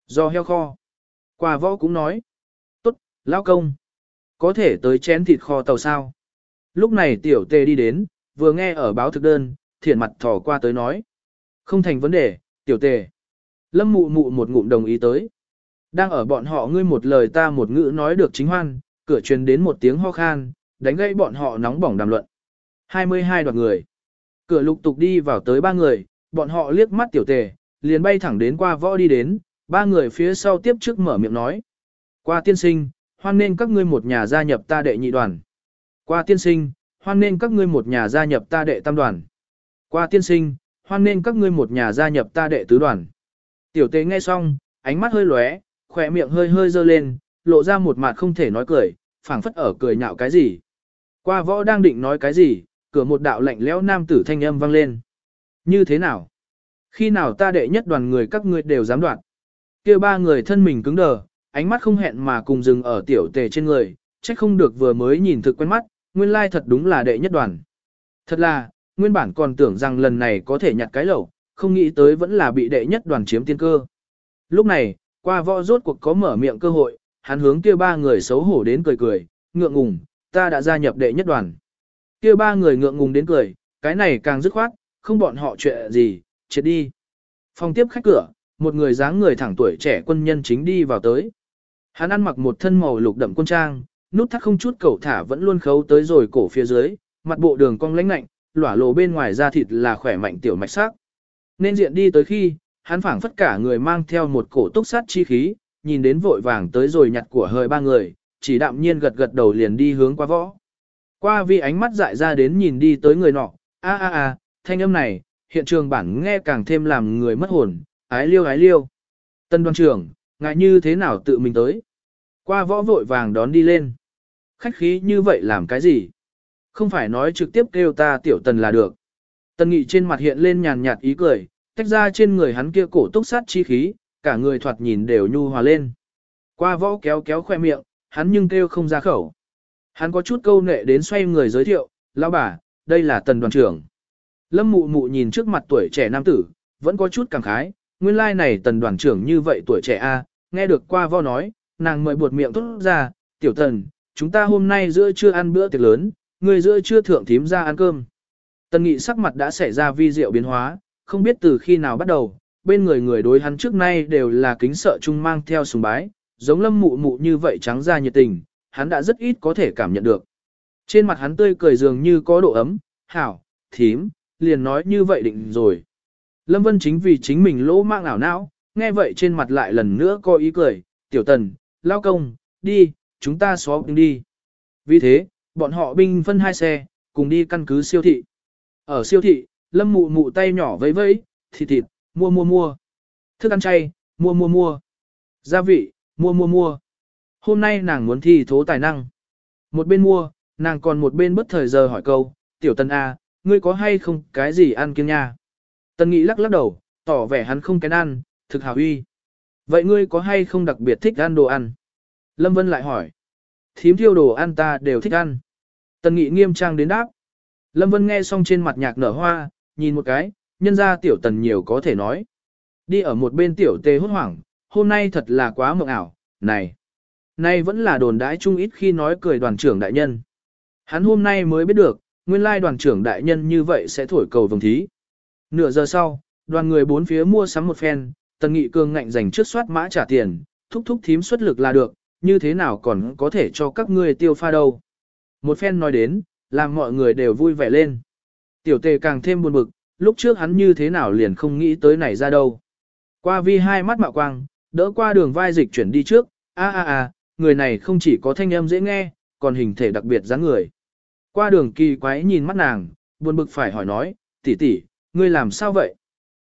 Do heo kho. Qua võ cũng nói. Tốt, lao công. Có thể tới chén thịt kho tàu sao. Lúc này tiểu tề đi đến, vừa nghe ở báo thực đơn, thiện mặt thỏ qua tới nói. Không thành vấn đề, tiểu tề. Lâm mụ mụ một ngụm đồng ý tới. Đang ở bọn họ ngươi một lời ta một ngữ nói được chính hoan, cửa truyền đến một tiếng ho khan, đánh gãy bọn họ nóng bỏng đàm luận. 22 đoạt người. Cửa lục tục đi vào tới ba người, bọn họ liếc mắt tiểu tề, liền bay thẳng đến qua võ đi đến, ba người phía sau tiếp trước mở miệng nói. Qua tiên sinh, hoan nên các ngươi một nhà gia nhập ta đệ nhị đoàn. Qua tiên sinh, hoan nên các ngươi một nhà gia nhập ta đệ tam đoàn. Qua tiên sinh, hoan nên các ngươi một nhà gia nhập ta đệ tứ đoàn. Tiểu tế nghe xong, ánh mắt hơi lóe, khỏe miệng hơi hơi dơ lên, lộ ra một mặt không thể nói cười, phảng phất ở cười nhạo cái gì. Qua võ đang định nói cái gì, cửa một đạo lạnh lẽo nam tử thanh âm vang lên. Như thế nào? Khi nào ta đệ nhất đoàn người các ngươi đều dám đoạt? kia ba người thân mình cứng đờ, ánh mắt không hẹn mà cùng dừng ở tiểu tề trên người, chắc không được vừa mới nhìn thực quen mắt, nguyên lai thật đúng là đệ nhất đoàn. Thật là, nguyên bản còn tưởng rằng lần này có thể nhặt cái lẩu, không nghĩ tới vẫn là bị đệ nhất đoàn chiếm tiên cơ. Lúc này, qua võ rốt cuộc có mở miệng cơ hội, hắn hướng kia ba người xấu hổ đến cười cười, ngượng ngùng, ta đã gia nhập đệ nhất đoàn. Kia ba người ngượng ngùng đến cười, cái này càng dứt khoát, không bọn họ chuyện gì, chết đi. Phòng tiếp khách cửa, một người dáng người thẳng tuổi trẻ quân nhân chính đi vào tới. Hắn ăn mặc một thân màu lục đậm quân trang, nút thắt không chút cầu thả vẫn luôn khấu tới rồi cổ phía dưới, mặt bộ đường cong lãnh lạnh, lỏa lộ bên ngoài da thịt là khỏe mạnh tiểu mạch sắc. Nên diện đi tới khi, hắn phảng phất cả người mang theo một cổ túc sát chi khí, nhìn đến vội vàng tới rồi nhặt của hơi ba người, chỉ đạm nhiên gật gật đầu liền đi hướng qua võ. Qua vi ánh mắt dại ra đến nhìn đi tới người nọ, a a a, thanh âm này, hiện trường bản nghe càng thêm làm người mất hồn, ái liêu ái liêu. Tân đoàn trưởng, ngại như thế nào tự mình tới. Qua võ vội vàng đón đi lên. Khách khí như vậy làm cái gì? Không phải nói trực tiếp kêu ta tiểu tần là được. Tần nghị trên mặt hiện lên nhàn nhạt ý cười, tách ra trên người hắn kia cổ túc sát chi khí, cả người thoạt nhìn đều nhu hòa lên. Qua võ kéo kéo khoe miệng, hắn nhưng kêu không ra khẩu. Hắn có chút câu nệ đến xoay người giới thiệu, Lão bà, đây là tần đoàn trưởng. Lâm mụ mụ nhìn trước mặt tuổi trẻ nam tử, vẫn có chút cảm khái, nguyên lai like này tần đoàn trưởng như vậy tuổi trẻ a, nghe được qua võ nói, nàng mời buột miệng tốt ra, tiểu tần, chúng ta hôm nay giữa trưa ăn bữa tiệc lớn, người giữa chưa thượng thím ra ăn cơm. Tần nghị sắc mặt đã xảy ra vi diệu biến hóa, không biết từ khi nào bắt đầu, bên người người đối hắn trước nay đều là kính sợ chung mang theo sùng bái, giống lâm mụ mụ như vậy trắng ra nhiệt tình, hắn đã rất ít có thể cảm nhận được. Trên mặt hắn tươi cười dường như có độ ấm, hảo, thím, liền nói như vậy định rồi. Lâm Vân chính vì chính mình lỗ mạng ảo não, nghe vậy trên mặt lại lần nữa có ý cười, tiểu tần, lao công, đi, chúng ta xóa đi. Vì thế, bọn họ binh phân hai xe, cùng đi căn cứ siêu thị. Ở siêu thị, Lâm mụ mụ tay nhỏ vẫy vẫy, thịt thịt, mua mua mua. Thức ăn chay, mua mua mua. Gia vị, mua mua mua. Hôm nay nàng muốn thi thố tài năng. Một bên mua, nàng còn một bên bất thời giờ hỏi câu, tiểu tân A, à, ngươi có hay không cái gì ăn kiêng nha? tân nghị lắc lắc đầu, tỏ vẻ hắn không kén ăn, thực hào uy. Vậy ngươi có hay không đặc biệt thích ăn đồ ăn? Lâm Vân lại hỏi. Thím thiêu đồ ăn ta đều thích ăn. Tần nghị nghiêm trang đến đáp. Lâm Vân nghe xong trên mặt nhạc nở hoa, nhìn một cái, nhân ra tiểu tần nhiều có thể nói. Đi ở một bên tiểu tê hốt hoảng, hôm nay thật là quá mộng ảo, này. Nay vẫn là đồn đãi chung ít khi nói cười đoàn trưởng đại nhân. Hắn hôm nay mới biết được, nguyên lai đoàn trưởng đại nhân như vậy sẽ thổi cầu vồng thí. Nửa giờ sau, đoàn người bốn phía mua sắm một phen, tần nghị cường ngạnh dành trước soát mã trả tiền, thúc thúc thím xuất lực là được, như thế nào còn có thể cho các ngươi tiêu pha đâu. Một phen nói đến, làm mọi người đều vui vẻ lên. Tiểu tề càng thêm buồn bực, lúc trước hắn như thế nào liền không nghĩ tới này ra đâu. Qua vi hai mắt mạo quang, đỡ qua đường vai dịch chuyển đi trước, a a a, người này không chỉ có thanh âm dễ nghe, còn hình thể đặc biệt dáng người. Qua đường kỳ quái nhìn mắt nàng, buồn bực phải hỏi nói, tỷ tỷ, ngươi làm sao vậy?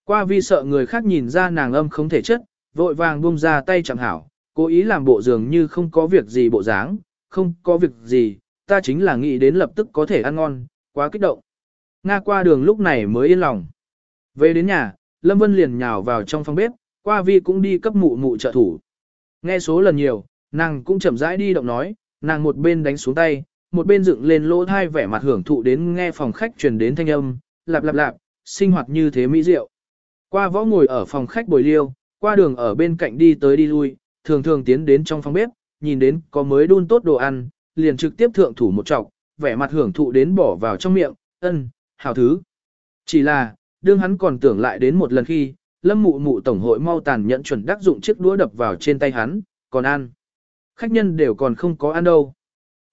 Qua vi sợ người khác nhìn ra nàng âm không thể chất, vội vàng buông ra tay chẳng hảo, cố ý làm bộ dường như không có việc gì bộ dáng, không có việc gì, ta chính là nghĩ đến lập tức có thể ăn ngon, quá kích động. Nga qua đường lúc này mới yên lòng. Về đến nhà, Lâm Vân liền nhào vào trong phòng bếp, qua vi cũng đi cấp mụ mụ trợ thủ. Nghe số lần nhiều, nàng cũng chậm rãi đi động nói, nàng một bên đánh xuống tay, một bên dựng lên lỗ thai vẻ mặt hưởng thụ đến nghe phòng khách truyền đến thanh âm, lạp lạp lạp, sinh hoạt như thế mỹ diệu. Qua võ ngồi ở phòng khách bồi liêu, qua đường ở bên cạnh đi tới đi lui, thường thường tiến đến trong phòng bếp, nhìn đến có mới đun tốt đồ ăn, liền trực tiếp thượng thủ một trọc, vẻ mặt hưởng thụ đến bỏ vào trong miệng, ân, hào thứ. Chỉ là, đương hắn còn tưởng lại đến một lần khi, lâm mụ mụ tổng hội mau tàn nhẫn chuẩn đắc dụng chiếc đũa đập vào trên tay hắn, còn ăn. Khách nhân đều còn không có ăn đâu.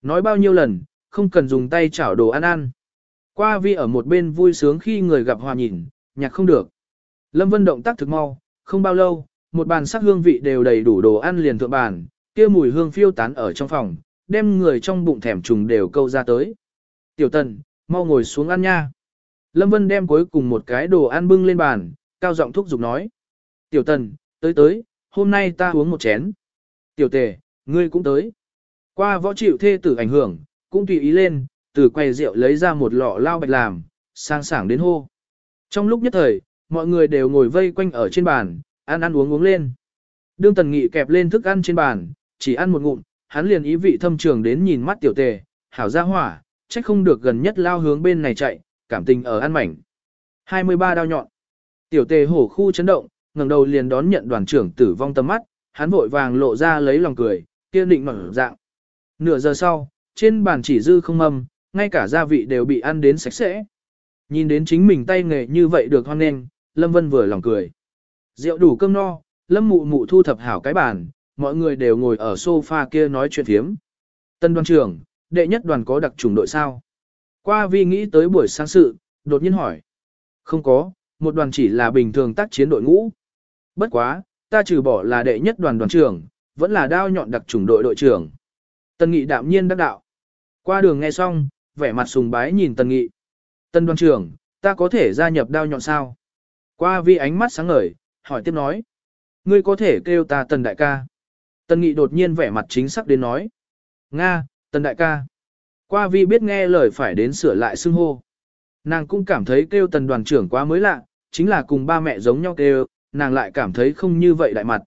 Nói bao nhiêu lần, không cần dùng tay chảo đồ ăn ăn. Qua vi ở một bên vui sướng khi người gặp hòa nhìn, nhạc không được. Lâm Vân động tác thực mau, không bao lâu, một bàn sắc hương vị đều đầy đủ đồ ăn liền thượng bàn, kia mùi hương phiêu tán ở trong phòng, đem người trong bụng thèm trùng đều câu ra tới. Tiểu tần, mau ngồi xuống ăn nha. Lâm Vân đem cuối cùng một cái đồ ăn bưng lên bàn, cao giọng thúc giục nói. Tiểu tần, tới tới, hôm nay ta uống một chén. Tiểu tề, ngươi cũng tới. Qua võ chịu thê tử ảnh hưởng, cũng tùy ý lên, từ quầy rượu lấy ra một lọ lao bạch làm, sang sảng đến hô. Trong lúc nhất thời, mọi người đều ngồi vây quanh ở trên bàn, ăn ăn uống uống lên. Đương tần nghị kẹp lên thức ăn trên bàn, chỉ ăn một ngụm, hắn liền ý vị thâm trường đến nhìn mắt tiểu tề, hảo ra hỏa, trách không được gần nhất lao hướng bên này chạy, cảm tình ở ăn mảnh. 23 đao nhọn. Tiểu tề hổ khu chấn động, ngẩng đầu liền đón nhận đoàn trưởng tử vong tâm mắt, hắn vội vàng lộ ra lấy lòng cười, kiên định mở dạng. Nửa giờ sau, trên bàn chỉ dư không âm ngay cả gia vị đều bị ăn đến sạch sẽ. Nhìn đến chính mình tay nghề như vậy được hoan nghênh, Lâm Vân vừa lòng cười. Rượu đủ cơm no, Lâm mụ mụ thu thập hảo cái bàn, mọi người đều ngồi ở sofa kia nói chuyện thiếm. Tân đoàn trưởng, đệ nhất đoàn có đặc trùng đội sao? Qua vi nghĩ tới buổi sáng sự, đột nhiên hỏi. Không có, một đoàn chỉ là bình thường tác chiến đội ngũ. Bất quá, ta trừ bỏ là đệ nhất đoàn đoàn trưởng, vẫn là đao nhọn đặc trùng đội đội trưởng. Tân nghị đạm nhiên đắc đạo. Qua đường nghe xong, vẻ mặt sùng bái nhìn Tân nghị. Tân đoàn trưởng, ta có thể gia nhập đao nhọn sao? Qua vi ánh mắt sáng ngời, hỏi tiếp nói. Ngươi có thể kêu ta Tần đại ca. Tần nghị đột nhiên vẻ mặt chính xác đến nói. Nga, Tần đại ca. Qua vi biết nghe lời phải đến sửa lại xưng hô. Nàng cũng cảm thấy kêu tần đoàn trưởng quá mới lạ, chính là cùng ba mẹ giống nhau kêu, nàng lại cảm thấy không như vậy đại mặt.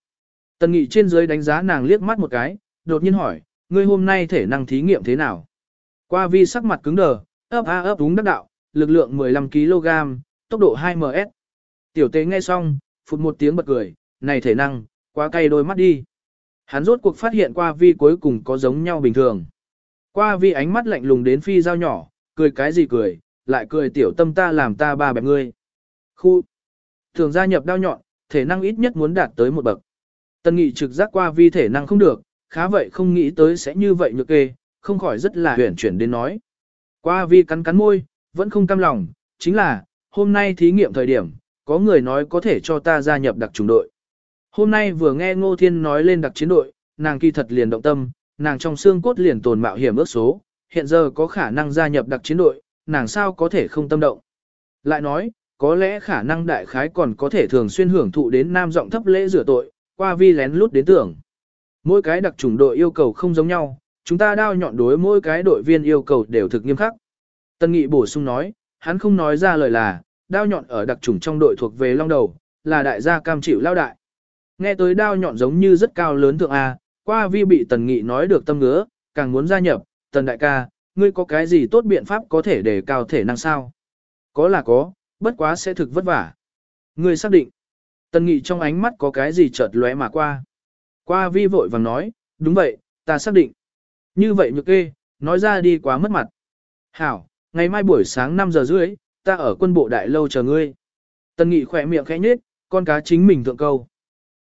Tần nghị trên dưới đánh giá nàng liếc mắt một cái, đột nhiên hỏi, ngươi hôm nay thể năng thí nghiệm thế nào? Qua vi sắc mặt cứng đờ, ấp a ấp đúng đắc đạo, lực lượng 15kg, tốc độ 2ms. Tiểu tế nghe xong, phụt một tiếng bật cười, này thể năng, quá cay đôi mắt đi. Hắn rốt cuộc phát hiện qua vi cuối cùng có giống nhau bình thường. Qua vi ánh mắt lạnh lùng đến phi dao nhỏ, cười cái gì cười, lại cười tiểu tâm ta làm ta ba bẹp ngươi. Khu. Thường gia nhập đao nhọn, thể năng ít nhất muốn đạt tới một bậc. Tân nghị trực giác qua vi thể năng không được, khá vậy không nghĩ tới sẽ như vậy nhược kê, không khỏi rất là huyền chuyển đến nói. Qua vi cắn cắn môi, vẫn không cam lòng, chính là, hôm nay thí nghiệm thời điểm, có người nói có thể cho ta gia nhập đặc trùng đội. Hôm nay vừa nghe Ngô Thiên nói lên đặc chiến đội, nàng kỳ thật liền động tâm, nàng trong xương cốt liền tồn mạo hiểm ước số, hiện giờ có khả năng gia nhập đặc chiến đội, nàng sao có thể không tâm động. Lại nói, có lẽ khả năng đại khái còn có thể thường xuyên hưởng thụ đến nam giọng thấp lễ rửa tội, qua vi lén lút đến tưởng. Mỗi cái đặc chủng đội yêu cầu không giống nhau, chúng ta đao nhọn đối mỗi cái đội viên yêu cầu đều thực nghiêm khắc. Tân Nghị bổ sung nói, hắn không nói ra lời là, đao nhọn ở đặc chủng trong đội thuộc về long đầu, là đại gia cam chịu lao đại. Nghe tới đao nhọn giống như rất cao lớn thượng A, qua vi bị Tần Nghị nói được tâm ngứa, càng muốn gia nhập, Tần Đại ca, ngươi có cái gì tốt biện pháp có thể để cao thể năng sao? Có là có, bất quá sẽ thực vất vả. Ngươi xác định. Tần Nghị trong ánh mắt có cái gì chợt lóe mà qua. Qua vi vội vàng nói, đúng vậy, ta xác định. Như vậy nhược kê, nói ra đi quá mất mặt. Hảo, ngày mai buổi sáng 5 giờ rưỡi, ta ở quân bộ đại lâu chờ ngươi. Tần Nghị khỏe miệng khẽ nhếch, con cá chính mình thượng câu.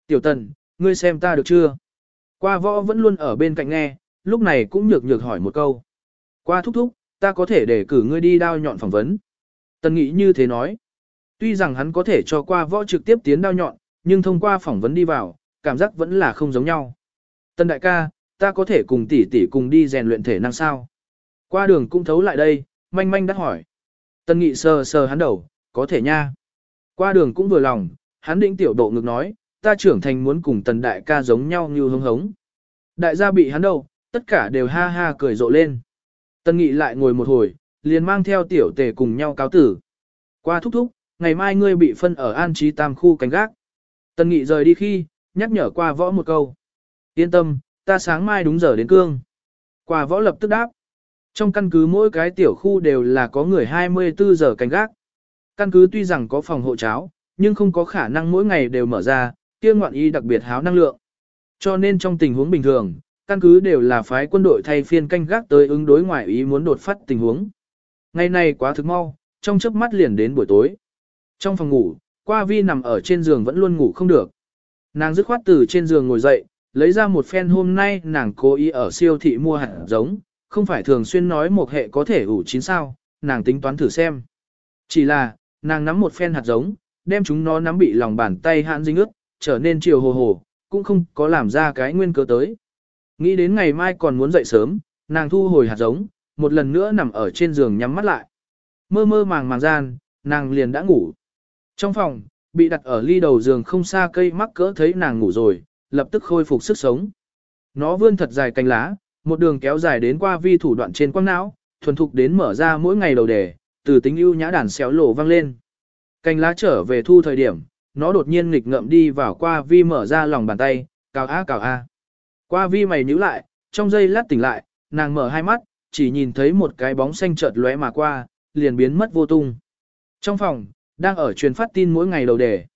Tiểu Tần, ngươi xem ta được chưa? Qua võ vẫn luôn ở bên cạnh nghe, lúc này cũng nhược nhược hỏi một câu. Qua thúc thúc, ta có thể để cử ngươi đi đao nhọn phỏng vấn. Tần Nghị như thế nói. Tuy rằng hắn có thể cho qua võ trực tiếp tiến đao nhọn, nhưng thông qua phỏng vấn đi vào, cảm giác vẫn là không giống nhau. Tần đại ca, ta có thể cùng tỷ tỷ cùng đi rèn luyện thể năng sao? Qua đường cũng thấu lại đây, manh manh đắt hỏi. Tần Nghị sờ sờ hắn đầu, có thể nha. Qua đường cũng vừa lòng, hắn định tiểu độ ngực nói, ta trưởng thành muốn cùng tần đại ca giống nhau như hống hống. Đại gia bị hắn đâu, tất cả đều ha ha cười rộ lên. Tần Nghị lại ngồi một hồi, liền mang theo tiểu tề cùng nhau cáo tử. Qua thúc thúc, ngày mai ngươi bị phân ở an trí tam khu cánh gác. Tần Nghị rời đi khi, nhắc nhở qua võ một câu. Yên tâm, ta sáng mai đúng giờ đến cương. Qua võ lập tức đáp. Trong căn cứ mỗi cái tiểu khu đều là có người 24 giờ canh gác. Căn cứ tuy rằng có phòng hộ cháo, nhưng không có khả năng mỗi ngày đều mở ra, kia ngoạn ý đặc biệt háo năng lượng. Cho nên trong tình huống bình thường, căn cứ đều là phái quân đội thay phiên canh gác tới ứng đối ngoại ý muốn đột phát tình huống. Ngày này quá thực mau, trong chớp mắt liền đến buổi tối. Trong phòng ngủ, qua vi nằm ở trên giường vẫn luôn ngủ không được. Nàng dứt khoát từ trên giường ngồi dậy, lấy ra một phen hôm nay nàng cố ý ở siêu thị mua hạt giống, không phải thường xuyên nói một hệ có thể ủ chín sao, nàng tính toán thử xem. Chỉ là, nàng nắm một phen hạt giống, đem chúng nó nắm bị lòng bàn tay hãn dính ướt, trở nên chiều hồ hồ, cũng không có làm ra cái nguyên cơ tới. Nghĩ đến ngày mai còn muốn dậy sớm, nàng thu hồi hạt giống, một lần nữa nằm ở trên giường nhắm mắt lại. Mơ mơ màng màng gian, nàng liền đã ngủ. Trong phòng, bị đặt ở ly đầu giường không xa cây mắc cỡ thấy nàng ngủ rồi, lập tức khôi phục sức sống. Nó vươn thật dài cánh lá, một đường kéo dài đến qua vi thủ đoạn trên quang não, thuần thục đến mở ra mỗi ngày đầu đề, từ tính ưu nhã đàn xéo lộ vang lên. Cánh lá trở về thu thời điểm, nó đột nhiên nghịch ngợm đi vào qua vi mở ra lòng bàn tay, cào á cào a. Qua vi mày nhíu lại, trong giây lát tỉnh lại, nàng mở hai mắt, chỉ nhìn thấy một cái bóng xanh chợt lóe mà qua, liền biến mất vô tung. Trong phòng, đang ở truyền phát tin mỗi ngày đầu đề.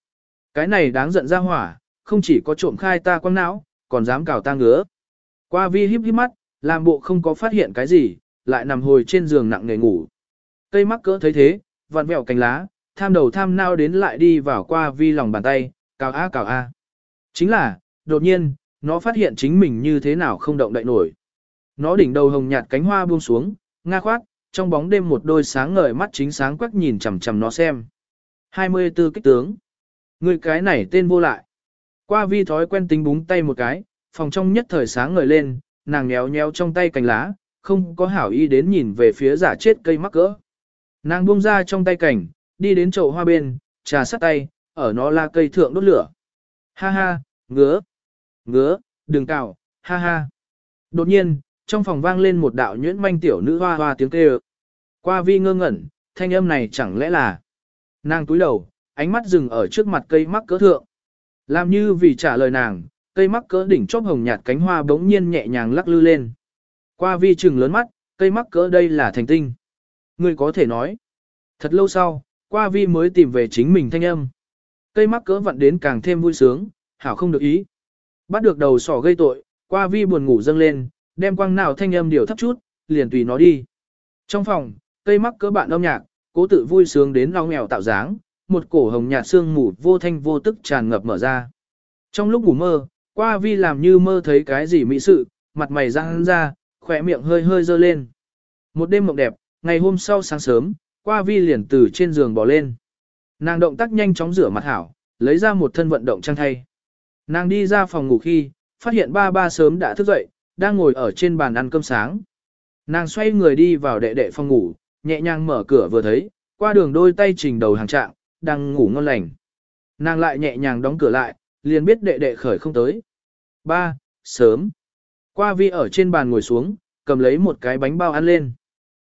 Cái này đáng giận ra hỏa, không chỉ có trộm khai ta quăng não, còn dám cào ta ngứa. Qua vi híp híp mắt, làm bộ không có phát hiện cái gì, lại nằm hồi trên giường nặng nề ngủ. Cây mắc cỡ thấy thế, vặn vẹo cánh lá, tham đầu tham nao đến lại đi vào qua vi lòng bàn tay, cào a cào a. Chính là, đột nhiên, nó phát hiện chính mình như thế nào không động đậy nổi. Nó đỉnh đầu hồng nhạt cánh hoa buông xuống, nga khoát, trong bóng đêm một đôi sáng ngời mắt chính sáng quắc nhìn chằm chằm nó xem. 24 kích tướng. Người cái này tên vô lại. Qua vi thói quen tính búng tay một cái, phòng trong nhất thời sáng ngời lên, nàng nhéo nhéo trong tay cành lá, không có hảo ý đến nhìn về phía giả chết cây mắc cỡ. Nàng buông ra trong tay cảnh, đi đến chậu hoa bên, trà sắt tay, ở nó la cây thượng đốt lửa. Ha ha, ngứa, ngứa, đừng cào, ha ha. Đột nhiên, trong phòng vang lên một đạo nhuyễn manh tiểu nữ hoa hoa tiếng kêu. Qua vi ngơ ngẩn, thanh âm này chẳng lẽ là... Nàng túi đầu, ánh mắt dừng ở trước mặt cây mắc cỡ thượng. Làm như vì trả lời nàng, cây mắc cỡ đỉnh chóp hồng nhạt cánh hoa bỗng nhiên nhẹ nhàng lắc lư lên. Qua vi trừng lớn mắt, cây mắc cỡ đây là thành tinh. người có thể nói. Thật lâu sau, qua vi mới tìm về chính mình thanh âm. Cây mắc cỡ vặn đến càng thêm vui sướng, hảo không được ý. Bắt được đầu sỏ gây tội, qua vi buồn ngủ dâng lên, đem quang nào thanh âm điều thấp chút, liền tùy nó đi. Trong phòng, cây mắc cỡ bạn âm nhạc, cố tự vui sướng đến lau nghèo tạo dáng, một cổ hồng nhạt xương mù vô thanh vô tức tràn ngập mở ra. Trong lúc ngủ mơ, qua vi làm như mơ thấy cái gì mỹ sự, mặt mày răng ra, khỏe miệng hơi hơi dơ lên. Một đêm mộng đẹp, ngày hôm sau sáng sớm, qua vi liền từ trên giường bỏ lên. Nàng động tác nhanh chóng rửa mặt hảo, lấy ra một thân vận động trang thay. Nàng đi ra phòng ngủ khi, phát hiện ba ba sớm đã thức dậy, đang ngồi ở trên bàn ăn cơm sáng. Nàng xoay người đi vào đệ đệ phòng ngủ, nhẹ nhàng mở cửa vừa thấy, qua đường đôi tay trình đầu hàng trạng, đang ngủ ngon lành. Nàng lại nhẹ nhàng đóng cửa lại, liền biết đệ đệ khởi không tới. Ba, sớm. Qua vi ở trên bàn ngồi xuống, cầm lấy một cái bánh bao ăn lên.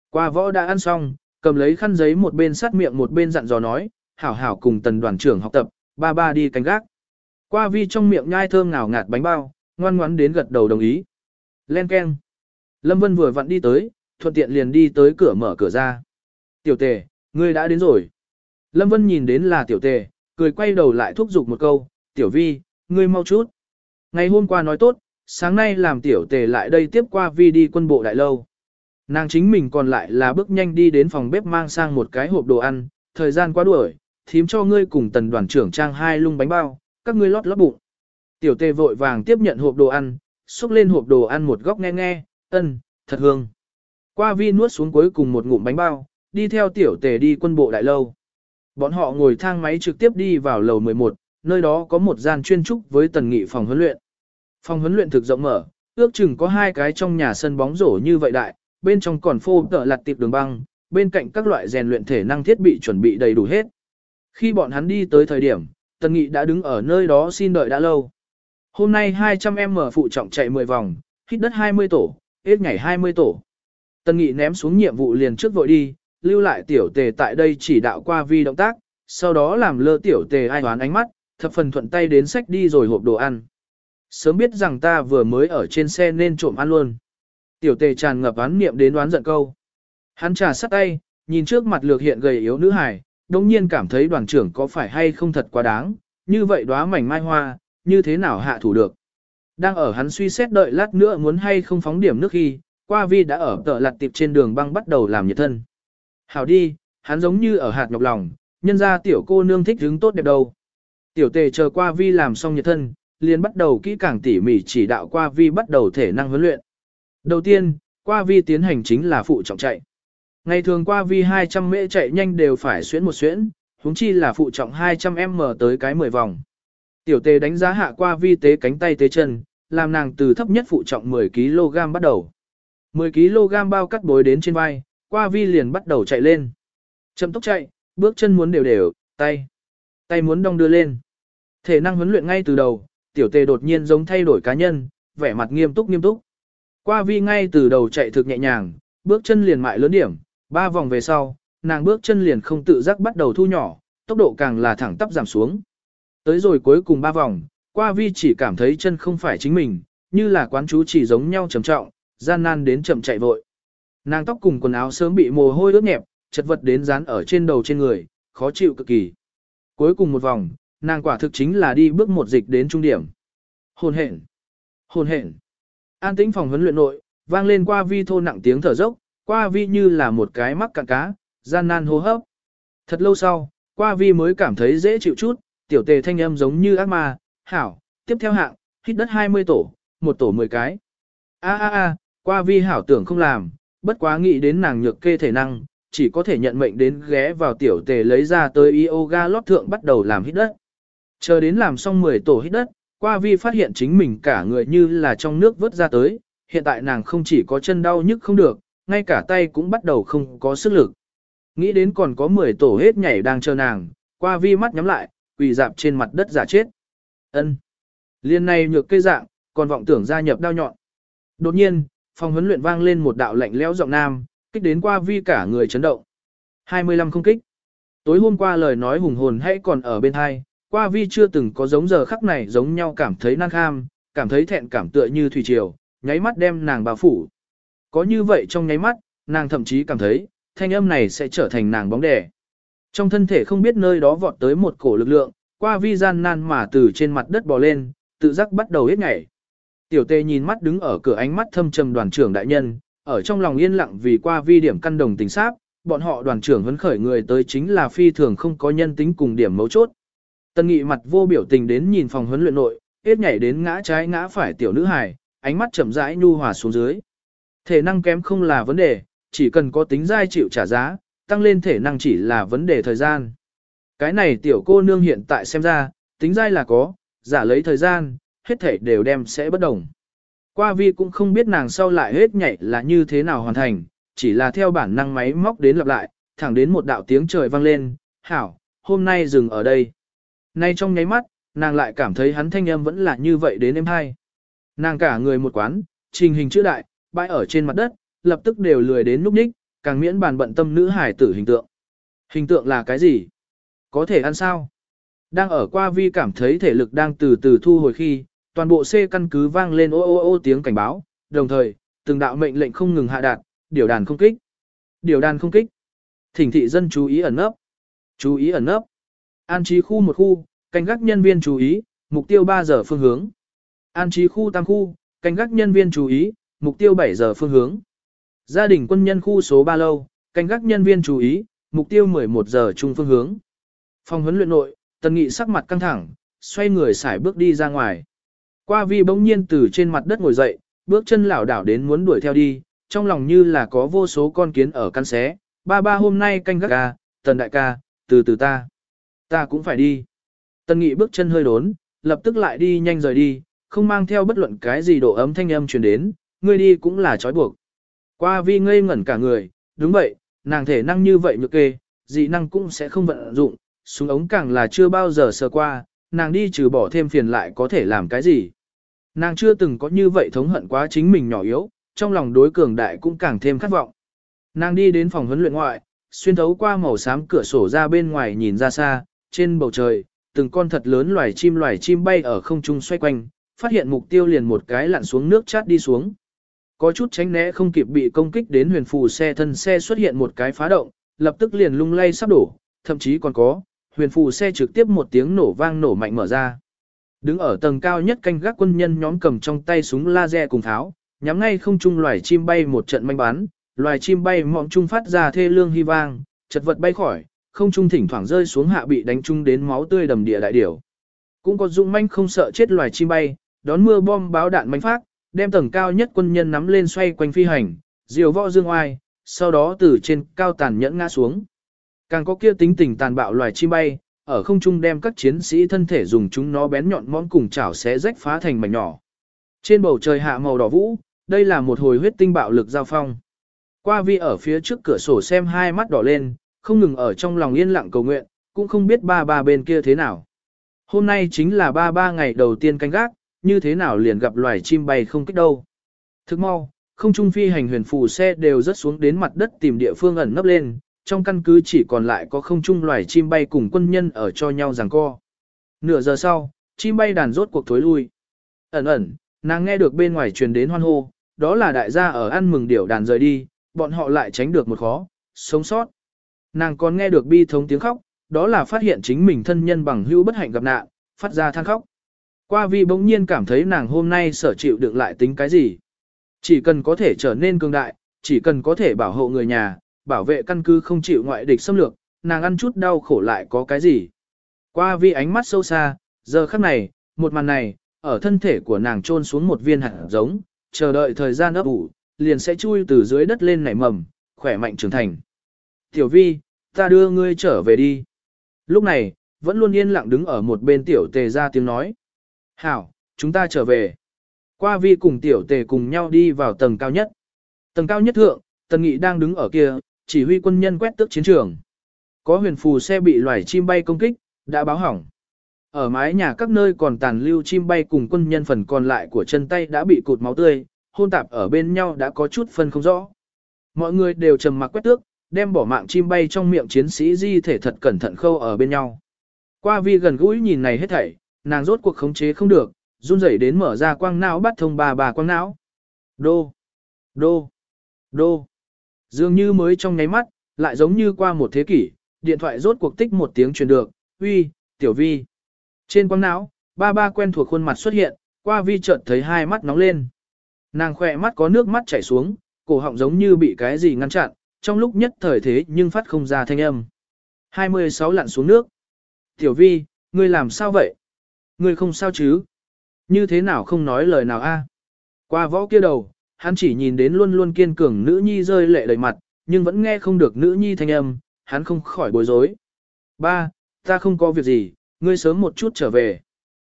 Qua võ đã ăn xong, cầm lấy khăn giấy một bên sát miệng một bên dặn dò nói, hảo hảo cùng tần đoàn trưởng học tập, ba ba đi canh gác. Qua vi trong miệng nhai thơm ngào ngạt bánh bao, ngoan ngoãn đến gật đầu đồng ý. Len keng. Lâm Vân vừa vặn đi tới, thuận tiện liền đi tới cửa mở cửa ra. Tiểu tề, ngươi đã đến rồi. Lâm Vân nhìn đến là tiểu tề, cười quay đầu lại thúc giục một câu, tiểu vi, ngươi mau chút. Ngày hôm qua nói tốt, sáng nay làm tiểu tề lại đây tiếp qua vi đi quân bộ đại lâu. Nàng chính mình còn lại là bước nhanh đi đến phòng bếp mang sang một cái hộp đồ ăn, thời gian quá đuổi, thím cho ngươi cùng tần đoàn trưởng trang hai lung bánh bao, các ngươi lót lót bụng. Tiểu tề vội vàng tiếp nhận hộp đồ ăn, xúc lên hộp đồ ăn một góc nghe nghe, ân, thật hương. Qua vi nuốt xuống cuối cùng một ngụm bánh bao, đi theo tiểu tề đi quân bộ đại lâu. Bọn họ ngồi thang máy trực tiếp đi vào lầu 11, nơi đó có một gian chuyên trúc với tần nghị phòng huấn luyện. Phòng huấn luyện thực rộng mở, ước chừng có hai cái trong nhà sân bóng rổ như vậy đại, bên trong còn phô tợ lặt tiệp đường băng, bên cạnh các loại rèn luyện thể năng thiết bị chuẩn bị đầy đủ hết. Khi bọn hắn đi tới thời điểm, Tần Nghị đã đứng ở nơi đó xin đợi đã lâu. Hôm nay 200M phụ trọng chạy 10 vòng, hít đất 20 tổ, hết nhảy 20 tổ. Tần Nghị ném xuống nhiệm vụ liền trước vội đi, lưu lại tiểu tề tại đây chỉ đạo qua vi động tác, sau đó làm lơ tiểu tề ai hoán ánh mắt, thập phần thuận tay đến sách đi rồi hộp đồ ăn. Sớm biết rằng ta vừa mới ở trên xe nên trộm ăn luôn. Tiểu tề tràn ngập án niệm đến đoán giận câu. Hắn trà sắt tay, nhìn trước mặt lược hiện gầy yếu nữ hài, đồng nhiên cảm thấy đoàn trưởng có phải hay không thật quá đáng, như vậy đóa mảnh mai hoa, như thế nào hạ thủ được. Đang ở hắn suy xét đợi lát nữa muốn hay không phóng điểm nước khi, qua vi đã ở tợ lặt tiệp trên đường băng bắt đầu làm nhiệt thân. Hảo đi, hắn giống như ở hạt nhọc lòng, nhân ra tiểu cô nương thích hứng tốt đẹp đâu. Tiểu tề chờ qua vi làm xong nhiệt thân, liền bắt đầu kỹ càng tỉ mỉ chỉ đạo qua vi bắt đầu thể năng huấn luyện. Đầu tiên, qua vi tiến hành chính là phụ trọng chạy. Ngày thường qua vi 200 mễ chạy nhanh đều phải xuyễn một xuyễn, huống chi là phụ trọng 200m tới cái 10 vòng. Tiểu tề đánh giá hạ qua vi tế cánh tay tế chân, làm nàng từ thấp nhất phụ trọng 10kg bắt đầu. 10kg bao cắt bối đến trên vai, qua vi liền bắt đầu chạy lên. Chậm tốc chạy, bước chân muốn đều đều, tay. Tay muốn đong đưa lên. Thể năng huấn luyện ngay từ đầu, tiểu tề đột nhiên giống thay đổi cá nhân, vẻ mặt nghiêm túc nghiêm túc. Qua vi ngay từ đầu chạy thực nhẹ nhàng, bước chân liền mại lớn điểm, ba vòng về sau, nàng bước chân liền không tự giác bắt đầu thu nhỏ, tốc độ càng là thẳng tắp giảm xuống. Tới rồi cuối cùng ba vòng, qua vi chỉ cảm thấy chân không phải chính mình, như là quán chú chỉ giống nhau trầm trọng, gian nan đến chậm chạy vội. Nàng tóc cùng quần áo sớm bị mồ hôi ướt nhẹp, chật vật đến dán ở trên đầu trên người, khó chịu cực kỳ. Cuối cùng một vòng, nàng quả thực chính là đi bước một dịch đến trung điểm. Hồn hển, hồn hển. An tĩnh phòng huấn luyện nội, vang lên qua vi thô nặng tiếng thở dốc, qua vi như là một cái mắc cạn cá, gian nan hô hấp. Thật lâu sau, qua vi mới cảm thấy dễ chịu chút, tiểu tề thanh âm giống như ác ma, hảo, tiếp theo hạng, hít đất 20 tổ, một tổ 10 cái. A a a, qua vi hảo tưởng không làm, bất quá nghĩ đến nàng nhược kê thể năng, chỉ có thể nhận mệnh đến ghé vào tiểu tề lấy ra tới yoga lót thượng bắt đầu làm hít đất. Chờ đến làm xong 10 tổ hít đất, qua vi phát hiện chính mình cả người như là trong nước vớt ra tới, hiện tại nàng không chỉ có chân đau nhức không được, ngay cả tay cũng bắt đầu không có sức lực. Nghĩ đến còn có 10 tổ hết nhảy đang chờ nàng, qua vi mắt nhắm lại, quỳ dạp trên mặt đất giả chết. ân Liên này nhược cây dạng, còn vọng tưởng gia nhập đao nhọn. Đột nhiên, phòng huấn luyện vang lên một đạo lạnh lẽo giọng nam, kích đến qua vi cả người chấn động. 25 không kích. Tối hôm qua lời nói hùng hồn hãy còn ở bên hai, qua vi chưa từng có giống giờ khắc này giống nhau cảm thấy năng kham, cảm thấy thẹn cảm tựa như thủy triều, nháy mắt đem nàng bao phủ. Có như vậy trong nháy mắt, nàng thậm chí cảm thấy, thanh âm này sẽ trở thành nàng bóng đè. Trong thân thể không biết nơi đó vọt tới một cổ lực lượng, qua vi gian nan mà từ trên mặt đất bò lên, tự giác bắt đầu hết ngày. Tiểu tê nhìn mắt đứng ở cửa ánh mắt thâm trầm đoàn trưởng đại nhân, ở trong lòng yên lặng vì qua vi điểm căn đồng tình sát, bọn họ đoàn trưởng vấn khởi người tới chính là phi thường không có nhân tính cùng điểm mấu chốt. Tân nghị mặt vô biểu tình đến nhìn phòng huấn luyện nội, hết nhảy đến ngã trái ngã phải tiểu nữ hài, ánh mắt chậm rãi nhu hòa xuống dưới. Thể năng kém không là vấn đề, chỉ cần có tính dai chịu trả giá, tăng lên thể năng chỉ là vấn đề thời gian. Cái này tiểu cô nương hiện tại xem ra, tính dai là có, giả lấy thời gian, hết thể đều đem sẽ bất đồng. Qua vi cũng không biết nàng sau lại hết nhảy là như thế nào hoàn thành, chỉ là theo bản năng máy móc đến lặp lại, thẳng đến một đạo tiếng trời vang lên, hảo, hôm nay dừng ở đây. Nay trong nháy mắt, nàng lại cảm thấy hắn thanh âm vẫn là như vậy đến em hai. Nàng cả người một quán, trình hình chữ đại, bãi ở trên mặt đất, lập tức đều lười đến núp ních, càng miễn bàn bận tâm nữ hải tử hình tượng. Hình tượng là cái gì? Có thể ăn sao? Đang ở qua vi cảm thấy thể lực đang từ từ thu hồi khi, toàn bộ C căn cứ vang lên ô ô ô tiếng cảnh báo, đồng thời, từng đạo mệnh lệnh không ngừng hạ đạt, điều đàn không kích. Điều đàn không kích. Thỉnh thị dân chú ý ẩn nấp. Chú ý ẩn nấp. An trí khu một khu, canh gác nhân viên chú ý, mục tiêu 3 giờ phương hướng. An trí khu tam khu, canh gác nhân viên chú ý, mục tiêu 7 giờ phương hướng. Gia đình quân nhân khu số 3 lâu, canh gác nhân viên chú ý, mục tiêu 11 giờ trung phương hướng. Phòng huấn luyện nội, tần nghị sắc mặt căng thẳng, xoay người xài bước đi ra ngoài. Qua vi bỗng nhiên từ trên mặt đất ngồi dậy, bước chân lảo đảo đến muốn đuổi theo đi, trong lòng như là có vô số con kiến ở căn xé. Ba ba hôm nay canh gác ca, tần đại ca, từ từ ta. Ta cũng phải đi. Tần nghị bước chân hơi đốn, lập tức lại đi nhanh rời đi, không mang theo bất luận cái gì độ ấm thanh âm truyền đến, ngươi đi cũng là trói buộc. Qua vi ngây ngẩn cả người, đúng vậy, nàng thể năng như vậy nhược kê, dị năng cũng sẽ không vận dụng, súng ống càng là chưa bao giờ sờ qua, nàng đi trừ bỏ thêm phiền lại có thể làm cái gì. Nàng chưa từng có như vậy thống hận quá chính mình nhỏ yếu, trong lòng đối cường đại cũng càng thêm khát vọng. Nàng đi đến phòng huấn luyện ngoại, xuyên thấu qua màu xám cửa sổ ra bên ngoài nhìn ra xa, trên bầu trời, từng con thật lớn loài chim loài chim bay ở không trung xoay quanh, phát hiện mục tiêu liền một cái lặn xuống nước chát đi xuống. Có chút tránh né không kịp bị công kích đến huyền phù xe thân xe xuất hiện một cái phá động, lập tức liền lung lay sắp đổ, thậm chí còn có, huyền phù xe trực tiếp một tiếng nổ vang nổ mạnh mở ra. Đứng ở tầng cao nhất canh gác quân nhân nhóm cầm trong tay súng laser cùng tháo, nhắm ngay không trung loài chim bay một trận manh bán, loài chim bay mọng trung phát ra thê lương hy vang, chật vật bay khỏi, không trung thỉnh thoảng rơi xuống hạ bị đánh trúng đến máu tươi đầm địa đại điểu. Cũng có dũng manh không sợ chết loài chim bay, đón mưa bom báo đạn mánh phát, đem tầng cao nhất quân nhân nắm lên xoay quanh phi hành, diều võ dương oai, sau đó từ trên cao tàn nhẫn ngã xuống. Càng có kia tính tình tàn bạo loài chim bay, ở không trung đem các chiến sĩ thân thể dùng chúng nó bén nhọn món cùng chảo xé rách phá thành mảnh nhỏ. Trên bầu trời hạ màu đỏ vũ, đây là một hồi huyết tinh bạo lực giao phong. Qua vi ở phía trước cửa sổ xem hai mắt đỏ lên, không ngừng ở trong lòng yên lặng cầu nguyện, cũng không biết ba ba bên kia thế nào. Hôm nay chính là ba ba ngày đầu tiên canh gác, như thế nào liền gặp loài chim bay không kích đâu. Thức mau, không trung phi hành huyền phù xe đều rớt xuống đến mặt đất tìm địa phương ẩn nấp lên, trong căn cứ chỉ còn lại có không trung loài chim bay cùng quân nhân ở cho nhau giằng co. Nửa giờ sau, chim bay đàn rốt cuộc thối lui. Ẩn ẩn, nàng nghe được bên ngoài truyền đến hoan hô, đó là đại gia ở ăn mừng điểu đàn rời đi, bọn họ lại tránh được một khó, sống sót. Nàng còn nghe được bi thống tiếng khóc, đó là phát hiện chính mình thân nhân bằng hữu bất hạnh gặp nạn, phát ra than khóc. Qua vi bỗng nhiên cảm thấy nàng hôm nay sở chịu đựng lại tính cái gì. Chỉ cần có thể trở nên cường đại, chỉ cần có thể bảo hộ người nhà, bảo vệ căn cứ không chịu ngoại địch xâm lược, nàng ăn chút đau khổ lại có cái gì. Qua vi ánh mắt sâu xa, giờ khắc này, một màn này, ở thân thể của nàng trôn xuống một viên hạt giống, chờ đợi thời gian ấp ủ, liền sẽ chui từ dưới đất lên nảy mầm, khỏe mạnh trưởng thành. Tiểu vi, ta đưa ngươi trở về đi. Lúc này, vẫn luôn yên lặng đứng ở một bên tiểu tề ra tiếng nói. Hảo, chúng ta trở về. Qua vi cùng tiểu tề cùng nhau đi vào tầng cao nhất. Tầng cao nhất thượng, tần nghị đang đứng ở kia, chỉ huy quân nhân quét tước chiến trường. Có huyền phù xe bị loài chim bay công kích, đã báo hỏng. Ở mái nhà các nơi còn tàn lưu chim bay cùng quân nhân phần còn lại của chân tay đã bị cụt máu tươi, hôn tạp ở bên nhau đã có chút phân không rõ. Mọi người đều trầm mặc quét tước, đem bỏ mạng chim bay trong miệng chiến sĩ di thể thật cẩn thận khâu ở bên nhau. Qua vi gần gũi nhìn này hết thảy, nàng rốt cuộc khống chế không được, run rẩy đến mở ra quang não bắt thông bà bà quang não. Đô, đô, đô. Dường như mới trong nháy mắt, lại giống như qua một thế kỷ, điện thoại rốt cuộc tích một tiếng truyền được, uy, tiểu vi. Trên quang não, ba ba quen thuộc khuôn mặt xuất hiện, qua vi chợt thấy hai mắt nóng lên. Nàng khỏe mắt có nước mắt chảy xuống, cổ họng giống như bị cái gì ngăn chặn, trong lúc nhất thời thế nhưng phát không ra thanh âm. 26 lặn xuống nước. Tiểu vi, ngươi làm sao vậy? Ngươi không sao chứ? Như thế nào không nói lời nào a? À? Qua võ kia đầu, hắn chỉ nhìn đến luôn luôn kiên cường nữ nhi rơi lệ đầy mặt, nhưng vẫn nghe không được nữ nhi thanh âm, hắn không khỏi bối rối. Ba, ta không có việc gì, ngươi sớm một chút trở về.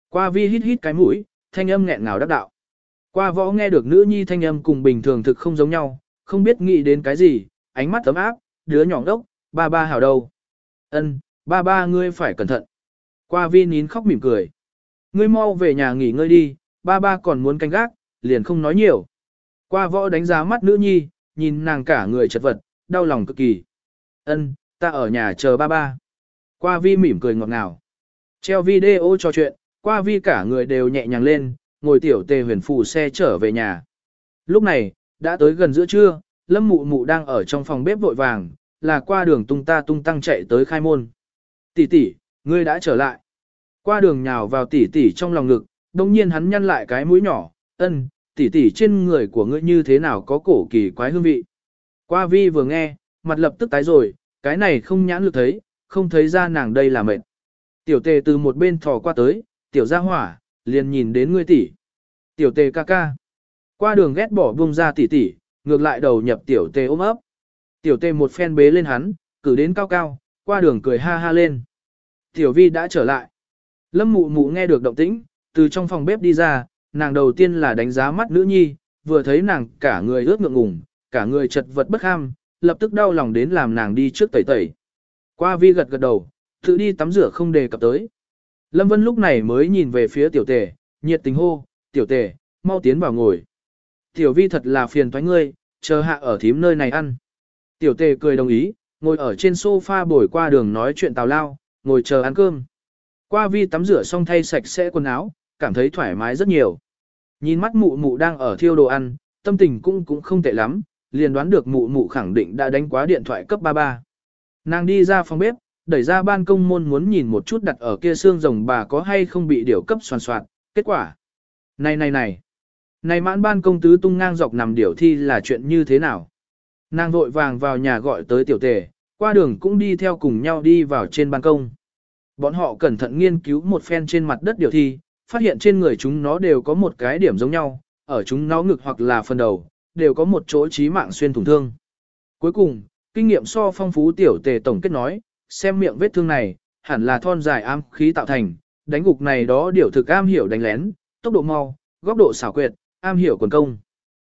Qua vi hít hít cái mũi, thanh âm nghẹn ngào đắc đạo. Qua võ nghe được nữ nhi thanh âm cùng bình thường thực không giống nhau, không biết nghĩ đến cái gì, ánh mắt tấm áp, đứa nhỏ đốc, ba ba hảo đâu. Ân, ba ba ngươi phải cẩn thận. Qua vi nín khóc mỉm cười. Ngươi mau về nhà nghỉ ngơi đi, ba ba còn muốn canh gác, liền không nói nhiều. Qua võ đánh giá mắt nữ nhi, nhìn nàng cả người chật vật, đau lòng cực kỳ. Ân, ta ở nhà chờ ba ba. Qua vi mỉm cười ngọt ngào. Treo video trò chuyện, qua vi cả người đều nhẹ nhàng lên, ngồi tiểu tề huyền phù xe trở về nhà. Lúc này, đã tới gần giữa trưa, lâm mụ mụ đang ở trong phòng bếp vội vàng, là qua đường tung ta tung tăng chạy tới khai môn. Tỷ tỷ, ngươi đã trở lại. Qua đường nhào vào tỷ tỷ trong lòng ngực, đồng nhiên hắn nhăn lại cái mũi nhỏ, ân, tỷ tỷ trên người của ngươi như thế nào có cổ kỳ quái hương vị. Qua vi vừa nghe, mặt lập tức tái rồi, cái này không nhãn lực thấy, không thấy ra nàng đây là mệt. Tiểu tề từ một bên thò qua tới, tiểu gia hỏa, liền nhìn đến ngươi tỷ. Tiểu tề ca ca. Qua đường ghét bỏ buông ra tỷ tỷ, ngược lại đầu nhập tiểu tề ôm ấp. Tiểu tề một phen bế lên hắn, cử đến cao cao, qua đường cười ha ha lên. Tiểu vi đã trở lại. Lâm mụ mụ nghe được động tĩnh, từ trong phòng bếp đi ra, nàng đầu tiên là đánh giá mắt nữ nhi, vừa thấy nàng cả người ướt ngượng ngùng, cả người chật vật bất ham, lập tức đau lòng đến làm nàng đi trước tẩy tẩy. Qua vi gật gật đầu, tự đi tắm rửa không đề cập tới. Lâm Vân lúc này mới nhìn về phía tiểu tề, nhiệt tình hô, tiểu tề, mau tiến vào ngồi. Tiểu vi thật là phiền toái ngươi, chờ hạ ở thím nơi này ăn. Tiểu tề cười đồng ý, ngồi ở trên sofa bồi qua đường nói chuyện tào lao, ngồi chờ ăn cơm. Qua vi tắm rửa xong thay sạch sẽ quần áo, cảm thấy thoải mái rất nhiều. Nhìn mắt mụ mụ đang ở thiêu đồ ăn, tâm tình cũng cũng không tệ lắm, liền đoán được mụ mụ khẳng định đã đánh quá điện thoại cấp 33. Nàng đi ra phòng bếp, đẩy ra ban công môn muốn nhìn một chút đặt ở kia xương rồng bà có hay không bị điều cấp soàn soạn, kết quả. Này này này, này mãn ban công tứ tung ngang dọc nằm điểu thi là chuyện như thế nào? Nàng vội vàng vào nhà gọi tới tiểu tề, qua đường cũng đi theo cùng nhau đi vào trên ban công. Bọn họ cẩn thận nghiên cứu một phen trên mặt đất điều thi, phát hiện trên người chúng nó đều có một cái điểm giống nhau, ở chúng nó ngực hoặc là phần đầu, đều có một chỗ chí mạng xuyên thủng thương. Cuối cùng, kinh nghiệm so phong phú tiểu tề tổng kết nói, xem miệng vết thương này, hẳn là thon dài am khí tạo thành, đánh gục này đó điều thực am hiểu đánh lén, tốc độ mau, góc độ xảo quyệt, am hiểu quần công.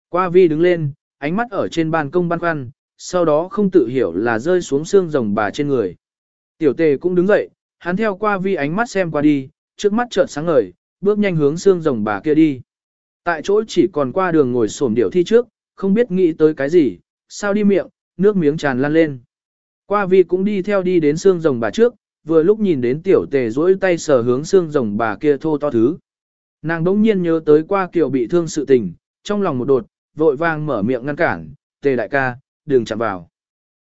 Qua vi đứng lên, ánh mắt ở trên ban công ban khoăn, sau đó không tự hiểu là rơi xuống xương rồng bà trên người. Tiểu tề cũng đứng dậy, hắn theo qua vi ánh mắt xem qua đi, trước mắt chợt sáng ngời, bước nhanh hướng xương rồng bà kia đi. Tại chỗ chỉ còn qua đường ngồi xổm điểu thi trước, không biết nghĩ tới cái gì, sao đi miệng, nước miếng tràn lan lên. Qua vi cũng đi theo đi đến xương rồng bà trước, vừa lúc nhìn đến tiểu tề duỗi tay sờ hướng xương rồng bà kia thô to thứ. Nàng đống nhiên nhớ tới qua kiểu bị thương sự tình, trong lòng một đột, vội vàng mở miệng ngăn cản, tề đại ca, đừng chạm vào.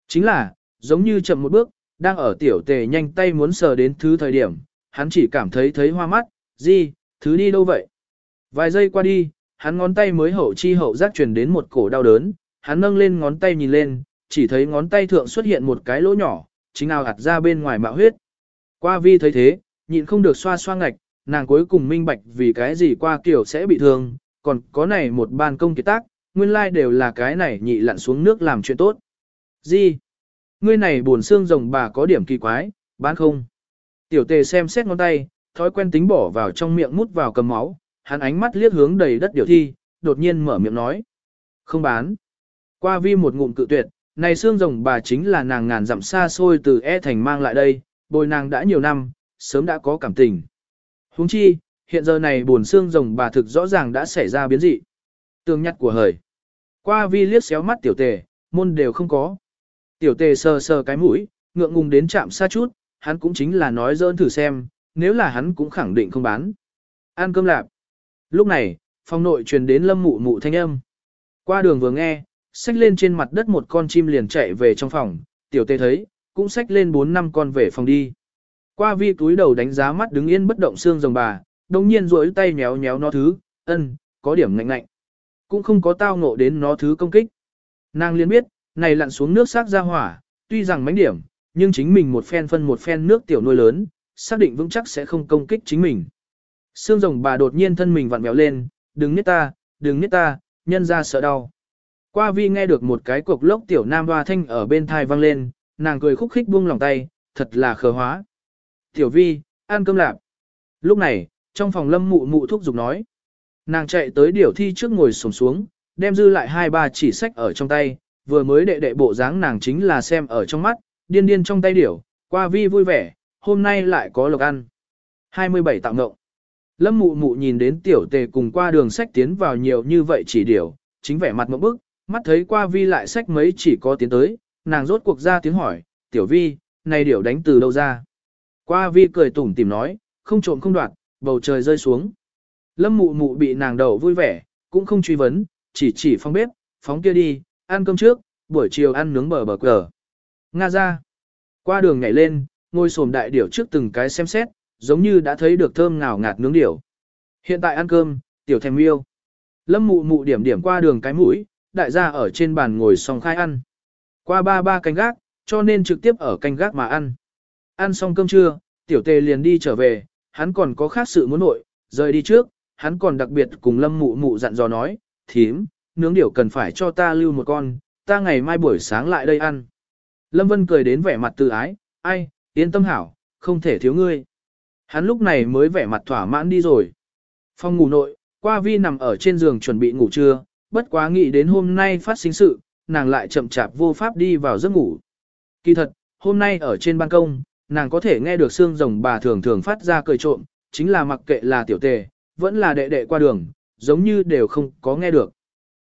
Chính là, giống như chậm một bước, đang ở tiểu tề nhanh tay muốn sờ đến thứ thời điểm, hắn chỉ cảm thấy thấy hoa mắt, gì, thứ đi đâu vậy? Vài giây qua đi, hắn ngón tay mới hậu chi hậu giác truyền đến một cổ đau đớn, hắn nâng lên ngón tay nhìn lên, chỉ thấy ngón tay thượng xuất hiện một cái lỗ nhỏ, chính nào hạt ra bên ngoài mạo huyết. Qua vi thấy thế, nhịn không được xoa xoa ngạch, nàng cuối cùng minh bạch vì cái gì qua kiểu sẽ bị thương, còn có này một ban công kiệt tác, nguyên lai like đều là cái này nhị lặn xuống nước làm chuyện tốt. Gì? Ngươi này buồn xương rồng bà có điểm kỳ quái, bán không? Tiểu tề xem xét ngón tay, thói quen tính bỏ vào trong miệng mút vào cầm máu, hắn ánh mắt liếc hướng đầy đất điều thi, đột nhiên mở miệng nói. Không bán. Qua vi một ngụm cự tuyệt, này xương rồng bà chính là nàng ngàn dặm xa xôi từ E thành mang lại đây, bồi nàng đã nhiều năm, sớm đã có cảm tình huống chi, hiện giờ này buồn xương rồng bà thực rõ ràng đã xảy ra biến dị. Tương nhắc của hời. Qua vi liếc xéo mắt tiểu tề, môn đều không có. Tiểu tề sờ sờ cái mũi, ngượng ngùng đến chạm xa chút, hắn cũng chính là nói dỡn thử xem, nếu là hắn cũng khẳng định không bán. Ăn cơm lạp. Lúc này, phòng nội truyền đến lâm mụ mụ thanh âm. Qua đường vừa nghe, xách lên trên mặt đất một con chim liền chạy về trong phòng, tiểu tề thấy, cũng xách lên 4 năm con về phòng đi. Qua vi túi đầu đánh giá mắt đứng yên bất động xương rồng bà, đồng nhiên rỗi tay nhéo nhéo nó thứ, ân, có điểm ngạnh ngạnh. Cũng không có tao ngộ đến nó thứ công kích. Nàng liền biết, này lặn xuống nước xác ra hỏa, tuy rằng mánh điểm, nhưng chính mình một phen phân một phen nước tiểu nuôi lớn, xác định vững chắc sẽ không công kích chính mình. Xương rồng bà đột nhiên thân mình vặn vẹo lên, đừng nít ta, đừng nít ta, nhân ra sợ đau. Qua vi nghe được một cái cục lốc tiểu nam hoa thanh ở bên thai vang lên, nàng cười khúc khích buông lòng tay, thật là khờ hóa. Tiểu vi, ăn cơm lạp. Lúc này, trong phòng lâm mụ mụ thúc giục nói. Nàng chạy tới điểu thi trước ngồi sổng xuống, đem dư lại hai ba chỉ sách ở trong tay, vừa mới đệ đệ bộ dáng nàng chính là xem ở trong mắt, điên điên trong tay điểu, qua vi vui vẻ, hôm nay lại có lộc ăn. 27 tạm ngộng. Lâm mụ mụ nhìn đến tiểu tề cùng qua đường sách tiến vào nhiều như vậy chỉ điểu, chính vẻ mặt mẫu bức, mắt thấy qua vi lại sách mấy chỉ có tiến tới, nàng rốt cuộc ra tiếng hỏi, tiểu vi, này điểu đánh từ đâu ra? Qua vi cười tủm tìm nói, không trộm không đoạt, bầu trời rơi xuống. Lâm mụ mụ bị nàng đầu vui vẻ, cũng không truy vấn, chỉ chỉ phong bếp, phóng kia đi, ăn cơm trước, buổi chiều ăn nướng bờ bờ cờ. Nga ra. Qua đường nhảy lên, ngồi xổm đại điểu trước từng cái xem xét, giống như đã thấy được thơm ngào ngạt nướng điểu. Hiện tại ăn cơm, tiểu thèm yêu. Lâm mụ mụ điểm điểm qua đường cái mũi, đại gia ở trên bàn ngồi xong khai ăn. Qua ba ba canh gác, cho nên trực tiếp ở canh gác mà ăn. Ăn xong cơm trưa, tiểu tề liền đi trở về, hắn còn có khác sự muốn nội, rời đi trước, hắn còn đặc biệt cùng lâm mụ mụ dặn dò nói, thím, nướng điểu cần phải cho ta lưu một con, ta ngày mai buổi sáng lại đây ăn. Lâm Vân cười đến vẻ mặt tự ái, ai, yên tâm hảo, không thể thiếu ngươi. Hắn lúc này mới vẻ mặt thỏa mãn đi rồi. phong ngủ nội, qua vi nằm ở trên giường chuẩn bị ngủ trưa, bất quá nghĩ đến hôm nay phát sinh sự, nàng lại chậm chạp vô pháp đi vào giấc ngủ. Kỳ thật, hôm nay ở trên ban công, nàng có thể nghe được xương rồng bà thường thường phát ra cười trộm, chính là mặc kệ là tiểu tề, vẫn là đệ đệ qua đường, giống như đều không có nghe được.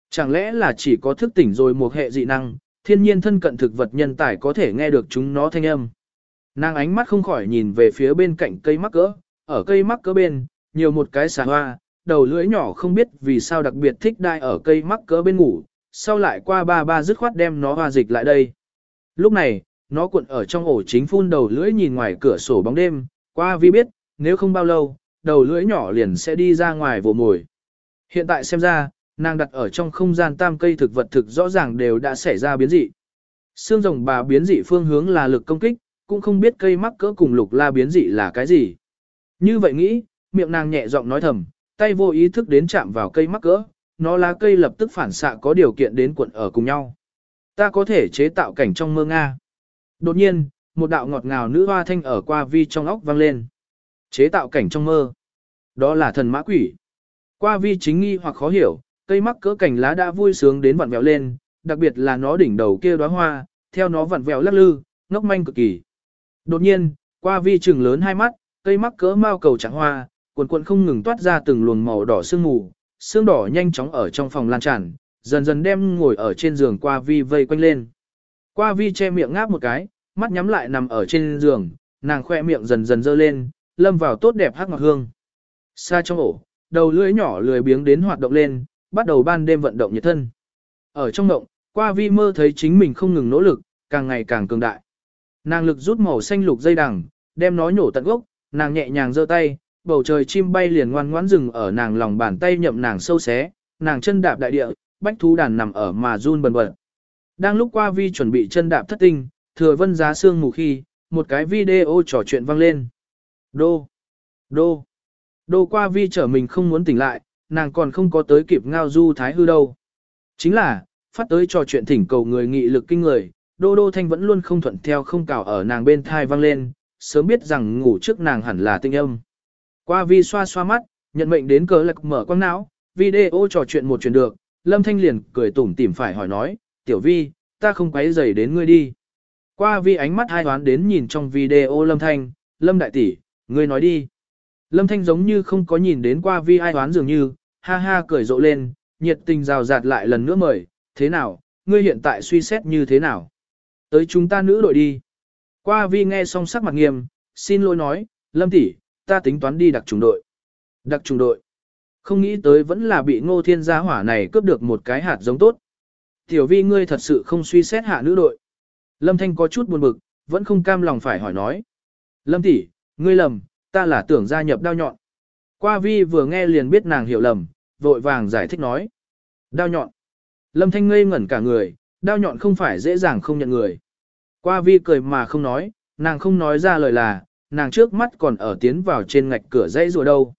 Chẳng lẽ là chỉ có thức tỉnh rồi một hệ dị năng, thiên nhiên thân cận thực vật nhân tài có thể nghe được chúng nó thanh âm. Nàng ánh mắt không khỏi nhìn về phía bên cạnh cây mắc cỡ, ở cây mắc cỡ bên, nhiều một cái xà hoa, đầu lưỡi nhỏ không biết vì sao đặc biệt thích đai ở cây mắc cỡ bên ngủ, sau lại qua ba ba dứt khoát đem nó hoa dịch lại đây. Lúc này, nó cuộn ở trong ổ chính phun đầu lưỡi nhìn ngoài cửa sổ bóng đêm, qua vi biết, nếu không bao lâu, đầu lưỡi nhỏ liền sẽ đi ra ngoài vồ mồi. Hiện tại xem ra, nàng đặt ở trong không gian tam cây thực vật thực rõ ràng đều đã xảy ra biến dị. Xương rồng bà biến dị phương hướng là lực công kích, cũng không biết cây mắc cỡ cùng lục la biến dị là cái gì. Như vậy nghĩ, miệng nàng nhẹ giọng nói thầm, tay vô ý thức đến chạm vào cây mắc cỡ, nó lá cây lập tức phản xạ có điều kiện đến cuộn ở cùng nhau. Ta có thể chế tạo cảnh trong mơ Nga. Đột nhiên, một đạo ngọt ngào nữ hoa thanh ở qua vi trong óc vang lên. Chế tạo cảnh trong mơ. Đó là thần mã quỷ. Qua vi chính nghi hoặc khó hiểu, cây mắc cỡ cảnh lá đã vui sướng đến vặn vẹo lên, đặc biệt là nó đỉnh đầu kia đóa hoa, theo nó vặn vẹo lắc lư, ngốc manh cực kỳ. Đột nhiên, qua vi trừng lớn hai mắt, cây mắc cỡ mau cầu trắng hoa, cuộn cuộn không ngừng toát ra từng luồng màu đỏ sương mù, sương đỏ nhanh chóng ở trong phòng lan tràn, dần dần đem ngồi ở trên giường qua vi vây quanh lên. Qua vi che miệng ngáp một cái, mắt nhắm lại nằm ở trên giường, nàng khoe miệng dần dần dơ lên, lâm vào tốt đẹp hắc ngọc hương. Xa trong ổ, đầu lưỡi nhỏ lười biếng đến hoạt động lên, bắt đầu ban đêm vận động nhiệt thân. Ở trong động, qua vi mơ thấy chính mình không ngừng nỗ lực, càng ngày càng cường đại. Nàng lực rút màu xanh lục dây đằng, đem nó nhổ tận gốc, nàng nhẹ nhàng giơ tay, bầu trời chim bay liền ngoan ngoãn dừng ở nàng lòng bàn tay nhậm nàng sâu xé, nàng chân đạp đại địa, bách thú đàn nằm ở mà run bần bật. Đang lúc qua vi chuẩn bị chân đạp thất tinh, thừa vân giá xương mù khi, một cái video trò chuyện vang lên. Đô, đô, đô qua vi trở mình không muốn tỉnh lại, nàng còn không có tới kịp ngao du thái hư đâu. Chính là, phát tới trò chuyện thỉnh cầu người nghị lực kinh người, đô đô thanh vẫn luôn không thuận theo không cào ở nàng bên thai vang lên, sớm biết rằng ngủ trước nàng hẳn là tinh âm. Qua vi xoa xoa mắt, nhận mệnh đến cờ lạc mở quang não, video trò chuyện một chuyện được, Lâm Thanh liền cười tủm tỉm phải hỏi nói, tiểu vi, ta không quấy rầy đến ngươi đi. Qua vi ánh mắt hai đoán đến nhìn trong video Lâm Thanh, Lâm Đại Tỷ, ngươi nói đi. Lâm Thanh giống như không có nhìn đến qua vi ai đoán dường như, ha ha cười rộ lên, nhiệt tình rào rạt lại lần nữa mời, thế nào, ngươi hiện tại suy xét như thế nào? Tới chúng ta nữ đội đi. Qua vi nghe xong sắc mặt nghiêm, xin lỗi nói, Lâm tỷ, ta tính toán đi đặc trùng đội. Đặc trùng đội. Không nghĩ tới vẫn là bị ngô thiên gia hỏa này cướp được một cái hạt giống tốt. Tiểu vi ngươi thật sự không suy xét hạ nữ đội. Lâm Thanh có chút buồn bực, vẫn không cam lòng phải hỏi nói. Lâm tỷ, ngươi lầm, ta là tưởng gia nhập đao nhọn. Qua vi vừa nghe liền biết nàng hiểu lầm, vội vàng giải thích nói. Đao nhọn. Lâm Thanh ngây ngẩn cả người, đao nhọn không phải dễ dàng không nhận người. Qua vi cười mà không nói, nàng không nói ra lời là, nàng trước mắt còn ở tiến vào trên ngạch cửa dãy rùa đâu.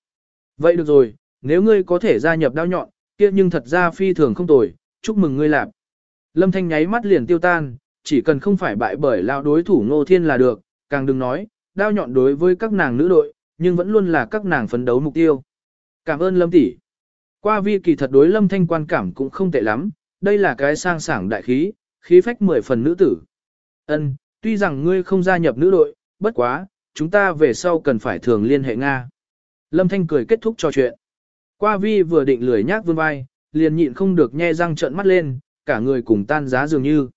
Vậy được rồi, nếu ngươi có thể gia nhập đao nhọn, kia nhưng thật ra phi thường không tồi, chúc mừng ngươi làm. Lâm Thanh nháy mắt liền tiêu tan, chỉ cần không phải bại bởi lao đối thủ Ngô Thiên là được, càng đừng nói, đao nhọn đối với các nàng nữ đội, nhưng vẫn luôn là các nàng phấn đấu mục tiêu. Cảm ơn Lâm tỷ. Qua vi kỳ thật đối Lâm Thanh quan cảm cũng không tệ lắm, đây là cái sang sảng đại khí, khí phách mười phần nữ tử. Ân, tuy rằng ngươi không gia nhập nữ đội, bất quá, chúng ta về sau cần phải thường liên hệ Nga. Lâm Thanh cười kết thúc trò chuyện. Qua vi vừa định lười nhác vươn vai, liền nhịn không được nhe răng trợn mắt lên, cả người cùng tan giá dường như.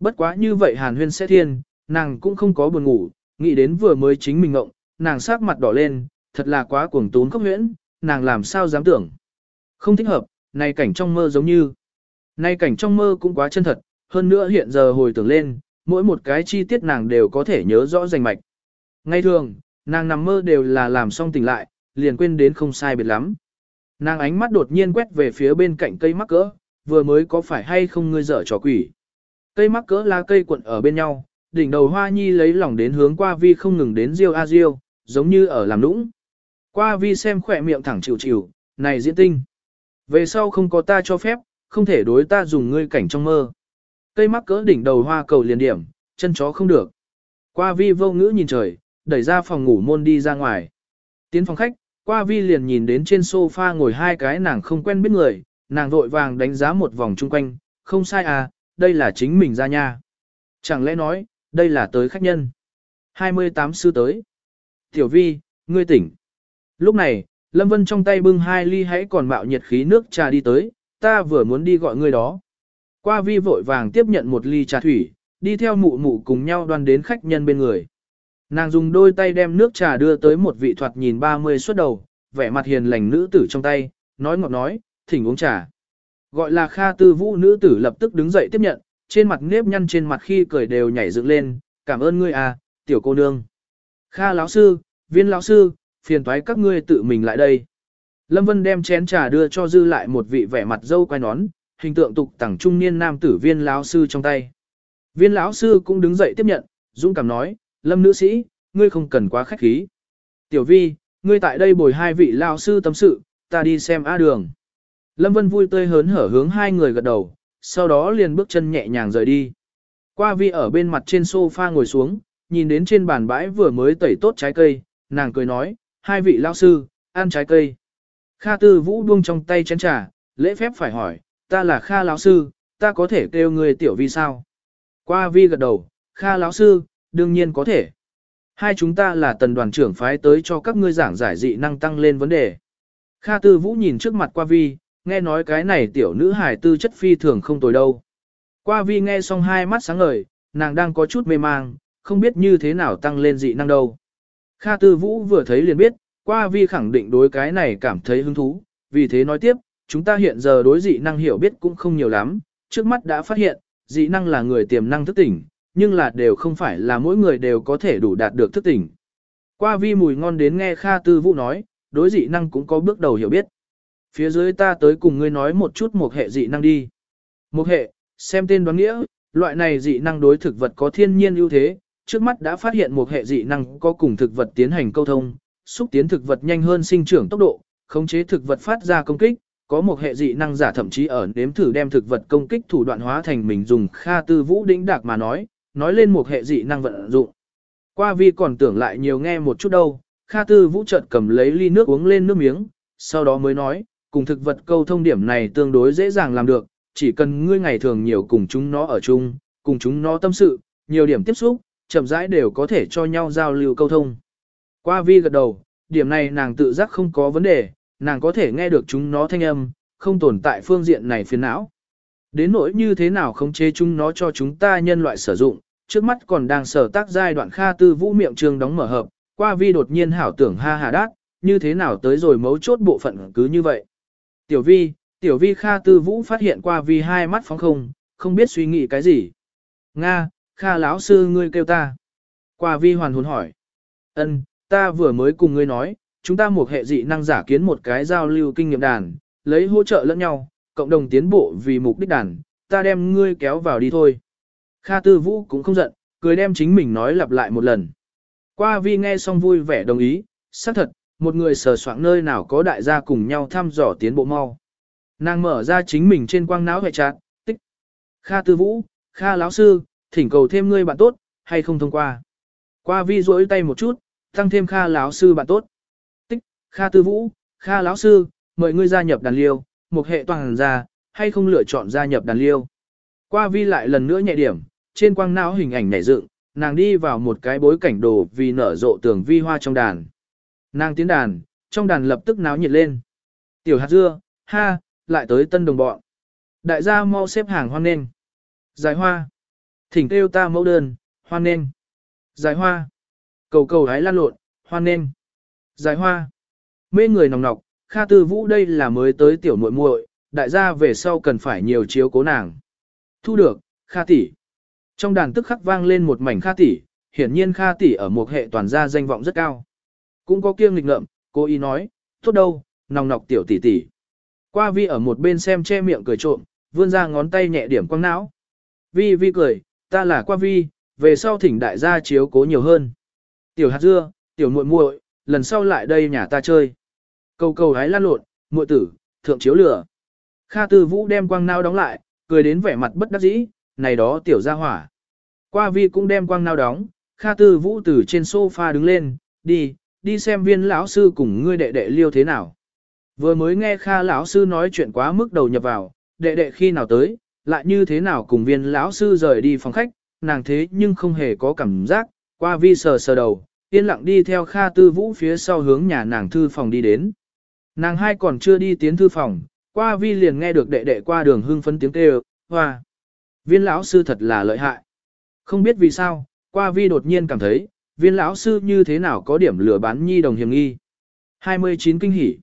Bất quá như vậy hàn huyên sẽ thiên, nàng cũng không có buồn ngủ, nghĩ đến vừa mới chính mình ngộng, nàng sắc mặt đỏ lên, thật là quá cuồng tốn khốc huyễn, nàng làm sao dám tưởng. Không thích hợp, này cảnh trong mơ giống như. Này cảnh trong mơ cũng quá chân thật, hơn nữa hiện giờ hồi tưởng lên, mỗi một cái chi tiết nàng đều có thể nhớ rõ rành mạch. Ngay thường, nàng nằm mơ đều là làm xong tỉnh lại, liền quên đến không sai biệt lắm. Nàng ánh mắt đột nhiên quét về phía bên cạnh cây mắc cỡ, vừa mới có phải hay không ngươi dở trò quỷ. Cây mắc cỡ lá cây cuộn ở bên nhau, đỉnh đầu hoa nhi lấy lòng đến hướng qua vi không ngừng đến riêu a riêu, giống như ở làm nũng. Qua vi xem khỏe miệng thẳng chịu chịu, này diễn tinh. Về sau không có ta cho phép, không thể đối ta dùng ngươi cảnh trong mơ. Cây mắc cỡ đỉnh đầu hoa cầu liền điểm, chân chó không được. Qua vi vô ngữ nhìn trời, đẩy ra phòng ngủ môn đi ra ngoài. Tiến phòng khách, qua vi liền nhìn đến trên sofa ngồi hai cái nàng không quen biết người, nàng vội vàng đánh giá một vòng chung quanh, không sai à, đây là chính mình ra nha. Chẳng lẽ nói, đây là tới khách nhân. 28 sư tới. Tiểu vi, ngươi tỉnh. Lúc này, Lâm Vân trong tay bưng hai ly hãy còn mạo nhiệt khí nước trà đi tới, ta vừa muốn đi gọi ngươi đó. Qua vi vội vàng tiếp nhận một ly trà thủy, đi theo mụ mụ cùng nhau đoan đến khách nhân bên người. Nàng dùng đôi tay đem nước trà đưa tới một vị thoạt nhìn 30 suốt đầu, vẻ mặt hiền lành nữ tử trong tay, nói ngọt nói, thỉnh uống trà. Gọi là Kha Tư Vũ nữ tử lập tức đứng dậy tiếp nhận, trên mặt nếp nhăn trên mặt khi cười đều nhảy dựng lên, cảm ơn ngươi à, tiểu cô nương. Kha lão sư, viên lão sư, phiền toái các ngươi tự mình lại đây. Lâm Vân đem chén trà đưa cho dư lại một vị vẻ mặt dâu quai nón, hình tượng tục tẳng trung niên nam tử viên lão sư trong tay. Viên lão sư cũng đứng dậy tiếp nhận, dũng cảm nói, Lâm nữ sĩ, ngươi không cần quá khách khí. Tiểu vi, ngươi tại đây bồi hai vị lão sư tâm sự, ta đi xem A đường. Lâm Vân vui tươi hớn hở hướng hai người gật đầu, sau đó liền bước chân nhẹ nhàng rời đi. Qua vi ở bên mặt trên sofa ngồi xuống, nhìn đến trên bàn bãi vừa mới tẩy tốt trái cây, nàng cười nói, hai vị lao sư, ăn trái cây. Kha tư vũ buông trong tay chén trà, lễ phép phải hỏi, ta là Kha lão sư, ta có thể kêu người tiểu vi sao? Qua vi gật đầu, Kha lão sư, đương nhiên có thể. Hai chúng ta là tần đoàn trưởng phái tới cho các ngươi giảng giải dị năng tăng lên vấn đề. Kha tư vũ nhìn trước mặt qua vi, nghe nói cái này tiểu nữ hải tư chất phi thường không tồi đâu. Qua vi nghe xong hai mắt sáng ngời, nàng đang có chút mê mang, không biết như thế nào tăng lên dị năng đâu. Kha tư vũ vừa thấy liền biết, qua vi khẳng định đối cái này cảm thấy hứng thú, vì thế nói tiếp, chúng ta hiện giờ đối dị năng hiểu biết cũng không nhiều lắm, trước mắt đã phát hiện, dị năng là người tiềm năng thức tỉnh, nhưng là đều không phải là mỗi người đều có thể đủ đạt được thức tỉnh. Qua vi mùi ngon đến nghe Kha Tư Vũ nói, đối dị năng cũng có bước đầu hiểu biết. Phía dưới ta tới cùng ngươi nói một chút một hệ dị năng đi. Một hệ, xem tên đoán nghĩa, loại này dị năng đối thực vật có thiên nhiên ưu thế, trước mắt đã phát hiện một hệ dị năng có cùng thực vật tiến hành câu thông, xúc tiến thực vật nhanh hơn sinh trưởng tốc độ, khống chế thực vật phát ra công kích, có một hệ dị năng giả thậm chí ở nếm thử đem thực vật công kích thủ đoạn hóa thành mình dùng Kha Tư Vũ đỉnh đạc mà nói, nói lên một hệ dị năng vận dụng. Qua vi còn tưởng lại nhiều nghe một chút đâu, Kha Tư Vũ chợt cầm lấy ly nước uống lên nước miếng, sau đó mới nói, cùng thực vật câu thông điểm này tương đối dễ dàng làm được, chỉ cần ngươi ngày thường nhiều cùng chúng nó ở chung, cùng chúng nó tâm sự, nhiều điểm tiếp xúc, chậm rãi đều có thể cho nhau giao lưu câu thông. Qua vi gật đầu, điểm này nàng tự giác không có vấn đề, nàng có thể nghe được chúng nó thanh âm, không tồn tại phương diện này phiền não. Đến nỗi như thế nào khống chế chúng nó cho chúng ta nhân loại sử dụng, trước mắt còn đang sở tác giai đoạn kha tư vũ miệng trường đóng mở hợp, qua vi đột nhiên hảo tưởng ha hà đát, như thế nào tới rồi mấu chốt bộ phận cứ như vậy. Tiểu vi, tiểu vi Kha Tư Vũ phát hiện qua vi hai mắt phóng không, không biết suy nghĩ cái gì. Nga, Kha lão sư ngươi kêu ta. Qua vi hoàn hồn hỏi. Ân, ta vừa mới cùng ngươi nói, chúng ta một hệ dị năng giả kiến một cái giao lưu kinh nghiệm đàn, lấy hỗ trợ lẫn nhau, cộng đồng tiến bộ vì mục đích đàn, ta đem ngươi kéo vào đi thôi. Kha Tư Vũ cũng không giận, cười đem chính mình nói lặp lại một lần. Qua vi nghe xong vui vẻ đồng ý, xác thật, một người sờ soạng nơi nào có đại gia cùng nhau thăm dò tiến bộ mau. Nàng mở ra chính mình trên quang não hệ chặt, tích. Kha Tư Vũ, Kha lão sư, thỉnh cầu thêm ngươi bạn tốt, hay không thông qua. Qua vi rỗi tay một chút, tăng thêm Kha lão sư bạn tốt. Tích, Kha Tư Vũ, Kha lão sư, mời ngươi gia nhập đàn liêu, một hệ toàn gia, hay không lựa chọn gia nhập đàn liêu. Qua vi lại lần nữa nhẹ điểm, trên quang não hình ảnh nhảy dựng, nàng đi vào một cái bối cảnh đồ vì nở rộ tường vi hoa trong đàn. Nàng tiến đàn, trong đàn lập tức náo nhiệt lên. Tiểu hạt dưa, ha, lại tới tân đồng bọn. Đại gia mau xếp hàng hoan nghênh. Giải hoa. Thỉnh kêu ta mẫu đơn, hoan nghênh. Giải hoa. Cầu cầu hái lan lộn, hoan nghênh. Giải hoa. Mê người nòng nọc, Kha Tư Vũ đây là mới tới tiểu muội muội, đại gia về sau cần phải nhiều chiếu cố nàng. Thu được, Kha tỷ. Trong đàn tức khắc vang lên một mảnh Kha tỷ, hiển nhiên Kha tỷ ở một hệ toàn gia danh vọng rất cao. Cũng có kiêng nghịch ngợm, cô ý nói, tốt đâu, nòng nọc tiểu tỷ tỷ. Qua vi ở một bên xem che miệng cười trộm, vươn ra ngón tay nhẹ điểm quăng não. Vi vi cười, ta là qua vi, về sau thỉnh đại gia chiếu cố nhiều hơn. Tiểu hạt dưa, tiểu muội muội, lần sau lại đây nhà ta chơi. Cầu cầu hái lan lộn, muội tử, thượng chiếu lửa. Kha Tư Vũ đem quang nao đóng lại, cười đến vẻ mặt bất đắc dĩ, này đó tiểu gia hỏa. Qua vi cũng đem quang nao đóng, Kha Tư Vũ từ trên sofa đứng lên, đi, đi xem viên lão sư cùng ngươi đệ đệ liêu thế nào. Vừa mới nghe Kha lão sư nói chuyện quá mức đầu nhập vào, đệ đệ khi nào tới, lại như thế nào cùng viên lão sư rời đi phòng khách, nàng thế nhưng không hề có cảm giác, qua vi sờ sờ đầu, yên lặng đi theo Kha Tư Vũ phía sau hướng nhà nàng thư phòng đi đến. Nàng hai còn chưa đi tiến thư phòng, qua vi liền nghe được đệ đệ qua đường hưng phấn tiếng kêu, hoa. Viên lão sư thật là lợi hại. Không biết vì sao, qua vi đột nhiên cảm thấy, viên lão sư như thế nào có điểm lừa bán nhi đồng hiểm nghi. 29 kinh hỉ.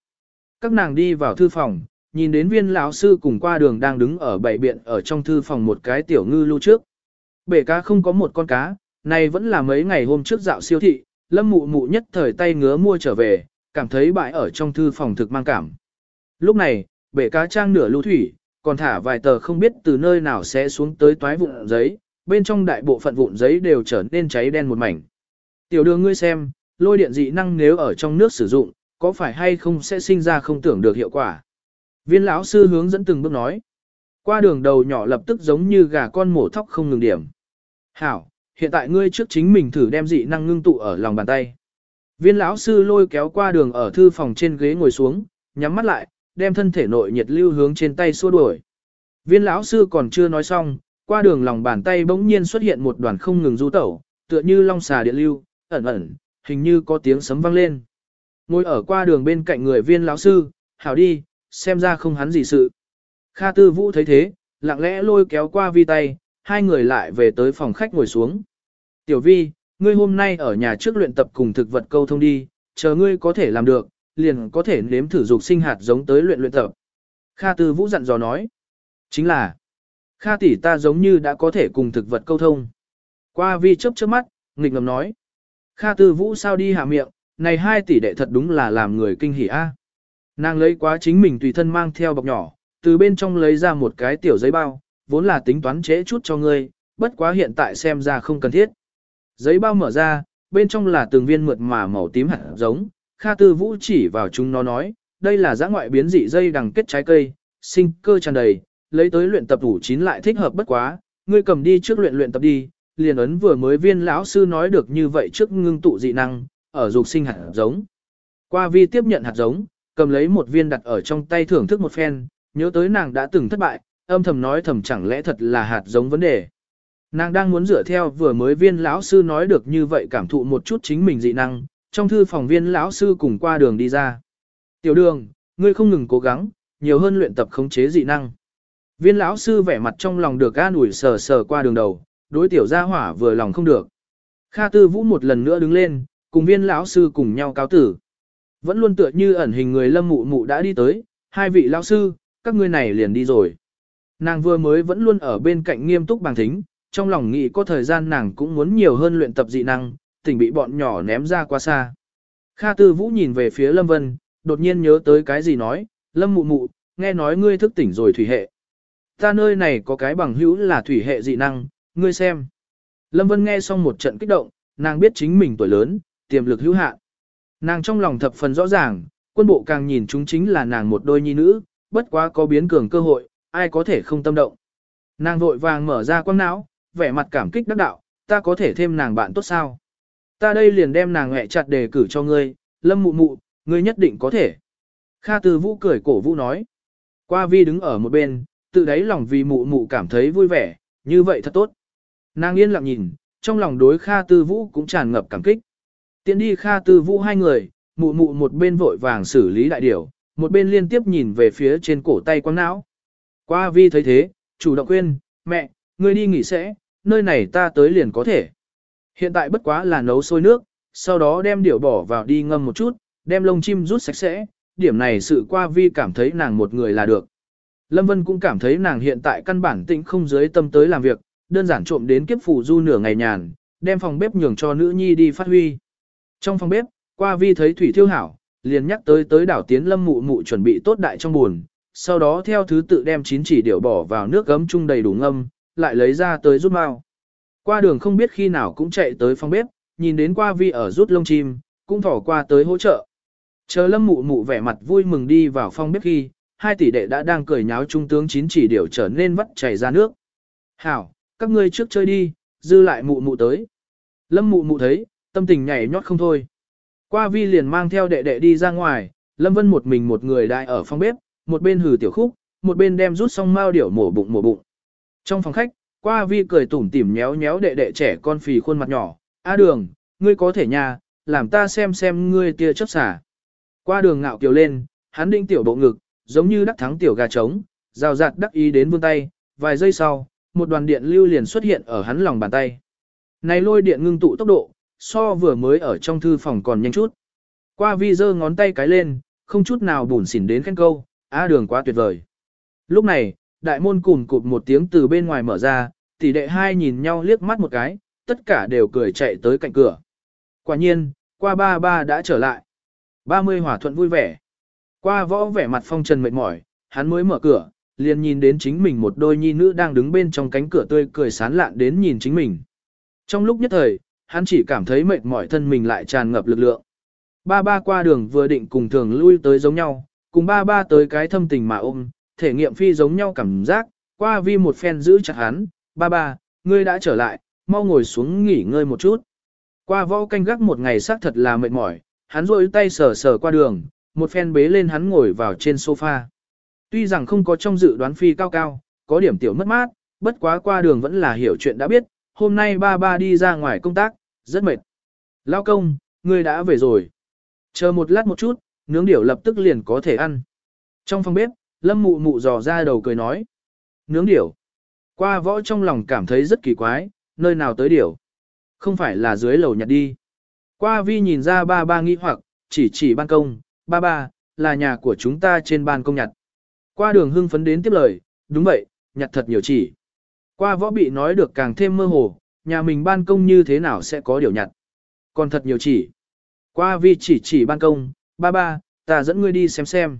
Các nàng đi vào thư phòng, nhìn đến viên lão sư cùng qua đường đang đứng ở bảy biện ở trong thư phòng một cái tiểu ngư lưu trước. Bể cá không có một con cá, này vẫn là mấy ngày hôm trước dạo siêu thị, lâm mụ mụ nhất thời tay ngứa mua trở về, cảm thấy bãi ở trong thư phòng thực mang cảm. Lúc này, bể cá trang nửa lưu thủy, còn thả vài tờ không biết từ nơi nào sẽ xuống tới toái vụn giấy, bên trong đại bộ phận vụn giấy đều trở nên cháy đen một mảnh. Tiểu đường ngươi xem, lôi điện dị năng nếu ở trong nước sử dụng, có phải hay không sẽ sinh ra không tưởng được hiệu quả. Viên lão sư hướng dẫn từng bước nói. Qua đường đầu nhỏ lập tức giống như gà con mổ thóc không ngừng điểm. Hảo, hiện tại ngươi trước chính mình thử đem dị năng ngưng tụ ở lòng bàn tay. Viên lão sư lôi kéo qua đường ở thư phòng trên ghế ngồi xuống, nhắm mắt lại, đem thân thể nội nhiệt lưu hướng trên tay xua đuổi. Viên lão sư còn chưa nói xong, qua đường lòng bàn tay bỗng nhiên xuất hiện một đoàn không ngừng du tẩu, tựa như long xà điện lưu, ẩn ẩn, hình như có tiếng sấm vang lên. Ngồi ở qua đường bên cạnh người viên lão sư, hảo đi, xem ra không hắn gì sự. Kha Tư Vũ thấy thế, lặng lẽ lôi kéo qua vi tay, hai người lại về tới phòng khách ngồi xuống. Tiểu vi, ngươi hôm nay ở nhà trước luyện tập cùng thực vật câu thông đi, chờ ngươi có thể làm được, liền có thể nếm thử dục sinh hạt giống tới luyện luyện tập. Kha Tư Vũ dặn dò nói. Chính là, Kha tỷ ta giống như đã có thể cùng thực vật câu thông. Qua vi chớp chớp mắt, nghịch ngầm nói. Kha Tư Vũ sao đi hạ miệng, này hai tỷ đệ thật đúng là làm người kinh hỉ a. À. Nàng lấy quá chính mình tùy thân mang theo bọc nhỏ, từ bên trong lấy ra một cái tiểu giấy bao, vốn là tính toán chế chút cho ngươi, bất quá hiện tại xem ra không cần thiết. Giấy bao mở ra, bên trong là từng viên mượt mà màu tím hạt giống, Kha Tư Vũ chỉ vào chúng nó nói, đây là giã ngoại biến dị dây đằng kết trái cây, sinh cơ tràn đầy, lấy tới luyện tập đủ chín lại thích hợp bất quá, ngươi cầm đi trước luyện luyện tập đi, liền ấn vừa mới viên lão sư nói được như vậy trước ngưng tụ dị năng, ở dục sinh hạt giống. Qua vi tiếp nhận hạt giống, cầm lấy một viên đặt ở trong tay thưởng thức một phen, nhớ tới nàng đã từng thất bại, âm thầm nói thầm chẳng lẽ thật là hạt giống vấn đề. Nàng đang muốn dựa theo vừa mới viên lão sư nói được như vậy cảm thụ một chút chính mình dị năng, trong thư phòng viên lão sư cùng qua đường đi ra. Tiểu đường, ngươi không ngừng cố gắng, nhiều hơn luyện tập khống chế dị năng. Viên lão sư vẻ mặt trong lòng được an ủi sờ sờ qua đường đầu, đối tiểu gia hỏa vừa lòng không được. Kha Tư Vũ một lần nữa đứng lên, cùng viên lão sư cùng nhau cáo tử. Vẫn luôn tựa như ẩn hình người lâm mụ mụ đã đi tới, hai vị lão sư, các ngươi này liền đi rồi. Nàng vừa mới vẫn luôn ở bên cạnh nghiêm túc bằng thính, trong lòng nghĩ có thời gian nàng cũng muốn nhiều hơn luyện tập dị năng, tỉnh bị bọn nhỏ ném ra quá xa. Kha Tư Vũ nhìn về phía Lâm Vân, đột nhiên nhớ tới cái gì nói, Lâm mụ mụ, nghe nói ngươi thức tỉnh rồi thủy hệ. Ta nơi này có cái bằng hữu là thủy hệ dị năng, ngươi xem. Lâm Vân nghe xong một trận kích động, nàng biết chính mình tuổi lớn, tiềm lực hữu hạn. Nàng trong lòng thập phần rõ ràng, quân bộ càng nhìn chúng chính là nàng một đôi nhi nữ, bất quá có biến cường cơ hội, ai có thể không tâm động. Nàng vội vàng mở ra quang não, vẻ mặt cảm kích đắc đạo, ta có thể thêm nàng bạn tốt sao? Ta đây liền đem nàng hẹ chặt đề cử cho ngươi, lâm mụ mụ, ngươi nhất định có thể. Kha Từ Vũ cười cổ vũ nói. Qua vi đứng ở một bên, tự đáy lòng vì mụ mụ cảm thấy vui vẻ, như vậy thật tốt. Nàng yên lặng nhìn, trong lòng đối Kha Tư Vũ cũng tràn ngập cảm kích. Tiến đi Kha Tư Vũ hai người, mụ mụ một bên vội vàng xử lý đại điểu, một bên liên tiếp nhìn về phía trên cổ tay quăng não. Qua vi thấy thế, chủ động khuyên, mẹ, ngươi đi nghỉ sẽ, nơi này ta tới liền có thể. Hiện tại bất quá là nấu sôi nước, sau đó đem điểu bỏ vào đi ngâm một chút, đem lông chim rút sạch sẽ, điểm này sự qua vi cảm thấy nàng một người là được. Lâm Vân cũng cảm thấy nàng hiện tại căn bản tĩnh không dưới tâm tới làm việc, đơn giản trộm đến kiếp phủ du nửa ngày nhàn, đem phòng bếp nhường cho nữ nhi đi phát huy. Trong phòng bếp, qua vi thấy thủy thiêu hảo, liền nhắc tới tới đảo tiến lâm mụ mụ chuẩn bị tốt đại trong buồn, sau đó theo thứ tự đem chín chỉ điểu bỏ vào nước gấm chung đầy đủ ngâm, lại lấy ra tới rút mao. Qua đường không biết khi nào cũng chạy tới phòng bếp, nhìn đến qua vi ở rút lông chim, cũng thỏ qua tới hỗ trợ. Chờ lâm mụ mụ vẻ mặt vui mừng đi vào phòng bếp khi, hai tỷ đệ đã đang cười nháo trung tướng chín chỉ điểu trở nên vắt chảy ra nước. Hảo, các ngươi trước chơi đi, dư lại mụ mụ tới. Lâm mụ mụ thấy, tâm tình nhảy nhót không thôi. Qua vi liền mang theo đệ đệ đi ra ngoài, Lâm Vân một mình một người đại ở phòng bếp, một bên hử tiểu khúc, một bên đem rút xong mao điểu mổ bụng mổ bụng. Trong phòng khách, qua vi cười tủm tỉm nhéo nhéo đệ đệ trẻ con phì khuôn mặt nhỏ, A đường, ngươi có thể nhà, làm ta xem xem ngươi tia chấp xả. Qua đường ngạo kiều lên, hắn đinh tiểu bộ ngực, giống như đắc thắng tiểu gà trống, rào rạt đắc ý đến vươn tay, vài giây sau, một đoàn điện lưu liền xuất hiện ở hắn lòng bàn tay. Này lôi điện ngưng tụ tốc độ, so vừa mới ở trong thư phòng còn nhanh chút. Qua vi giơ ngón tay cái lên, không chút nào bùn xỉn đến khen câu, á đường quá tuyệt vời. Lúc này, đại môn cùn cụt một tiếng từ bên ngoài mở ra, tỷ đệ hai nhìn nhau liếc mắt một cái, tất cả đều cười chạy tới cạnh cửa. Quả nhiên, qua ba ba đã trở lại. Ba mươi hỏa thuận vui vẻ. Qua võ vẻ mặt phong trần mệt mỏi, hắn mới mở cửa, liền nhìn đến chính mình một đôi nhi nữ đang đứng bên trong cánh cửa tươi cười sán lạn đến nhìn chính mình. Trong lúc nhất thời, hắn chỉ cảm thấy mệt mỏi thân mình lại tràn ngập lực lượng. Ba ba qua đường vừa định cùng thường lui tới giống nhau, cùng ba ba tới cái thâm tình mà ôm, thể nghiệm phi giống nhau cảm giác, qua vi một phen giữ chặt hắn, ba ba, ngươi đã trở lại, mau ngồi xuống nghỉ ngơi một chút. Qua võ canh gác một ngày xác thật là mệt mỏi, hắn rôi tay sờ sờ qua đường, một phen bế lên hắn ngồi vào trên sofa. Tuy rằng không có trong dự đoán phi cao cao, có điểm tiểu mất mát, bất quá qua đường vẫn là hiểu chuyện đã biết, hôm nay ba ba đi ra ngoài công tác, rất mệt. Lao công, ngươi đã về rồi. Chờ một lát một chút, nướng điểu lập tức liền có thể ăn. Trong phòng bếp, lâm mụ mụ dò ra đầu cười nói. Nướng điểu. Qua võ trong lòng cảm thấy rất kỳ quái, nơi nào tới điểu. Không phải là dưới lầu nhặt đi. Qua vi nhìn ra ba ba nghi hoặc, chỉ chỉ ban công, ba ba, là nhà của chúng ta trên ban công nhặt. Qua đường hưng phấn đến tiếp lời, đúng vậy, nhặt thật nhiều chỉ. Qua võ bị nói được càng thêm mơ hồ, nhà mình ban công như thế nào sẽ có điều nhặt. Còn thật nhiều chỉ. Qua vi chỉ chỉ ban công, ba ba, ta dẫn ngươi đi xem xem.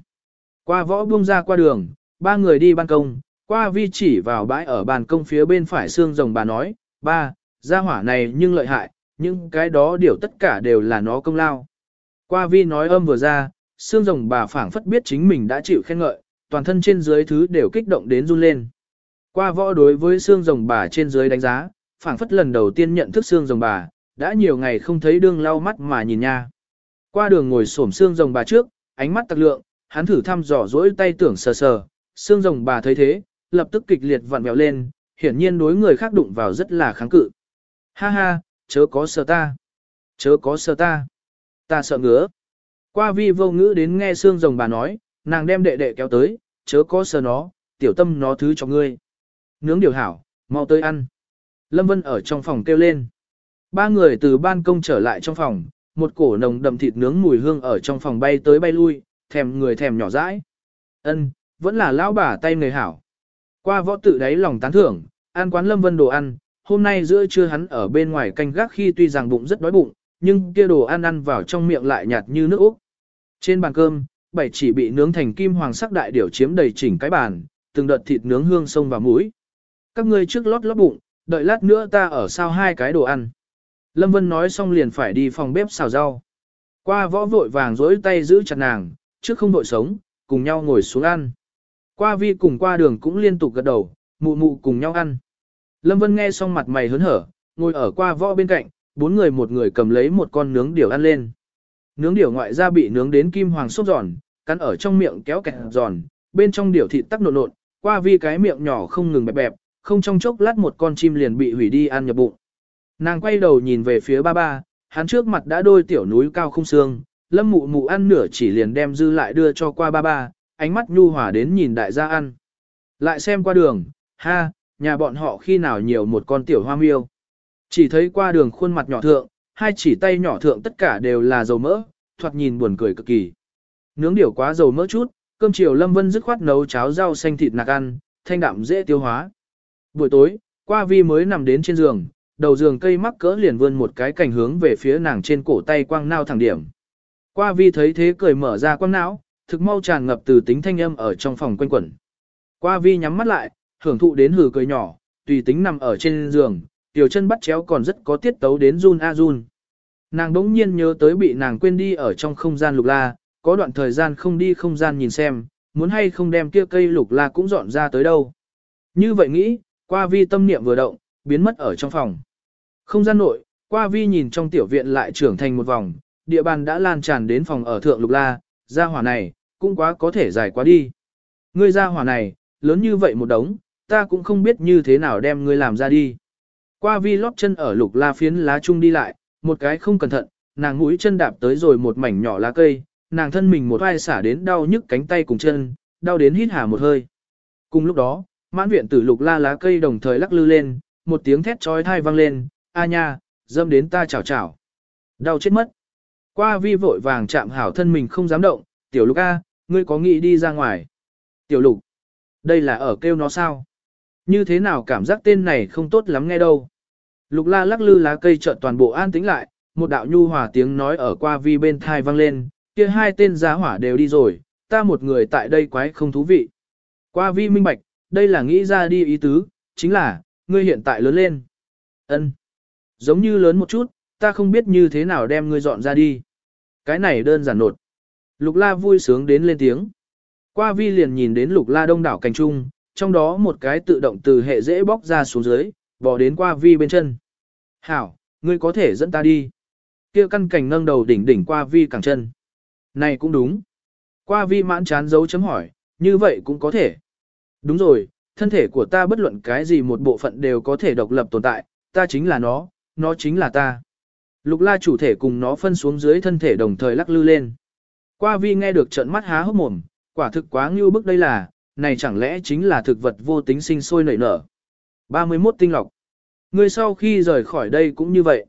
Qua võ buông ra qua đường, ba người đi ban công, qua vi chỉ vào bãi ở ban công phía bên phải xương rồng bà nói, ba, gia hỏa này nhưng lợi hại, những cái đó điều tất cả đều là nó công lao. Qua vi nói âm vừa ra, xương rồng bà phảng phất biết chính mình đã chịu khen ngợi, toàn thân trên dưới thứ đều kích động đến run lên. Qua võ đối với xương rồng bà trên dưới đánh giá, phảng phất lần đầu tiên nhận thức xương rồng bà, đã nhiều ngày không thấy đương lau mắt mà nhìn nha. Qua đường ngồi xổm xương rồng bà trước, ánh mắt tặc lượng, hắn thử thăm dò dỗi tay tưởng sờ sờ, xương rồng bà thấy thế, lập tức kịch liệt vặn vẹo lên, hiển nhiên đối người khác đụng vào rất là kháng cự. Ha ha, chớ có sờ ta. Chớ có sờ ta. Ta sợ ngứa. Qua vi vô ngữ đến nghe xương rồng bà nói, nàng đem đệ đệ kéo tới, chớ có sờ nó, tiểu tâm nó thứ cho ngươi. Nướng điều hảo, mau tới ăn. Lâm Vân ở trong phòng kêu lên. Ba người từ ban công trở lại trong phòng, một cổ nồng đậm thịt nướng mùi hương ở trong phòng bay tới bay lui, thèm người thèm nhỏ dãi. Ân, vẫn là lão bà tay người hảo. Qua võ tự đáy lòng tán thưởng, ăn quán Lâm Vân đồ ăn, hôm nay giữa trưa hắn ở bên ngoài canh gác khi tuy rằng bụng rất đói bụng, nhưng kia đồ ăn ăn vào trong miệng lại nhạt như nước Úc. Trên bàn cơm, bảy chỉ bị nướng thành kim hoàng sắc đại điểu chiếm đầy chỉnh cái bàn, từng đợt thịt nướng hương sông vào mũi. Các ngươi trước lót lót bụng, đợi lát nữa ta ở sao hai cái đồ ăn. Lâm Vân nói xong liền phải đi phòng bếp xào rau. Qua võ vội vàng dối tay giữ chặt nàng, trước không vội sống, cùng nhau ngồi xuống ăn. Qua vi cùng qua đường cũng liên tục gật đầu, mụ mụ cùng nhau ăn. Lâm Vân nghe xong mặt mày hớn hở, ngồi ở qua võ bên cạnh, bốn người một người cầm lấy một con nướng điểu ăn lên. Nướng điểu ngoại ra bị nướng đến kim hoàng sốt giòn, cắn ở trong miệng kéo kẹt giòn, bên trong điểu thịt tắc nộn nộn, qua vi cái miệng nhỏ không ngừng bẹp bẹp, không trong chốc lát một con chim liền bị hủy đi ăn nhập bụng. Nàng quay đầu nhìn về phía ba ba, hắn trước mặt đã đôi tiểu núi cao không xương, lâm mụ mụ ăn nửa chỉ liền đem dư lại đưa cho qua ba ba, ánh mắt nhu hòa đến nhìn đại gia ăn. Lại xem qua đường, ha, nhà bọn họ khi nào nhiều một con tiểu hoa miêu. Chỉ thấy qua đường khuôn mặt nhỏ thượng, hai chỉ tay nhỏ thượng tất cả đều là dầu mỡ, thoạt nhìn buồn cười cực kỳ. Nướng điểu quá dầu mỡ chút, cơm chiều Lâm Vân dứt khoát nấu cháo rau xanh thịt nạc ăn, thanh đạm dễ tiêu hóa. Buổi tối, qua vi mới nằm đến trên giường, đầu giường cây mắc cỡ liền vươn một cái cảnh hướng về phía nàng trên cổ tay quang nao thẳng điểm. Qua vi thấy thế cười mở ra quang não, thực mau tràn ngập từ tính thanh âm ở trong phòng quanh quẩn. Qua vi nhắm mắt lại, hưởng thụ đến hừ cười nhỏ, tùy tính nằm ở trên giường, tiểu chân bắt chéo còn rất có tiết tấu đến run a run. Nàng đống nhiên nhớ tới bị nàng quên đi ở trong không gian lục la, có đoạn thời gian không đi không gian nhìn xem, muốn hay không đem kia cây lục la cũng dọn ra tới đâu. Như vậy nghĩ, qua vi tâm niệm vừa động, biến mất ở trong phòng. Không gian nội, qua vi nhìn trong tiểu viện lại trưởng thành một vòng, địa bàn đã lan tràn đến phòng ở thượng lục la, gia hỏa này, cũng quá có thể dài quá đi. Ngươi gia hỏa này, lớn như vậy một đống, ta cũng không biết như thế nào đem ngươi làm ra đi. Qua vi lóp chân ở lục la phiến lá chung đi lại, một cái không cẩn thận, nàng mũi chân đạp tới rồi một mảnh nhỏ lá cây, nàng thân mình một vai xả đến đau nhức cánh tay cùng chân, đau đến hít hà một hơi. Cùng lúc đó, mãn viện tử lục la lá cây đồng thời lắc lư lên, một tiếng thét trói thai vang lên, a nha, dâm đến ta chảo chảo. Đau chết mất. Qua vi vội vàng chạm hảo thân mình không dám động, tiểu lục a, ngươi có nghĩ đi ra ngoài. Tiểu lục, đây là ở kêu nó sao? Như thế nào cảm giác tên này không tốt lắm nghe đâu. Lục la lắc lư lá cây chợt toàn bộ an tĩnh lại, một đạo nhu hòa tiếng nói ở qua vi bên thai vang lên, kia hai tên giá hỏa đều đi rồi, ta một người tại đây quái không thú vị. Qua vi minh bạch, đây là nghĩ ra đi ý tứ, chính là, ngươi hiện tại lớn lên. ân Giống như lớn một chút, ta không biết như thế nào đem ngươi dọn ra đi. Cái này đơn giản nột. Lục la vui sướng đến lên tiếng. Qua vi liền nhìn đến lục la đông đảo cành trung, trong đó một cái tự động từ hệ dễ bóc ra xuống dưới, bỏ đến qua vi bên chân. Hảo, ngươi có thể dẫn ta đi. kia căn cảnh nâng đầu đỉnh đỉnh qua vi cẳng chân. Này cũng đúng. Qua vi mãn chán dấu chấm hỏi, như vậy cũng có thể. Đúng rồi, thân thể của ta bất luận cái gì một bộ phận đều có thể độc lập tồn tại, ta chính là nó, nó chính là ta. Lục la chủ thể cùng nó phân xuống dưới thân thể đồng thời lắc lư lên. Qua vi nghe được trận mắt há hốc mồm, quả thực quá ngưu bức đây là, này chẳng lẽ chính là thực vật vô tính sinh sôi nảy nở. 31 tinh lọc. Người sau khi rời khỏi đây cũng như vậy.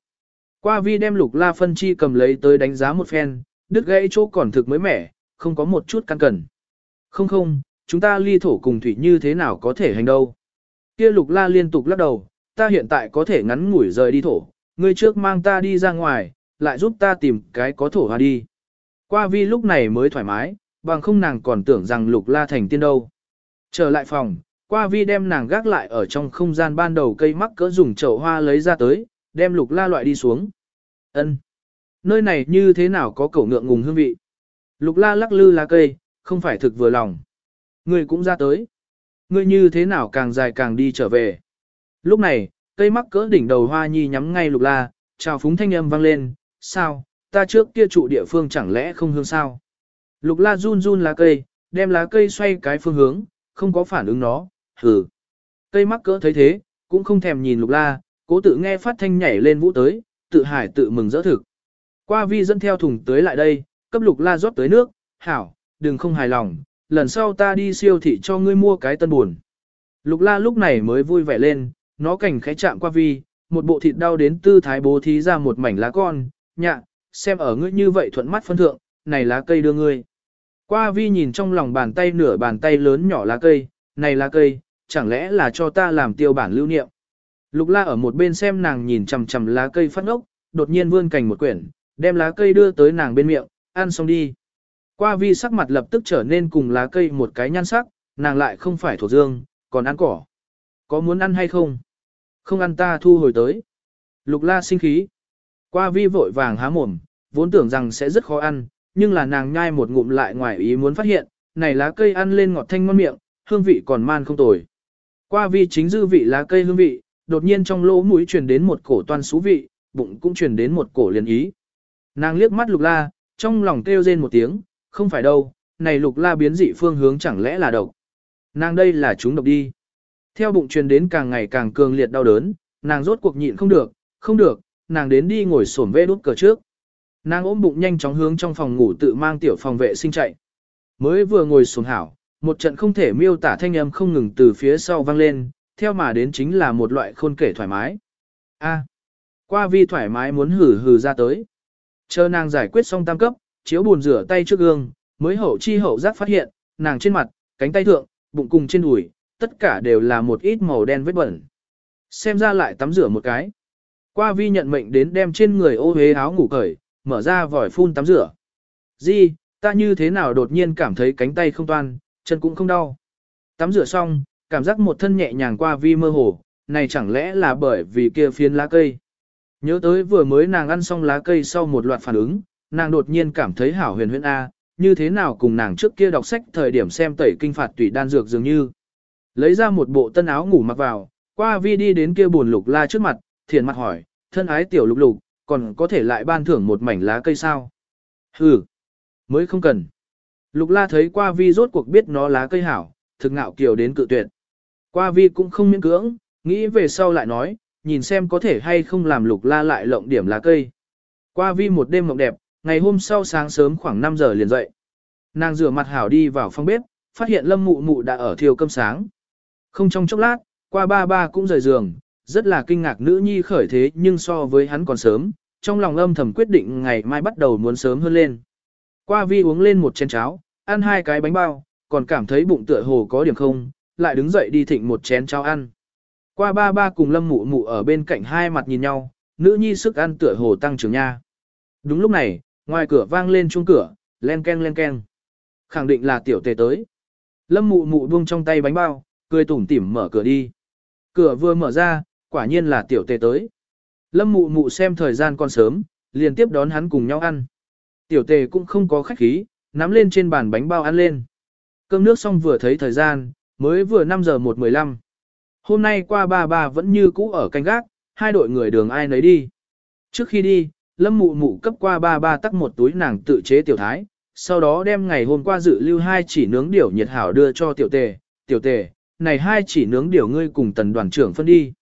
Qua vi đem lục la phân chi cầm lấy tới đánh giá một phen, đứt gãy chỗ còn thực mới mẻ, không có một chút căn cẩn. Không không, chúng ta ly thổ cùng thủy như thế nào có thể hành đâu. Kia lục la liên tục lắc đầu, ta hiện tại có thể ngắn ngủi rời đi thổ, ngươi trước mang ta đi ra ngoài, lại giúp ta tìm cái có thổ hoa đi. Qua vi lúc này mới thoải mái, bằng không nàng còn tưởng rằng lục la thành tiên đâu. Trở lại phòng, qua vi đem nàng gác lại ở trong không gian ban đầu cây mắc cỡ dùng chậu hoa lấy ra tới, đem lục la loại đi xuống. ân Nơi này như thế nào có cẩu ngượng ngùng hương vị. Lục la lắc lư lá cây, không phải thực vừa lòng. Ngươi cũng ra tới. Ngươi như thế nào càng dài càng đi trở về. Lúc này, cây mắc cỡ đỉnh đầu hoa nhi nhắm ngay lục la, chào phúng thanh âm vang lên, sao, ta trước kia trụ địa phương chẳng lẽ không hương sao. Lục la run run lá cây, đem lá cây xoay cái phương hướng, không có phản ứng nó, hừ. Cây mắc cỡ thấy thế, cũng không thèm nhìn lục la, cố tự nghe phát thanh nhảy lên vũ tới, tự hải tự mừng rỡ thực. Qua vi dẫn theo thùng tới lại đây, cấp lục la rót tới nước, hảo, đừng không hài lòng, lần sau ta đi siêu thị cho ngươi mua cái tân buồn. Lục la lúc này mới vui vẻ lên, nó cảnh khẽ chạm qua vi, một bộ thịt đau đến tư thái bố thí ra một mảnh lá con, nhạ, xem ở ngươi như vậy thuận mắt phân thượng, này lá cây đưa ngươi. Qua vi nhìn trong lòng bàn tay nửa bàn tay lớn nhỏ lá cây, này lá cây, chẳng lẽ là cho ta làm tiêu bản lưu niệm. Lục la ở một bên xem nàng nhìn chằm chằm lá cây phát ngốc, đột nhiên vươn cành một quyển, đem lá cây đưa tới nàng bên miệng, ăn xong đi. Qua vi sắc mặt lập tức trở nên cùng lá cây một cái nhan sắc, nàng lại không phải thổ dương, còn ăn cỏ. Có muốn ăn hay không? Không ăn ta thu hồi tới. Lục la sinh khí. Qua vi vội vàng há mồm, vốn tưởng rằng sẽ rất khó ăn, nhưng là nàng nhai một ngụm lại ngoài ý muốn phát hiện, này lá cây ăn lên ngọt thanh ngon miệng, hương vị còn man không tồi. Qua vi chính dư vị lá cây hương vị, đột nhiên trong lỗ mũi truyền đến một cổ toan xú vị, bụng cũng truyền đến một cổ liền ý. Nàng liếc mắt lục la, trong lòng kêu rên một tiếng, không phải đâu, này lục la biến dị phương hướng chẳng lẽ là độc. Nàng đây là chúng độc đi. Theo bụng truyền đến càng ngày càng cường liệt đau đớn, nàng rốt cuộc nhịn không được, không được, nàng đến đi ngồi xổm vê đút cờ trước. Nàng ôm bụng nhanh chóng hướng trong phòng ngủ tự mang tiểu phòng vệ sinh chạy. Mới vừa ngồi xuống hảo, một trận không thể miêu tả thanh âm không ngừng từ phía sau vang lên, theo mà đến chính là một loại khôn kể thoải mái. A, qua vi thoải mái muốn hử hử ra tới. Chờ nàng giải quyết xong tam cấp, chiếu buồn rửa tay trước gương, mới hậu chi hậu giác phát hiện, nàng trên mặt, cánh tay thượng, bụng cùng trên đùi, tất cả đều là một ít màu đen vết bẩn. Xem ra lại tắm rửa một cái. Qua vi nhận mệnh đến đem trên người ô hế áo ngủ cởi, mở ra vòi phun tắm rửa. Di, ta như thế nào đột nhiên cảm thấy cánh tay không toan, chân cũng không đau. Tắm rửa xong, cảm giác một thân nhẹ nhàng qua vi mơ hồ, này chẳng lẽ là bởi vì kia phiến lá cây. Nhớ tới vừa mới nàng ăn xong lá cây sau một loạt phản ứng, nàng đột nhiên cảm thấy hảo huyền huyễn A, như thế nào cùng nàng trước kia đọc sách thời điểm xem tẩy kinh phạt tùy đan dược dường như. Lấy ra một bộ tân áo ngủ mặc vào, qua vi đi đến kia buồn lục la trước mặt, thiền mặt hỏi, thân ái tiểu lục lục, còn có thể lại ban thưởng một mảnh lá cây sao? Hừ, mới không cần. Lục la thấy qua vi rốt cuộc biết nó lá cây hảo, thực ngạo kiều đến cự tuyệt. Qua vi cũng không miễn cưỡng, nghĩ về sau lại nói, nhìn xem có thể hay không làm lục la lại lộng điểm lá cây. Qua vi một đêm mộng đẹp, ngày hôm sau sáng sớm khoảng 5 giờ liền dậy. Nàng rửa mặt hảo đi vào phòng bếp, phát hiện lâm mụ mụ đã ở thiêu cơm sáng. Không trong chốc lát, qua ba ba cũng rời giường, rất là kinh ngạc nữ nhi khởi thế nhưng so với hắn còn sớm, trong lòng âm thầm quyết định ngày mai bắt đầu muốn sớm hơn lên. Qua vi uống lên một chén cháo, ăn hai cái bánh bao, còn cảm thấy bụng tựa hồ có điểm không, lại đứng dậy đi thịnh một chén cháo ăn. Qua ba ba cùng lâm mụ mụ ở bên cạnh hai mặt nhìn nhau, nữ nhi sức ăn tựa hồ tăng trưởng nha. Đúng lúc này, ngoài cửa vang lên chuông cửa, len ken len ken. Khẳng định là tiểu tề tới. Lâm mụ mụ buông trong tay bánh bao, cười tủm tỉm mở cửa đi. Cửa vừa mở ra, quả nhiên là tiểu tề tới. Lâm mụ mụ xem thời gian còn sớm, liền tiếp đón hắn cùng nhau ăn. Tiểu tề cũng không có khách khí, nắm lên trên bàn bánh bao ăn lên. Cơm nước xong vừa thấy thời gian, mới vừa 5 giờ 1.15. Hôm nay qua ba ba vẫn như cũ ở canh gác, hai đội người đường ai nấy đi. Trước khi đi, lâm mụ mụ cấp qua ba ba tắc một túi nàng tự chế tiểu thái, sau đó đem ngày hôm qua dự lưu hai chỉ nướng điểu nhiệt hảo đưa cho tiểu tề, tiểu tề, này hai chỉ nướng điểu ngươi cùng tần đoàn trưởng phân đi.